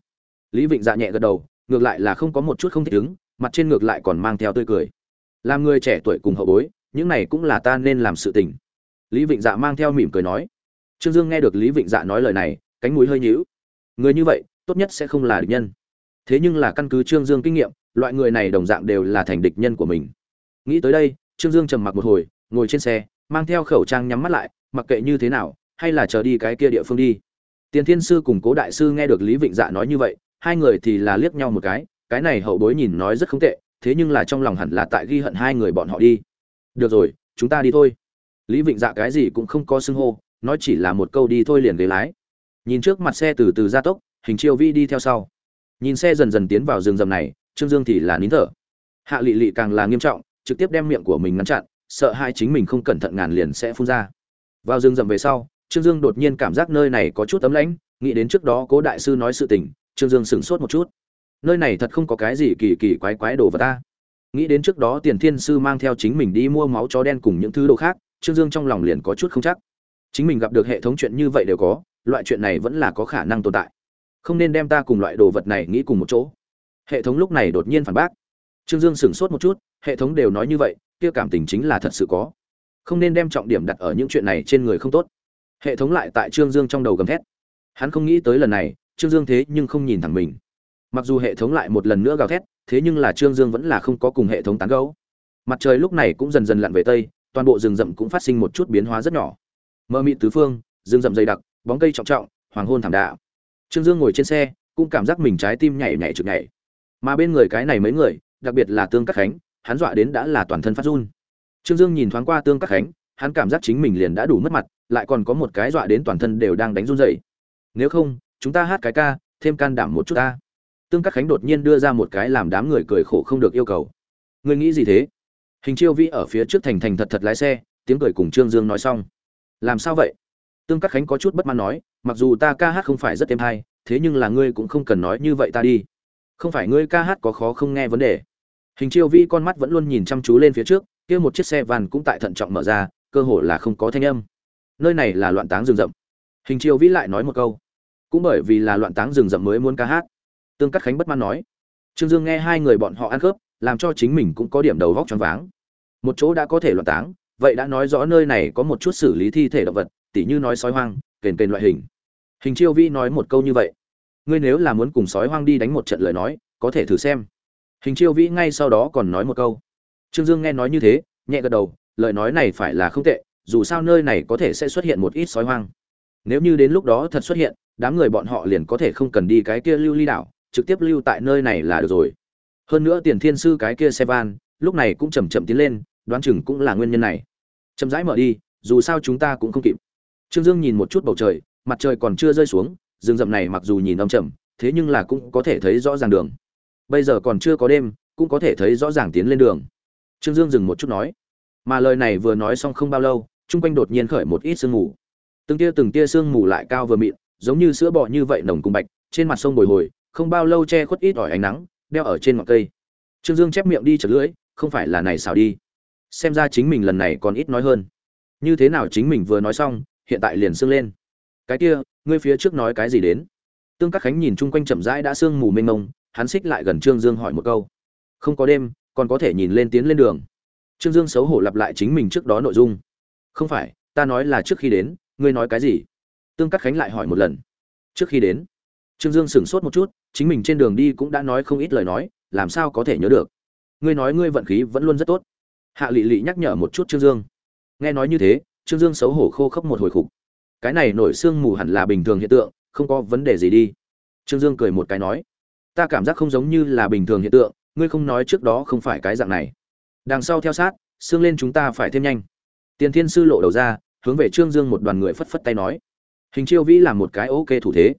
[SPEAKER 1] Lý vịnh dạ nhẹ gật đầu, ngược lại là không có một chút không thích ứng, mặt trên ngược lại còn mang theo tươi cười. Làm người trẻ tuổi cùng hậu bối, những này cũng là ta nên làm sự tình. Lý vịnh dạ mang theo mỉm cười nói trương dương nghe được lý vịnh dạ nói lời này, cánh mũi hơi nhíu. Người như vậy, tốt nhất sẽ không là địch nhân. Thế nhưng là căn cứ trương dương kinh nghiệm, loại người này đồng dạng đều là thành địch nhân của mình. Nghĩ tới đây, trương dương trầm mặc một hồi, ngồi trên xe, mang theo khẩu trang nhắm mắt lại, mặc kệ như thế nào, hay là chờ đi cái kia địa phương đi. Tiền thiên sư cùng cố đại sư nghe được lý vịnh dạ nói như vậy, hai người thì là liếc nhau một cái cái này hậu bối nhìn nói rất không tệ, thế nhưng là trong lòng hẳn là tại ghi hận hai người bọn họ đi. Được rồi, chúng ta đi thôi. Lý vịnh dạ cái gì cũng không có xưng hô nói chỉ là một câu đi thôi liền ghế lái. Nhìn trước mặt xe từ từ gia tốc, hình chiêu vi đi theo sau. Nhìn xe dần dần tiến vào rừng rầm này, trương dương thì là nín thở. Hạ lị lị càng là nghiêm trọng, trực tiếp đem miệng của mình ngăn chặn, sợ hai chính mình không cẩn thận ngàn liền sẽ phun ra. Vào rừng rầm về sau, trương dương đột nhiên cảm giác nơi này có chút ấm lãnh, nghĩ đến trước đó cố đại sư nói sự tình, trương dương sửng sốt một chút. Nơi này thật không có cái gì kỳ kỳ quái quái đồ vật ta. Nghĩ đến trước đó tiền thiên sư mang theo chính mình đi mua máu chó đen cùng những thứ đồ khác, trương dương trong lòng liền có chút không chắc chính mình gặp được hệ thống chuyện như vậy đều có, loại chuyện này vẫn là có khả năng tồn tại. Không nên đem ta cùng loại đồ vật này nghĩ cùng một chỗ. Hệ thống lúc này đột nhiên phản bác. Trương dương sửng sốt một chút, hệ thống đều nói như vậy, kia cảm tình chính là thật sự có. Không nên đem trọng điểm đặt ở những chuyện này trên người không tốt. Hệ thống lại tại trương dương trong đầu gầm thét. Hắn không nghĩ tới lần này, trương dương thế nhưng không nhìn thẳng mình. Mặc dù hệ thống lại một lần nữa gào thét, thế nhưng là trương dương vẫn là không có cùng hệ thống tán gấu mặt trời lúc này cũng dần dần lặn về tây, toàn bộ rừng rậm cũng phát sinh một chút biến hóa rất nhỏ mơ mị tứ phương, rừng rậm dày đặc, bóng cây trọng trọng, hoàng hôn thảm đạ trương dương ngồi trên xe, cũng cảm giác mình trái tim nhảy nhảy chực nhảy. Mà bên người cái này mấy người, đặc biệt là tương các khánh, hắn dọa đến đã là toàn thân phát run. Trương dương nhìn thoáng qua tương các khánh, hắn cảm giác chính mình liền đã đủ mất mặt, lại còn có một cái dọa đến toàn thân đều đang đánh run rẩy. Nếu không, chúng ta hát cái ca, thêm can đảm một chút ta. Tương các khánh đột nhiên đưa ra một cái làm đám người cười khổ không được yêu cầu. Ngươi nghĩ gì thế? Hình chiêu Vi ở phía trước thành thành thật thật lái xe, tiếng cười cùng trương dương nói xong làm sao vậy? Tương cắt khánh có chút bất mãn nói, mặc dù ta ca hát không phải rất êm hay, thế nhưng là ngươi cũng không cần nói như vậy ta đi. Không phải ngươi ca hát có khó không nghe vấn đề. Hình chiêu vi con mắt vẫn luôn nhìn chăm chú lên phía trước, kia một chiếc xe van cũng tại thận trọng mở ra, cơ hồ là không có thanh âm. Nơi này là loạn táng rừng rậm. Hình chiêu vi lại nói một câu. Cũng bởi vì là loạn táng rừng rậm mới muốn ca hát. Tương cắt khánh bất mãn nói. Trương dương nghe hai người bọn họ ăn khớp, làm cho chính mình cũng có điểm đầu vóc choáng váng. Một chỗ đã có thể loạn táng vậy đã nói rõ nơi này có một chút xử lý thi thể động vật, tỉ như nói sói hoang, kền kền loại hình. Hình chiêu vĩ nói một câu như vậy. Ngươi nếu là muốn cùng sói hoang đi đánh một trận lời nói, có thể thử xem. Hình chiêu vĩ ngay sau đó còn nói một câu. Trương dương nghe nói như thế, nhẹ gật đầu, lời nói này phải là không tệ, dù sao nơi này có thể sẽ xuất hiện một ít sói hoang. Nếu như đến lúc đó thật xuất hiện, đám người bọn họ liền có thể không cần đi cái kia lưu ly đảo, trực tiếp lưu tại nơi này là được rồi. Hơn nữa tiền thiên sư cái kia xe van lúc này cũng chầm chậm tiến lên, đoán chừng cũng là nguyên nhân này chậm rãi mở đi, dù sao chúng ta cũng không kịp. Trương dương nhìn một chút bầu trời, mặt trời còn chưa rơi xuống, rừng rậm này mặc dù nhìn âm chậm thế nhưng là cũng có thể thấy rõ ràng đường. Bây giờ còn chưa có đêm, cũng có thể thấy rõ ràng tiến lên đường. Trương dương dừng một chút nói, mà lời này vừa nói xong không bao lâu, chung quanh đột nhiên khởi một ít sương mù. Từng tia từng tia sương mù lại cao vừa mịn, giống như sữa bọ như vậy nồng cùng bạch, trên mặt sông bồi hồi, không bao lâu che khuất ít ỏi ánh nắng, đeo ở trên ngọn cây. Trương dương chép miệng đi chật lưỡi, không phải là này xào đi xem ra chính mình lần này còn ít nói hơn. Như thế nào chính mình vừa nói xong, hiện tại liền sưng lên. Cái kia, ngươi phía trước nói cái gì đến? Tương các khánh nhìn chung quanh chậm rãi đã sương mù mênh mông, hắn xích lại gần trương dương hỏi một câu. Không có đêm, còn có thể nhìn lên tiến lên đường. Trương dương xấu hổ lặp lại chính mình trước đó nội dung. Không phải, ta nói là trước khi đến, ngươi nói cái gì? Tương cắt khánh lại hỏi một lần. Trước khi đến. Trương dương sửng sốt một chút, chính mình trên đường đi cũng đã nói không ít lời nói, làm sao có thể nhớ được? Ngươi nói ngươi vận khí vẫn luôn rất tốt hạ lị lị nhắc nhở một chút trương dương. Nghe nói như thế, trương dương xấu hổ khô khốc một hồi khục. Cái này nổi sương mù hẳn là bình thường hiện tượng, không có vấn đề gì đi. Trương dương cười một cái nói, ta cảm giác không giống như là bình thường hiện tượng, ngươi không nói trước đó không phải cái dạng này. Đằng sau theo sát, xương lên chúng ta phải thêm nhanh. Tiền thiên sư lộ đầu ra, hướng về trương dương một đoàn người phất phất tay nói, hình chiêu vĩ làm một cái ok thủ thế.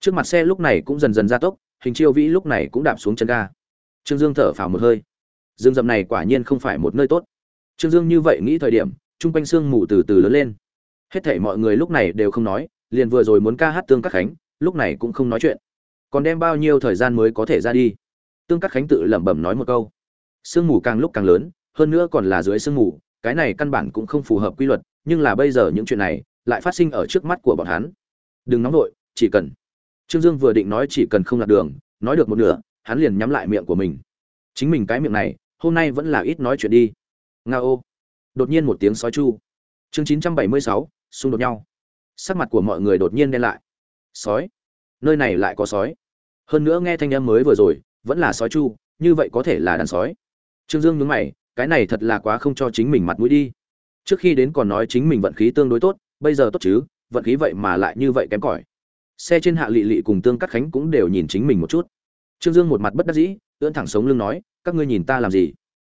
[SPEAKER 1] Trước mặt xe lúc này cũng dần dần gia tốc, hình chiêu vĩ lúc này cũng đạp xuống chân ga. Trương dương thở phào một hơi dương dậm này quả nhiên không phải một nơi tốt. Trương dương như vậy nghĩ thời điểm, chung quanh sương mù từ từ lớn lên. Hết thảy mọi người lúc này đều không nói, liền vừa rồi muốn ca hát tương các khánh, lúc này cũng không nói chuyện. Còn đem bao nhiêu thời gian mới có thể ra đi? Tương các khánh tự lẩm bẩm nói một câu. Sương mù càng lúc càng lớn, hơn nữa còn là dưới sương mù, cái này căn bản cũng không phù hợp quy luật, nhưng là bây giờ những chuyện này lại phát sinh ở trước mắt của bọn hắn. Đừng nóng nổi chỉ cần. Trương dương vừa định nói chỉ cần không lạc đường, nói được một nửa, hắn liền nhắm lại miệng của mình. Chính mình cái miệng này hôm nay vẫn là ít nói chuyện đi. Nga ô. Đột nhiên một tiếng sói chu. Chương chín trăm bảy mươi sáu, xung đột nhau. Sắc mặt của mọi người đột nhiên đen lại. Sói? Nơi này lại có sói. Hơn nữa nghe thanh âm mới vừa rồi, vẫn là sói chu, như vậy có thể là đàn sói. Trương dương nhướng mày, cái này thật là quá không cho chính mình mặt mũi đi. Trước khi đến còn nói chính mình vận khí tương đối tốt, bây giờ tốt chứ, vận khí vậy mà lại như vậy kém cỏi. Xe trên hạ lị lị cùng tương cắt khánh cũng đều nhìn chính mình một chút. Trương dương một mặt bất đắc dĩ, ưỡn thẳng sống lưng nói các ngươi nhìn ta làm gì?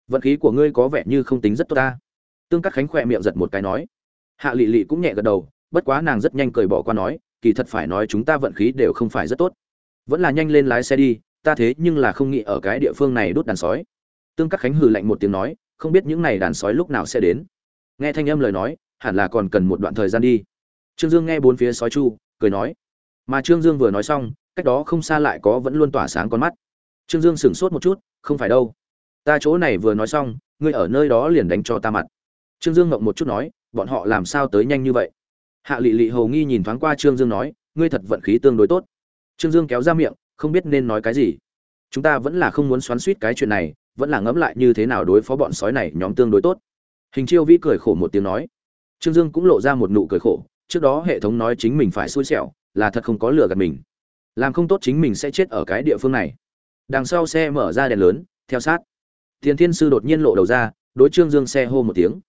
[SPEAKER 1] Vận khí của ngươi có vẻ như không tính rất tốt ta. Tương cắt khánh khỏe miệng giật một cái nói. Hạ lị lị cũng nhẹ gật đầu, bất quá nàng rất nhanh cười bỏ qua nói, kỳ thật phải nói chúng ta vận khí đều không phải rất tốt. Vẫn là nhanh lên lái xe đi, ta thế nhưng là không nghĩ ở cái địa phương này đốt đàn sói. Tương các khánh hừ lạnh một tiếng nói, không biết những này đàn sói lúc nào sẽ đến. Nghe thanh âm lời nói, hẳn là còn cần một đoạn thời gian đi. Trương dương nghe bốn phía sói chu, cười nói. Mà trương dương vừa nói xong, cách đó không xa lại có vẫn luôn tỏa sáng con mắt trương dương sửng sốt một chút, không phải đâu. Ta chỗ này vừa nói xong, ngươi ở nơi đó liền đánh cho ta mặt. Trương dương ngậm một chút nói, bọn họ làm sao tới nhanh như vậy? Hạ lị lị hầu nghi nhìn thoáng qua trương dương nói, ngươi thật vận khí tương đối tốt. Trương dương kéo ra miệng, không biết nên nói cái gì. Chúng ta vẫn là không muốn xoắn suýt cái chuyện này, vẫn là ngẫm lại như thế nào đối phó bọn sói này nhóm tương đối tốt. Hình chiêu vĩ cười khổ một tiếng nói. Trương dương cũng lộ ra một nụ cười khổ, trước đó hệ thống nói chính mình phải xui xẻo, là thật không có lừa gạt mình. Làm không tốt chính mình sẽ chết ở cái địa phương này đằng sau xe mở ra đèn lớn, theo sát. Tiền thiên sư đột nhiên lộ đầu ra, đối trương dương xe hô một tiếng.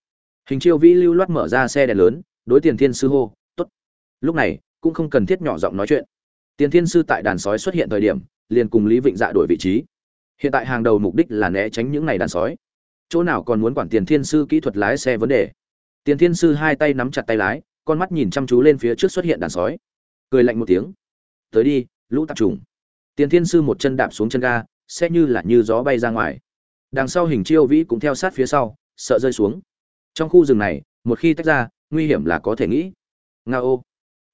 [SPEAKER 1] Hình chiêu vĩ lưu loát mở ra xe đèn lớn, đối tiền thiên sư hô t ố t lúc này, cũng không cần thiết nhỏ giọng nói chuyện. Tiền thiên sư tại đàn sói xuất hiện thời điểm, liền cùng lý vịnh dạ đổi vị trí. Hiện tại hàng đầu mục đích là né tránh những này đàn sói. Chỗ nào còn muốn quản tiền thiên sư kỹ thuật lái xe vấn đề? Tiền thiên sư hai tay nắm chặt tay lái, con mắt nhìn chăm chú lên phía trước xuất hiện đàn sói. Cười lạnh một tiếng. Tới đi, lũ tạp trùng tiền thiên sư một chân đạp xuống chân ga xe như là như gió bay ra ngoài. Đằng sau hình chiêu vĩ cũng theo sát phía sau, sợ rơi xuống. Trong khu rừng này, một khi tách ra, nguy hiểm là có thể nghĩ. Ngao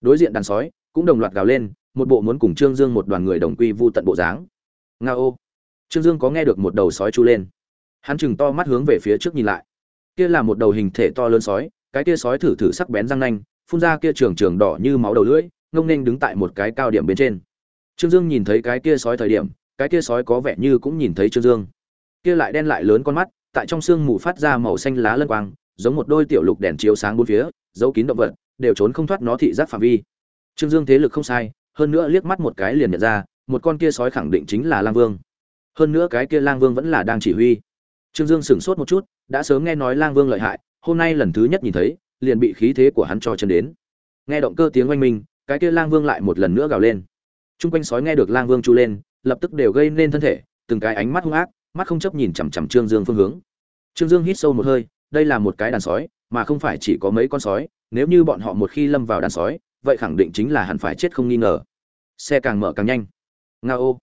[SPEAKER 1] đối diện đàn sói, cũng đồng loạt gào lên, một bộ muốn cùng trương dương một đoàn người đồng quy vu tận bộ dáng. Ngao trương dương có nghe được một đầu sói chu lên. Hắn chừng to mắt hướng về phía trước nhìn lại. Kia là một đầu hình thể to lớn sói, cái kia sói thử thử sắc bén răng nanh, phun ra kia trường trường đỏ như máu đầu lưỡi, ngông nghênh đứng tại một cái cao điểm bên trên trương dương nhìn thấy cái kia sói thời điểm, cái kia sói có vẻ như cũng nhìn thấy trương dương. Kia lại đen lại lớn con mắt, tại trong sương mù phát ra màu xanh lá lân quang, giống một đôi tiểu lục đèn chiếu sáng bốn phía dấu kín động vật, đều trốn không thoát nó thị giác phạm vi. Trương dương thế lực không sai, hơn nữa liếc mắt một cái liền nhận ra, một con kia sói khẳng định chính là lang vương. Hơn nữa cái kia lang vương vẫn là đang chỉ huy. Trương dương sửng sốt một chút, đã sớm nghe nói lang vương lợi hại, hôm nay lần thứ nhất nhìn thấy, liền bị khí thế của hắn cho chân đến. Nghe động cơ tiếng oanh minh, cái kia lang vương lại một lần nữa gào lên. Trung quanh sói nghe được lang vương chu lên lập tức đều gây nên thân thể từng cái ánh mắt hung ác mắt không chấp nhìn chằm chằm trương dương phương hướng. Trương dương hít sâu một hơi đây là một cái đàn sói mà không phải chỉ có mấy con sói nếu như bọn họ một khi lâm vào đàn sói vậy khẳng định chính là hẳn phải chết không nghi ngờ. Xe càng mở càng nhanh. Ngao,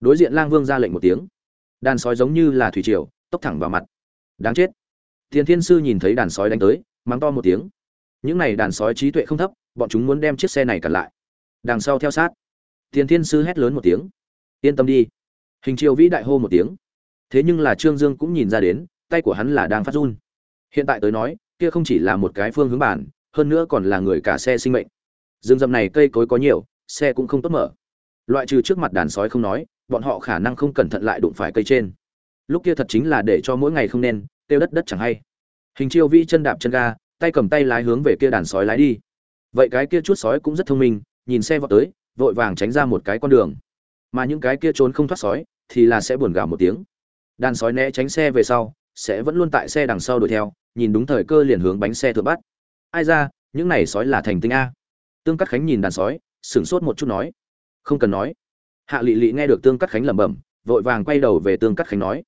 [SPEAKER 1] đối diện lang vương ra lệnh một tiếng. Đàn sói giống như là thủy triều tốc thẳng vào mặt. Đáng chết. Tiền thiên sư nhìn thấy đàn sói đánh tới mắng to một tiếng. Những này đàn sói trí tuệ không thấp bọn chúng muốn đem chiếc xe này cản lại. Đằng sau theo sát tiền thiên sư hét lớn một tiếng. Yên tâm đi. Hình chiêu vĩ đại hô một tiếng. Thế nhưng là trương dương cũng nhìn ra đến, tay của hắn là đang phát run. Hiện tại tới nói, kia không chỉ là một cái phương hướng bản, hơn nữa còn là người cả xe sinh mệnh. Dương dâm này cây cối có nhiều, xe cũng không tốt mở. Loại trừ trước mặt đàn sói không nói, bọn họ khả năng không cẩn thận lại đụng phải cây trên. Lúc kia thật chính là để cho mỗi ngày không nên, tiêu đất đất chẳng hay. Hình chiêu vĩ chân đạp chân ga, tay cầm tay lái hướng về kia đàn sói lái đi. Vậy cái kia chút sói cũng rất thông minh, nhìn xe vọt tới vội vàng tránh ra một cái con đường. Mà những cái kia trốn không thoát sói, thì là sẽ buồn gào một tiếng. Đàn sói né tránh xe về sau, sẽ vẫn luôn tại xe đằng sau đuổi theo, nhìn đúng thời cơ liền hướng bánh xe thừa bắt. Ai ra, những này sói là thành tinh a. Tương cắt khánh nhìn đàn sói, sửng sốt một chút nói. Không cần nói. Hạ lị lị nghe được tương cắt khánh lẩm bẩm, vội vàng quay đầu về tương cắt khánh nói.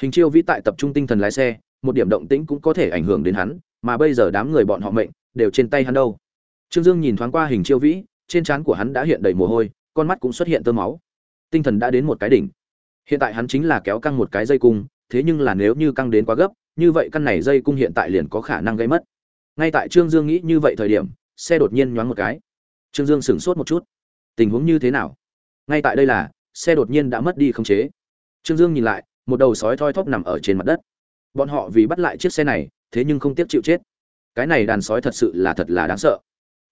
[SPEAKER 1] Hình chiêu vĩ tại tập trung tinh thần lái xe, một điểm động tĩnh cũng có thể ảnh hưởng đến hắn, mà bây giờ đám người bọn họ mệnh, đều trên tay hắn đâu. Trương dương nhìn thoáng qua hình chiêu vĩ trên trán của hắn đã hiện đầy mồ hôi, con mắt cũng xuất hiện tơ máu. Tinh thần đã đến một cái đỉnh. Hiện tại hắn chính là kéo căng một cái dây cung, thế nhưng là nếu như căng đến quá gấp, như vậy căn này dây cung hiện tại liền có khả năng gây mất. Ngay tại trương dương nghĩ như vậy thời điểm, xe đột nhiên nhoáng một cái. Trương dương sửng sốt một chút. Tình huống như thế nào? Ngay tại đây là, xe đột nhiên đã mất đi khống chế. Trương dương nhìn lại, một đầu sói thoi thóp nằm ở trên mặt đất. Bọn họ vì bắt lại chiếc xe này, thế nhưng không tiếp chịu chết. Cái này đàn sói thật sự là thật là đáng sợ.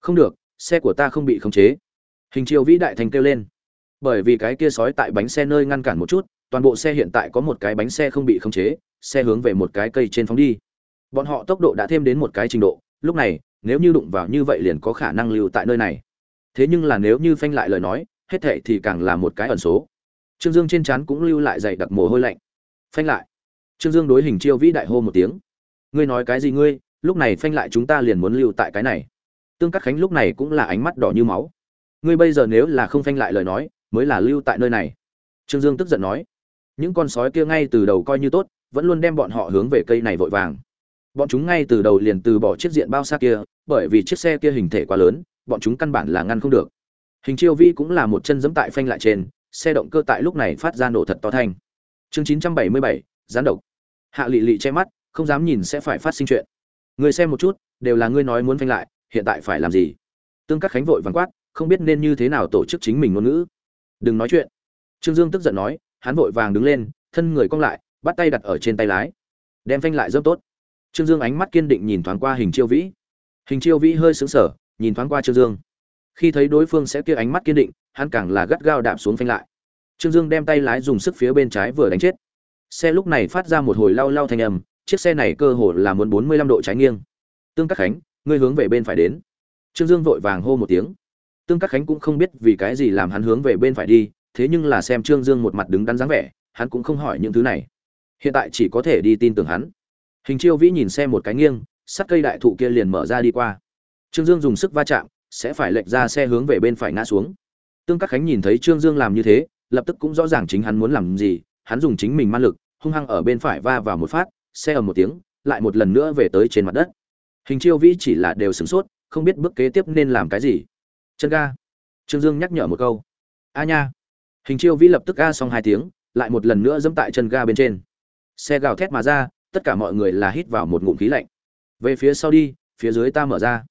[SPEAKER 1] Không được xe của ta không bị khống chế. Hình chiều vĩ đại thành kêu lên. Bởi vì cái kia sói tại bánh xe nơi ngăn cản một chút, toàn bộ xe hiện tại có một cái bánh xe không bị khống chế, xe hướng về một cái cây trên phóng đi. Bọn họ tốc độ đã thêm đến một cái trình độ, lúc này, nếu như đụng vào như vậy liền có khả năng lưu tại nơi này. Thế nhưng là nếu như phanh lại lời nói, hết thệ thì càng là một cái ẩn số. Trương dương trên trán cũng lưu lại dày đặc mồ hôi lạnh. Phanh lại. Trương dương đối hình chiêu vĩ đại hô một tiếng. Ngươi nói cái gì ngươi? Lúc này phanh lại chúng ta liền muốn lưu tại cái này tương cắt khánh lúc này cũng là ánh mắt đỏ như máu. Ngươi bây giờ nếu là không phanh lại lời nói mới là lưu tại nơi này. Trương dương tức giận nói. Những con sói kia ngay từ đầu coi như tốt vẫn luôn đem bọn họ hướng về cây này vội vàng. Bọn chúng ngay từ đầu liền từ bỏ chiếc diện bao xa kia bởi vì chiếc xe kia hình thể quá lớn bọn chúng căn bản là ngăn không được. Hình chiêu vi cũng là một chân giẫm tại phanh lại trên xe động cơ tại lúc này phát ra nổ thật to thanh. Chương 977, gián độc. Hạ lị lị che mắt không dám nhìn sẽ phải phát sinh chuyện. Người xem một chút đều là ngươi nói muốn phanh lại hiện tại phải làm gì? Tương các khánh vội vắng quát, không biết nên như thế nào tổ chức chính mình ngôn ngữ. Đừng nói chuyện. Trương dương tức giận nói, hắn vội vàng đứng lên, thân người cong lại, bắt tay đặt ở trên tay lái. Đem phanh lại rất tốt. Trương dương ánh mắt kiên định nhìn thoáng qua hình chiêu vĩ. Hình chiêu vĩ hơi sững sờ, nhìn thoáng qua trương dương. Khi thấy đối phương sẽ kia ánh mắt kiên định, hắn càng là gắt gao đạp xuống phanh lại. Trương dương đem tay lái dùng sức phía bên trái vừa đánh chết. Xe lúc này phát ra một hồi lau lau thanh âm, chiếc xe này cơ hồ là muốn bốn mươi lăm độ trái nghiêng. Tương các khánh ngươi hướng về bên phải đến. Trương dương vội vàng hô một tiếng. Tương các khánh cũng không biết vì cái gì làm hắn hướng về bên phải đi, thế nhưng là xem trương dương một mặt đứng đắn dáng vẻ, hắn cũng không hỏi những thứ này. Hiện tại chỉ có thể đi tin tưởng hắn. Hình chiêu vĩ nhìn xe một cái nghiêng, sắt cây đại thụ kia liền mở ra đi qua. Trương dương dùng sức va chạm, sẽ phải lệch ra xe hướng về bên phải ngã xuống. Tương các khánh nhìn thấy trương dương làm như thế, lập tức cũng rõ ràng chính hắn muốn làm gì, hắn dùng chính mình man lực, hung hăng ở bên phải va vào một phát, xe ở một tiếng, lại một lần nữa về tới trên mặt đất hình chiêu vĩ chỉ là đều sửng sốt, không biết bước kế tiếp nên làm cái gì. Chân ga. Trương dương nhắc nhở một câu. A nha. Hình chiêu vĩ lập tức ga xong hai tiếng, lại một lần nữa dẫm tại chân ga bên trên. Xe gào thét mà ra, tất cả mọi người là hít vào một ngụm khí lạnh. Về phía sau đi, phía dưới ta mở ra.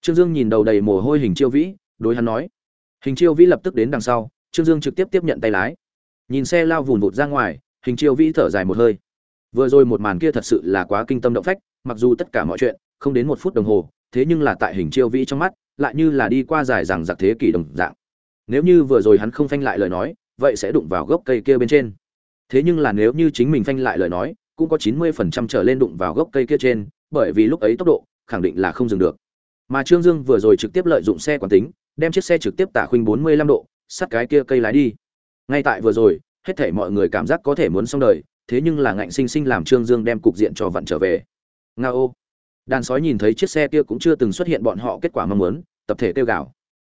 [SPEAKER 1] Trương dương nhìn đầu đầy mồ hôi hình chiêu vĩ, đối hắn nói. Hình chiêu vĩ lập tức đến đằng sau, trương dương trực tiếp tiếp nhận tay lái. Nhìn xe lao vùn vụt ra ngoài, hình chiêu vĩ thở dài một hơi. Vừa rồi một màn kia thật sự là quá kinh tâm động phách, mặc dù tất cả mọi chuyện không đến một phút đồng hồ, thế nhưng là tại hình chiêu vĩ trong mắt, lại như là đi qua dài rằng giặc thế kỷ đồng dạng. Nếu như vừa rồi hắn không phanh lại lời nói, vậy sẽ đụng vào gốc cây kia bên trên. Thế nhưng là nếu như chính mình phanh lại lời nói, cũng có chín mươi phần trăm trở lên đụng vào gốc cây kia trên, bởi vì lúc ấy tốc độ, khẳng định là không dừng được. Mà trương dương vừa rồi trực tiếp lợi dụng xe quản tính, đem chiếc xe trực tiếp tả khuynh bốn mươi lăm độ, sắt cái kia cây lái đi. Ngay tại vừa rồi, hết thảy mọi người cảm giác có thể muốn xong đời, thế nhưng là ngạnh sinh sinh làm trương dương đem cục diện cho vặn trở về. Nga ô đàn sói nhìn thấy chiếc xe kia cũng chưa từng xuất hiện bọn họ kết quả mong muốn, tập thể tiêu gạo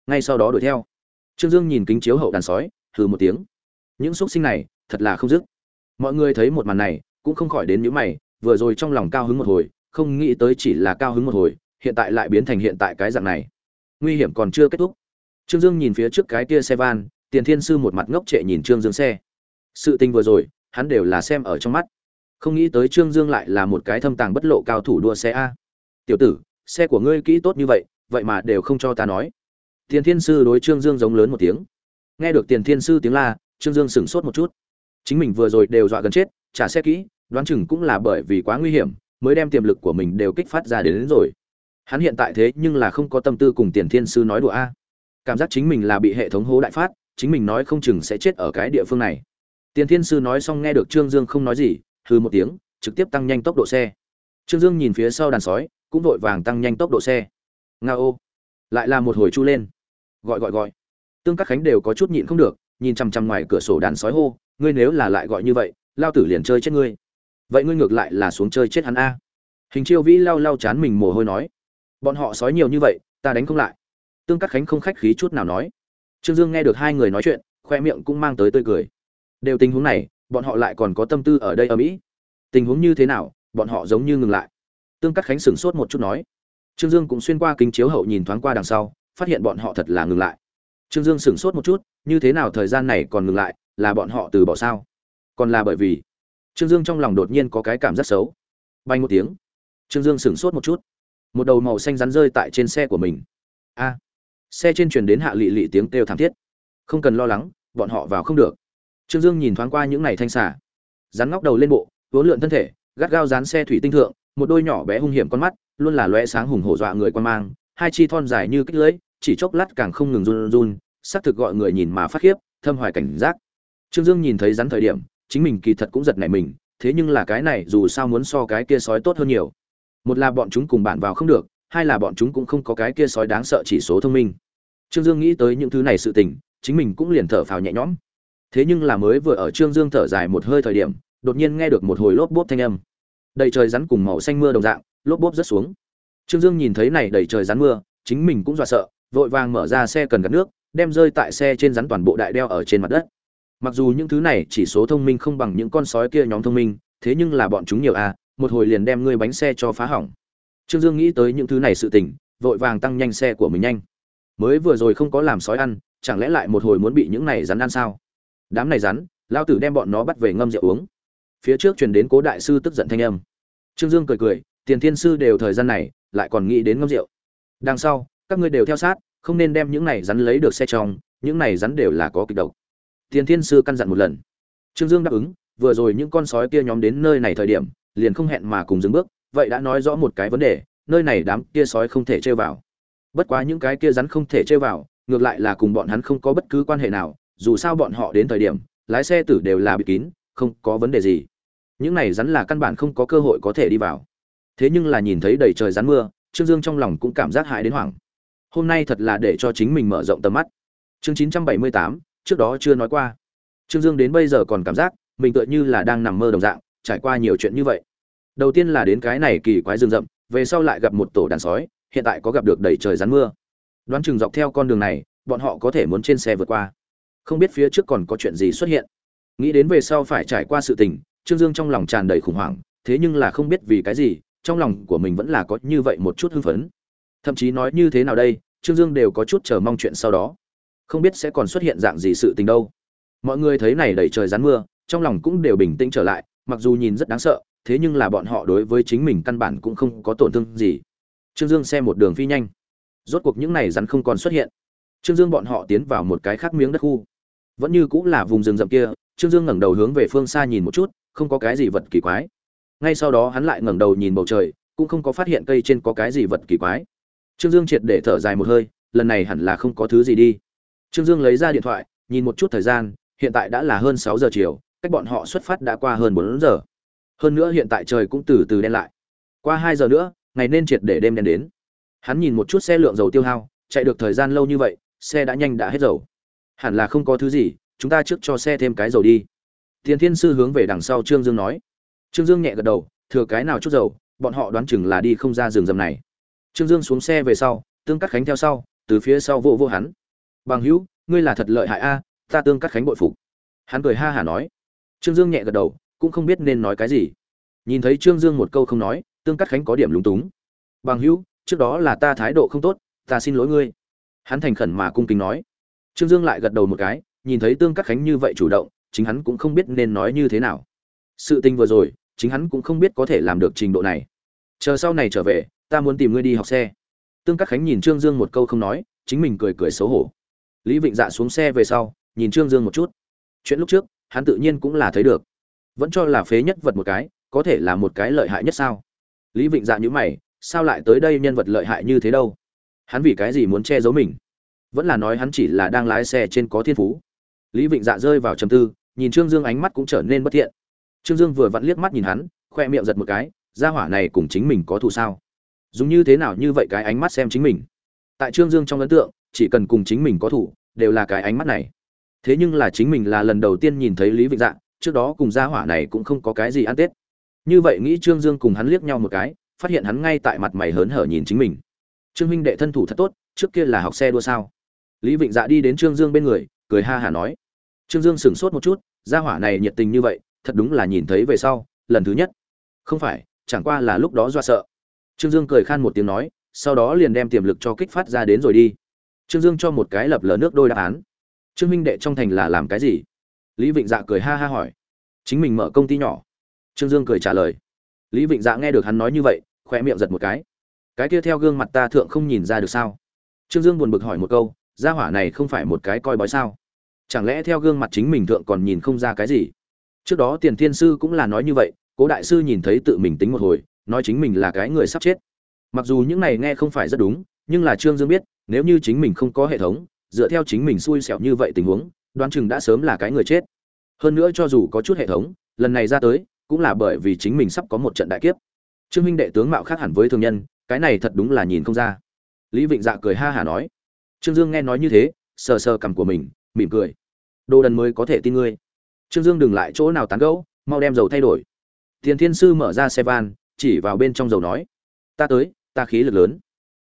[SPEAKER 1] ngay sau đó đuổi theo. Trương dương nhìn kính chiếu hậu đàn sói, hừ một tiếng. Những xúc sinh này, thật là không dứt. Mọi người thấy một màn này, cũng không khỏi đến những mày, vừa rồi trong lòng cao hứng một hồi, không nghĩ tới chỉ là cao hứng một hồi, hiện tại lại biến thành hiện tại cái dạng này. Nguy hiểm còn chưa kết thúc. Trương dương nhìn phía trước cái kia xe van, tiền thiên sư một mặt ngốc trệ nhìn trương dương xe. Sự tình vừa rồi, hắn đều là xem ở trong mắt không nghĩ tới trương dương lại là một cái thâm tàng bất lộ cao thủ đua xe a. Tiểu tử xe của ngươi kỹ tốt như vậy vậy mà đều không cho ta nói. Tiền thiên sư đối trương dương giống lớn một tiếng. Nghe được tiền thiên sư tiếng la trương dương sửng sốt một chút. Chính mình vừa rồi đều dọa gần chết trả xe kỹ đoán chừng cũng là bởi vì quá nguy hiểm mới đem tiềm lực của mình đều kích phát ra đến, đến rồi. Hắn hiện tại thế nhưng là không có tâm tư cùng tiền thiên sư nói đùa a. Cảm giác chính mình là bị hệ thống hố đại phát chính mình nói không chừng sẽ chết ở cái địa phương này. Tiền thiên sư nói xong nghe được trương dương không nói gì hừ một tiếng, trực tiếp tăng nhanh tốc độ xe. Trương dương nhìn phía sau đàn sói, cũng vội vàng tăng nhanh tốc độ xe. Nga ô. Lại là một hồi chu lên. Gọi gọi gọi. Tương các khánh đều có chút nhịn không được, nhìn chằm chằm ngoài cửa sổ đàn sói hô, ngươi nếu là lại gọi như vậy, lao tử liền chơi chết ngươi. Vậy ngươi ngược lại là xuống chơi chết hắn a. Hình chiêu vĩ lau lau chán mình mồ hôi nói, bọn họ sói nhiều như vậy, ta đánh không lại. Tương các khánh không khách khí chút nào nói. Trương dương nghe được hai người nói chuyện, khoe miệng cũng mang tới tươi cười. Đều tình huống này bọn họ lại còn có tâm tư ở đây ở mỹ. Tình huống như thế nào, bọn họ giống như ngừng lại. Tương cắt khánh sửng sốt một chút nói. Trương dương cũng xuyên qua kính chiếu hậu nhìn thoáng qua đằng sau, phát hiện bọn họ thật là ngừng lại. Trương dương sửng sốt một chút, như thế nào thời gian này còn ngừng lại, là bọn họ từ bỏ sao? Còn là bởi vì? Trương dương trong lòng đột nhiên có cái cảm giác xấu. Bay một tiếng. Trương dương sửng sốt một chút. Một đầu màu xanh rắn rơi tại trên xe của mình. A. Xe trên truyền đến hạ lị lị tiếng kêu thảm thiết. Không cần lo lắng, bọn họ vào không được trương dương nhìn thoáng qua những này thanh xà, rắn ngóc đầu lên bộ vốn lượn thân thể gắt gao dán xe thủy tinh thượng một đôi nhỏ bé hung hiểm con mắt luôn là lóe sáng hùng hổ dọa người quan mang hai chi thon dài như kích lưỡi chỉ chốc lát càng không ngừng run run sắc thực gọi người nhìn mà phát khiếp thâm hoài cảnh giác. Trương dương nhìn thấy rắn thời điểm chính mình kỳ thật cũng giật nảy mình thế nhưng là cái này dù sao muốn so cái kia sói tốt hơn nhiều. Một là bọn chúng cùng bạn vào không được hai là bọn chúng cũng không có cái kia sói đáng sợ chỉ số thông minh. Trương dương nghĩ tới những thứ này sự tình chính mình cũng liền thở phào nhẹ nhõm thế nhưng là mới vừa ở trương dương thở dài một hơi thời điểm, đột nhiên nghe được một hồi lốp bốp thanh âm. Đầy trời rắn cùng màu xanh mưa đồng dạng, lốp bốp rất xuống. Trương dương nhìn thấy này đầy trời rắn mưa, chính mình cũng dọa sợ, vội vàng mở ra xe cần gạt nước, đem rơi tại xe trên rắn toàn bộ đại đeo ở trên mặt đất. Mặc dù những thứ này chỉ số thông minh không bằng những con sói kia nhóm thông minh, thế nhưng là bọn chúng nhiều à một hồi liền đem ngươi bánh xe cho phá hỏng. Trương dương nghĩ tới những thứ này sự tình, vội vàng tăng nhanh xe của mình nhanh. Mới vừa rồi không có làm sói ăn, chẳng lẽ lại một hồi muốn bị những này rắn ăn sao? Đám này rắn, lao tử đem bọn nó bắt về ngâm rượu uống. Phía trước truyền đến cố đại sư tức giận thanh âm. Trương dương cười cười, tiền thiên sư đều thời gian này, lại còn nghĩ đến ngâm rượu. Đằng sau, các ngươi đều theo sát, không nên đem những này rắn lấy được xe trong, những này rắn đều là có kịch độc. Tiền thiên sư căn dặn một lần. Trương dương đáp ứng, vừa rồi những con sói kia nhóm đến nơi này thời điểm, liền không hẹn mà cùng dừng bước, vậy đã nói rõ một cái vấn đề, nơi này đám kia sói không thể chơi vào. Bất quá những cái kia rắn không thể chơi vào, ngược lại là cùng bọn hắn không có bất cứ quan hệ nào dù sao bọn họ đến thời điểm, lái xe tử đều là bịt kín, không có vấn đề gì. Những này rắn là căn bản không có cơ hội có thể đi vào. Thế nhưng là nhìn thấy đầy trời rắn mưa, trương dương trong lòng cũng cảm giác hại đến hoảng. Hôm nay thật là để cho chính mình mở rộng tầm mắt. Chương chín trăm bảy mươi tám, trước đó chưa nói qua. Trương dương đến bây giờ còn cảm giác, mình tựa như là đang nằm mơ đồng dạng, trải qua nhiều chuyện như vậy. Đầu tiên là đến cái này kỳ quái rừng rậm, về sau lại gặp một tổ đàn sói, hiện tại có gặp được đầy trời rắn mưa. Đoán chừng dọc theo con đường này, bọn họ có thể muốn trên xe vượt qua không biết phía trước còn có chuyện gì xuất hiện. Nghĩ đến về sau phải trải qua sự tình, trương dương trong lòng tràn đầy khủng hoảng, thế nhưng là không biết vì cái gì, trong lòng của mình vẫn là có như vậy một chút hưng phấn. Thậm chí nói như thế nào đây, trương dương đều có chút chờ mong chuyện sau đó. Không biết sẽ còn xuất hiện dạng gì sự tình đâu. Mọi người thấy này đầy trời rán mưa, trong lòng cũng đều bình tĩnh trở lại, mặc dù nhìn rất đáng sợ, thế nhưng là bọn họ đối với chính mình căn bản cũng không có tổn thương gì. Trương dương xe một đường phi nhanh. Rốt cuộc những này rắn không còn xuất hiện. Trương dương bọn họ tiến vào một cái khác miếng đất khu vẫn như cũng là vùng rừng rậm kia, trương dương ngẩng đầu hướng về phương xa nhìn một chút, không có cái gì vật kỳ quái. Ngay sau đó hắn lại ngẩng đầu nhìn bầu trời, cũng không có phát hiện cây trên có cái gì vật kỳ quái. Trương dương triệt để thở dài một hơi, lần này hẳn là không có thứ gì đi. Trương dương lấy ra điện thoại, nhìn một chút thời gian, hiện tại đã là hơn sáu giờ chiều, cách bọn họ xuất phát đã qua hơn bốn giờ. Hơn nữa hiện tại trời cũng từ từ đen lại. Qua hai giờ nữa, ngày nên triệt để đêm đen đến. Hắn nhìn một chút xe lượng dầu tiêu hao, chạy được thời gian lâu như vậy, xe đã nhanh đã hết dầu hẳn là không có thứ gì, chúng ta trước cho xe thêm cái dầu đi. Tiền thiên sư hướng về đằng sau trương dương nói. Trương dương nhẹ gật đầu, thừa cái nào chút dầu, bọn họ đoán chừng là đi không ra rừng rầm này. Trương dương xuống xe về sau, tương cắt khánh theo sau, từ phía sau vô vô hắn. Bằng hữu, ngươi là thật lợi hại a, ta tương cắt khánh bội phục. Hắn cười ha hả nói. Trương dương nhẹ gật đầu, cũng không biết nên nói cái gì. Nhìn thấy trương dương một câu không nói, tương cắt khánh có điểm lúng túng. Bằng hữu, trước đó là ta thái độ không tốt, ta xin lỗi ngươi. Hắn thành khẩn mà cung kính nói trương dương lại gật đầu một cái, nhìn thấy tương Cát khánh như vậy chủ động, chính hắn cũng không biết nên nói như thế nào. Sự tình vừa rồi, chính hắn cũng không biết có thể làm được trình độ này. Chờ sau này trở về, ta muốn tìm ngươi đi học xe. Tương Cát khánh nhìn trương dương một câu không nói, chính mình cười cười xấu hổ. Lý vịnh dạ xuống xe về sau, nhìn trương dương một chút. Chuyện lúc trước, hắn tự nhiên cũng là thấy được. Vẫn cho là phế nhất vật một cái, có thể là một cái lợi hại nhất sao? Lý vịnh dạ như mày, sao lại tới đây nhân vật lợi hại như thế đâu? Hắn vì cái gì muốn che giấu mình? Vẫn là nói hắn chỉ là đang lái xe trên có thiên phú. Lý vịnh dạ rơi vào trầm tư, nhìn trương dương ánh mắt cũng trở nên bất thiện. Trương dương vừa vặn liếc mắt nhìn hắn, khoe miệng giật một cái, gia hỏa này cùng chính mình có thù sao? Dùng như thế nào như vậy cái ánh mắt xem chính mình? Tại trương dương trong ấn tượng, chỉ cần cùng chính mình có thủ đều là cái ánh mắt này. Thế nhưng là chính mình là lần đầu tiên nhìn thấy lý vịnh dạ trước đó cùng gia hỏa này cũng không có cái gì ăn tết. Như vậy nghĩ trương dương cùng hắn liếc nhau một cái, phát hiện hắn ngay tại mặt mày hớn hở nhìn chính mình. Trương huynh đệ thân thủ thật tốt, trước kia là học xe đua sao? Lý vịnh dạ đi đến trương dương bên người, cười ha hả nói. Trương dương sửng sốt một chút, gia hỏa này nhiệt tình như vậy, thật đúng là nhìn thấy về sau, lần thứ nhất. Không phải, chẳng qua là lúc đó do sợ. Trương dương cười khan một tiếng nói, sau đó liền đem tiềm lực cho kích phát ra đến rồi đi. Trương dương cho một cái lập lờ nước đôi đáp án. Trương minh đệ trong thành là làm cái gì? Lý vịnh dạ cười ha ha hỏi. Chính mình mở công ty nhỏ. Trương dương cười trả lời. Lý vịnh dạ nghe được hắn nói như vậy khoe miệng giật một cái. Cái kia theo gương mặt ta thượng không nhìn ra được sao? Trương dương buồn bực hỏi một câu gia hỏa này không phải một cái coi bói sao? Chẳng lẽ theo gương mặt chính mình thượng còn nhìn không ra cái gì? Trước đó tiền thiên sư cũng là nói như vậy, cố đại sư nhìn thấy tự mình tính một hồi, nói chính mình là cái người sắp chết. Mặc dù những này nghe không phải rất đúng, nhưng là trương dương biết, nếu như chính mình không có hệ thống, dựa theo chính mình xui xẻo như vậy tình huống, đoán chừng đã sớm là cái người chết. Hơn nữa cho dù có chút hệ thống, lần này ra tới, cũng là bởi vì chính mình sắp có một trận đại kiếp. Trương minh đệ tướng mạo khác hẳn với thương nhân, cái này thật đúng là nhìn không ra. Lý vịnh dạ cười ha hả nói trương dương nghe nói như thế, sờ sờ cằm của mình, mỉm cười. Đồ đần mới có thể tin ngươi. Trương dương đừng lại chỗ nào tán gẫu, mau đem dầu thay đổi. Tiền thiên sư mở ra xe van, chỉ vào bên trong dầu nói, ta tới, ta khí lực lớn.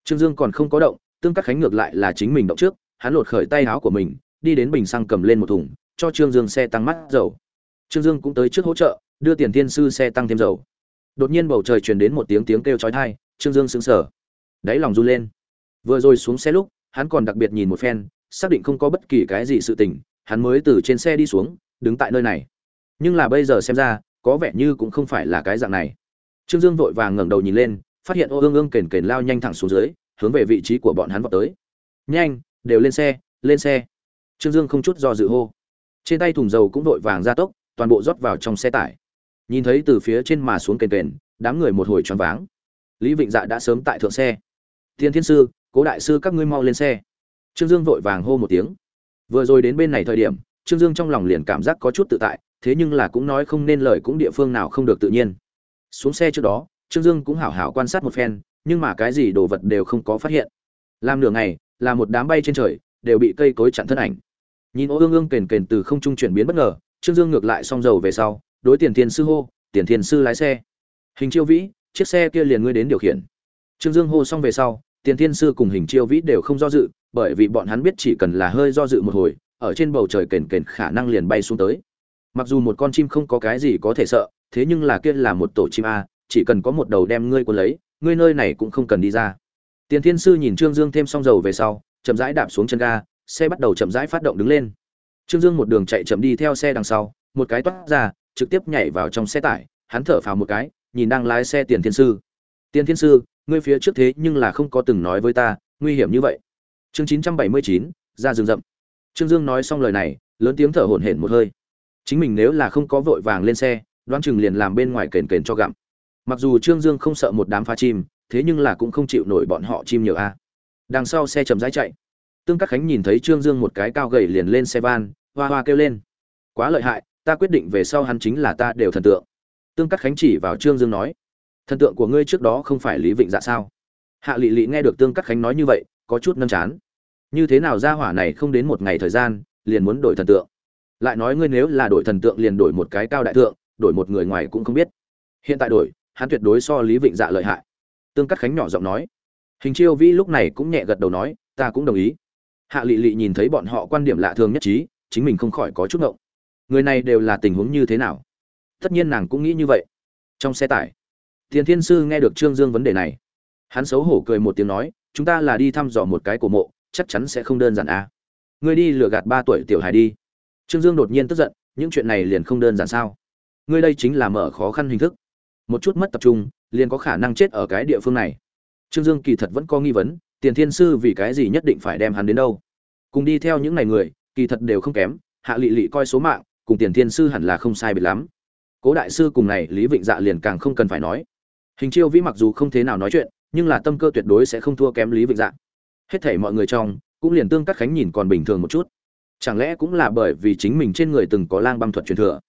[SPEAKER 1] Trương dương còn không có động, tương các khánh ngược lại là chính mình động trước, hắn lột khởi tay áo của mình, đi đến bình xăng cầm lên một thùng, cho trương dương xe tăng mắt dầu. Trương dương cũng tới trước hỗ trợ, đưa tiền thiên sư xe tăng thêm dầu. Đột nhiên bầu trời truyền đến một tiếng tiếng kêu chói tai, trương dương sững sờ. Đáy lòng run lên. Vừa rồi xuống xe lúc hắn còn đặc biệt nhìn một phen, xác định không có bất kỳ cái gì sự tình, hắn mới từ trên xe đi xuống, đứng tại nơi này. Nhưng là bây giờ xem ra, có vẻ như cũng không phải là cái dạng này. Trương dương vội vàng ngẩng đầu nhìn lên, phát hiện ô ương ương kền kền lao nhanh thẳng xuống dưới, hướng về vị trí của bọn hắn vào tới. Nhanh, đều lên xe lên xe. Trương dương không chút do dự hô. Trên tay thùng dầu cũng vội vàng ra tốc, toàn bộ rót vào trong xe tải. Nhìn thấy từ phía trên mà xuống kền kền, đám người một hồi choáng váng. Lý vịnh dạ đã sớm tại thượng xe. Thiên thiên sư cố đại sư các ngươi mau lên xe. Trương dương vội vàng hô một tiếng. Vừa rồi đến bên này thời điểm, trương dương trong lòng liền cảm giác có chút tự tại, thế nhưng là cũng nói không nên lời cũng địa phương nào không được tự nhiên. Xuống xe trước đó, trương dương cũng hảo hảo quan sát một phen, nhưng mà cái gì đồ vật đều không có phát hiện. Làm nửa ngày, là một đám bay trên trời, đều bị cây cối chặn thân ảnh. Nhìn ô ương ương kền kền từ không trung chuyển biến bất ngờ, trương dương ngược lại xong dầu về sau, đối tiền thiên sư hô, tiền thiên sư lái xe. Hình chiêu vĩ, chiếc xe kia liền ngươi đến điều khiển. Trương dương hô xong về sau tiền thiên sư cùng hình chiêu vĩ đều không do dự, bởi vì bọn hắn biết chỉ cần là hơi do dự một hồi, ở trên bầu trời kền kền khả năng liền bay xuống tới. Mặc dù một con chim không có cái gì có thể sợ, thế nhưng là kia là một tổ chim a, chỉ cần có một đầu đem ngươi cuốn lấy, ngươi nơi này cũng không cần đi ra. Tiền thiên sư nhìn trương dương thêm xong dầu về sau, chậm rãi đạp xuống chân ga, xe bắt đầu chậm rãi phát động đứng lên. Trương dương một đường chạy chậm đi theo xe đằng sau, một cái toát ra, trực tiếp nhảy vào trong xe tải, hắn thở phào một cái, nhìn đang lái xe tiền thiên sư. Tiền thiên sư ngươi phía trước thế nhưng là không có từng nói với ta, nguy hiểm như vậy. Chương chín trăm bảy mươi chín, ra rừng rậm. Trương dương nói xong lời này, lớn tiếng thở hổn hển một hơi. Chính mình nếu là không có vội vàng lên xe, đoán chừng liền làm bên ngoài kền kền cho gặm. Mặc dù trương dương không sợ một đám phá chim, thế nhưng là cũng không chịu nổi bọn họ chim nhiều a. Đằng sau xe chầm rãi chạy. Tương các khánh nhìn thấy trương dương một cái cao gầy liền lên xe van, hoa hoa kêu lên. Quá lợi hại, ta quyết định về sau hắn chính là ta đều thần tượng. Tương các khánh chỉ vào trương dương nói thần tượng của ngươi trước đó không phải lý vịnh dạ sao hạ lị lị nghe được tương cắt khánh nói như vậy có chút nâm chán như thế nào ra hỏa này không đến một ngày thời gian liền muốn đổi thần tượng lại nói ngươi nếu là đổi thần tượng liền đổi một cái cao đại tượng, đổi một người ngoài cũng không biết hiện tại đổi hắn tuyệt đối so lý vịnh dạ lợi hại tương cắt khánh nhỏ giọng nói hình chiêu vĩ lúc này cũng nhẹ gật đầu nói ta cũng đồng ý hạ lị lị nhìn thấy bọn họ quan điểm lạ thường nhất trí chính mình không khỏi có chút ngộng người này đều là tình huống như thế nào tất nhiên nàng cũng nghĩ như vậy trong xe tải tiền thiên sư nghe được trương dương vấn đề này. Hắn xấu hổ cười một tiếng nói, chúng ta là đi thăm dò một cái cổ mộ, chắc chắn sẽ không đơn giản à. ngươi đi lừa gạt ba tuổi tiểu hài đi. Trương dương đột nhiên tức giận, những chuyện này liền không đơn giản sao? Ngươi đây chính là mở khó khăn hình thức. Một chút mất tập trung, liền có khả năng chết ở cái địa phương này. Trương dương kỳ thật vẫn có nghi vấn, tiền thiên sư vì cái gì nhất định phải đem hắn đến đâu? Cùng đi theo những này người, kỳ thật đều không kém, hạ Lệ Lệ coi số mạng, cùng tiền thiên sư hẳn là không sai biệt lắm. Cố đại sư cùng này lý vịnh dạ liền càng không cần phải nói hình chiêu vĩ mặc dù không thế nào nói chuyện, nhưng là tâm cơ tuyệt đối sẽ không thua kém lý vịnh dạ. Hết thảy mọi người trong, cũng liền tương cắt khánh nhìn còn bình thường một chút. Chẳng lẽ cũng là bởi vì chính mình trên người từng có lang băng thuật truyền thừa?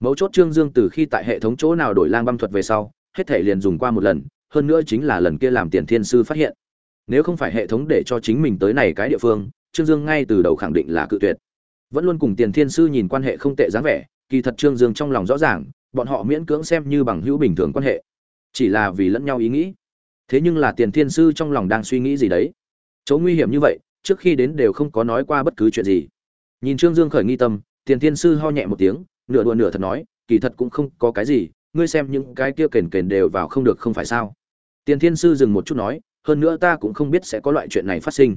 [SPEAKER 1] Mấu chốt trương dương từ khi tại hệ thống chỗ nào đổi lang băng thuật về sau, hết thảy liền dùng qua một lần, hơn nữa chính là lần kia làm tiền thiên sư phát hiện. Nếu không phải hệ thống để cho chính mình tới này cái địa phương, trương dương ngay từ đầu khẳng định là cự tuyệt. Vẫn luôn cùng tiền thiên sư nhìn quan hệ không tệ dáng vẻ, kỳ thật trương dương trong lòng rõ ràng, bọn họ miễn cưỡng xem như bằng hữu bình thường quan hệ chỉ là vì lẫn nhau ý nghĩ. Thế nhưng là tiền thiên sư trong lòng đang suy nghĩ gì đấy? Chỗ nguy hiểm như vậy, trước khi đến đều không có nói qua bất cứ chuyện gì. Nhìn trương dương khởi nghi tâm, tiền thiên sư ho nhẹ một tiếng, nửa đùa nửa thật nói, kỳ thật cũng không có cái gì, ngươi xem những cái kia kền kền đều vào không được không phải sao? Tiền thiên sư dừng một chút nói, hơn nữa ta cũng không biết sẽ có loại chuyện này phát sinh.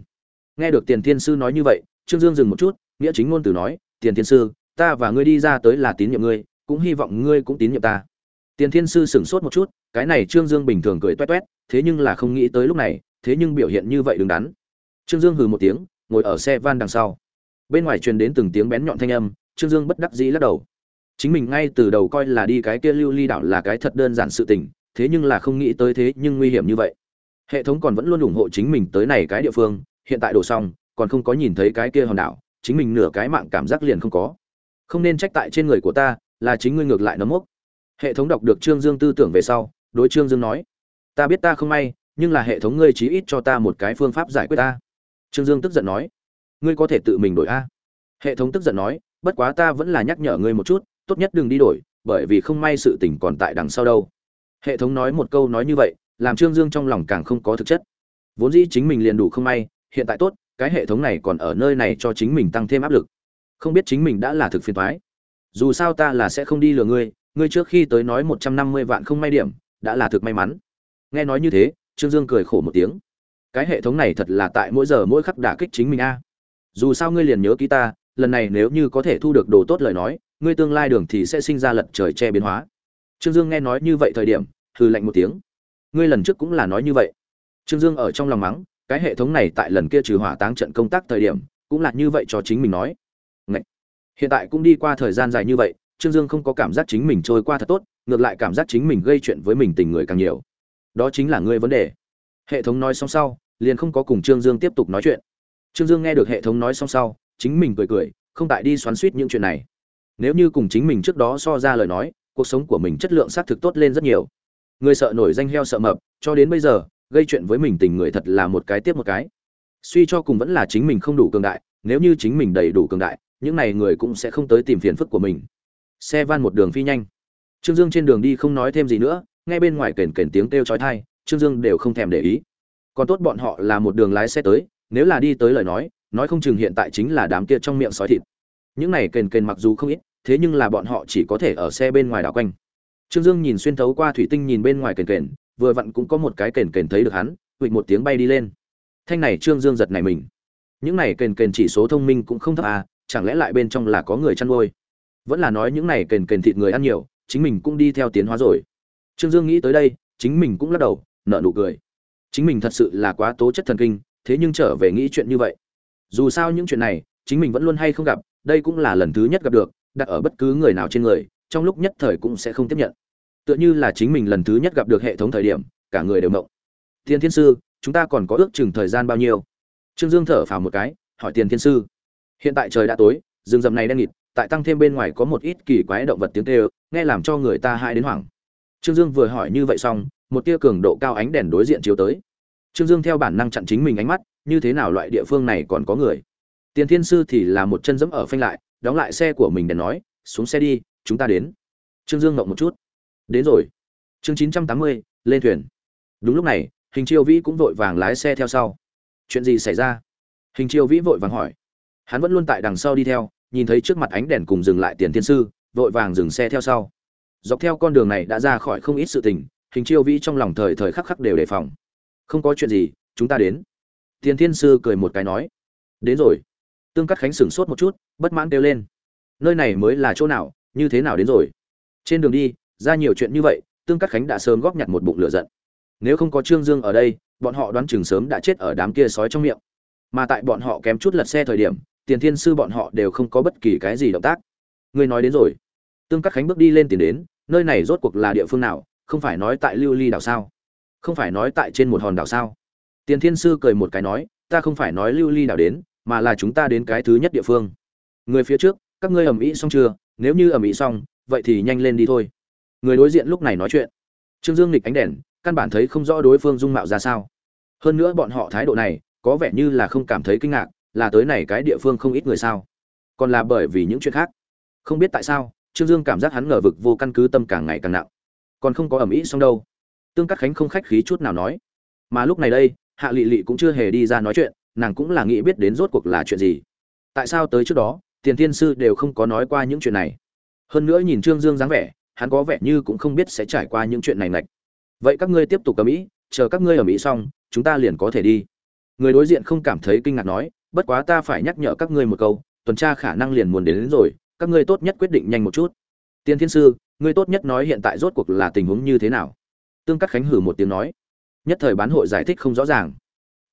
[SPEAKER 1] Nghe được tiền thiên sư nói như vậy, trương dương dừng một chút, nghĩa chính ngôn từ nói, tiền thiên sư, ta và ngươi đi ra tới là tín nhiệm ngươi, cũng hy vọng ngươi cũng tín nhiệm ta tiền thiên sư sửng sốt một chút, cái này trương dương bình thường cười toe toét, thế nhưng là không nghĩ tới lúc này, thế nhưng biểu hiện như vậy đứng đắn. Trương dương hừ một tiếng, ngồi ở xe van đằng sau. Bên ngoài truyền đến từng tiếng bén nhọn thanh âm, trương dương bất đắc dĩ lắc đầu. Chính mình ngay từ đầu coi là đi cái kia lưu ly đảo là cái thật đơn giản sự tình, thế nhưng là không nghĩ tới thế nhưng nguy hiểm như vậy. Hệ thống còn vẫn luôn ủng hộ chính mình tới này cái địa phương, hiện tại đổ xong, còn không có nhìn thấy cái kia hòn đảo, chính mình nửa cái mạng cảm giác liền không có. Không nên trách tại trên người của ta, là chính ngươi ngược lại nó mốc hệ thống đọc được trương dương tư tưởng về sau, đối trương dương nói, ta biết ta không may, nhưng là hệ thống ngươi chí ít cho ta một cái phương pháp giải quyết ta. Trương dương tức giận nói, ngươi có thể tự mình đổi a. Hệ thống tức giận nói, bất quá ta vẫn là nhắc nhở ngươi một chút, tốt nhất đừng đi đổi, bởi vì không may sự tình còn tại đằng sau đâu. Hệ thống nói một câu nói như vậy, làm trương dương trong lòng càng không có thực chất. Vốn dĩ chính mình liền đủ không may, hiện tại tốt, cái hệ thống này còn ở nơi này cho chính mình tăng thêm áp lực. Không biết chính mình đã là thực phiền thoái dù sao ta là sẽ không đi lừa ngươi ngươi trước khi tới nói một trăm năm mươi vạn không may điểm, đã là thực may mắn. Nghe nói như thế, trương dương cười khổ một tiếng. Cái hệ thống này thật là tại mỗi giờ mỗi khắc đả kích chính mình a. Dù sao ngươi liền nhớ ký ta, lần này nếu như có thể thu được đồ tốt lời nói, ngươi tương lai đường thì sẽ sinh ra lật trời che biến hóa. Trương dương nghe nói như vậy thời điểm, hừ lạnh một tiếng. Ngươi lần trước cũng là nói như vậy. Trương dương ở trong lòng mắng, cái hệ thống này tại lần kia trừ hỏa táng trận công tác thời điểm, cũng là như vậy cho chính mình nói hiện tại cũng đi qua thời gian dài như vậy, trương dương không có cảm giác chính mình trôi qua thật tốt, ngược lại cảm giác chính mình gây chuyện với mình tình người càng nhiều. Đó chính là ngươi vấn đề. Hệ thống nói xong sau, liền không có cùng trương dương tiếp tục nói chuyện. Trương dương nghe được hệ thống nói xong sau, chính mình cười cười, không tại đi xoắn suýt những chuyện này. Nếu như cùng chính mình trước đó so ra lời nói, cuộc sống của mình chất lượng xác thực tốt lên rất nhiều. Người sợ nổi danh heo sợ mập, cho đến bây giờ, gây chuyện với mình tình người thật là một cái tiếp một cái. Suy cho cùng vẫn là chính mình không đủ cường đại, nếu như chính mình đầy đủ cường đại những này người cũng sẽ không tới tìm phiền phức của mình. Xe van một đường phi nhanh. Trương dương trên đường đi không nói thêm gì nữa, ngay bên ngoài kền kền tiếng kêu chói tai, trương dương đều không thèm để ý. Còn tốt bọn họ là một đường lái xe tới, nếu là đi tới lời nói nói không chừng hiện tại chính là đám kia trong miệng sói thịt. Những này kền kền mặc dù không ít, thế nhưng là bọn họ chỉ có thể ở xe bên ngoài đảo quanh. Trương dương nhìn xuyên thấu qua thủy tinh nhìn bên ngoài kền kền, vừa vặn cũng có một cái kền kền thấy được hắn, huỵch một tiếng bay đi lên. Thanh này trương dương giật này mình. Những này kền kền chỉ số thông minh cũng không thấp à chẳng lẽ lại bên trong là có người chăn nuôi? Vẫn là nói những này kền kền thịt người ăn nhiều, chính mình cũng đi theo tiến hóa rồi. Trương dương nghĩ tới đây, chính mình cũng lắc đầu, nở nụ cười. Chính mình thật sự là quá tố chất thần kinh, thế nhưng trở về nghĩ chuyện như vậy. Dù sao những chuyện này, chính mình vẫn luôn hay không gặp, đây cũng là lần thứ nhất gặp được, đặt ở bất cứ người nào trên người, trong lúc nhất thời cũng sẽ không tiếp nhận. Tựa như là chính mình lần thứ nhất gặp được hệ thống thời điểm, cả người đều mộng. Tiền thiên sư, chúng ta còn có ước chừng thời gian bao nhiêu? Trương dương thở phào một cái, hỏi tiền thiên sư hiện tại trời đã tối, rừng rậm này đen nghịt, tại tăng thêm bên ngoài có một ít kỳ quái động vật tiếng kêu, nghe làm cho người ta hai đến hoảng. Trương dương vừa hỏi như vậy xong, một tia cường độ cao ánh đèn đối diện chiếu tới. Trương dương theo bản năng chặn chính mình ánh mắt, như thế nào loại địa phương này còn có người? Tiền thiên sư thì là một chân dẫm ở phanh lại, đóng lại xe của mình để nói, xuống xe đi, chúng ta đến. Trương dương ngộng một chút. Đến rồi. Chương chín trăm tám mươi, lên thuyền. Đúng lúc này, hình chiêu vĩ cũng vội vàng lái xe theo sau. Chuyện gì xảy ra? Hình chiêu vĩ vội vàng hỏi hắn vẫn luôn tại đằng sau đi theo, nhìn thấy trước mặt ánh đèn cùng dừng lại tiền thiên sư, vội vàng dừng xe theo sau. Dọc theo con đường này đã ra khỏi không ít sự tình, hình chiêu vĩ trong lòng thời thời khắc khắc đều đề phòng. Không có chuyện gì, chúng ta đến. Tiền thiên sư cười một cái nói. Đến rồi. Tương cắt khánh sửng sốt một chút, bất mãn kêu lên. Nơi này mới là chỗ nào, như thế nào đến rồi? Trên đường đi, ra nhiều chuyện như vậy, tương cắt khánh đã sớm góp nhặt một bụng lửa giận. Nếu không có trương dương ở đây, bọn họ đoán chừng sớm đã chết ở đám kia sói trong miệng. Mà tại bọn họ kém chút lật xe thời điểm tiền thiên sư bọn họ đều không có bất kỳ cái gì động tác. Ngươi nói đến rồi. Tương cắt khánh bước đi lên tiền đến, nơi này rốt cuộc là địa phương nào, không phải nói tại lưu ly đảo sao? Không phải nói tại trên một hòn đảo sao? Tiền thiên sư cười một cái nói, ta không phải nói lưu ly đảo đến, mà là chúng ta đến cái thứ nhất địa phương. Người phía trước, các ngươi ầm ĩ xong chưa? Nếu như ầm ĩ xong, vậy thì nhanh lên đi thôi. Người đối diện lúc này nói chuyện. Trương dương nghịch ánh đèn, căn bản thấy không rõ đối phương dung mạo ra sao. Hơn nữa bọn họ thái độ này, có vẻ như là không cảm thấy kinh ngạc là tới này cái địa phương không ít người sao? Còn là bởi vì những chuyện khác. Không biết tại sao, trương dương cảm giác hắn ngờ vực vô căn cứ tâm càng ngày càng nặng. Còn không có ẩm ý xong đâu. Tương cắt khánh không khách khí chút nào nói. Mà lúc này đây, hạ lị lị cũng chưa hề đi ra nói chuyện, nàng cũng là nghĩ biết đến rốt cuộc là chuyện gì. Tại sao tới trước đó, tiền thiên sư đều không có nói qua những chuyện này? Hơn nữa nhìn trương dương dáng vẻ, hắn có vẻ như cũng không biết sẽ trải qua những chuyện này ngạch. Vậy các ngươi tiếp tục ở mỹ chờ các ngươi ở mỹ xong, chúng ta liền có thể đi. Người đối diện không cảm thấy kinh ngạc nói bất quá ta phải nhắc nhở các ngươi một câu tuần tra khả năng liền muốn đến, đến rồi các ngươi tốt nhất quyết định nhanh một chút. Tiên thiên sư ngươi tốt nhất nói hiện tại rốt cuộc là tình huống như thế nào? Tương cắt khánh hử một tiếng nói. Nhất thời bán hội giải thích không rõ ràng.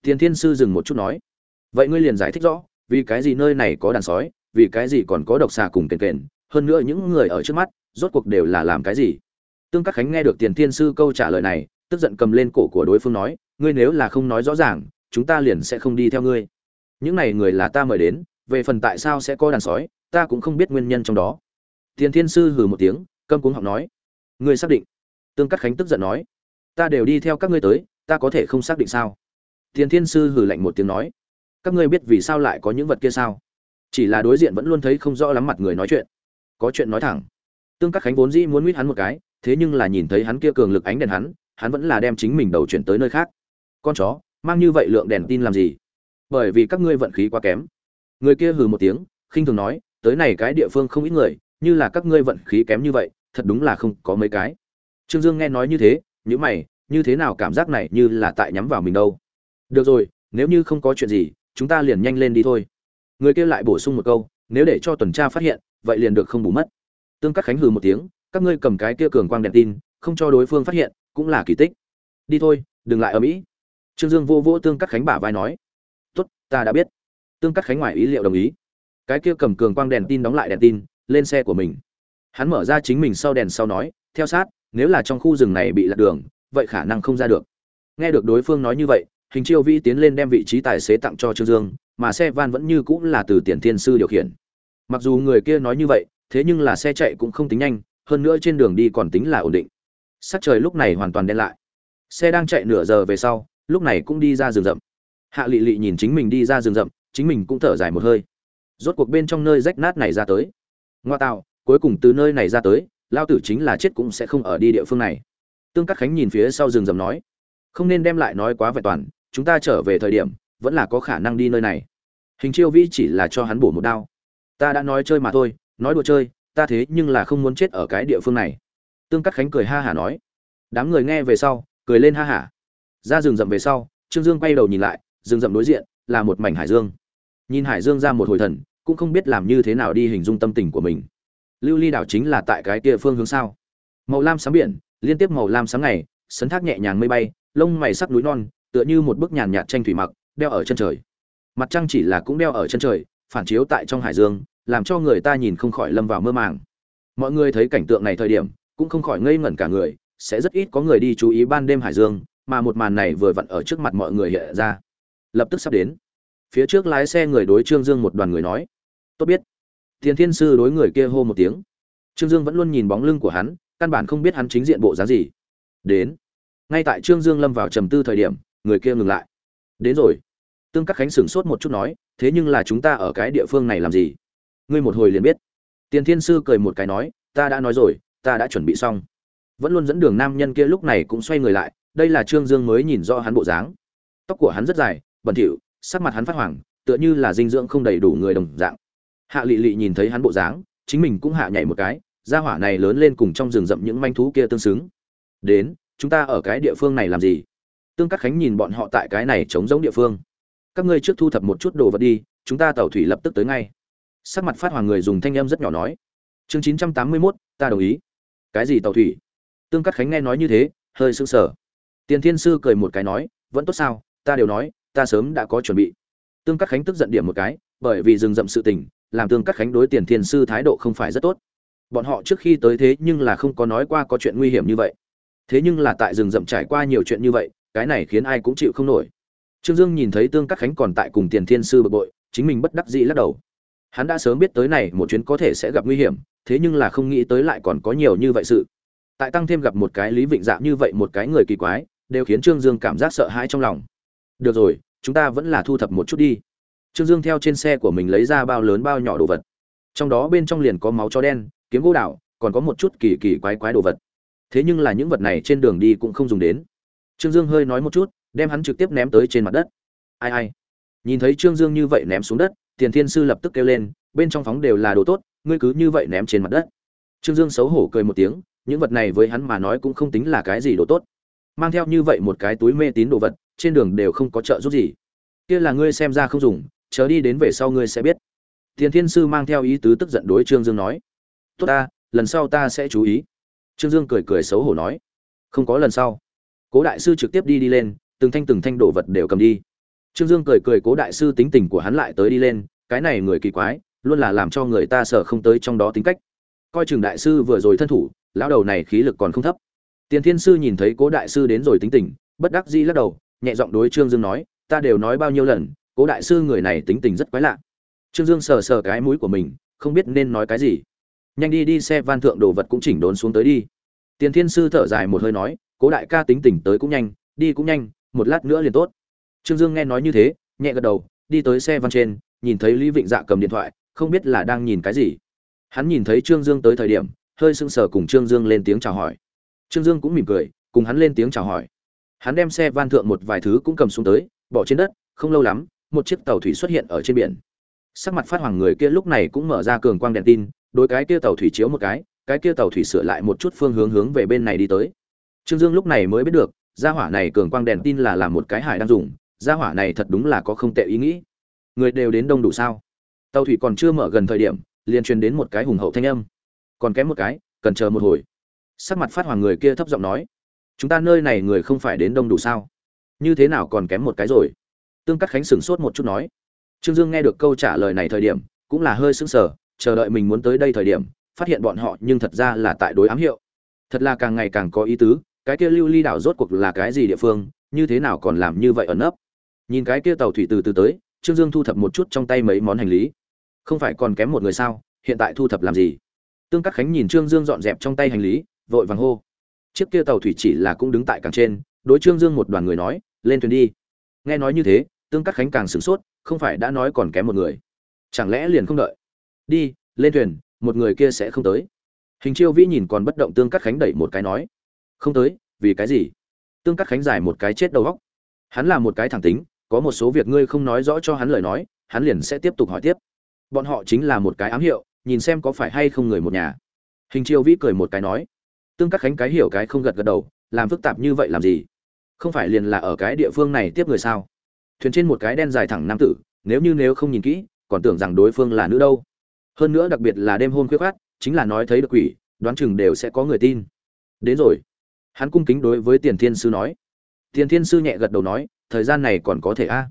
[SPEAKER 1] Tiên thiên sư dừng một chút nói. Vậy ngươi liền giải thích rõ vì cái gì nơi này có đàn sói vì cái gì còn có độc xà cùng kền kền hơn nữa những người ở trước mắt rốt cuộc đều là làm cái gì? Tương cắt khánh nghe được tiền thiên sư câu trả lời này tức giận cầm lên cổ của đối phương nói ngươi nếu là không nói rõ ràng chúng ta liền sẽ không đi theo ngươi những này người là ta mời đến, về phần tại sao sẽ có đàn sói, ta cũng không biết nguyên nhân trong đó. Tiền thiên sư hừ một tiếng, câm cuống học nói. Ngươi xác định. Tương cắt khánh tức giận nói. Ta đều đi theo các ngươi tới, ta có thể không xác định sao? Tiền thiên sư hừ lạnh một tiếng nói. Các ngươi biết vì sao lại có những vật kia sao? Chỉ là đối diện vẫn luôn thấy không rõ lắm mặt người nói chuyện. Có chuyện nói thẳng. Tương cắt khánh vốn dĩ muốn nguyết hắn một cái, thế nhưng là nhìn thấy hắn kia cường lực ánh đèn hắn hắn vẫn là đem chính mình đầu chuyển tới nơi khác. Con chó, mang như vậy lượng đèn tin làm gì? Bởi vì các ngươi vận khí quá kém. Người kia hừ một tiếng, khinh thường nói, tới này cái địa phương không ít người, như là các ngươi vận khí kém như vậy, thật đúng là không có mấy cái. Trương dương nghe nói như thế những mày, như thế nào cảm giác này như là tại nhắm vào mình đâu? Được rồi, nếu như không có chuyện gì, chúng ta liền nhanh lên đi thôi. Người kia lại bổ sung một câu, nếu để cho tuần tra phát hiện, vậy liền được không bù mất. Tương cắt khánh hừ một tiếng, các ngươi cầm cái kia cường quang đèn tin, không cho đối phương phát hiện, cũng là kỳ tích. Đi thôi, đừng lại ở mỹ. Trương dương vô vô tương cắt khánh bả vai nói tốt, ta đã biết. Tương cắt khánh ngoài ý liệu đồng ý. Cái kia cầm cường quang đèn tin đóng lại đèn tin, lên xe của mình. Hắn mở ra chính mình sau đèn sau nói, theo sát, nếu là trong khu rừng này bị lạc đường, vậy khả năng không ra được. Nghe được đối phương nói như vậy, hình chiêu vi tiến lên đem vị trí tài xế tặng cho trương dương, mà xe van vẫn như cũng là từ tiền thiên sư điều khiển. Mặc dù người kia nói như vậy, thế nhưng là xe chạy cũng không tính nhanh, hơn nữa trên đường đi còn tính là ổn định. Sắc trời lúc này hoàn toàn đen lại. Xe đang chạy nửa giờ về sau, lúc này cũng đi ra rừng rậm hạ lị lị nhìn chính mình đi ra rừng rậm, chính mình cũng thở dài một hơi. Rốt cuộc bên trong nơi rách nát này ra tới. Ngoa tạo, cuối cùng từ nơi này ra tới, lao tử chính là chết cũng sẽ không ở đi địa phương này. Tương cắt khánh nhìn phía sau rừng rậm nói, không nên đem lại nói quá vẹn toàn, chúng ta trở về thời điểm, vẫn là có khả năng đi nơi này. Hình chiêu vĩ chỉ là cho hắn bổ một đao. Ta đã nói chơi mà thôi, nói đùa chơi, ta thế nhưng là không muốn chết ở cái địa phương này. Tương cắt khánh cười ha hả nói. Đám người nghe về sau, cười lên ha hả. Ra rừng rậm về sau, trương dương quay đầu nhìn lại rừng rậm đối diện, là một mảnh hải dương. Nhìn hải dương ra một hồi thần, cũng không biết làm như thế nào đi hình dung tâm tình của mình. Lưu ly đảo chính là tại cái kia phương hướng sao? Màu lam sáng biển, liên tiếp màu lam sáng ngày, sấn thác nhẹ nhàng mây bay, lông mày sắc núi non, tựa như một bức nhàn nhạt tranh thủy mặc, đeo ở chân trời. Mặt trăng chỉ là cũng đeo ở chân trời, phản chiếu tại trong hải dương, làm cho người ta nhìn không khỏi lâm vào mơ màng. Mọi người thấy cảnh tượng này thời điểm, cũng không khỏi ngây ngẩn cả người, sẽ rất ít có người đi chú ý ban đêm hải dương, mà một màn này vừa vặn ở trước mặt mọi người hiện ra lập tức sắp đến. Phía trước lái xe người đối trương dương một đoàn người nói, tốt biết. Tiền thiên sư đối người kia hô một tiếng. Trương dương vẫn luôn nhìn bóng lưng của hắn, căn bản không biết hắn chính diện bộ dáng gì. Đến. Ngay tại trương dương lâm vào trầm tư thời điểm, người kia ngừng lại. Đến rồi. Tương các khánh sửng sốt một chút nói, thế nhưng là chúng ta ở cái địa phương này làm gì? Ngươi một hồi liền biết. Tiền thiên sư cười một cái nói, ta đã nói rồi, ta đã chuẩn bị xong. Vẫn luôn dẫn đường nam nhân kia lúc này cũng xoay người lại, đây là trương dương mới nhìn rõ hắn bộ dáng. Tóc của hắn rất dài bẩn thỉu, sắc mặt hắn phát hoàng tựa như là dinh dưỡng không đầy đủ người đồng dạng. Hạ lị lị nhìn thấy hắn bộ dáng, chính mình cũng hạ nhảy một cái, gia hỏa này lớn lên cùng trong rừng rậm những manh thú kia tương xứng. Đến, chúng ta ở cái địa phương này làm gì? Tương cắt khánh nhìn bọn họ tại cái này chống giống địa phương. Các ngươi trước thu thập một chút đồ vật đi, chúng ta tàu thủy lập tức tới ngay. Sắc mặt phát hoàng người dùng thanh âm rất nhỏ nói. Chương chín trăm tám mươi mốt, ta đồng ý. Cái gì tàu thủy? Tương cắt khánh nghe nói như thế, hơi sững sờ. Tiền thiên sư cười một cái nói, vẫn tốt sao? Ta đều nói ta sớm đã có chuẩn bị. Tương cắt khánh tức giận điểm một cái, bởi vì dừng rậm sự tình, làm tương cắt khánh đối tiền thiên sư thái độ không phải rất tốt. Bọn họ trước khi tới thế nhưng là không có nói qua có chuyện nguy hiểm như vậy. Thế nhưng là tại rừng rậm trải qua nhiều chuyện như vậy, cái này khiến ai cũng chịu không nổi. Trương dương nhìn thấy tương cắt khánh còn tại cùng tiền thiên sư bực bội, chính mình bất đắc dĩ lắc đầu. Hắn đã sớm biết tới này một chuyến có thể sẽ gặp nguy hiểm, thế nhưng là không nghĩ tới lại còn có nhiều như vậy sự. Tại tăng thêm gặp một cái lý vịnh dạ như vậy một cái người kỳ quái, đều khiến trương dương cảm giác sợ hãi trong lòng được rồi, chúng ta vẫn là thu thập một chút đi. Trương dương theo trên xe của mình lấy ra bao lớn bao nhỏ đồ vật. Trong đó bên trong liền có máu chó đen, kiếm gỗ đảo còn có một chút kỳ kỳ quái quái đồ vật. Thế nhưng là những vật này trên đường đi cũng không dùng đến. Trương dương hơi nói một chút, đem hắn trực tiếp ném tới trên mặt đất. Ai ai. Nhìn thấy trương dương như vậy ném xuống đất, tiền thiên sư lập tức kêu lên, bên trong phóng đều là đồ tốt, ngươi cứ như vậy ném trên mặt đất. Trương dương xấu hổ cười một tiếng, những vật này với hắn mà nói cũng không tính là cái gì đồ tốt. Mang theo như vậy một cái túi mê tín đồ vật trên đường đều không có trợ giúp gì. Kia là ngươi xem ra không dùng, chờ đi đến về sau ngươi sẽ biết. Tiền thiên sư mang theo ý tứ tức giận đối trương dương nói. Tốt ta, lần sau ta sẽ chú ý. Trương dương cười cười xấu hổ nói. Không có lần sau. Cố đại sư trực tiếp đi đi lên, từng thanh từng thanh đồ vật đều cầm đi. Trương dương cười cười cố đại sư tính tình của hắn lại tới đi lên, cái này người kỳ quái, luôn là làm cho người ta sợ không tới trong đó tính cách. Coi chừng đại sư vừa rồi thân thủ, lão đầu này khí lực còn không thấp. Tiền thiên sư nhìn thấy cố đại sư đến rồi tính tình, bất đắc dĩ lắc đầu nhẹ giọng đối trương dương nói, ta đều nói bao nhiêu lần, cố đại sư người này tính tình rất quái lạ. Trương dương sờ sờ cái mũi của mình, không biết nên nói cái gì. Nhanh đi đi, xe van thượng đồ vật cũng chỉnh đốn xuống tới đi. Tiền thiên sư thở dài một hơi nói, cố đại ca tính tình tới cũng nhanh, đi cũng nhanh, một lát nữa liền tốt. Trương dương nghe nói như thế, nhẹ gật đầu, đi tới xe van trên, nhìn thấy lý vịnh dạ cầm điện thoại, không biết là đang nhìn cái gì. Hắn nhìn thấy trương dương tới thời điểm, hơi sưng sờ cùng trương dương lên tiếng chào hỏi. Trương dương cũng mỉm cười, cùng hắn lên tiếng chào hỏi hắn đem xe van thượng một vài thứ cũng cầm xuống tới, bỏ trên đất, không lâu lắm, một chiếc tàu thủy xuất hiện ở trên biển. Sắc mặt phát hoàng người kia lúc này cũng mở ra cường quang đèn tin, đối cái kia tàu thủy chiếu một cái cái kia tàu thủy sửa lại một chút phương hướng hướng về bên này đi tới. Trương dương lúc này mới biết được, gia hỏa này cường quang đèn tin là làm một cái hải đang dùng, gia hỏa này thật đúng là có không tệ ý nghĩ. Người đều đến đông đủ sao? Tàu thủy còn chưa mở gần thời điểm, liền truyền đến một cái hùng hậu thanh âm. Còn kém một cái, cần chờ một hồi. Sắc mặt phát hoàng người kia thấp giọng nói chúng ta nơi này người không phải đến đông đủ sao? Như thế nào còn kém một cái rồi? Tương cắt khánh sửng sốt một chút nói. Trương dương nghe được câu trả lời này thời điểm, cũng là hơi sững sờ, chờ đợi mình muốn tới đây thời điểm, phát hiện bọn họ nhưng thật ra là tại đối ám hiệu. Thật là càng ngày càng có ý tứ, cái kia lưu ly đảo rốt cuộc là cái gì địa phương, như thế nào còn làm như vậy ẩn nấp? Nhìn cái kia tàu thủy từ từ tới, trương dương thu thập một chút trong tay mấy món hành lý. Không phải còn kém một người sao, hiện tại thu thập làm gì? Tương cắt khánh nhìn trương dương dọn dẹp trong tay hành lý, vội vàng hô chiếc kia tàu thủy chỉ là cũng đứng tại càng trên, đối trương dương một đoàn người nói, lên thuyền đi. Nghe nói như thế, tương cắt khánh càng sửng sốt, không phải đã nói còn kém một người. Chẳng lẽ liền không đợi? Đi, lên thuyền, một người kia sẽ không tới. Hình chiêu vĩ nhìn còn bất động tương cắt khánh đẩy một cái nói, không tới, vì cái gì? Tương cắt khánh giải một cái chết đầu góc hắn là một cái thẳng tính, có một số việc ngươi không nói rõ cho hắn lời nói, hắn liền sẽ tiếp tục hỏi tiếp. Bọn họ chính là một cái ám hiệu, nhìn xem có phải hay không người một nhà. Hình chiêu vĩ cười một cái nói tương các khánh cái hiểu cái không gật gật đầu, làm phức tạp như vậy làm gì? Không phải liền là ở cái địa phương này tiếp người sao? Thuyền trên một cái đen dài thẳng nam tử, nếu như nếu không nhìn kỹ, còn tưởng rằng đối phương là nữ đâu. Hơn nữa đặc biệt là đêm hôm khuya khát chính là nói thấy được quỷ, đoán chừng đều sẽ có người tin. Đến rồi. Hắn cung kính đối với tiền thiên sư nói. Tiền thiên sư nhẹ gật đầu nói, thời gian này còn có thể a?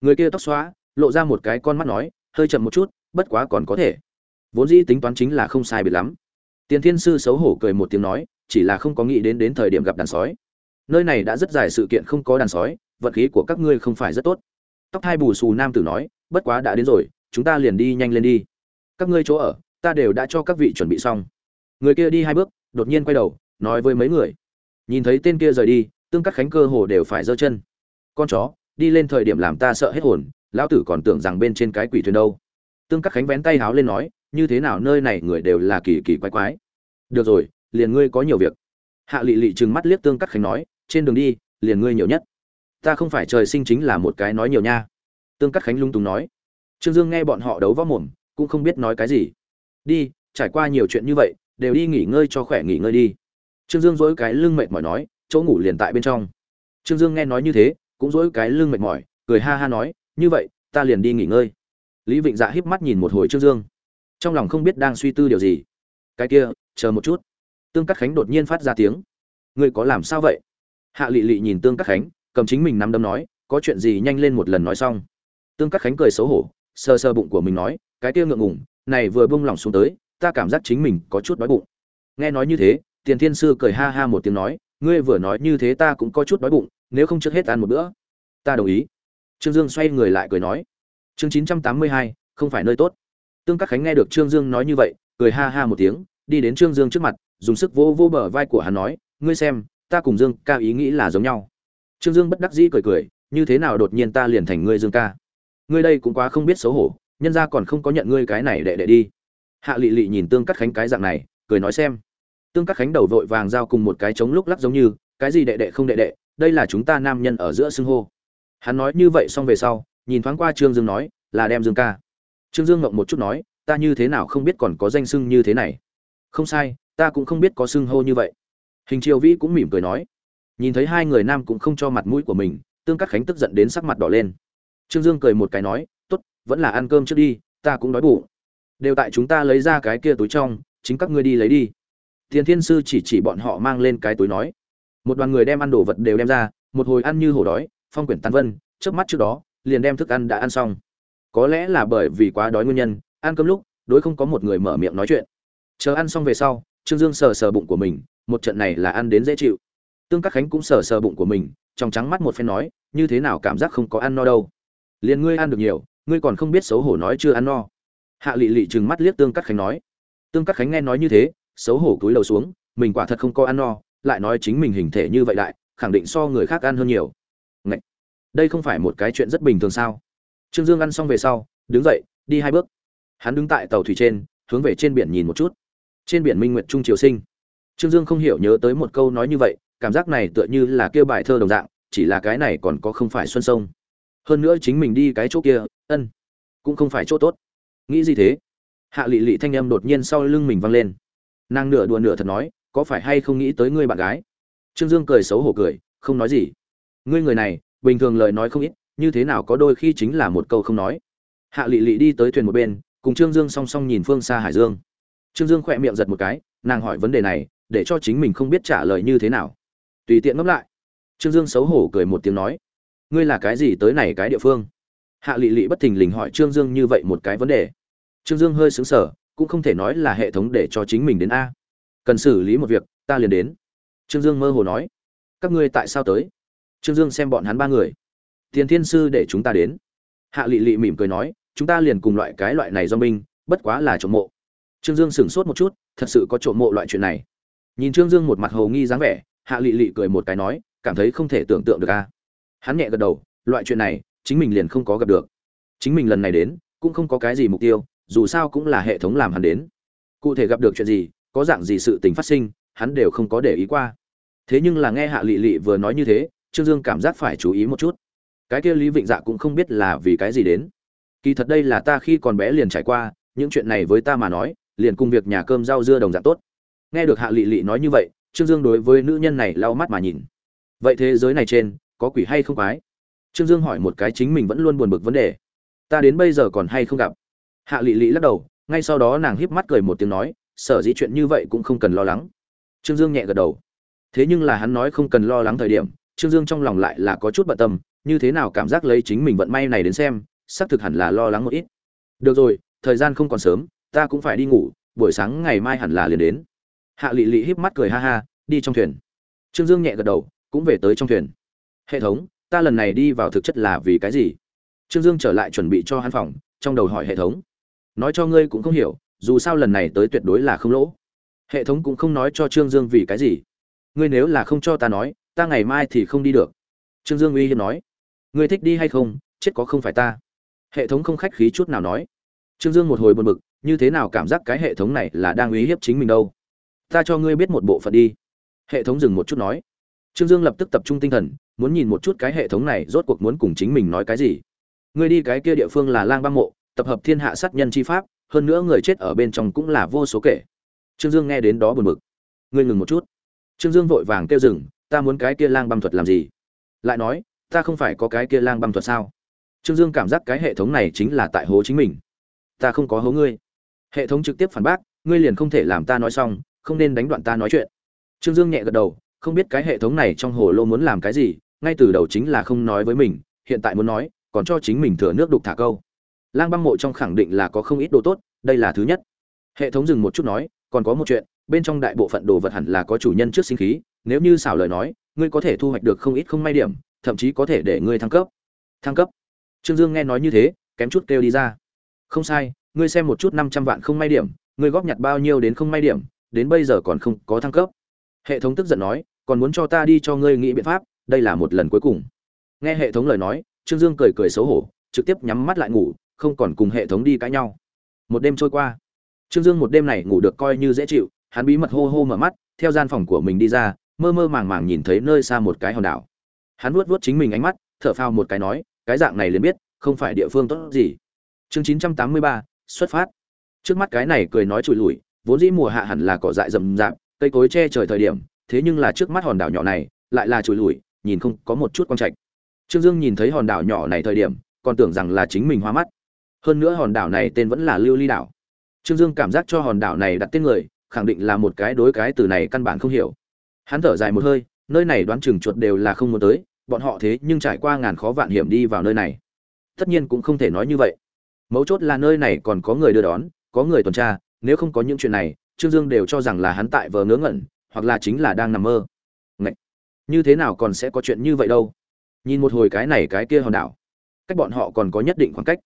[SPEAKER 1] Người kia tóc xóa, lộ ra một cái con mắt nói, hơi chậm một chút, bất quá còn có thể. Vốn dĩ tính toán chính là không sai biệt lắm tiền thiên sư xấu hổ cười một tiếng nói, chỉ là không có nghĩ đến đến thời điểm gặp đàn sói. Nơi này đã rất dài sự kiện không có đàn sói, vận khí của các ngươi không phải rất tốt. Tóc hai bù xù nam tử nói, bất quá đã đến rồi, chúng ta liền đi nhanh lên đi. Các ngươi chỗ ở, ta đều đã cho các vị chuẩn bị xong. Người kia đi hai bước, đột nhiên quay đầu, nói với mấy người. Nhìn thấy tên kia rời đi, tương các khánh cơ hồ đều phải giơ chân. Con chó, đi lên thời điểm làm ta sợ hết hồn, lão tử còn tưởng rằng bên trên cái quỷ thuyền đâu. Tương các khánh vén tay háo lên nói như thế nào nơi này người đều là kỳ kỳ quái quái. Được rồi, liền ngươi có nhiều việc. Hạ lị lị trừng mắt liếc tương cắt khánh nói, trên đường đi, liền ngươi nhiều nhất. Ta không phải trời sinh chính là một cái nói nhiều nha. Tương cắt khánh lung túng nói. Trương dương nghe bọn họ đấu võ mồm, cũng không biết nói cái gì. Đi, trải qua nhiều chuyện như vậy, đều đi nghỉ ngơi cho khỏe nghỉ ngơi đi. Trương dương dỗi cái lưng mệt mỏi nói, chỗ ngủ liền tại bên trong. Trương dương nghe nói như thế, cũng dỗi cái lưng mệt mỏi, cười ha ha nói, như vậy, ta liền đi nghỉ ngơi. Lý vịnh dạ híp mắt nhìn một hồi trương dương trong lòng không biết đang suy tư điều gì. Cái kia, chờ một chút. Tương cắt khánh đột nhiên phát ra tiếng. Ngươi có làm sao vậy? Hạ lị lị nhìn tương cắt khánh, cầm chính mình nắm đấm nói, có chuyện gì nhanh lên một lần nói xong. Tương cắt khánh cười xấu hổ, sờ sờ bụng của mình nói, cái kia ngượng ngùng, này vừa buông lỏng xuống tới, ta cảm giác chính mình có chút đói bụng. Nghe nói như thế, tiền thiên sư cười ha ha một tiếng nói, ngươi vừa nói như thế ta cũng có chút đói bụng, nếu không trước hết ăn một bữa. Ta đồng ý. Trương dương xoay người lại cười nói, chương chín trăm tám mươi hai, không phải nơi tốt tương các khánh nghe được trương dương nói như vậy, cười ha ha một tiếng, đi đến trương dương trước mặt, dùng sức vỗ vỗ bờ vai của hắn nói, ngươi xem, ta cùng dương ca ý nghĩ là giống nhau. Trương dương bất đắc dĩ cười cười, như thế nào đột nhiên ta liền thành ngươi dương ca? Ngươi đây cũng quá không biết xấu hổ, nhân ra còn không có nhận ngươi cái này đệ đệ đi. Hạ lị lị nhìn tương cắt khánh cái dạng này, cười nói xem, tương cắt khánh đầu vội vàng giao cùng một cái trống lúc lắc giống như, cái gì đệ đệ không đệ đệ, đây là chúng ta nam nhân ở giữa xưng hô. Hắn nói như vậy xong về sau, nhìn thoáng qua trương dương nói, là đem dương ca trương dương ngậm một chút nói, ta như thế nào không biết còn có danh xưng như thế này? Không sai, ta cũng không biết có xưng hô như vậy. Hình triều vĩ cũng mỉm cười nói. Nhìn thấy hai người nam cũng không cho mặt mũi của mình, tương Cát khánh tức giận đến sắc mặt đỏ lên. Trương dương cười một cái nói, tốt, vẫn là ăn cơm trước đi, ta cũng đói bụng. Đều tại chúng ta lấy ra cái kia túi trong, chính các ngươi đi lấy đi. Tiền thiên sư chỉ chỉ bọn họ mang lên cái túi nói. Một đoàn người đem ăn đồ vật đều đem ra, một hồi ăn như hổ đói, phong quyển tàn vân, chớp mắt trước đó, liền đem thức ăn đã ăn xong có lẽ là bởi vì quá đói nguyên nhân, ăn cơm lúc, đối không có một người mở miệng nói chuyện. Chờ ăn xong về sau, trương dương sờ sờ bụng của mình, một trận này là ăn đến dễ chịu. Tương các khánh cũng sờ sờ bụng của mình, trong trắng mắt một phen nói, như thế nào cảm giác không có ăn no đâu? Liền ngươi ăn được nhiều, ngươi còn không biết xấu hổ nói chưa ăn no. Hạ lị lị trừng mắt liếc tương cắt khánh nói. Tương cắt khánh nghe nói như thế, xấu hổ cúi đầu xuống, mình quả thật không có ăn no, lại nói chính mình hình thể như vậy đại khẳng định so người khác ăn hơn nhiều. Ngậy! đây không phải một cái chuyện rất bình thường sao? Trương dương ăn xong về sau, đứng dậy, đi hai bước. Hắn đứng tại tàu thủy trên, hướng về trên biển nhìn một chút. Trên biển minh nguyệt trung triều sinh. Trương dương không hiểu nhớ tới một câu nói như vậy, cảm giác này tựa như là kêu bài thơ đồng dạng, chỉ là cái này còn có không phải xuân sông. Hơn nữa chính mình đi cái chỗ kia, ân, cũng không phải chỗ tốt. Nghĩ gì thế? Hạ Lệ Lệ thanh âm đột nhiên sau lưng mình văng lên. Nàng nửa đùa nửa thật nói, có phải hay không nghĩ tới ngươi bạn gái? Trương dương cười xấu hổ cười, không nói gì. Ngươi người này, bình thường lời nói không ít như thế nào có đôi khi chính là một câu không nói. Hạ lị lị đi tới thuyền một bên, cùng trương dương song song nhìn phương xa hải dương. Trương dương khỏe miệng giật một cái, nàng hỏi vấn đề này, để cho chính mình không biết trả lời như thế nào. Tùy tiện ngẫm lại. Trương dương xấu hổ cười một tiếng nói, ngươi là cái gì tới này cái địa phương? Hạ lị lị bất thình lình hỏi trương dương như vậy một cái vấn đề. Trương dương hơi xứng sở cũng không thể nói là hệ thống để cho chính mình đến a. Cần xử lý một việc, ta liền đến. Trương dương mơ hồ nói, các ngươi tại sao tới? Trương dương xem bọn hắn ba người tiền thiên sư để chúng ta đến. Hạ lị lị mỉm cười nói, chúng ta liền cùng loại cái loại này do minh bất quá là trộm mộ. Trương dương sửng sốt một chút, thật sự có trộm mộ loại chuyện này. Nhìn trương dương một mặt hồ nghi dáng vẻ, hạ lị lị cười một cái nói, cảm thấy không thể tưởng tượng được a. Hắn nhẹ gật đầu, loại chuyện này, chính mình liền không có gặp được. Chính mình lần này đến, cũng không có cái gì mục tiêu, dù sao cũng là hệ thống làm hắn đến. Cụ thể gặp được chuyện gì, có dạng gì sự tình phát sinh, hắn đều không có để ý qua. Thế nhưng là nghe hạ lị lị vừa nói như thế, trương dương cảm giác phải chú ý một chút cái kia lý vịnh dạ cũng không biết là vì cái gì đến. Kỳ thật đây là ta khi còn bé liền trải qua, những chuyện này với ta mà nói, liền cùng việc nhà cơm rau dưa đồng dạng tốt. Nghe được hạ lị lị nói như vậy, trương dương đối với nữ nhân này lau mắt mà nhìn. Vậy thế giới này trên, có quỷ hay không quái? Trương dương hỏi một cái chính mình vẫn luôn buồn bực vấn đề. Ta đến bây giờ còn hay không gặp? Hạ lị lị lắc đầu, ngay sau đó nàng híp mắt cười một tiếng nói, sở dĩ chuyện như vậy cũng không cần lo lắng. Trương dương nhẹ gật đầu. Thế nhưng là hắn nói không cần lo lắng thời điểm trương dương trong lòng lại là có chút bận tâm, như thế nào cảm giác lấy chính mình vận may này đến xem, xác thực hẳn là lo lắng một ít. Được rồi, thời gian không còn sớm, ta cũng phải đi ngủ, buổi sáng ngày mai hẳn là liền đến. Hạ Lệ Lệ híp mắt cười ha ha, đi trong thuyền. Trương dương nhẹ gật đầu, cũng về tới trong thuyền. Hệ thống, ta lần này đi vào thực chất là vì cái gì? Trương dương trở lại chuẩn bị cho hắn phòng, trong đầu hỏi hệ thống. Nói cho ngươi cũng không hiểu, dù sao lần này tới tuyệt đối là không lỗ. Hệ thống cũng không nói cho trương dương vì cái gì. Ngươi nếu là không cho ta nói ta ngày mai thì không đi được. Trương dương uy hiếp nói. Ngươi thích đi hay không? Chết có không phải ta. Hệ thống không khách khí chút nào nói. Trương dương một hồi buồn bực, như thế nào cảm giác cái hệ thống này là đang uy hiếp chính mình đâu? Ta cho ngươi biết một bộ phận đi. Hệ thống dừng một chút nói. Trương dương lập tức tập trung tinh thần, muốn nhìn một chút cái hệ thống này rốt cuộc muốn cùng chính mình nói cái gì. Ngươi đi cái kia địa phương là lang băng mộ, tập hợp thiên hạ sát nhân chi pháp, hơn nữa người chết ở bên trong cũng là vô số kể. Trương dương nghe đến đó buồn bực. Ngươi ngừng một chút. Trương dương vội vàng kêu dừng ta muốn cái kia lang băng thuật làm gì? Lại nói, ta không phải có cái kia lang băng thuật sao? Trương dương cảm giác cái hệ thống này chính là tại hố chính mình. Ta không có hố ngươi. Hệ thống trực tiếp phản bác, ngươi liền không thể làm ta nói xong, không nên đánh đoạn ta nói chuyện. Trương dương nhẹ gật đầu, không biết cái hệ thống này trong hồ lô muốn làm cái gì, ngay từ đầu chính là không nói với mình, hiện tại muốn nói, còn cho chính mình thừa nước đục thả câu. Lang băng mộ trong khẳng định là có không ít đồ tốt, đây là thứ nhất. Hệ thống dừng một chút nói, còn có một chuyện, bên trong đại bộ phận đồ vật hẳn là có chủ nhân trước sinh khí nếu như xảo lời nói, ngươi có thể thu hoạch được không ít không may điểm, thậm chí có thể để ngươi thăng cấp. Thăng cấp? Trương dương nghe nói như thế, kém chút kêu đi ra. Không sai, ngươi xem một chút năm trăm vạn không may điểm, ngươi góp nhặt bao nhiêu đến không may điểm, đến bây giờ còn không có thăng cấp. Hệ thống tức giận nói, còn muốn cho ta đi cho ngươi nghĩ biện pháp, đây là một lần cuối cùng. Nghe hệ thống lời nói, trương dương cười cười xấu hổ, trực tiếp nhắm mắt lại ngủ, không còn cùng hệ thống đi cãi nhau. Một đêm trôi qua. Trương dương một đêm này ngủ được coi như dễ chịu, hắn bí mật hô hô mở mắt, theo gian phòng của mình đi ra mơ mơ màng màng nhìn thấy nơi xa một cái hòn đảo. Hắn vuốt vuốt chính mình ánh mắt, thở phao một cái nói, cái dạng này liền biết, không phải địa phương tốt gì. Chương chín trăm tám mươi ba, xuất phát. Trước mắt cái này cười nói trụi lùi vốn dĩ mùa hạ hẳn là cỏ dại rậm rạp, cây cối che trời thời điểm, thế nhưng là trước mắt hòn đảo nhỏ này, lại là trụi lùi nhìn không có một chút quang trạch. Trương dương nhìn thấy hòn đảo nhỏ này thời điểm, còn tưởng rằng là chính mình hoa mắt. Hơn nữa hòn đảo này tên vẫn là lưu ly đảo. Trương dương cảm giác cho hòn đảo này đặt tên người, khẳng định là một cái đối cái từ này căn bản không hiểu hắn thở dài một hơi, nơi này đoán chừng chuột đều là không muốn tới, bọn họ thế nhưng trải qua ngàn khó vạn hiểm đi vào nơi này. Tất nhiên cũng không thể nói như vậy. Mấu chốt là nơi này còn có người đưa đón, có người tuần tra, nếu không có những chuyện này, trương dương đều cho rằng là hắn tại vờ ngớ ngẩn, hoặc là chính là đang nằm mơ. Ngậy! như thế nào còn sẽ có chuyện như vậy đâu? Nhìn một hồi cái này cái kia hòn đảo, cách bọn họ còn có nhất định khoảng cách.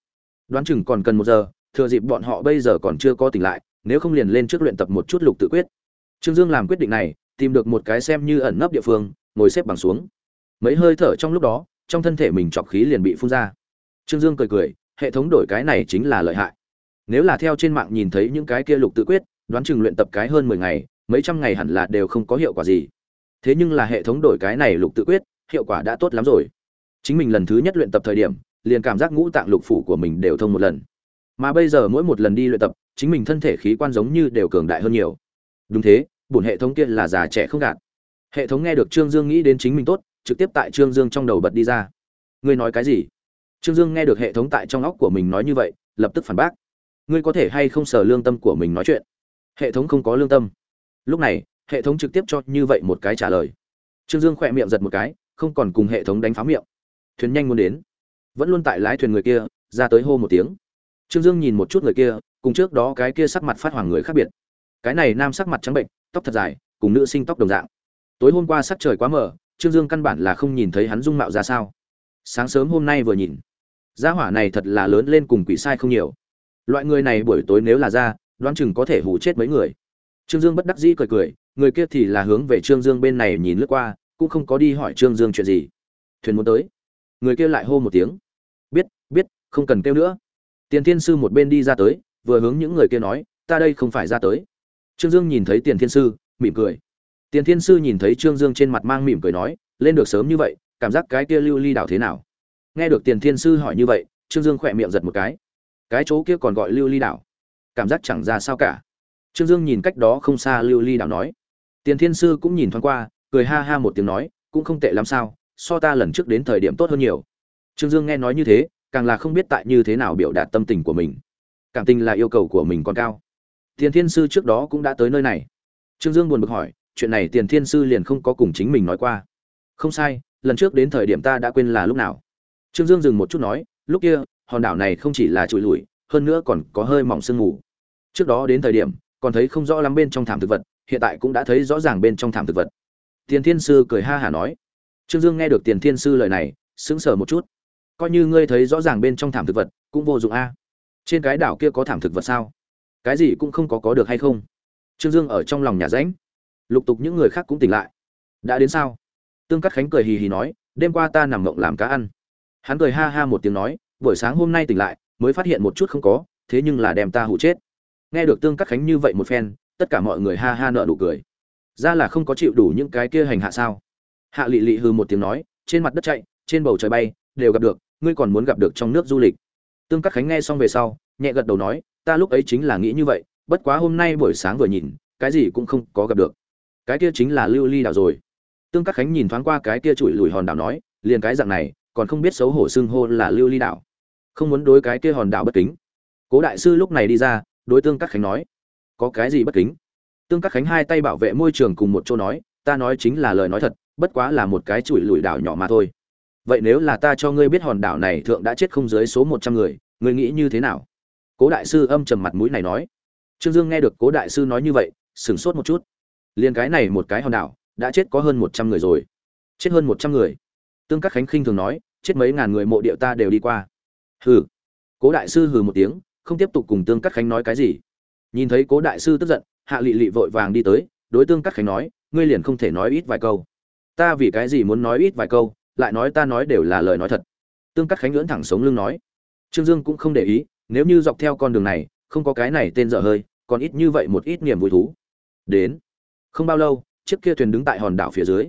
[SPEAKER 1] Đoán chừng còn cần một giờ, thừa dịp bọn họ bây giờ còn chưa có tỉnh lại, nếu không liền lên trước luyện tập một chút lục tự quyết. Trương dương làm quyết định này tìm được một cái xem như ẩn nấp địa phương, ngồi xếp bằng xuống. Mấy hơi thở trong lúc đó, trong thân thể mình trọc khí liền bị phun ra. Trương dương cười cười, hệ thống đổi cái này chính là lợi hại. Nếu là theo trên mạng nhìn thấy những cái kia lục tự quyết, đoán chừng luyện tập cái hơn mười ngày, mấy trăm ngày hẳn là đều không có hiệu quả gì. Thế nhưng là hệ thống đổi cái này lục tự quyết, hiệu quả đã tốt lắm rồi. Chính mình lần thứ nhất luyện tập thời điểm, liền cảm giác ngũ tạng lục phủ của mình đều thông một lần. Mà bây giờ mỗi một lần đi luyện tập, chính mình thân thể khí quan giống như đều cường đại hơn nhiều. Đúng thế bổn hệ thống kia là già trẻ không gạt. Hệ thống nghe được trương dương nghĩ đến chính mình tốt, trực tiếp tại trương dương trong đầu bật đi ra. Ngươi nói cái gì? Trương dương nghe được hệ thống tại trong óc của mình nói như vậy, lập tức phản bác. Ngươi có thể hay không sờ lương tâm của mình nói chuyện? Hệ thống không có lương tâm. Lúc này, hệ thống trực tiếp cho như vậy một cái trả lời. Trương dương khỏe miệng giật một cái, không còn cùng hệ thống đánh phá miệng. Thuyền nhanh muốn đến. Vẫn luôn tại lái thuyền người kia, ra tới hô một tiếng. Trương dương nhìn một chút người kia, cùng trước đó cái kia sắc mặt phát hoàng người khác biệt. Cái này nam sắc mặt trắng bệnh tóc thật dài, cùng nữ sinh tóc đồng dạng. Tối hôm qua sắc trời quá mờ, trương dương căn bản là không nhìn thấy hắn dung mạo ra sao. Sáng sớm hôm nay vừa nhìn, gia hỏa này thật là lớn lên cùng quỷ sai không nhiều. Loại người này buổi tối nếu là ra, đoán chừng có thể hủ chết mấy người. Trương dương bất đắc dĩ cười cười, người kia thì là hướng về trương dương bên này nhìn lướt qua, cũng không có đi hỏi trương dương chuyện gì. Thuyền muốn tới. Người kia lại hô một tiếng. Biết biết, không cần kêu nữa. Tiền thiên sư một bên đi ra tới, vừa hướng những người kia nói, ta đây không phải ra tới trương dương nhìn thấy tiền thiên sư, mỉm cười. Tiền thiên sư nhìn thấy trương dương trên mặt mang mỉm cười nói, lên được sớm như vậy, cảm giác cái kia lưu ly đảo thế nào? Nghe được tiền thiên sư hỏi như vậy, trương dương khỏe miệng giật một cái. Cái chỗ kia còn gọi lưu ly đảo? Cảm giác chẳng ra sao cả. Trương dương nhìn cách đó không xa lưu ly đảo nói. Tiền thiên sư cũng nhìn thoáng qua, cười ha ha một tiếng nói, cũng không tệ lắm sao, so ta lần trước đến thời điểm tốt hơn nhiều. Trương dương nghe nói như thế, càng là không biết tại như thế nào biểu đạt tâm tình của mình. Cảm tình là yêu cầu của mình còn cao tiền thiên sư trước đó cũng đã tới nơi này. Trương dương buồn bực hỏi chuyện này tiền thiên sư liền không có cùng chính mình nói qua. Không sai lần trước đến thời điểm ta đã quên là lúc nào. Trương dương dừng một chút nói lúc kia hòn đảo này không chỉ là trụi lủi, hơn nữa còn có hơi mỏng sương mù. Trước đó đến thời điểm còn thấy không rõ lắm bên trong thảm thực vật hiện tại cũng đã thấy rõ ràng bên trong thảm thực vật. Tiền thiên sư cười ha hả nói. Trương dương nghe được tiền thiên sư lời này sững sờ một chút. Coi như ngươi thấy rõ ràng bên trong thảm thực vật cũng vô dụng a. Trên cái đảo kia có thảm thực vật sao? Cái gì cũng không có có được hay không? Trương dương ở trong lòng nhà ránh lục tục những người khác cũng tỉnh lại. Đã đến sao? Tương cắt khánh cười hì hì nói, đêm qua ta nằm mộng làm cá ăn. Hắn cười ha ha một tiếng nói, buổi sáng hôm nay tỉnh lại, mới phát hiện một chút không có, thế nhưng là đem ta hụ chết. Nghe được tương cắt khánh như vậy một phen, tất cả mọi người ha ha nợ nụ cười. Ra là không có chịu đủ những cái kia hành hạ sao? Hạ lị lị hư một tiếng nói, trên mặt đất chạy, trên bầu trời bay, đều gặp được, ngươi còn muốn gặp được trong nước du lịch. Tương cắt khánh nghe xong về sau, nhẹ gật đầu nói ta lúc ấy chính là nghĩ như vậy, bất quá hôm nay buổi sáng vừa nhìn, cái gì cũng không có gặp được. Cái kia chính là lưu ly đảo rồi. Tương các khánh nhìn thoáng qua cái kia trụi lùi hòn đảo nói, liền cái dạng này, còn không biết xấu hổ xưng hô là lưu ly đảo. Không muốn đối cái kia hòn đảo bất kính. Cố đại sư lúc này đi ra, đối tương các khánh nói, có cái gì bất kính? Tương các khánh hai tay bảo vệ môi trường cùng một chỗ nói, ta nói chính là lời nói thật, bất quá là một cái chùi lùi đảo nhỏ mà thôi. Vậy nếu là ta cho ngươi biết hòn đảo này thượng đã chết không dưới số một trăm người, ngươi nghĩ như thế nào? Cố đại sư âm trầm mặt mũi này nói. Trương dương nghe được cố đại sư nói như vậy, sửng sốt một chút. Liền cái này một cái hòn đảo, đã chết có hơn một trăm người rồi. Chết hơn một trăm người. Tương các khánh khinh thường nói, chết mấy ngàn người mộ điệu ta đều đi qua. Hừ. Cố đại sư hừ một tiếng, không tiếp tục cùng tương các khánh nói cái gì. Nhìn thấy cố đại sư tức giận, hạ lị lị vội vàng đi tới, đối tương các khánh nói, ngươi liền không thể nói ít vài câu. Ta vì cái gì muốn nói ít vài câu, lại nói ta nói đều là lời nói thật. Tương các khánh lưỡn thẳng sống lưng nói. Trương dương cũng không để ý nếu như dọc theo con đường này, không có cái này tên dở hơi, còn ít như vậy một ít niềm vui thú. Đến. Không bao lâu, chiếc kia thuyền đứng tại hòn đảo phía dưới.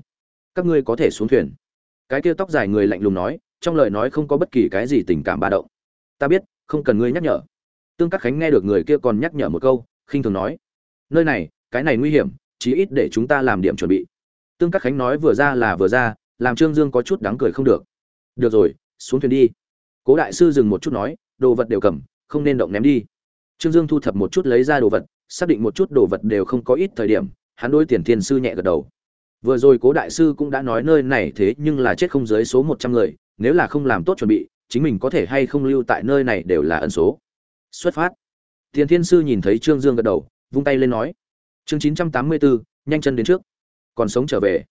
[SPEAKER 1] Các ngươi có thể xuống thuyền. Cái kia tóc dài người lạnh lùng nói, trong lời nói không có bất kỳ cái gì tình cảm ba động. Ta biết, không cần ngươi nhắc nhở. Tương các khánh nghe được người kia còn nhắc nhở một câu, khinh thường nói, nơi này, cái này nguy hiểm, chí ít để chúng ta làm điểm chuẩn bị. Tương các khánh nói vừa ra là vừa ra, làm trương dương có chút đáng cười không được. Được rồi, xuống thuyền đi cố đại sư dừng một chút nói, đồ vật đều cầm, không nên động ném đi. Trương dương thu thập một chút lấy ra đồ vật, xác định một chút đồ vật đều không có ít thời điểm, hắn đôi tiền thiên sư nhẹ gật đầu. Vừa rồi cố đại sư cũng đã nói nơi này thế nhưng là chết không dưới số một trăm người, nếu là không làm tốt chuẩn bị, chính mình có thể hay không lưu tại nơi này đều là ẩn số. Xuất phát. Tiền thiên sư nhìn thấy trương dương gật đầu, vung tay lên nói, chương chín trăm tám mươi bốn nhanh chân đến trước. Còn sống trở về.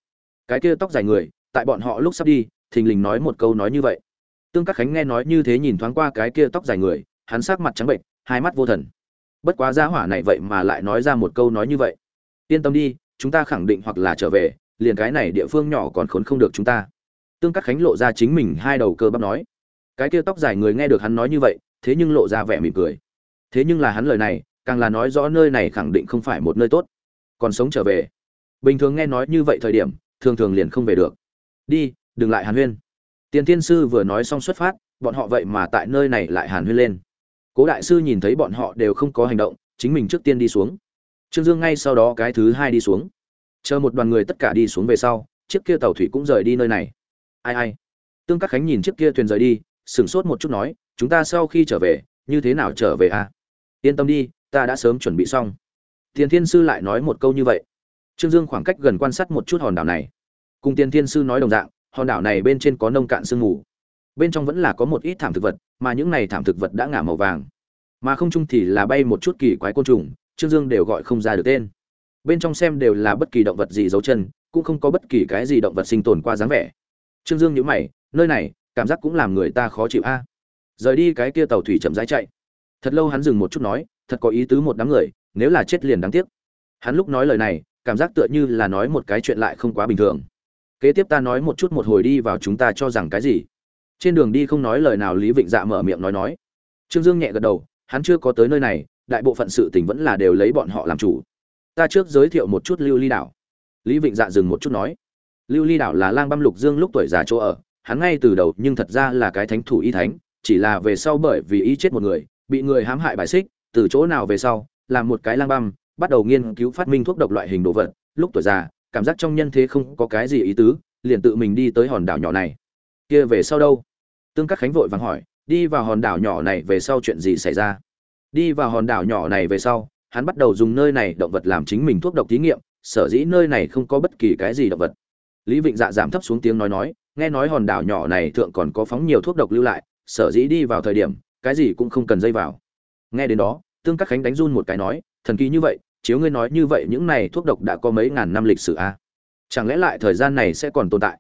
[SPEAKER 1] Cái kia tóc dài người, tại bọn họ lúc sắp đi, thình lình nói một câu nói như vậy tương các khánh nghe nói như thế nhìn thoáng qua cái kia tóc dài người, hắn sắc mặt trắng bệnh hai mắt vô thần. Bất quá gia hỏa này vậy mà lại nói ra một câu nói như vậy. Yên tâm đi, chúng ta khẳng định hoặc là trở về, liền cái này địa phương nhỏ còn khốn không được chúng ta. Tương các khánh lộ ra chính mình hai đầu cơ bắp nói. Cái kia tóc dài người nghe được hắn nói như vậy, thế nhưng lộ ra vẻ mỉm cười. Thế nhưng là hắn lời này, càng là nói rõ nơi này khẳng định không phải một nơi tốt. Còn sống trở về. Bình thường nghe nói như vậy thời điểm, thường thường liền không về được. Đi, đừng lại hàn huyên tiền thiên sư vừa nói xong xuất phát, bọn họ vậy mà tại nơi này lại hàn huyên lên. Cố đại sư nhìn thấy bọn họ đều không có hành động, chính mình trước tiên đi xuống. Trương dương ngay sau đó cái thứ hai đi xuống. Chờ một đoàn người tất cả đi xuống về sau, chiếc kia tàu thủy cũng rời đi nơi này. Ai ai. Tương các khánh nhìn chiếc kia thuyền rời đi, sửng sốt một chút nói, chúng ta sau khi trở về, như thế nào trở về à? Yên tâm đi, ta đã sớm chuẩn bị xong. Tiền thiên sư lại nói một câu như vậy. Trương dương khoảng cách gần quan sát một chút hòn đảo này. Cùng tiền thiên sư nói đồng dạng hòn đảo này bên trên có nông cạn sương mù. Bên trong vẫn là có một ít thảm thực vật, mà những này thảm thực vật đã ngả màu vàng. Mà không chung thì là bay một chút kỳ quái côn trùng, trương dương đều gọi không ra được tên. Bên trong xem đều là bất kỳ động vật gì dấu chân, cũng không có bất kỳ cái gì động vật sinh tồn qua dáng vẻ. Trương dương nhữ mày, nơi này, cảm giác cũng làm người ta khó chịu a. Rời đi cái kia tàu thủy chậm rãi chạy. Thật lâu hắn dừng một chút nói, thật có ý tứ một đám người, nếu là chết liền đáng tiếc. Hắn lúc nói lời này, cảm giác tựa như là nói một cái chuyện lại không quá bình thường kế tiếp ta nói một chút một hồi đi vào chúng ta cho rằng cái gì. Trên đường đi không nói lời nào lý vịnh dạ mở miệng nói nói. Trương dương nhẹ gật đầu, hắn chưa có tới nơi này, đại bộ phận sự tình vẫn là đều lấy bọn họ làm chủ. Ta trước giới thiệu một chút lưu ly đảo. Lý vịnh dạ dừng một chút nói. Lưu ly đảo là lang băm lục dương lúc tuổi già chỗ ở, hắn ngay từ đầu nhưng thật ra là cái thánh thủ y thánh, chỉ là về sau bởi vì y chết một người, bị người hãm hại bài xích, từ chỗ nào về sau, làm một cái lang băm, bắt đầu nghiên cứu phát minh thuốc độc loại hình đồ vật, lúc tuổi già cảm giác trong nhân thế không có cái gì ý tứ, liền tự mình đi tới hòn đảo nhỏ này. Kia về sau đâu? Tương các khánh vội vàng hỏi, đi vào hòn đảo nhỏ này về sau chuyện gì xảy ra? Đi vào hòn đảo nhỏ này về sau, hắn bắt đầu dùng nơi này động vật làm chính mình thuốc độc thí nghiệm, sở dĩ nơi này không có bất kỳ cái gì động vật. Lý vịnh dạ giảm thấp xuống tiếng nói nói, nghe nói hòn đảo nhỏ này thượng còn có phóng nhiều thuốc độc lưu lại, sở dĩ đi vào thời điểm, cái gì cũng không cần dây vào. Nghe đến đó, tương các khánh đánh run một cái nói, thần kỳ như vậy chiếu ngươi nói như vậy, những này thuốc độc đã có mấy ngàn năm lịch sử a à? chẳng lẽ lại thời gian này sẽ còn tồn tại?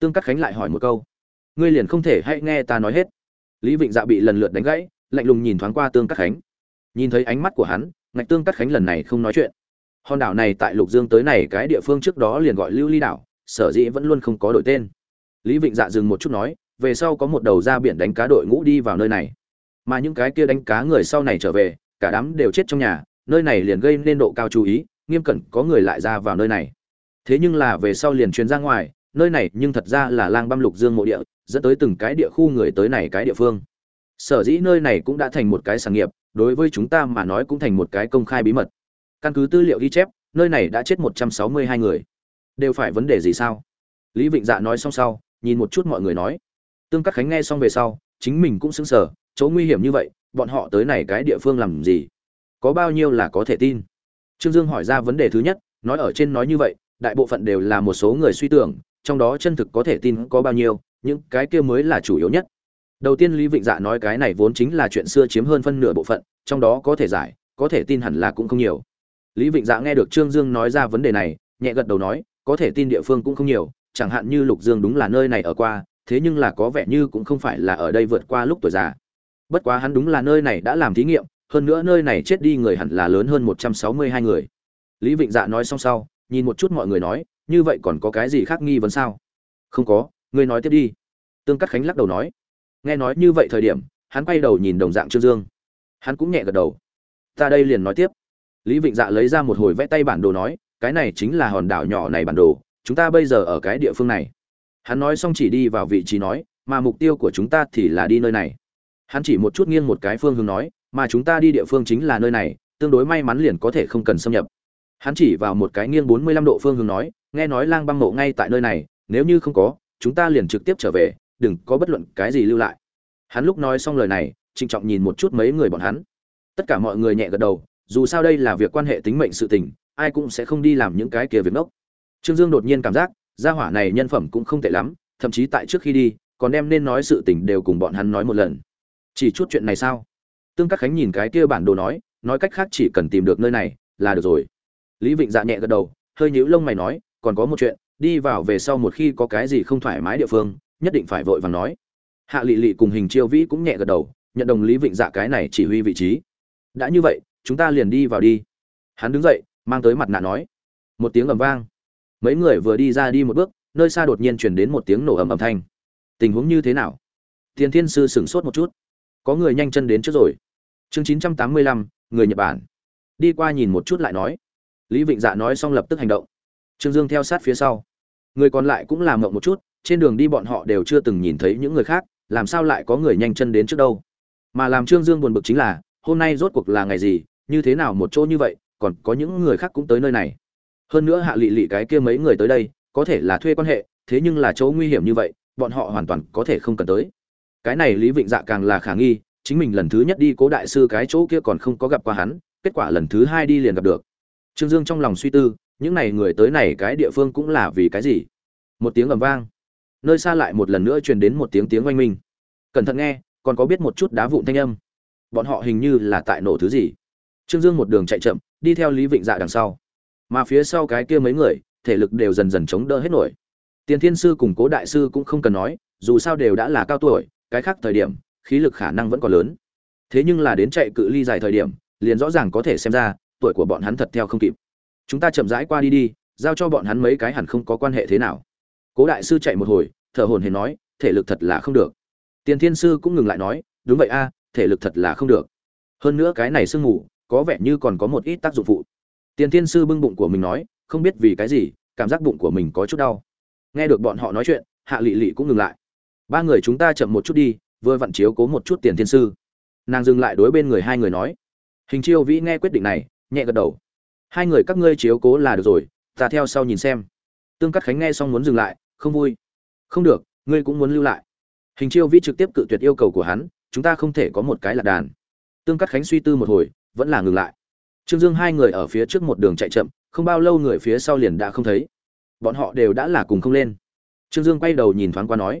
[SPEAKER 1] Tương các khánh lại hỏi một câu. Ngươi liền không thể hãy nghe ta nói hết. Lý vịnh dạ bị lần lượt đánh gãy, lạnh lùng nhìn thoáng qua tương các khánh. Nhìn thấy ánh mắt của hắn, ngạch tương các khánh lần này không nói chuyện. Hòn đảo này tại lục dương tới này cái địa phương trước đó liền gọi lưu ly đảo, sở dĩ vẫn luôn không có đổi tên. Lý vịnh dạ dừng một chút nói, về sau có một đầu ra biển đánh cá đội ngũ đi vào nơi này. Mà những cái kia đánh cá người sau này trở về, cả đám đều chết trong nhà nơi này liền gây nên độ cao chú ý, nghiêm cẩn có người lại ra vào nơi này. Thế nhưng là về sau liền truyền ra ngoài, nơi này nhưng thật ra là lang băm lục dương mộ địa, dẫn tới từng cái địa khu người tới này cái địa phương. Sở dĩ nơi này cũng đã thành một cái sản nghiệp, đối với chúng ta mà nói cũng thành một cái công khai bí mật. Căn cứ tư liệu ghi chép, nơi này đã chết một trăm sáu mươi hai người. Đều phải vấn đề gì sao? Lý vịnh dạ nói xong sau, nhìn một chút mọi người nói. Tương các khánh nghe xong về sau, chính mình cũng sững sờ, chỗ nguy hiểm như vậy, bọn họ tới này cái địa phương làm gì? Có bao nhiêu là có thể tin? Trương dương hỏi ra vấn đề thứ nhất, nói ở trên nói như vậy, đại bộ phận đều là một số người suy tưởng, trong đó chân thực có thể tin có bao nhiêu, những cái kia mới là chủ yếu nhất. Đầu tiên lý vịnh dạ nói cái này vốn chính là chuyện xưa chiếm hơn phân nửa bộ phận, trong đó có thể giải, có thể tin hẳn là cũng không nhiều. Lý vịnh dạ nghe được trương dương nói ra vấn đề này, nhẹ gật đầu nói, có thể tin địa phương cũng không nhiều, chẳng hạn như lục dương đúng là nơi này ở qua, thế nhưng là có vẻ như cũng không phải là ở đây vượt qua lúc tuổi già. Bất quá hắn đúng là nơi này đã làm thí nghiệm hơn nữa nơi này chết đi người hẳn là lớn hơn một trăm sáu mươi hai người. Lý vịnh dạ nói xong sau, nhìn một chút mọi người nói, như vậy còn có cái gì khác nghi vấn sao? Không có, ngươi nói tiếp đi. Tương cắt khánh lắc đầu nói. Nghe nói như vậy thời điểm, hắn quay đầu nhìn đồng dạng trương dương. Hắn cũng nhẹ gật đầu. Ta đây liền nói tiếp. Lý vịnh dạ lấy ra một hồi vẽ tay bản đồ nói, cái này chính là hòn đảo nhỏ này bản đồ, chúng ta bây giờ ở cái địa phương này. Hắn nói xong chỉ đi vào vị trí nói, mà mục tiêu của chúng ta thì là đi nơi này. Hắn chỉ một chút nghiêng một cái phương hướng nói mà chúng ta đi địa phương chính là nơi này, tương đối may mắn liền có thể không cần xâm nhập. Hắn chỉ vào một cái nghiêng bốn mươi lăm độ phương hướng nói, nghe nói lang băng mộ ngay tại nơi này, nếu như không có, chúng ta liền trực tiếp trở về, đừng có bất luận cái gì lưu lại. Hắn lúc nói xong lời này, trịnh trọng nhìn một chút mấy người bọn hắn. Tất cả mọi người nhẹ gật đầu, dù sao đây là việc quan hệ tính mệnh sự tình, ai cũng sẽ không đi làm những cái kia việc ngốc. Trương dương đột nhiên cảm giác, gia hỏa này nhân phẩm cũng không tệ lắm, thậm chí tại trước khi đi, còn đem nên nói sự tình đều cùng bọn hắn nói một lần. Chỉ chút chuyện này sao? Tương các khánh nhìn cái kia bản đồ nói nói cách khác chỉ cần tìm được nơi này là được rồi. Lý vịnh dạ nhẹ gật đầu, hơi nhíu lông mày nói, còn có một chuyện, đi vào về sau một khi có cái gì không thoải mái địa phương, nhất định phải vội vàng nói. Hạ lị lị cùng hình chiêu vĩ cũng nhẹ gật đầu, nhận đồng lý vịnh dạ cái này chỉ huy vị trí. Đã như vậy, chúng ta liền đi vào đi. Hắn đứng dậy, mang tới mặt nạ nói. Một tiếng ầm vang. Mấy người vừa đi ra đi một bước, nơi xa đột nhiên chuyển đến một tiếng nổ ầm ầm thanh. Tình huống như thế nào? Tiền thiên sư sửng sốt một chút. Có người nhanh chân đến trước rồi chương chín trăm tám mươi lăm, người nhật bản. Đi qua nhìn một chút lại nói. Lý vịnh dạ nói xong lập tức hành động. Trương dương theo sát phía sau. Người còn lại cũng làm ngộng một chút, trên đường đi bọn họ đều chưa từng nhìn thấy những người khác, làm sao lại có người nhanh chân đến trước đâu? Mà làm trương dương buồn bực chính là, hôm nay rốt cuộc là ngày gì, như thế nào một chỗ như vậy, còn có những người khác cũng tới nơi này. Hơn nữa hạ lị lị cái kia mấy người tới đây, có thể là thuê quan hệ, thế nhưng là chỗ nguy hiểm như vậy, bọn họ hoàn toàn có thể không cần tới. Cái này lý vịnh dạ càng là khả nghi chính mình lần thứ nhất đi cố đại sư cái chỗ kia còn không có gặp qua hắn, kết quả lần thứ hai đi liền gặp được. Trương dương trong lòng suy tư, những này người tới này cái địa phương cũng là vì cái gì? Một tiếng ầm vang. Nơi xa lại một lần nữa truyền đến một tiếng tiếng oanh minh. Cẩn thận nghe, còn có biết một chút đá vụn thanh âm. Bọn họ hình như là tại nổ thứ gì. Trương dương một đường chạy chậm, đi theo lý vịnh dạ đằng sau. Mà phía sau cái kia mấy người, thể lực đều dần dần chống đỡ hết nổi. Tiền thiên sư cùng cố đại sư cũng không cần nói, dù sao đều đã là cao tuổi, cái khác thời điểm khí lực khả năng vẫn còn lớn. Thế nhưng là đến chạy cự ly dài thời điểm, liền rõ ràng có thể xem ra, tuổi của bọn hắn thật theo không kịp. Chúng ta chậm rãi qua đi đi, giao cho bọn hắn mấy cái hẳn không có quan hệ thế nào. Cố đại sư chạy một hồi, thở hồn hển nói, thể lực thật là không được. Tiền thiên sư cũng ngừng lại nói, đúng vậy a, thể lực thật là không được. Hơn nữa cái này sương mù, có vẻ như còn có một ít tác dụng phụ. Tiền thiên sư bưng bụng của mình nói, không biết vì cái gì, cảm giác bụng của mình có chút đau. Nghe được bọn họ nói chuyện, hạ lị lị cũng ngừng lại. Ba người chúng ta chậm một chút đi vừa vặn chiếu cố một chút tiền thiên sư. Nàng dừng lại đối bên người hai người nói, hình chiêu vĩ nghe quyết định này, nhẹ gật đầu. Hai người các ngươi chiếu cố là được rồi, ta theo sau nhìn xem. Tương cắt khánh nghe xong muốn dừng lại, không vui. Không được, ngươi cũng muốn lưu lại. Hình chiêu vĩ trực tiếp cự tuyệt yêu cầu của hắn, chúng ta không thể có một cái lạc đàn. Tương cắt khánh suy tư một hồi, vẫn là ngừng lại. Trương dương hai người ở phía trước một đường chạy chậm, không bao lâu người phía sau liền đã không thấy. Bọn họ đều đã là cùng không lên. Trương dương quay đầu nhìn thoáng qua nói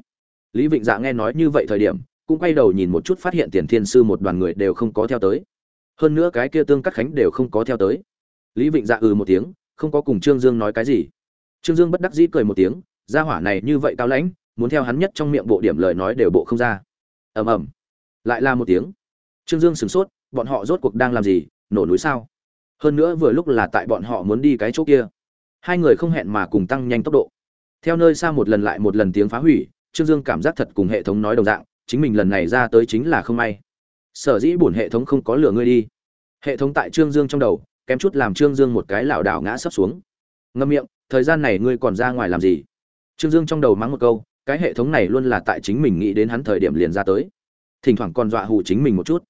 [SPEAKER 1] lý vịnh dạ nghe nói như vậy thời điểm, cũng quay đầu nhìn một chút phát hiện tiền thiên sư một đoàn người đều không có theo tới. Hơn nữa cái kia tương cắt khánh đều không có theo tới. Lý vịnh dạ ừ một tiếng, không có cùng trương dương nói cái gì. Trương dương bất đắc dĩ cười một tiếng, gia hỏa này như vậy cao lãnh, muốn theo hắn nhất trong miệng bộ điểm lời nói đều bộ không ra. Ầm ầm. Lại là một tiếng. Trương dương sửng sốt, bọn họ rốt cuộc đang làm gì, nổ núi sao? Hơn nữa vừa lúc là tại bọn họ muốn đi cái chỗ kia. Hai người không hẹn mà cùng tăng nhanh tốc độ. Theo nơi xa một lần lại một lần tiếng phá hủy trương dương cảm giác thật cùng hệ thống nói đồng dạng, chính mình lần này ra tới chính là không may. Sở dĩ buồn hệ thống không có lựa ngươi đi. Hệ thống tại trương dương trong đầu, kém chút làm trương dương một cái lảo đảo ngã sấp xuống. Ngâm miệng, thời gian này ngươi còn ra ngoài làm gì? Trương dương trong đầu mắng một câu, cái hệ thống này luôn là tại chính mình nghĩ đến hắn thời điểm liền ra tới. Thỉnh thoảng còn dọa hù chính mình một chút.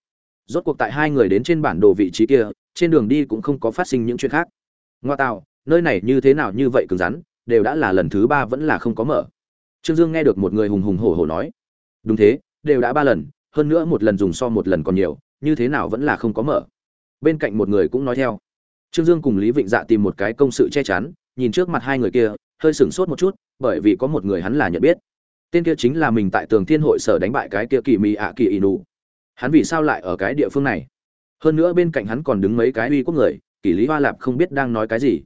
[SPEAKER 1] Rốt cuộc tại hai người đến trên bản đồ vị trí kia, trên đường đi cũng không có phát sinh những chuyện khác. Ngoa tạo, nơi này như thế nào như vậy cứng rắn, đều đã là lần thứ ba vẫn là không có mở trương dương nghe được một người hùng hùng hổ hổ nói, đúng thế, đều đã ba lần, hơn nữa một lần dùng so một lần còn nhiều, như thế nào vẫn là không có mở. Bên cạnh một người cũng nói theo. Trương dương cùng lý vịnh dạ tìm một cái công sự che chắn, nhìn trước mặt hai người kia, hơi sửng sốt một chút, bởi vì có một người hắn là nhận biết. Tên kia chính là mình tại tường thiên hội sở đánh bại cái kia kỳ mì ạ kỳ ỷ nụ. Hắn vì sao lại ở cái địa phương này? Hơn nữa bên cạnh hắn còn đứng mấy cái uy quốc người kỷ lý hoa lạp không biết đang nói cái gì.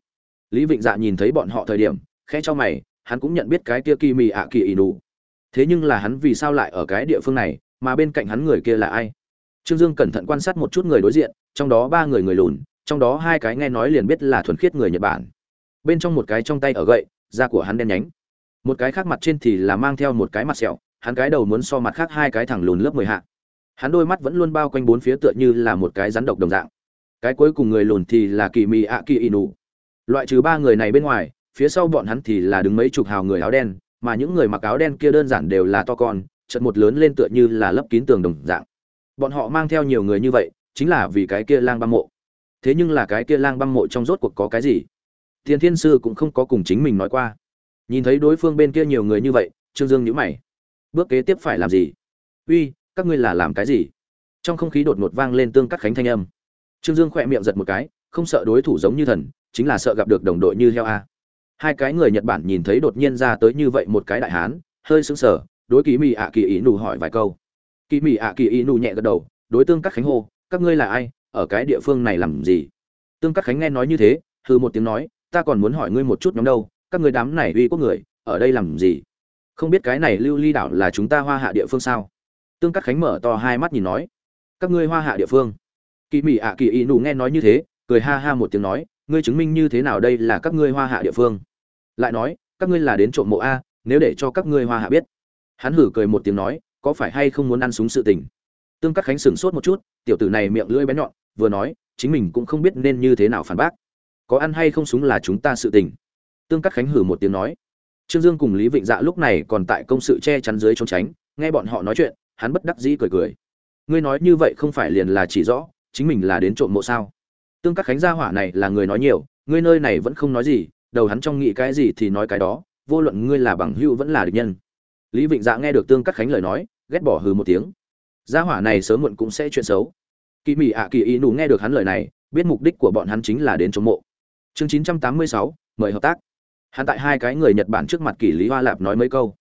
[SPEAKER 1] Lý vịnh dạ nhìn thấy bọn họ thời điểm khe cho mày hắn cũng nhận biết cái kia kỳ mì ạ kỳ ỷ nụ thế nhưng là hắn vì sao lại ở cái địa phương này, mà bên cạnh hắn người kia là ai? Trương dương cẩn thận quan sát một chút người đối diện, trong đó ba người người lùn, trong đó hai cái nghe nói liền biết là thuần khiết người nhật bản. Bên trong một cái trong tay ở gậy, da của hắn đen nhánh. Một cái khác mặt trên thì là mang theo một cái mặt sẹo, hắn cái đầu muốn so mặt khác hai cái thẳng lùn lớp mười hạ. Hắn đôi mắt vẫn luôn bao quanh bốn phía tựa như là một cái rắn độc đồng dạng. Cái cuối cùng người lùn thì là kỳ mì ạ kỳ inu loại trừ ba người này bên ngoài phía sau bọn hắn thì là đứng mấy chục hào người áo đen, mà những người mặc áo đen kia đơn giản đều là to con chợt một lớn lên tựa như là lấp kín tường đồng dạng. Bọn họ mang theo nhiều người như vậy, chính là vì cái kia lang băng mộ. Thế nhưng là cái kia lang băng mộ trong rốt cuộc có cái gì? Tiền thiên sư cũng không có cùng chính mình nói qua. Nhìn thấy đối phương bên kia nhiều người như vậy, trương dương nhíu mày. Bước kế tiếp phải làm gì? Uy, các ngươi là làm cái gì? Trong không khí đột ngột vang lên tương cắt khánh thanh âm. Trương dương khỏe miệng giật một cái, không sợ đối thủ giống như thần, chính là sợ gặp được đồng đội như heo a hai cái người nhật bản nhìn thấy đột nhiên ra tới như vậy một cái đại hán, hơi sững sờ, đối kỳ mỹ ạ kỳ ý nù hỏi vài câu. Kỳ mỹ ạ kỳ ý nù nhẹ gật đầu, đối tương các khánh hô, các ngươi là ai? Ở cái địa phương này làm gì? Tương các khánh nghe nói như thế hư một tiếng nói, ta còn muốn hỏi ngươi một chút nhóm đâu, các người đám này uy quốc người, ở đây làm gì? Không biết cái này lưu ly đảo là chúng ta hoa hạ địa phương sao? Tương cắt khánh mở to hai mắt nhìn nói, các ngươi hoa hạ địa phương? Kỳ mỹ ạ kỳ ý nù nghe nói như thế, cười ha ha một tiếng nói, ngươi chứng minh như thế nào đây là các ngươi hoa hạ địa phương? Lại nói, các ngươi là đến trộm mộ a, nếu để cho các ngươi hoa hạ biết. Hắn hử cười một tiếng nói, có phải hay không muốn ăn súng sự tình? Tương các khánh sửng sốt một chút, tiểu tử này miệng lưỡi bé nhọn, vừa nói, chính mình cũng không biết nên như thế nào phản bác. Có ăn hay không súng là chúng ta sự tình. Tương các khánh hử một tiếng nói. Trương dương cùng lý vịnh dạ lúc này còn tại công sự che chắn dưới trốn tránh, nghe bọn họ nói chuyện, hắn bất đắc dĩ cười cười. Ngươi nói như vậy không phải liền là chỉ rõ, chính mình là đến trộm mộ sao? Tương các khánh gia hỏa này là người nói nhiều, ngươi nơi này vẫn không nói gì đầu hắn trong nghĩ cái gì thì nói cái đó, vô luận ngươi là bằng hữu vẫn là địch nhân. Lý vịnh dạ nghe được tương các khánh lời nói, ghét bỏ hừ một tiếng. Gia hỏa này sớm muộn cũng sẽ chuyện xấu. Kỳ mỹ ạ kỳ ý nù nghe được hắn lời này, biết mục đích của bọn hắn chính là đến chống mộ. Chương chín trăm tám mươi sáu, mời hợp tác. Hắn tại hai cái người nhật bản trước mặt kỷ lý hoa lạp nói mấy câu.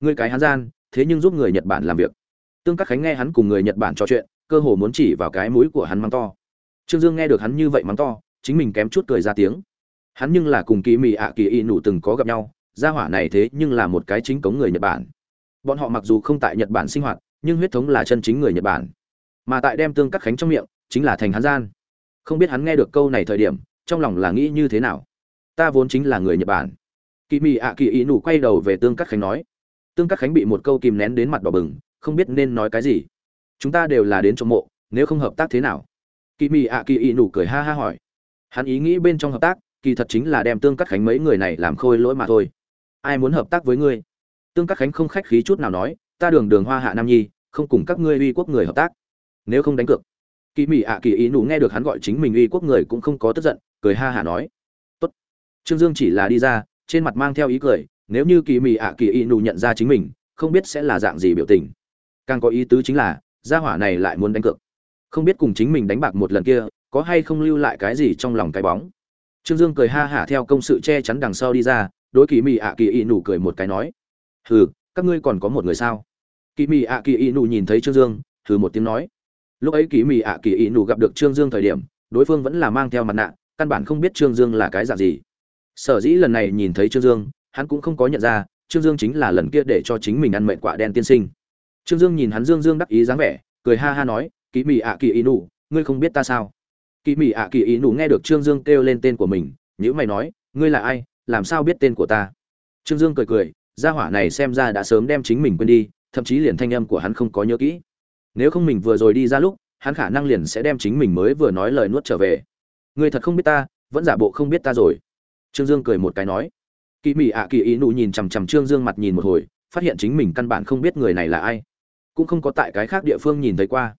[SPEAKER 1] Ngươi cái hắn gian, thế nhưng giúp người nhật bản làm việc. Tương các khánh nghe hắn cùng người nhật bản trò chuyện, cơ hồ muốn chỉ vào cái mũi của hắn mắng to. Trương dương nghe được hắn như vậy mắng to, chính mình kém chút cười ra tiếng hắn nhưng là cùng kỳ mị ạ kỳ y nụ từng có gặp nhau, gia hỏa này thế nhưng là một cái chính cống người nhật bản. Bọn họ mặc dù không tại nhật bản sinh hoạt, nhưng huyết thống là chân chính người nhật bản. Mà tại đem tương các khánh trong miệng, chính là thành hắn gian. Không biết hắn nghe được câu này thời điểm, trong lòng là nghĩ như thế nào? Ta vốn chính là người nhật bản. Kỳ mị ạ kỳ y nụ quay đầu về tương cắt khánh nói. Tương cắt khánh bị một câu kìm nén đến mặt đỏ bừng, không biết nên nói cái gì. Chúng ta đều là đến trong mộ, nếu không hợp tác thế nào? Kỳ mị ạ kỳ y nụ cười ha ha hỏi. Hắn ý nghĩ bên trong hợp tác kỳ thật chính là đem tương cắt khánh mấy người này làm khôi lỗi mà thôi. Ai muốn hợp tác với ngươi? Tương cắt khánh không khách khí chút nào nói, ta đường đường hoa hạ nam nhi, không cùng các ngươi uy quốc người hợp tác. Nếu không đánh cược kỳ mị ạ kỳ ý nụ nghe được hắn gọi chính mình uy quốc người cũng không có tức giận, cười ha hả nói, tốt. Trương dương chỉ là đi ra, trên mặt mang theo ý cười, nếu như kỳ mị ạ kỳ ý nụ nhận ra chính mình, không biết sẽ là dạng gì biểu tình. Càng có ý tứ chính là, gia hỏa này lại muốn đánh cược. Không biết cùng chính mình đánh bạc một lần kia, có hay không lưu lại cái gì trong lòng cái bóng trương dương cười ha hả theo công sự che chắn đằng sau đi ra, đối kỳ mị ạ kỳ Y nụ cười một cái nói, hừ, các ngươi còn có một người sao? Kỳ mị ạ kỳ Y nụ nhìn thấy trương dương, hừ một tiếng nói, lúc ấy kỳ mị ạ kỳ Y nụ gặp được trương dương thời điểm, đối phương vẫn là mang theo mặt nạ, căn bản không biết trương dương là cái dạng gì. Sở dĩ lần này nhìn thấy trương dương, hắn cũng không có nhận ra, trương dương chính là lần kia để cho chính mình ăn mệnh quả đen tiên sinh. Trương dương nhìn hắn dương dương đắc ý dáng vẻ, cười ha ha nói, kỳ mị ạ kỳ Y nụ, ngươi không biết ta sao? Kỳ Mỹ ạ kỳ ý nụ nghe được trương dương kêu lên tên của mình nhữ mày nói, ngươi là ai? Làm sao biết tên của ta? Trương dương cười cười, gia hỏa này xem ra đã sớm đem chính mình quên đi, thậm chí liền thanh âm của hắn không có nhớ kỹ. Nếu không mình vừa rồi đi ra lúc, hắn khả năng liền sẽ đem chính mình mới vừa nói lời nuốt trở về. Ngươi thật không biết ta, vẫn giả bộ không biết ta rồi. Trương dương cười một cái nói. Kỳ mỹ ạ kỳ ý nụ nhìn chằm chằm trương dương mặt nhìn một hồi, phát hiện chính mình căn bản không biết người này là ai. Cũng không có tại cái khác địa phương nhìn thấy qua.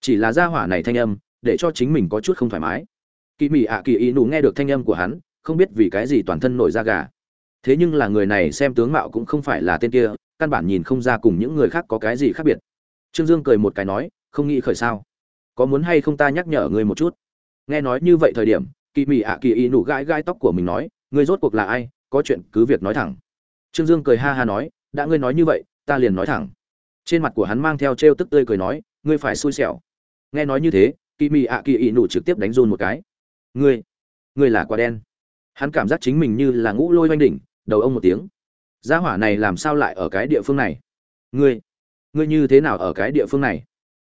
[SPEAKER 1] Chỉ là gia hỏa này thanh âm để cho chính mình có chút không thoải mái. Kỳ mị ạ kỳ ý nụ nghe được thanh âm của hắn, không biết vì cái gì toàn thân nổi da gà. Thế nhưng là người này xem tướng mạo cũng không phải là tên kia, căn bản nhìn không ra cùng những người khác có cái gì khác biệt. Trương dương cười một cái nói, không nghĩ khởi sao? Có muốn hay không ta nhắc nhở ngươi một chút? Nghe nói như vậy thời điểm, kỳ mị ạ kỳ ý nụ gãi gãi tóc của mình nói, ngươi rốt cuộc là ai? Có chuyện cứ việc nói thẳng. Trương dương cười ha ha nói, đã ngươi nói như vậy, ta liền nói thẳng. Trên mặt của hắn mang theo trêu tức tươi cười nói, ngươi phải xui xẻo. Nghe nói như thế kỳ mị ạ kỳ ị nụ trực tiếp đánh run một cái. Ngươi ngươi là quả đen. Hắn cảm giác chính mình như là ngũ lôi oanh đỉnh, đầu ông một tiếng. Gia hỏa này làm sao lại ở cái địa phương này? Ngươi ngươi như thế nào ở cái địa phương này?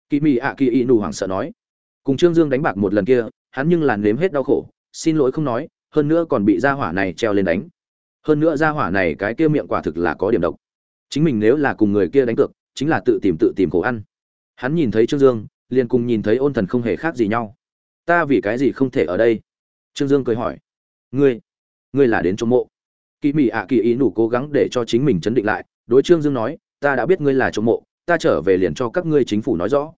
[SPEAKER 1] Kỳ mị ạ kỳ ị nụ hoảng sợ nói. Cùng trương dương đánh bạc một lần kia, hắn nhưng làn nếm hết đau khổ, xin lỗi không nói, hơn nữa còn bị gia hỏa này treo lên đánh. Hơn nữa gia hỏa này cái kia miệng quả thực là có điểm độc. Chính mình nếu là cùng người kia đánh cược, chính là tự tìm tự tìm khổ ăn. Hắn nhìn thấy trương dương liền cùng nhìn thấy ôn thần không hề khác gì nhau. Ta vì cái gì không thể ở đây? Trương dương cười hỏi. Ngươi ngươi là đến chỗ mộ. Kỳ mỹ ạ kỳ ý nủ cố gắng để cho chính mình chấn định lại, đối trương dương nói, ta đã biết ngươi là chỗ mộ, ta trở về liền cho các ngươi chính phủ nói rõ.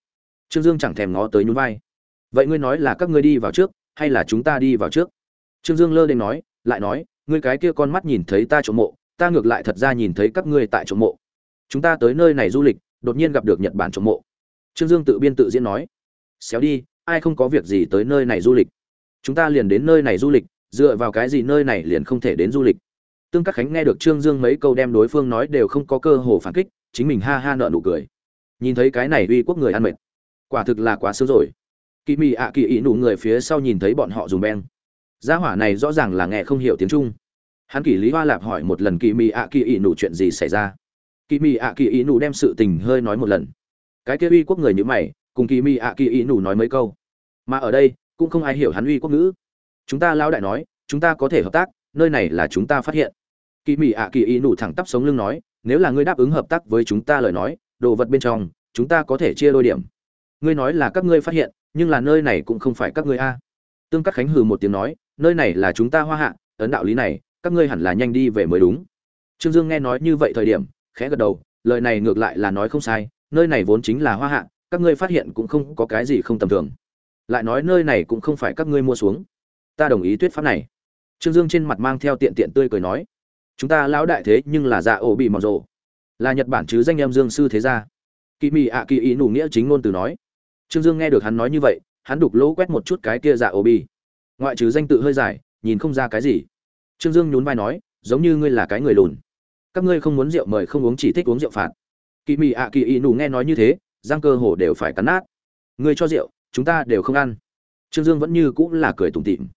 [SPEAKER 1] Trương dương chẳng thèm ngó tới nhún vai. Vậy ngươi nói là các ngươi đi vào trước, hay là chúng ta đi vào trước? Trương dương lơ đ nói, lại nói, ngươi cái kia con mắt nhìn thấy ta chỗ mộ, ta ngược lại thật ra nhìn thấy các ngươi tại chỗ mộ. Chúng ta tới nơi này du lịch, đột nhiên gặp được nhật bản chỗ mộ trương dương tự biên tự diễn nói, xéo đi, ai không có việc gì tới nơi này du lịch? Chúng ta liền đến nơi này du lịch, dựa vào cái gì nơi này liền không thể đến du lịch? Tương các khánh nghe được trương dương mấy câu đem đối phương nói đều không có cơ hồ phản kích, chính mình ha ha nợ nụ cười. Nhìn thấy cái này uy quốc người ăn mệt. Quả thực là quá sớm rồi. Kỳ mị ạ kỳ ý nụ người phía sau nhìn thấy bọn họ dùng beng. Gia hỏa này rõ ràng là nghe không hiểu tiếng trung. Hắn kỷ lý hoa lạp hỏi một lần kỳ mị ạ kỳ ý nụ chuyện gì xảy ra? Kỳ mị ạ kỳ ý nụ đem sự tình hơi nói một lần cái kia uy quốc người như mày, cùng kỳ mi ạ kỳ ý nủ nói mấy câu. Mà ở đây, cũng không ai hiểu hắn uy quốc ngữ. Chúng ta lao đại nói, chúng ta có thể hợp tác, nơi này là chúng ta phát hiện. Kỳ mỹ ạ kỳ ý nủ thẳng tắp sống lưng nói, nếu là ngươi đáp ứng hợp tác với chúng ta lời nói, đồ vật bên trong, chúng ta có thể chia đôi điểm. Ngươi nói là các ngươi phát hiện, nhưng là nơi này cũng không phải các ngươi a. Tương cắt khánh hừ một tiếng nói, nơi này là chúng ta hoa hạ, ấn đạo lý này, các ngươi hẳn là nhanh đi về mới đúng. Trương dương nghe nói như vậy thời điểm, khẽ gật đầu, lời này ngược lại là nói không sai nơi này vốn chính là hoa hạ, các ngươi phát hiện cũng không có cái gì không tầm thường. Lại nói nơi này cũng không phải các ngươi mua xuống. Ta đồng ý thuyết pháp này. Trương dương trên mặt mang theo tiện tiện tươi cười nói, chúng ta lão đại thế nhưng là dạ ổ bị mọc rộ. Là nhật bản chứ danh em dương sư thế gia. Kỳ mị ạ kỳ ý nủ nghĩa chính ngôn từ nói. Trương dương nghe được hắn nói như vậy, hắn đục lỗ quét một chút cái kia dạ ổ bị. Ngoại trừ danh tự hơi dài, nhìn không ra cái gì. Trương dương nhún vai nói, giống như ngươi là cái người lùn. Các ngươi không muốn rượu mời không uống chỉ thích uống rượu phạt kỳ mị ạ, kỳ ý nù nghe nói như thế giang cơ hồ đều phải cắn nát. Ngươi cho rượu, chúng ta đều không ăn. Trương dương vẫn như cũng là cười tủm tỉm.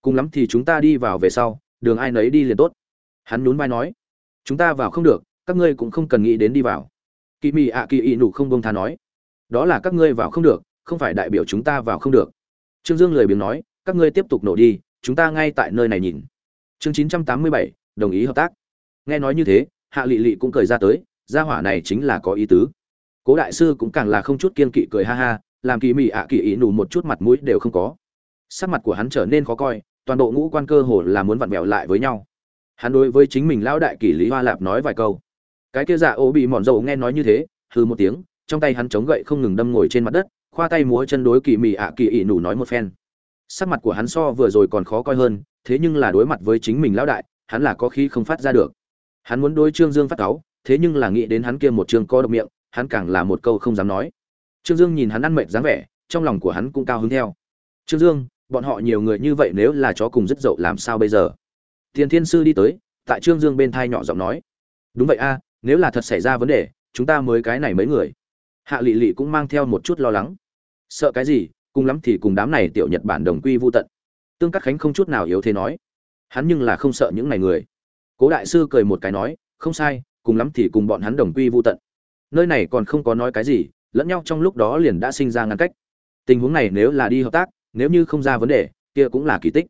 [SPEAKER 1] Cùng lắm thì chúng ta đi vào về sau, đường ai nấy đi liền tốt. Hắn nhún vai nói, chúng ta vào không được, các ngươi cũng không cần nghĩ đến đi vào. Kỳ mị ạ, kỳ ý nù không bông tha nói, đó là các ngươi vào không được, không phải đại biểu chúng ta vào không được. Trương dương lười biếng nói, các ngươi tiếp tục nổ đi, chúng ta ngay tại nơi này nhìn. Chương chín trăm tám mươi bảy, đồng ý hợp tác. Nghe nói như thế, hạ lị lị cũng cười ra tới gia hỏa này chính là có ý tứ. Cố đại sư cũng càng là không chút kiên kỵ cười ha ha, làm kỳ mị ạ kỳ ý nù một chút mặt mũi đều không có. Sắc mặt của hắn trở nên khó coi, toàn bộ ngũ quan cơ hồ là muốn vặn vẹo lại với nhau. Hắn đối với chính mình lão đại kỷ lý hoa lạp nói vài câu. Cái kia dạ ô bị mòn dầu nghe nói như thế hư một tiếng, trong tay hắn chống gậy không ngừng đâm ngồi trên mặt đất, khoa tay múa chân đối kỳ mị ạ kỳ ỉ nủ nói một phen. Sắc mặt của hắn so vừa rồi còn khó coi hơn, thế nhưng là đối mặt với chính mình lão đại, hắn là có khi không phát ra được. Hắn muốn đối trương dương phát cáu thế nhưng là nghĩ đến hắn kia một chương có độc miệng, hắn càng là một câu không dám nói. Trương dương nhìn hắn ăn mệt dáng vẻ, trong lòng của hắn cũng cao hứng theo. Trương dương, bọn họ nhiều người như vậy nếu là chó cùng rất dậu làm sao bây giờ? Tiền thiên sư đi tới, tại trương dương bên thai nhỏ giọng nói. Đúng vậy a, nếu là thật xảy ra vấn đề, chúng ta mới cái này mấy người. Hạ lị lị cũng mang theo một chút lo lắng. Sợ cái gì, cùng lắm thì cùng đám này tiểu nhật bản đồng quy vu tận. Tương cát khánh không chút nào yếu thế nói. Hắn nhưng là không sợ những này người. Cố đại sư cười một cái nói, không sai cùng lắm thì cùng bọn hắn đồng quy vô tận. Nơi này còn không có nói cái gì, lẫn nhau trong lúc đó liền đã sinh ra ngăn cách. Tình huống này nếu là đi hợp tác, nếu như không ra vấn đề, kia cũng là kỳ tích.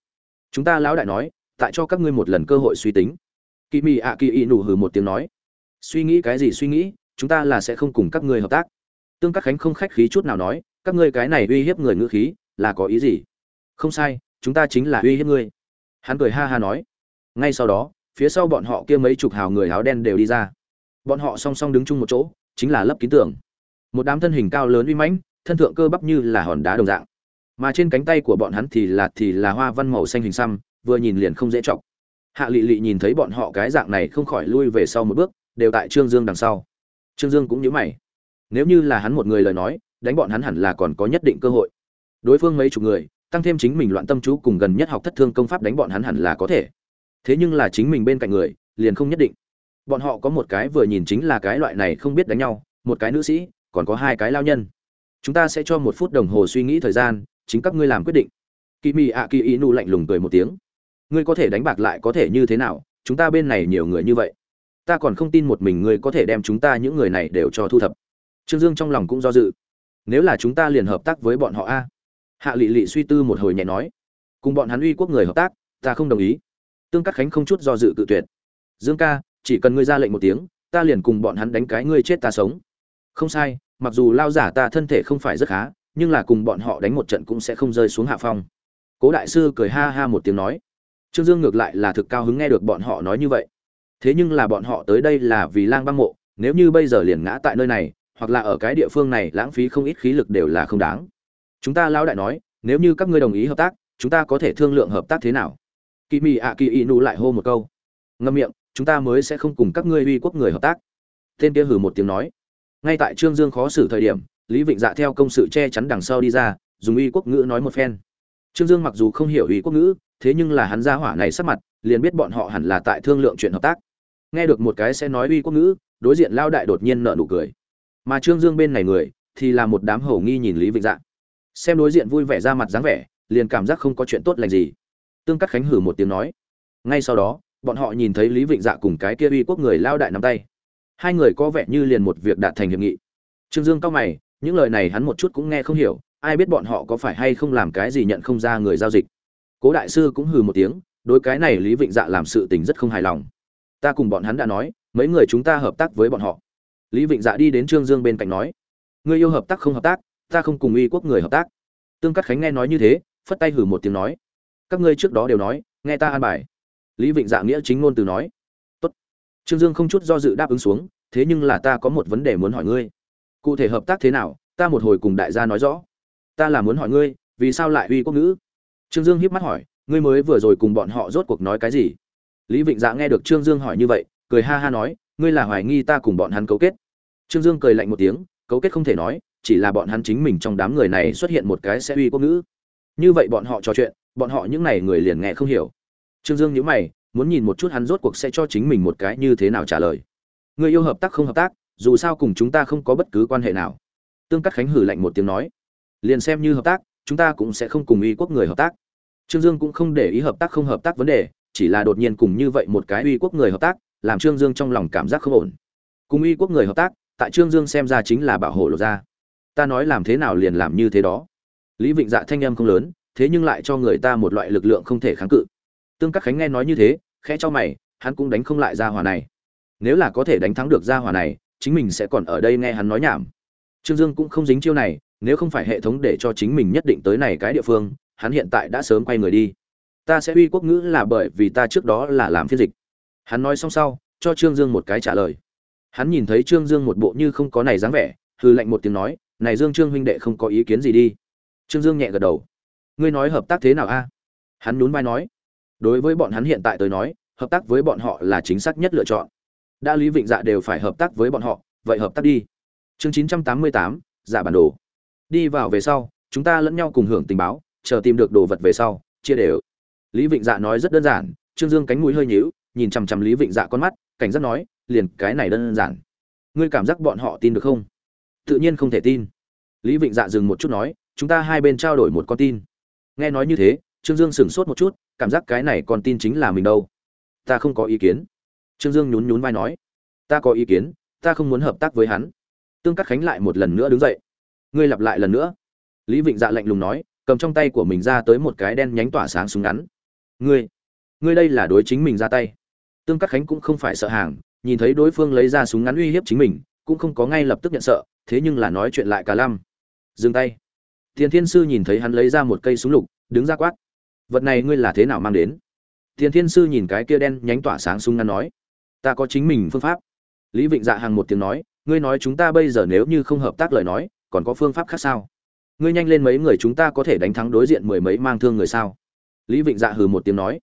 [SPEAKER 1] Chúng ta lão đại nói, tại cho các ngươi một lần cơ hội suy tính. Kỳ mị ạ kỳ y nụ hừ một tiếng nói. Suy nghĩ cái gì suy nghĩ, chúng ta là sẽ không cùng các ngươi hợp tác. Tương các khánh không khách khí chút nào nói, các ngươi cái này uy hiếp người ngữ khí, là có ý gì? Không sai, chúng ta chính là uy hiếp ngươi. Hắn cười ha ha nói. Ngay sau đó phía sau bọn họ kia mấy chục hào người áo đen đều đi ra. Bọn họ song song đứng chung một chỗ, chính là lấp kín tường. Một đám thân hình cao lớn uy mãnh, thân thượng cơ bắp như là hòn đá đồng dạng. Mà trên cánh tay của bọn hắn thì là thì là hoa văn màu xanh hình xăm, vừa nhìn liền không dễ chọc. Hạ lị lị nhìn thấy bọn họ cái dạng này không khỏi lui về sau một bước, đều tại trương dương đằng sau. Trương dương cũng nhớ mày. Nếu như là hắn một người lời nói, đánh bọn hắn hẳn là còn có nhất định cơ hội. Đối phương mấy chục người, tăng thêm chính mình loạn tâm chú cùng gần nhất học thất thương công pháp đánh bọn hắn hẳn là có thể thế nhưng là chính mình bên cạnh người, liền không nhất định. Bọn họ có một cái vừa nhìn chính là cái loại này không biết đánh nhau, một cái nữ sĩ, còn có hai cái lao nhân. Chúng ta sẽ cho một phút đồng hồ suy nghĩ thời gian, chính các ngươi làm quyết định. Kỳ mị ạ kỳ ý nụ lạnh lùng cười một tiếng. Ngươi có thể đánh bạc lại có thể như thế nào, chúng ta bên này nhiều người như vậy. Ta còn không tin một mình ngươi có thể đem chúng ta những người này đều cho thu thập. Trương dương trong lòng cũng do dự. Nếu là chúng ta liền hợp tác với bọn họ a? Hạ lị lị suy tư một hồi nhẹ nói. Cùng bọn hắn uy quốc người hợp tác, ta không đồng ý tương cắt khánh không chút do dự cự tuyệt. Dương ca, chỉ cần ngươi ra lệnh một tiếng, ta liền cùng bọn hắn đánh cái ngươi chết ta sống. Không sai, mặc dù lao giả ta thân thể không phải rất khá, nhưng là cùng bọn họ đánh một trận cũng sẽ không rơi xuống hạ phong. Cố đại sư cười ha ha một tiếng nói. Trương dương ngược lại là thực cao hứng nghe được bọn họ nói như vậy. Thế nhưng là bọn họ tới đây là vì lang băng mộ, nếu như bây giờ liền ngã tại nơi này, hoặc là ở cái địa phương này lãng phí không ít khí lực đều là không đáng. Chúng ta lão đại nói, nếu như các ngươi đồng ý hợp tác, chúng ta có thể thương lượng hợp tác thế nào? Kỳ mị ạ kỳ inu lại hô một câu. Ngâm miệng, chúng ta mới sẽ không cùng các ngươi uy quốc người hợp tác. Tên kia hừ một tiếng nói. Ngay tại trương dương khó xử thời điểm, lý vịnh dạ theo công sự che chắn đằng sau đi ra, dùng uy quốc ngữ nói một phen. Trương dương mặc dù không hiểu uy quốc ngữ, thế nhưng là hắn ra hỏa này sắp mặt, liền biết bọn họ hẳn là tại thương lượng chuyện hợp tác. Nghe được một cái sẽ nói uy quốc ngữ, đối diện lao đại đột nhiên nợ nụ cười. Mà trương dương bên này người, thì là một đám hầu nghi nhìn lý vịnh dạ. Xem đối diện vui vẻ ra mặt dáng vẻ, liền cảm giác không có chuyện tốt lành gì tương cắt khánh hử một tiếng nói. Ngay sau đó, bọn họ nhìn thấy lý vịnh dạ cùng cái kia uy quốc người lao đại nắm tay. Hai người có vẻ như liền một việc đạt thành hiệp nghị. Trương dương cao mày, những lời này hắn một chút cũng nghe không hiểu, ai biết bọn họ có phải hay không làm cái gì nhận không ra người giao dịch. Cố đại sư cũng hừ một tiếng, đối cái này lý vịnh dạ làm sự tình rất không hài lòng. Ta cùng bọn hắn đã nói, mấy người chúng ta hợp tác với bọn họ. Lý vịnh dạ đi đến trương dương bên cạnh nói. Người yêu hợp tác không hợp tác, ta không cùng uy quốc người hợp tác. Tương cắt khánh nghe nói như thế, phất tay hử một tiếng nói các ngươi trước đó đều nói, nghe ta an bài. Lý vịnh dạ nghĩa chính ngôn từ nói. Tốt. trương dương không chút do dự đáp ứng xuống, thế nhưng là ta có một vấn đề muốn hỏi ngươi. Cụ thể hợp tác thế nào, ta một hồi cùng đại gia nói rõ. Ta là muốn hỏi ngươi, vì sao lại uy quốc ngữ? Trương dương hiếp mắt hỏi, ngươi mới vừa rồi cùng bọn họ rốt cuộc nói cái gì? Lý vịnh dạ nghe được trương dương hỏi như vậy, cười ha ha nói, ngươi là hoài nghi ta cùng bọn hắn cấu kết. Trương dương cười lạnh một tiếng, cấu kết không thể nói, chỉ là bọn hắn chính mình trong đám người này xuất hiện một cái sẽ uy quốc ngữ. Như vậy bọn họ trò chuyện bọn họ những này người liền nghe không hiểu. Trương dương nhíu mày, muốn nhìn một chút hắn rốt cuộc sẽ cho chính mình một cái như thế nào trả lời. Người yêu hợp tác không hợp tác, dù sao cùng chúng ta không có bất cứ quan hệ nào. Tương cắt khánh hử lạnh một tiếng nói, liền xem như hợp tác, chúng ta cũng sẽ không cùng uy quốc người hợp tác. Trương dương cũng không để ý hợp tác không hợp tác vấn đề, chỉ là đột nhiên cùng như vậy một cái uy quốc người hợp tác, làm trương dương trong lòng cảm giác không ổn. Cùng uy quốc người hợp tác, tại trương dương xem ra chính là bảo hộ lột ra ta nói làm thế nào liền làm như thế đó. Lý vịnh dạ thanh em không lớn thế nhưng lại cho người ta một loại lực lượng không thể kháng cự. Tương các khánh nghe nói như thế, khẽ cho mày, hắn cũng đánh không lại gia hỏa này. Nếu là có thể đánh thắng được gia hỏa này, chính mình sẽ còn ở đây nghe hắn nói nhảm. Trương dương cũng không dính chiêu này, nếu không phải hệ thống để cho chính mình nhất định tới này cái địa phương, hắn hiện tại đã sớm quay người đi. Ta sẽ uy quốc ngữ là bởi vì ta trước đó là làm phiên dịch. Hắn nói xong sau, cho trương dương một cái trả lời. Hắn nhìn thấy trương dương một bộ như không có này dáng vẻ hư lạnh một tiếng nói, này dương trương huynh đệ không có ý kiến gì đi. Trương dương nhẹ gật đầu ngươi nói hợp tác thế nào a? Hắn nhún vai nói. Đối với bọn hắn hiện tại tới nói, hợp tác với bọn họ là chính xác nhất lựa chọn. Đã lý vịnh dạ đều phải hợp tác với bọn họ, vậy hợp tác đi. Chương chín trăm tám mươi tám giả bản đồ. Đi vào về sau, chúng ta lẫn nhau cùng hưởng tình báo, chờ tìm được đồ vật về sau, chia đều. Lý vịnh dạ nói rất đơn giản, trương dương cánh mũi hơi nhíu, nhìn chằm chằm lý vịnh dạ con mắt, cảnh giác nói, liền cái này đơn giản. Ngươi cảm giác bọn họ tin được không? Tự nhiên không thể tin. Lý vịnh dạ dừng một chút nói, chúng ta hai bên trao đổi một con tin nghe nói như thế, trương dương sửng sốt một chút, cảm giác cái này còn tin chính là mình đâu. Ta không có ý kiến. Trương dương nhún nhún vai nói. Ta có ý kiến, ta không muốn hợp tác với hắn. Tương cắt khánh lại một lần nữa đứng dậy. Ngươi lặp lại lần nữa. Lý vịnh dạ lạnh lùng nói, cầm trong tay của mình ra tới một cái đen nhánh tỏa sáng súng ngắn. Ngươi ngươi đây là đối chính mình ra tay. Tương cắt khánh cũng không phải sợ hàng, nhìn thấy đối phương lấy ra súng ngắn uy hiếp chính mình, cũng không có ngay lập tức nhận sợ, thế nhưng là nói chuyện lại cả lăm. Dừng tay tiền thiên sư nhìn thấy hắn lấy ra một cây súng lục, đứng ra quát. Vật này ngươi là thế nào mang đến? Tiền thiên sư nhìn cái kia đen nhánh tỏa sáng súng ngắn nói. Ta có chính mình phương pháp. Lý vịnh dạ hàng một tiếng nói, ngươi nói chúng ta bây giờ nếu như không hợp tác lời nói, còn có phương pháp khác sao? Ngươi nhanh lên mấy người chúng ta có thể đánh thắng đối diện mười mấy mang thương người sao? Lý vịnh dạ hừ một tiếng nói.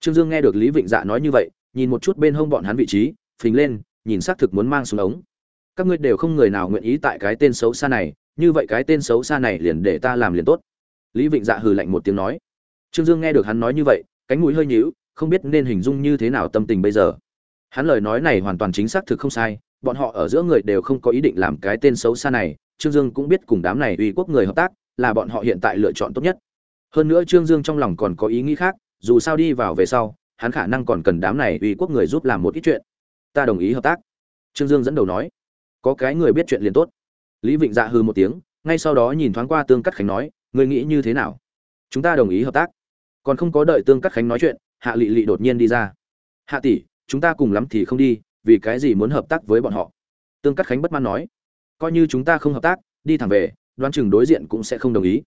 [SPEAKER 1] Trương dương nghe được lý vịnh dạ nói như vậy, nhìn một chút bên hông bọn hắn vị trí, phình lên, nhìn xác thực muốn mang xuống ống. Các ngươi đều không người nào nguyện ý tại cái tên xấu xa này như vậy cái tên xấu xa này liền để ta làm liền tốt. Lý vịnh dạ hừ lạnh một tiếng nói. Trương dương nghe được hắn nói như vậy, cánh mũi hơi nhíu, không biết nên hình dung như thế nào tâm tình bây giờ. Hắn lời nói này hoàn toàn chính xác thực không sai, bọn họ ở giữa người đều không có ý định làm cái tên xấu xa này, trương dương cũng biết cùng đám này uy quốc người hợp tác, là bọn họ hiện tại lựa chọn tốt nhất. Hơn nữa trương dương trong lòng còn có ý nghĩ khác, dù sao đi vào về sau, hắn khả năng còn cần đám này uy quốc người giúp làm một ít chuyện. Ta đồng ý hợp tác. Trương dương dẫn đầu nói. Có cái người biết chuyện liền tốt lý vịnh dạ hư một tiếng, ngay sau đó nhìn thoáng qua tương cắt khánh nói người nghĩ như thế nào? Chúng ta đồng ý hợp tác. Còn không có đợi tương cắt khánh nói chuyện, hạ lị lị đột nhiên đi ra. Hạ tỷ, chúng ta cùng lắm thì không đi, vì cái gì muốn hợp tác với bọn họ? Tương cắt khánh bất mãn nói. Coi như chúng ta không hợp tác, đi thẳng về, đoán chừng đối diện cũng sẽ không đồng ý.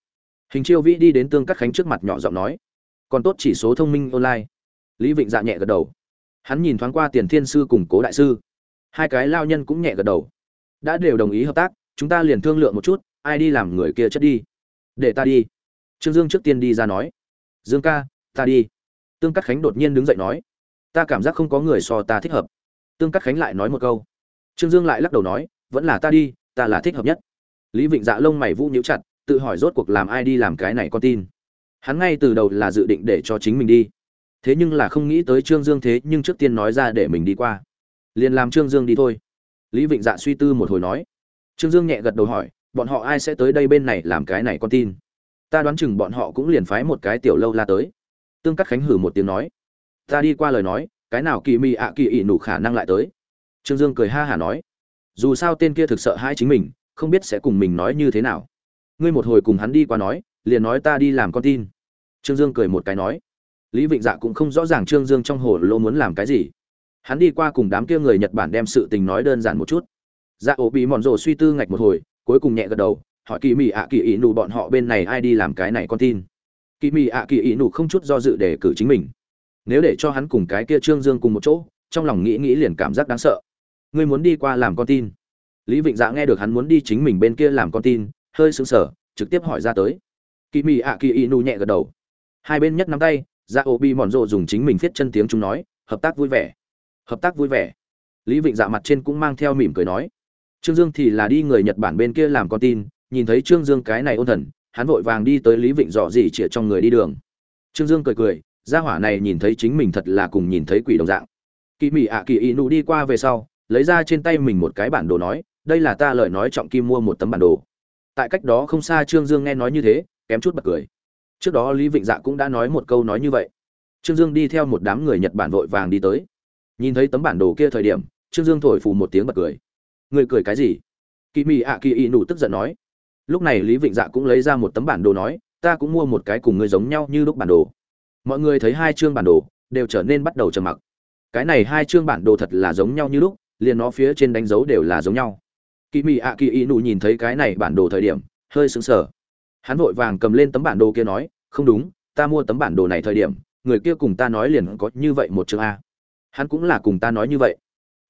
[SPEAKER 1] Hình chiêu vĩ đi đến tương cắt khánh trước mặt nhỏ giọng nói. Còn tốt chỉ số thông minh online. Lý vịnh dạ nhẹ gật đầu. Hắn nhìn thoáng qua tiền thiên sư cùng cố đại sư. Hai cái lao nhân cũng nhẹ gật đầu. Đã đều đồng ý hợp tác chúng ta liền thương lượng một chút, ai đi làm người kia chất đi. Để ta đi. Trương dương trước tiên đi ra nói. Dương ca, ta đi. Tương cắt khánh đột nhiên đứng dậy nói. Ta cảm giác không có người so ta thích hợp. Tương cắt khánh lại nói một câu. Trương dương lại lắc đầu nói, vẫn là ta đi, ta là thích hợp nhất. Lý vịnh dạ lông mày vũ nhíu chặt, tự hỏi rốt cuộc làm ai đi làm cái này con tin. Hắn ngay từ đầu là dự định để cho chính mình đi. Thế nhưng là không nghĩ tới trương dương thế nhưng trước tiên nói ra để mình đi qua. Liền làm trương dương đi thôi. Lý vịnh dạ suy tư một hồi nói trương dương nhẹ gật đầu hỏi, bọn họ ai sẽ tới đây bên này làm cái này con tin? Ta đoán chừng bọn họ cũng liền phái một cái tiểu lâu la tới. Tương Cát khánh hử một tiếng nói, ta đi qua lời nói, cái nào kỳ mi ạ kỳ ỷ nủ khả năng lại tới? Trương dương cười ha hả nói, dù sao tên kia thực sợ hai chính mình, không biết sẽ cùng mình nói như thế nào. Ngươi một hồi cùng hắn đi qua nói, liền nói ta đi làm con tin. Trương dương cười một cái nói, lý vịnh dạ cũng không rõ ràng trương dương trong hồ lô muốn làm cái gì. Hắn đi qua cùng đám kia người nhật bản đem sự tình nói đơn giản một chút dạ ổ bị mòn rồ suy tư ngạch một hồi, cuối cùng nhẹ gật đầu, hỏi kỳ mị ạ kỳ ỉ nụ bọn họ bên này ai đi làm cái này con tin? Kỳ mị ạ kỳ ỉ nụ không chút do dự để cử chính mình. Nếu để cho hắn cùng cái kia trương dương cùng một chỗ, trong lòng nghĩ nghĩ liền cảm giác đáng sợ. Ngươi muốn đi qua làm con tin? Lý vịnh dạ nghe được hắn muốn đi chính mình bên kia làm con tin, hơi sững sờ, trực tiếp hỏi ra tới. Kỳ mị ạ kỳ ỉ nụ nhẹ gật đầu. Hai bên nhất nắm tay dạ ổ bị mòn rồ dùng chính mình viết chân tiếng chúng nói, hợp tác vui vẻ. Hợp tác vui vẻ. Lý vịnh dạ mặt trên cũng mang theo mỉm cười nói trương dương thì là đi người nhật bản bên kia làm con tin, nhìn thấy trương dương cái này ôn thần, hắn vội vàng đi tới lý vịnh dò dỉ chĩa trong người đi đường. Trương dương cười cười, gia hỏa này nhìn thấy chính mình thật là cùng nhìn thấy quỷ đồng dạng. Kỷ mỹ ạ kỳ ý đi qua về sau, lấy ra trên tay mình một cái bản đồ nói, đây là ta lời nói trọng kim mua một tấm bản đồ. Tại cách đó không xa trương dương nghe nói như thế, kém chút bật cười. Trước đó lý vịnh dạ cũng đã nói một câu nói như vậy. Trương dương đi theo một đám người nhật bản vội vàng đi tới. Nhìn thấy tấm bản đồ kia thời điểm, trương dương thổi phù một tiếng bật cười người cười cái gì? Kỳ mị ạ, kỳ ị nụ tức giận nói. Lúc này lý vịnh dạ cũng lấy ra một tấm bản đồ nói, ta cũng mua một cái cùng người giống nhau như lúc bản đồ. Mọi người thấy hai chương bản đồ, đều trở nên bắt đầu trầm mặc. Cái này hai chương bản đồ thật là giống nhau như lúc, liền nó phía trên đánh dấu đều là giống nhau. Kỳ mị ạ, kỳ ị nụ nhìn thấy cái này bản đồ thời điểm, hơi sững sờ. Hắn vội vàng cầm lên tấm bản đồ kia nói, không đúng, ta mua tấm bản đồ này thời điểm, người kia cùng ta nói liền có như vậy một chương a. Hắn cũng là cùng ta nói như vậy.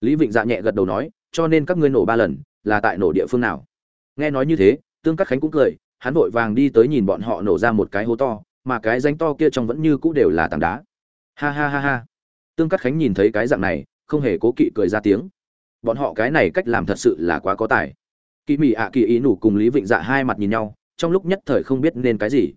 [SPEAKER 1] Lý vịnh dạ nhẹ gật đầu nói cho nên các ngươi nổ ba lần, là tại nổ địa phương nào? Nghe nói như thế, tương các khánh cũng cười, hắn vội vàng đi tới nhìn bọn họ nổ ra một cái hố to, mà cái danh to kia trong vẫn như cũ đều là tảng đá. Ha ha ha ha. Tương các khánh nhìn thấy cái dạng này, không hề cố kỵ cười ra tiếng. Bọn họ cái này cách làm thật sự là quá có tài. Kỳ mỹ ạ kỳ ý nủ cùng lý vịnh dạ hai mặt nhìn nhau, trong lúc nhất thời không biết nên cái gì.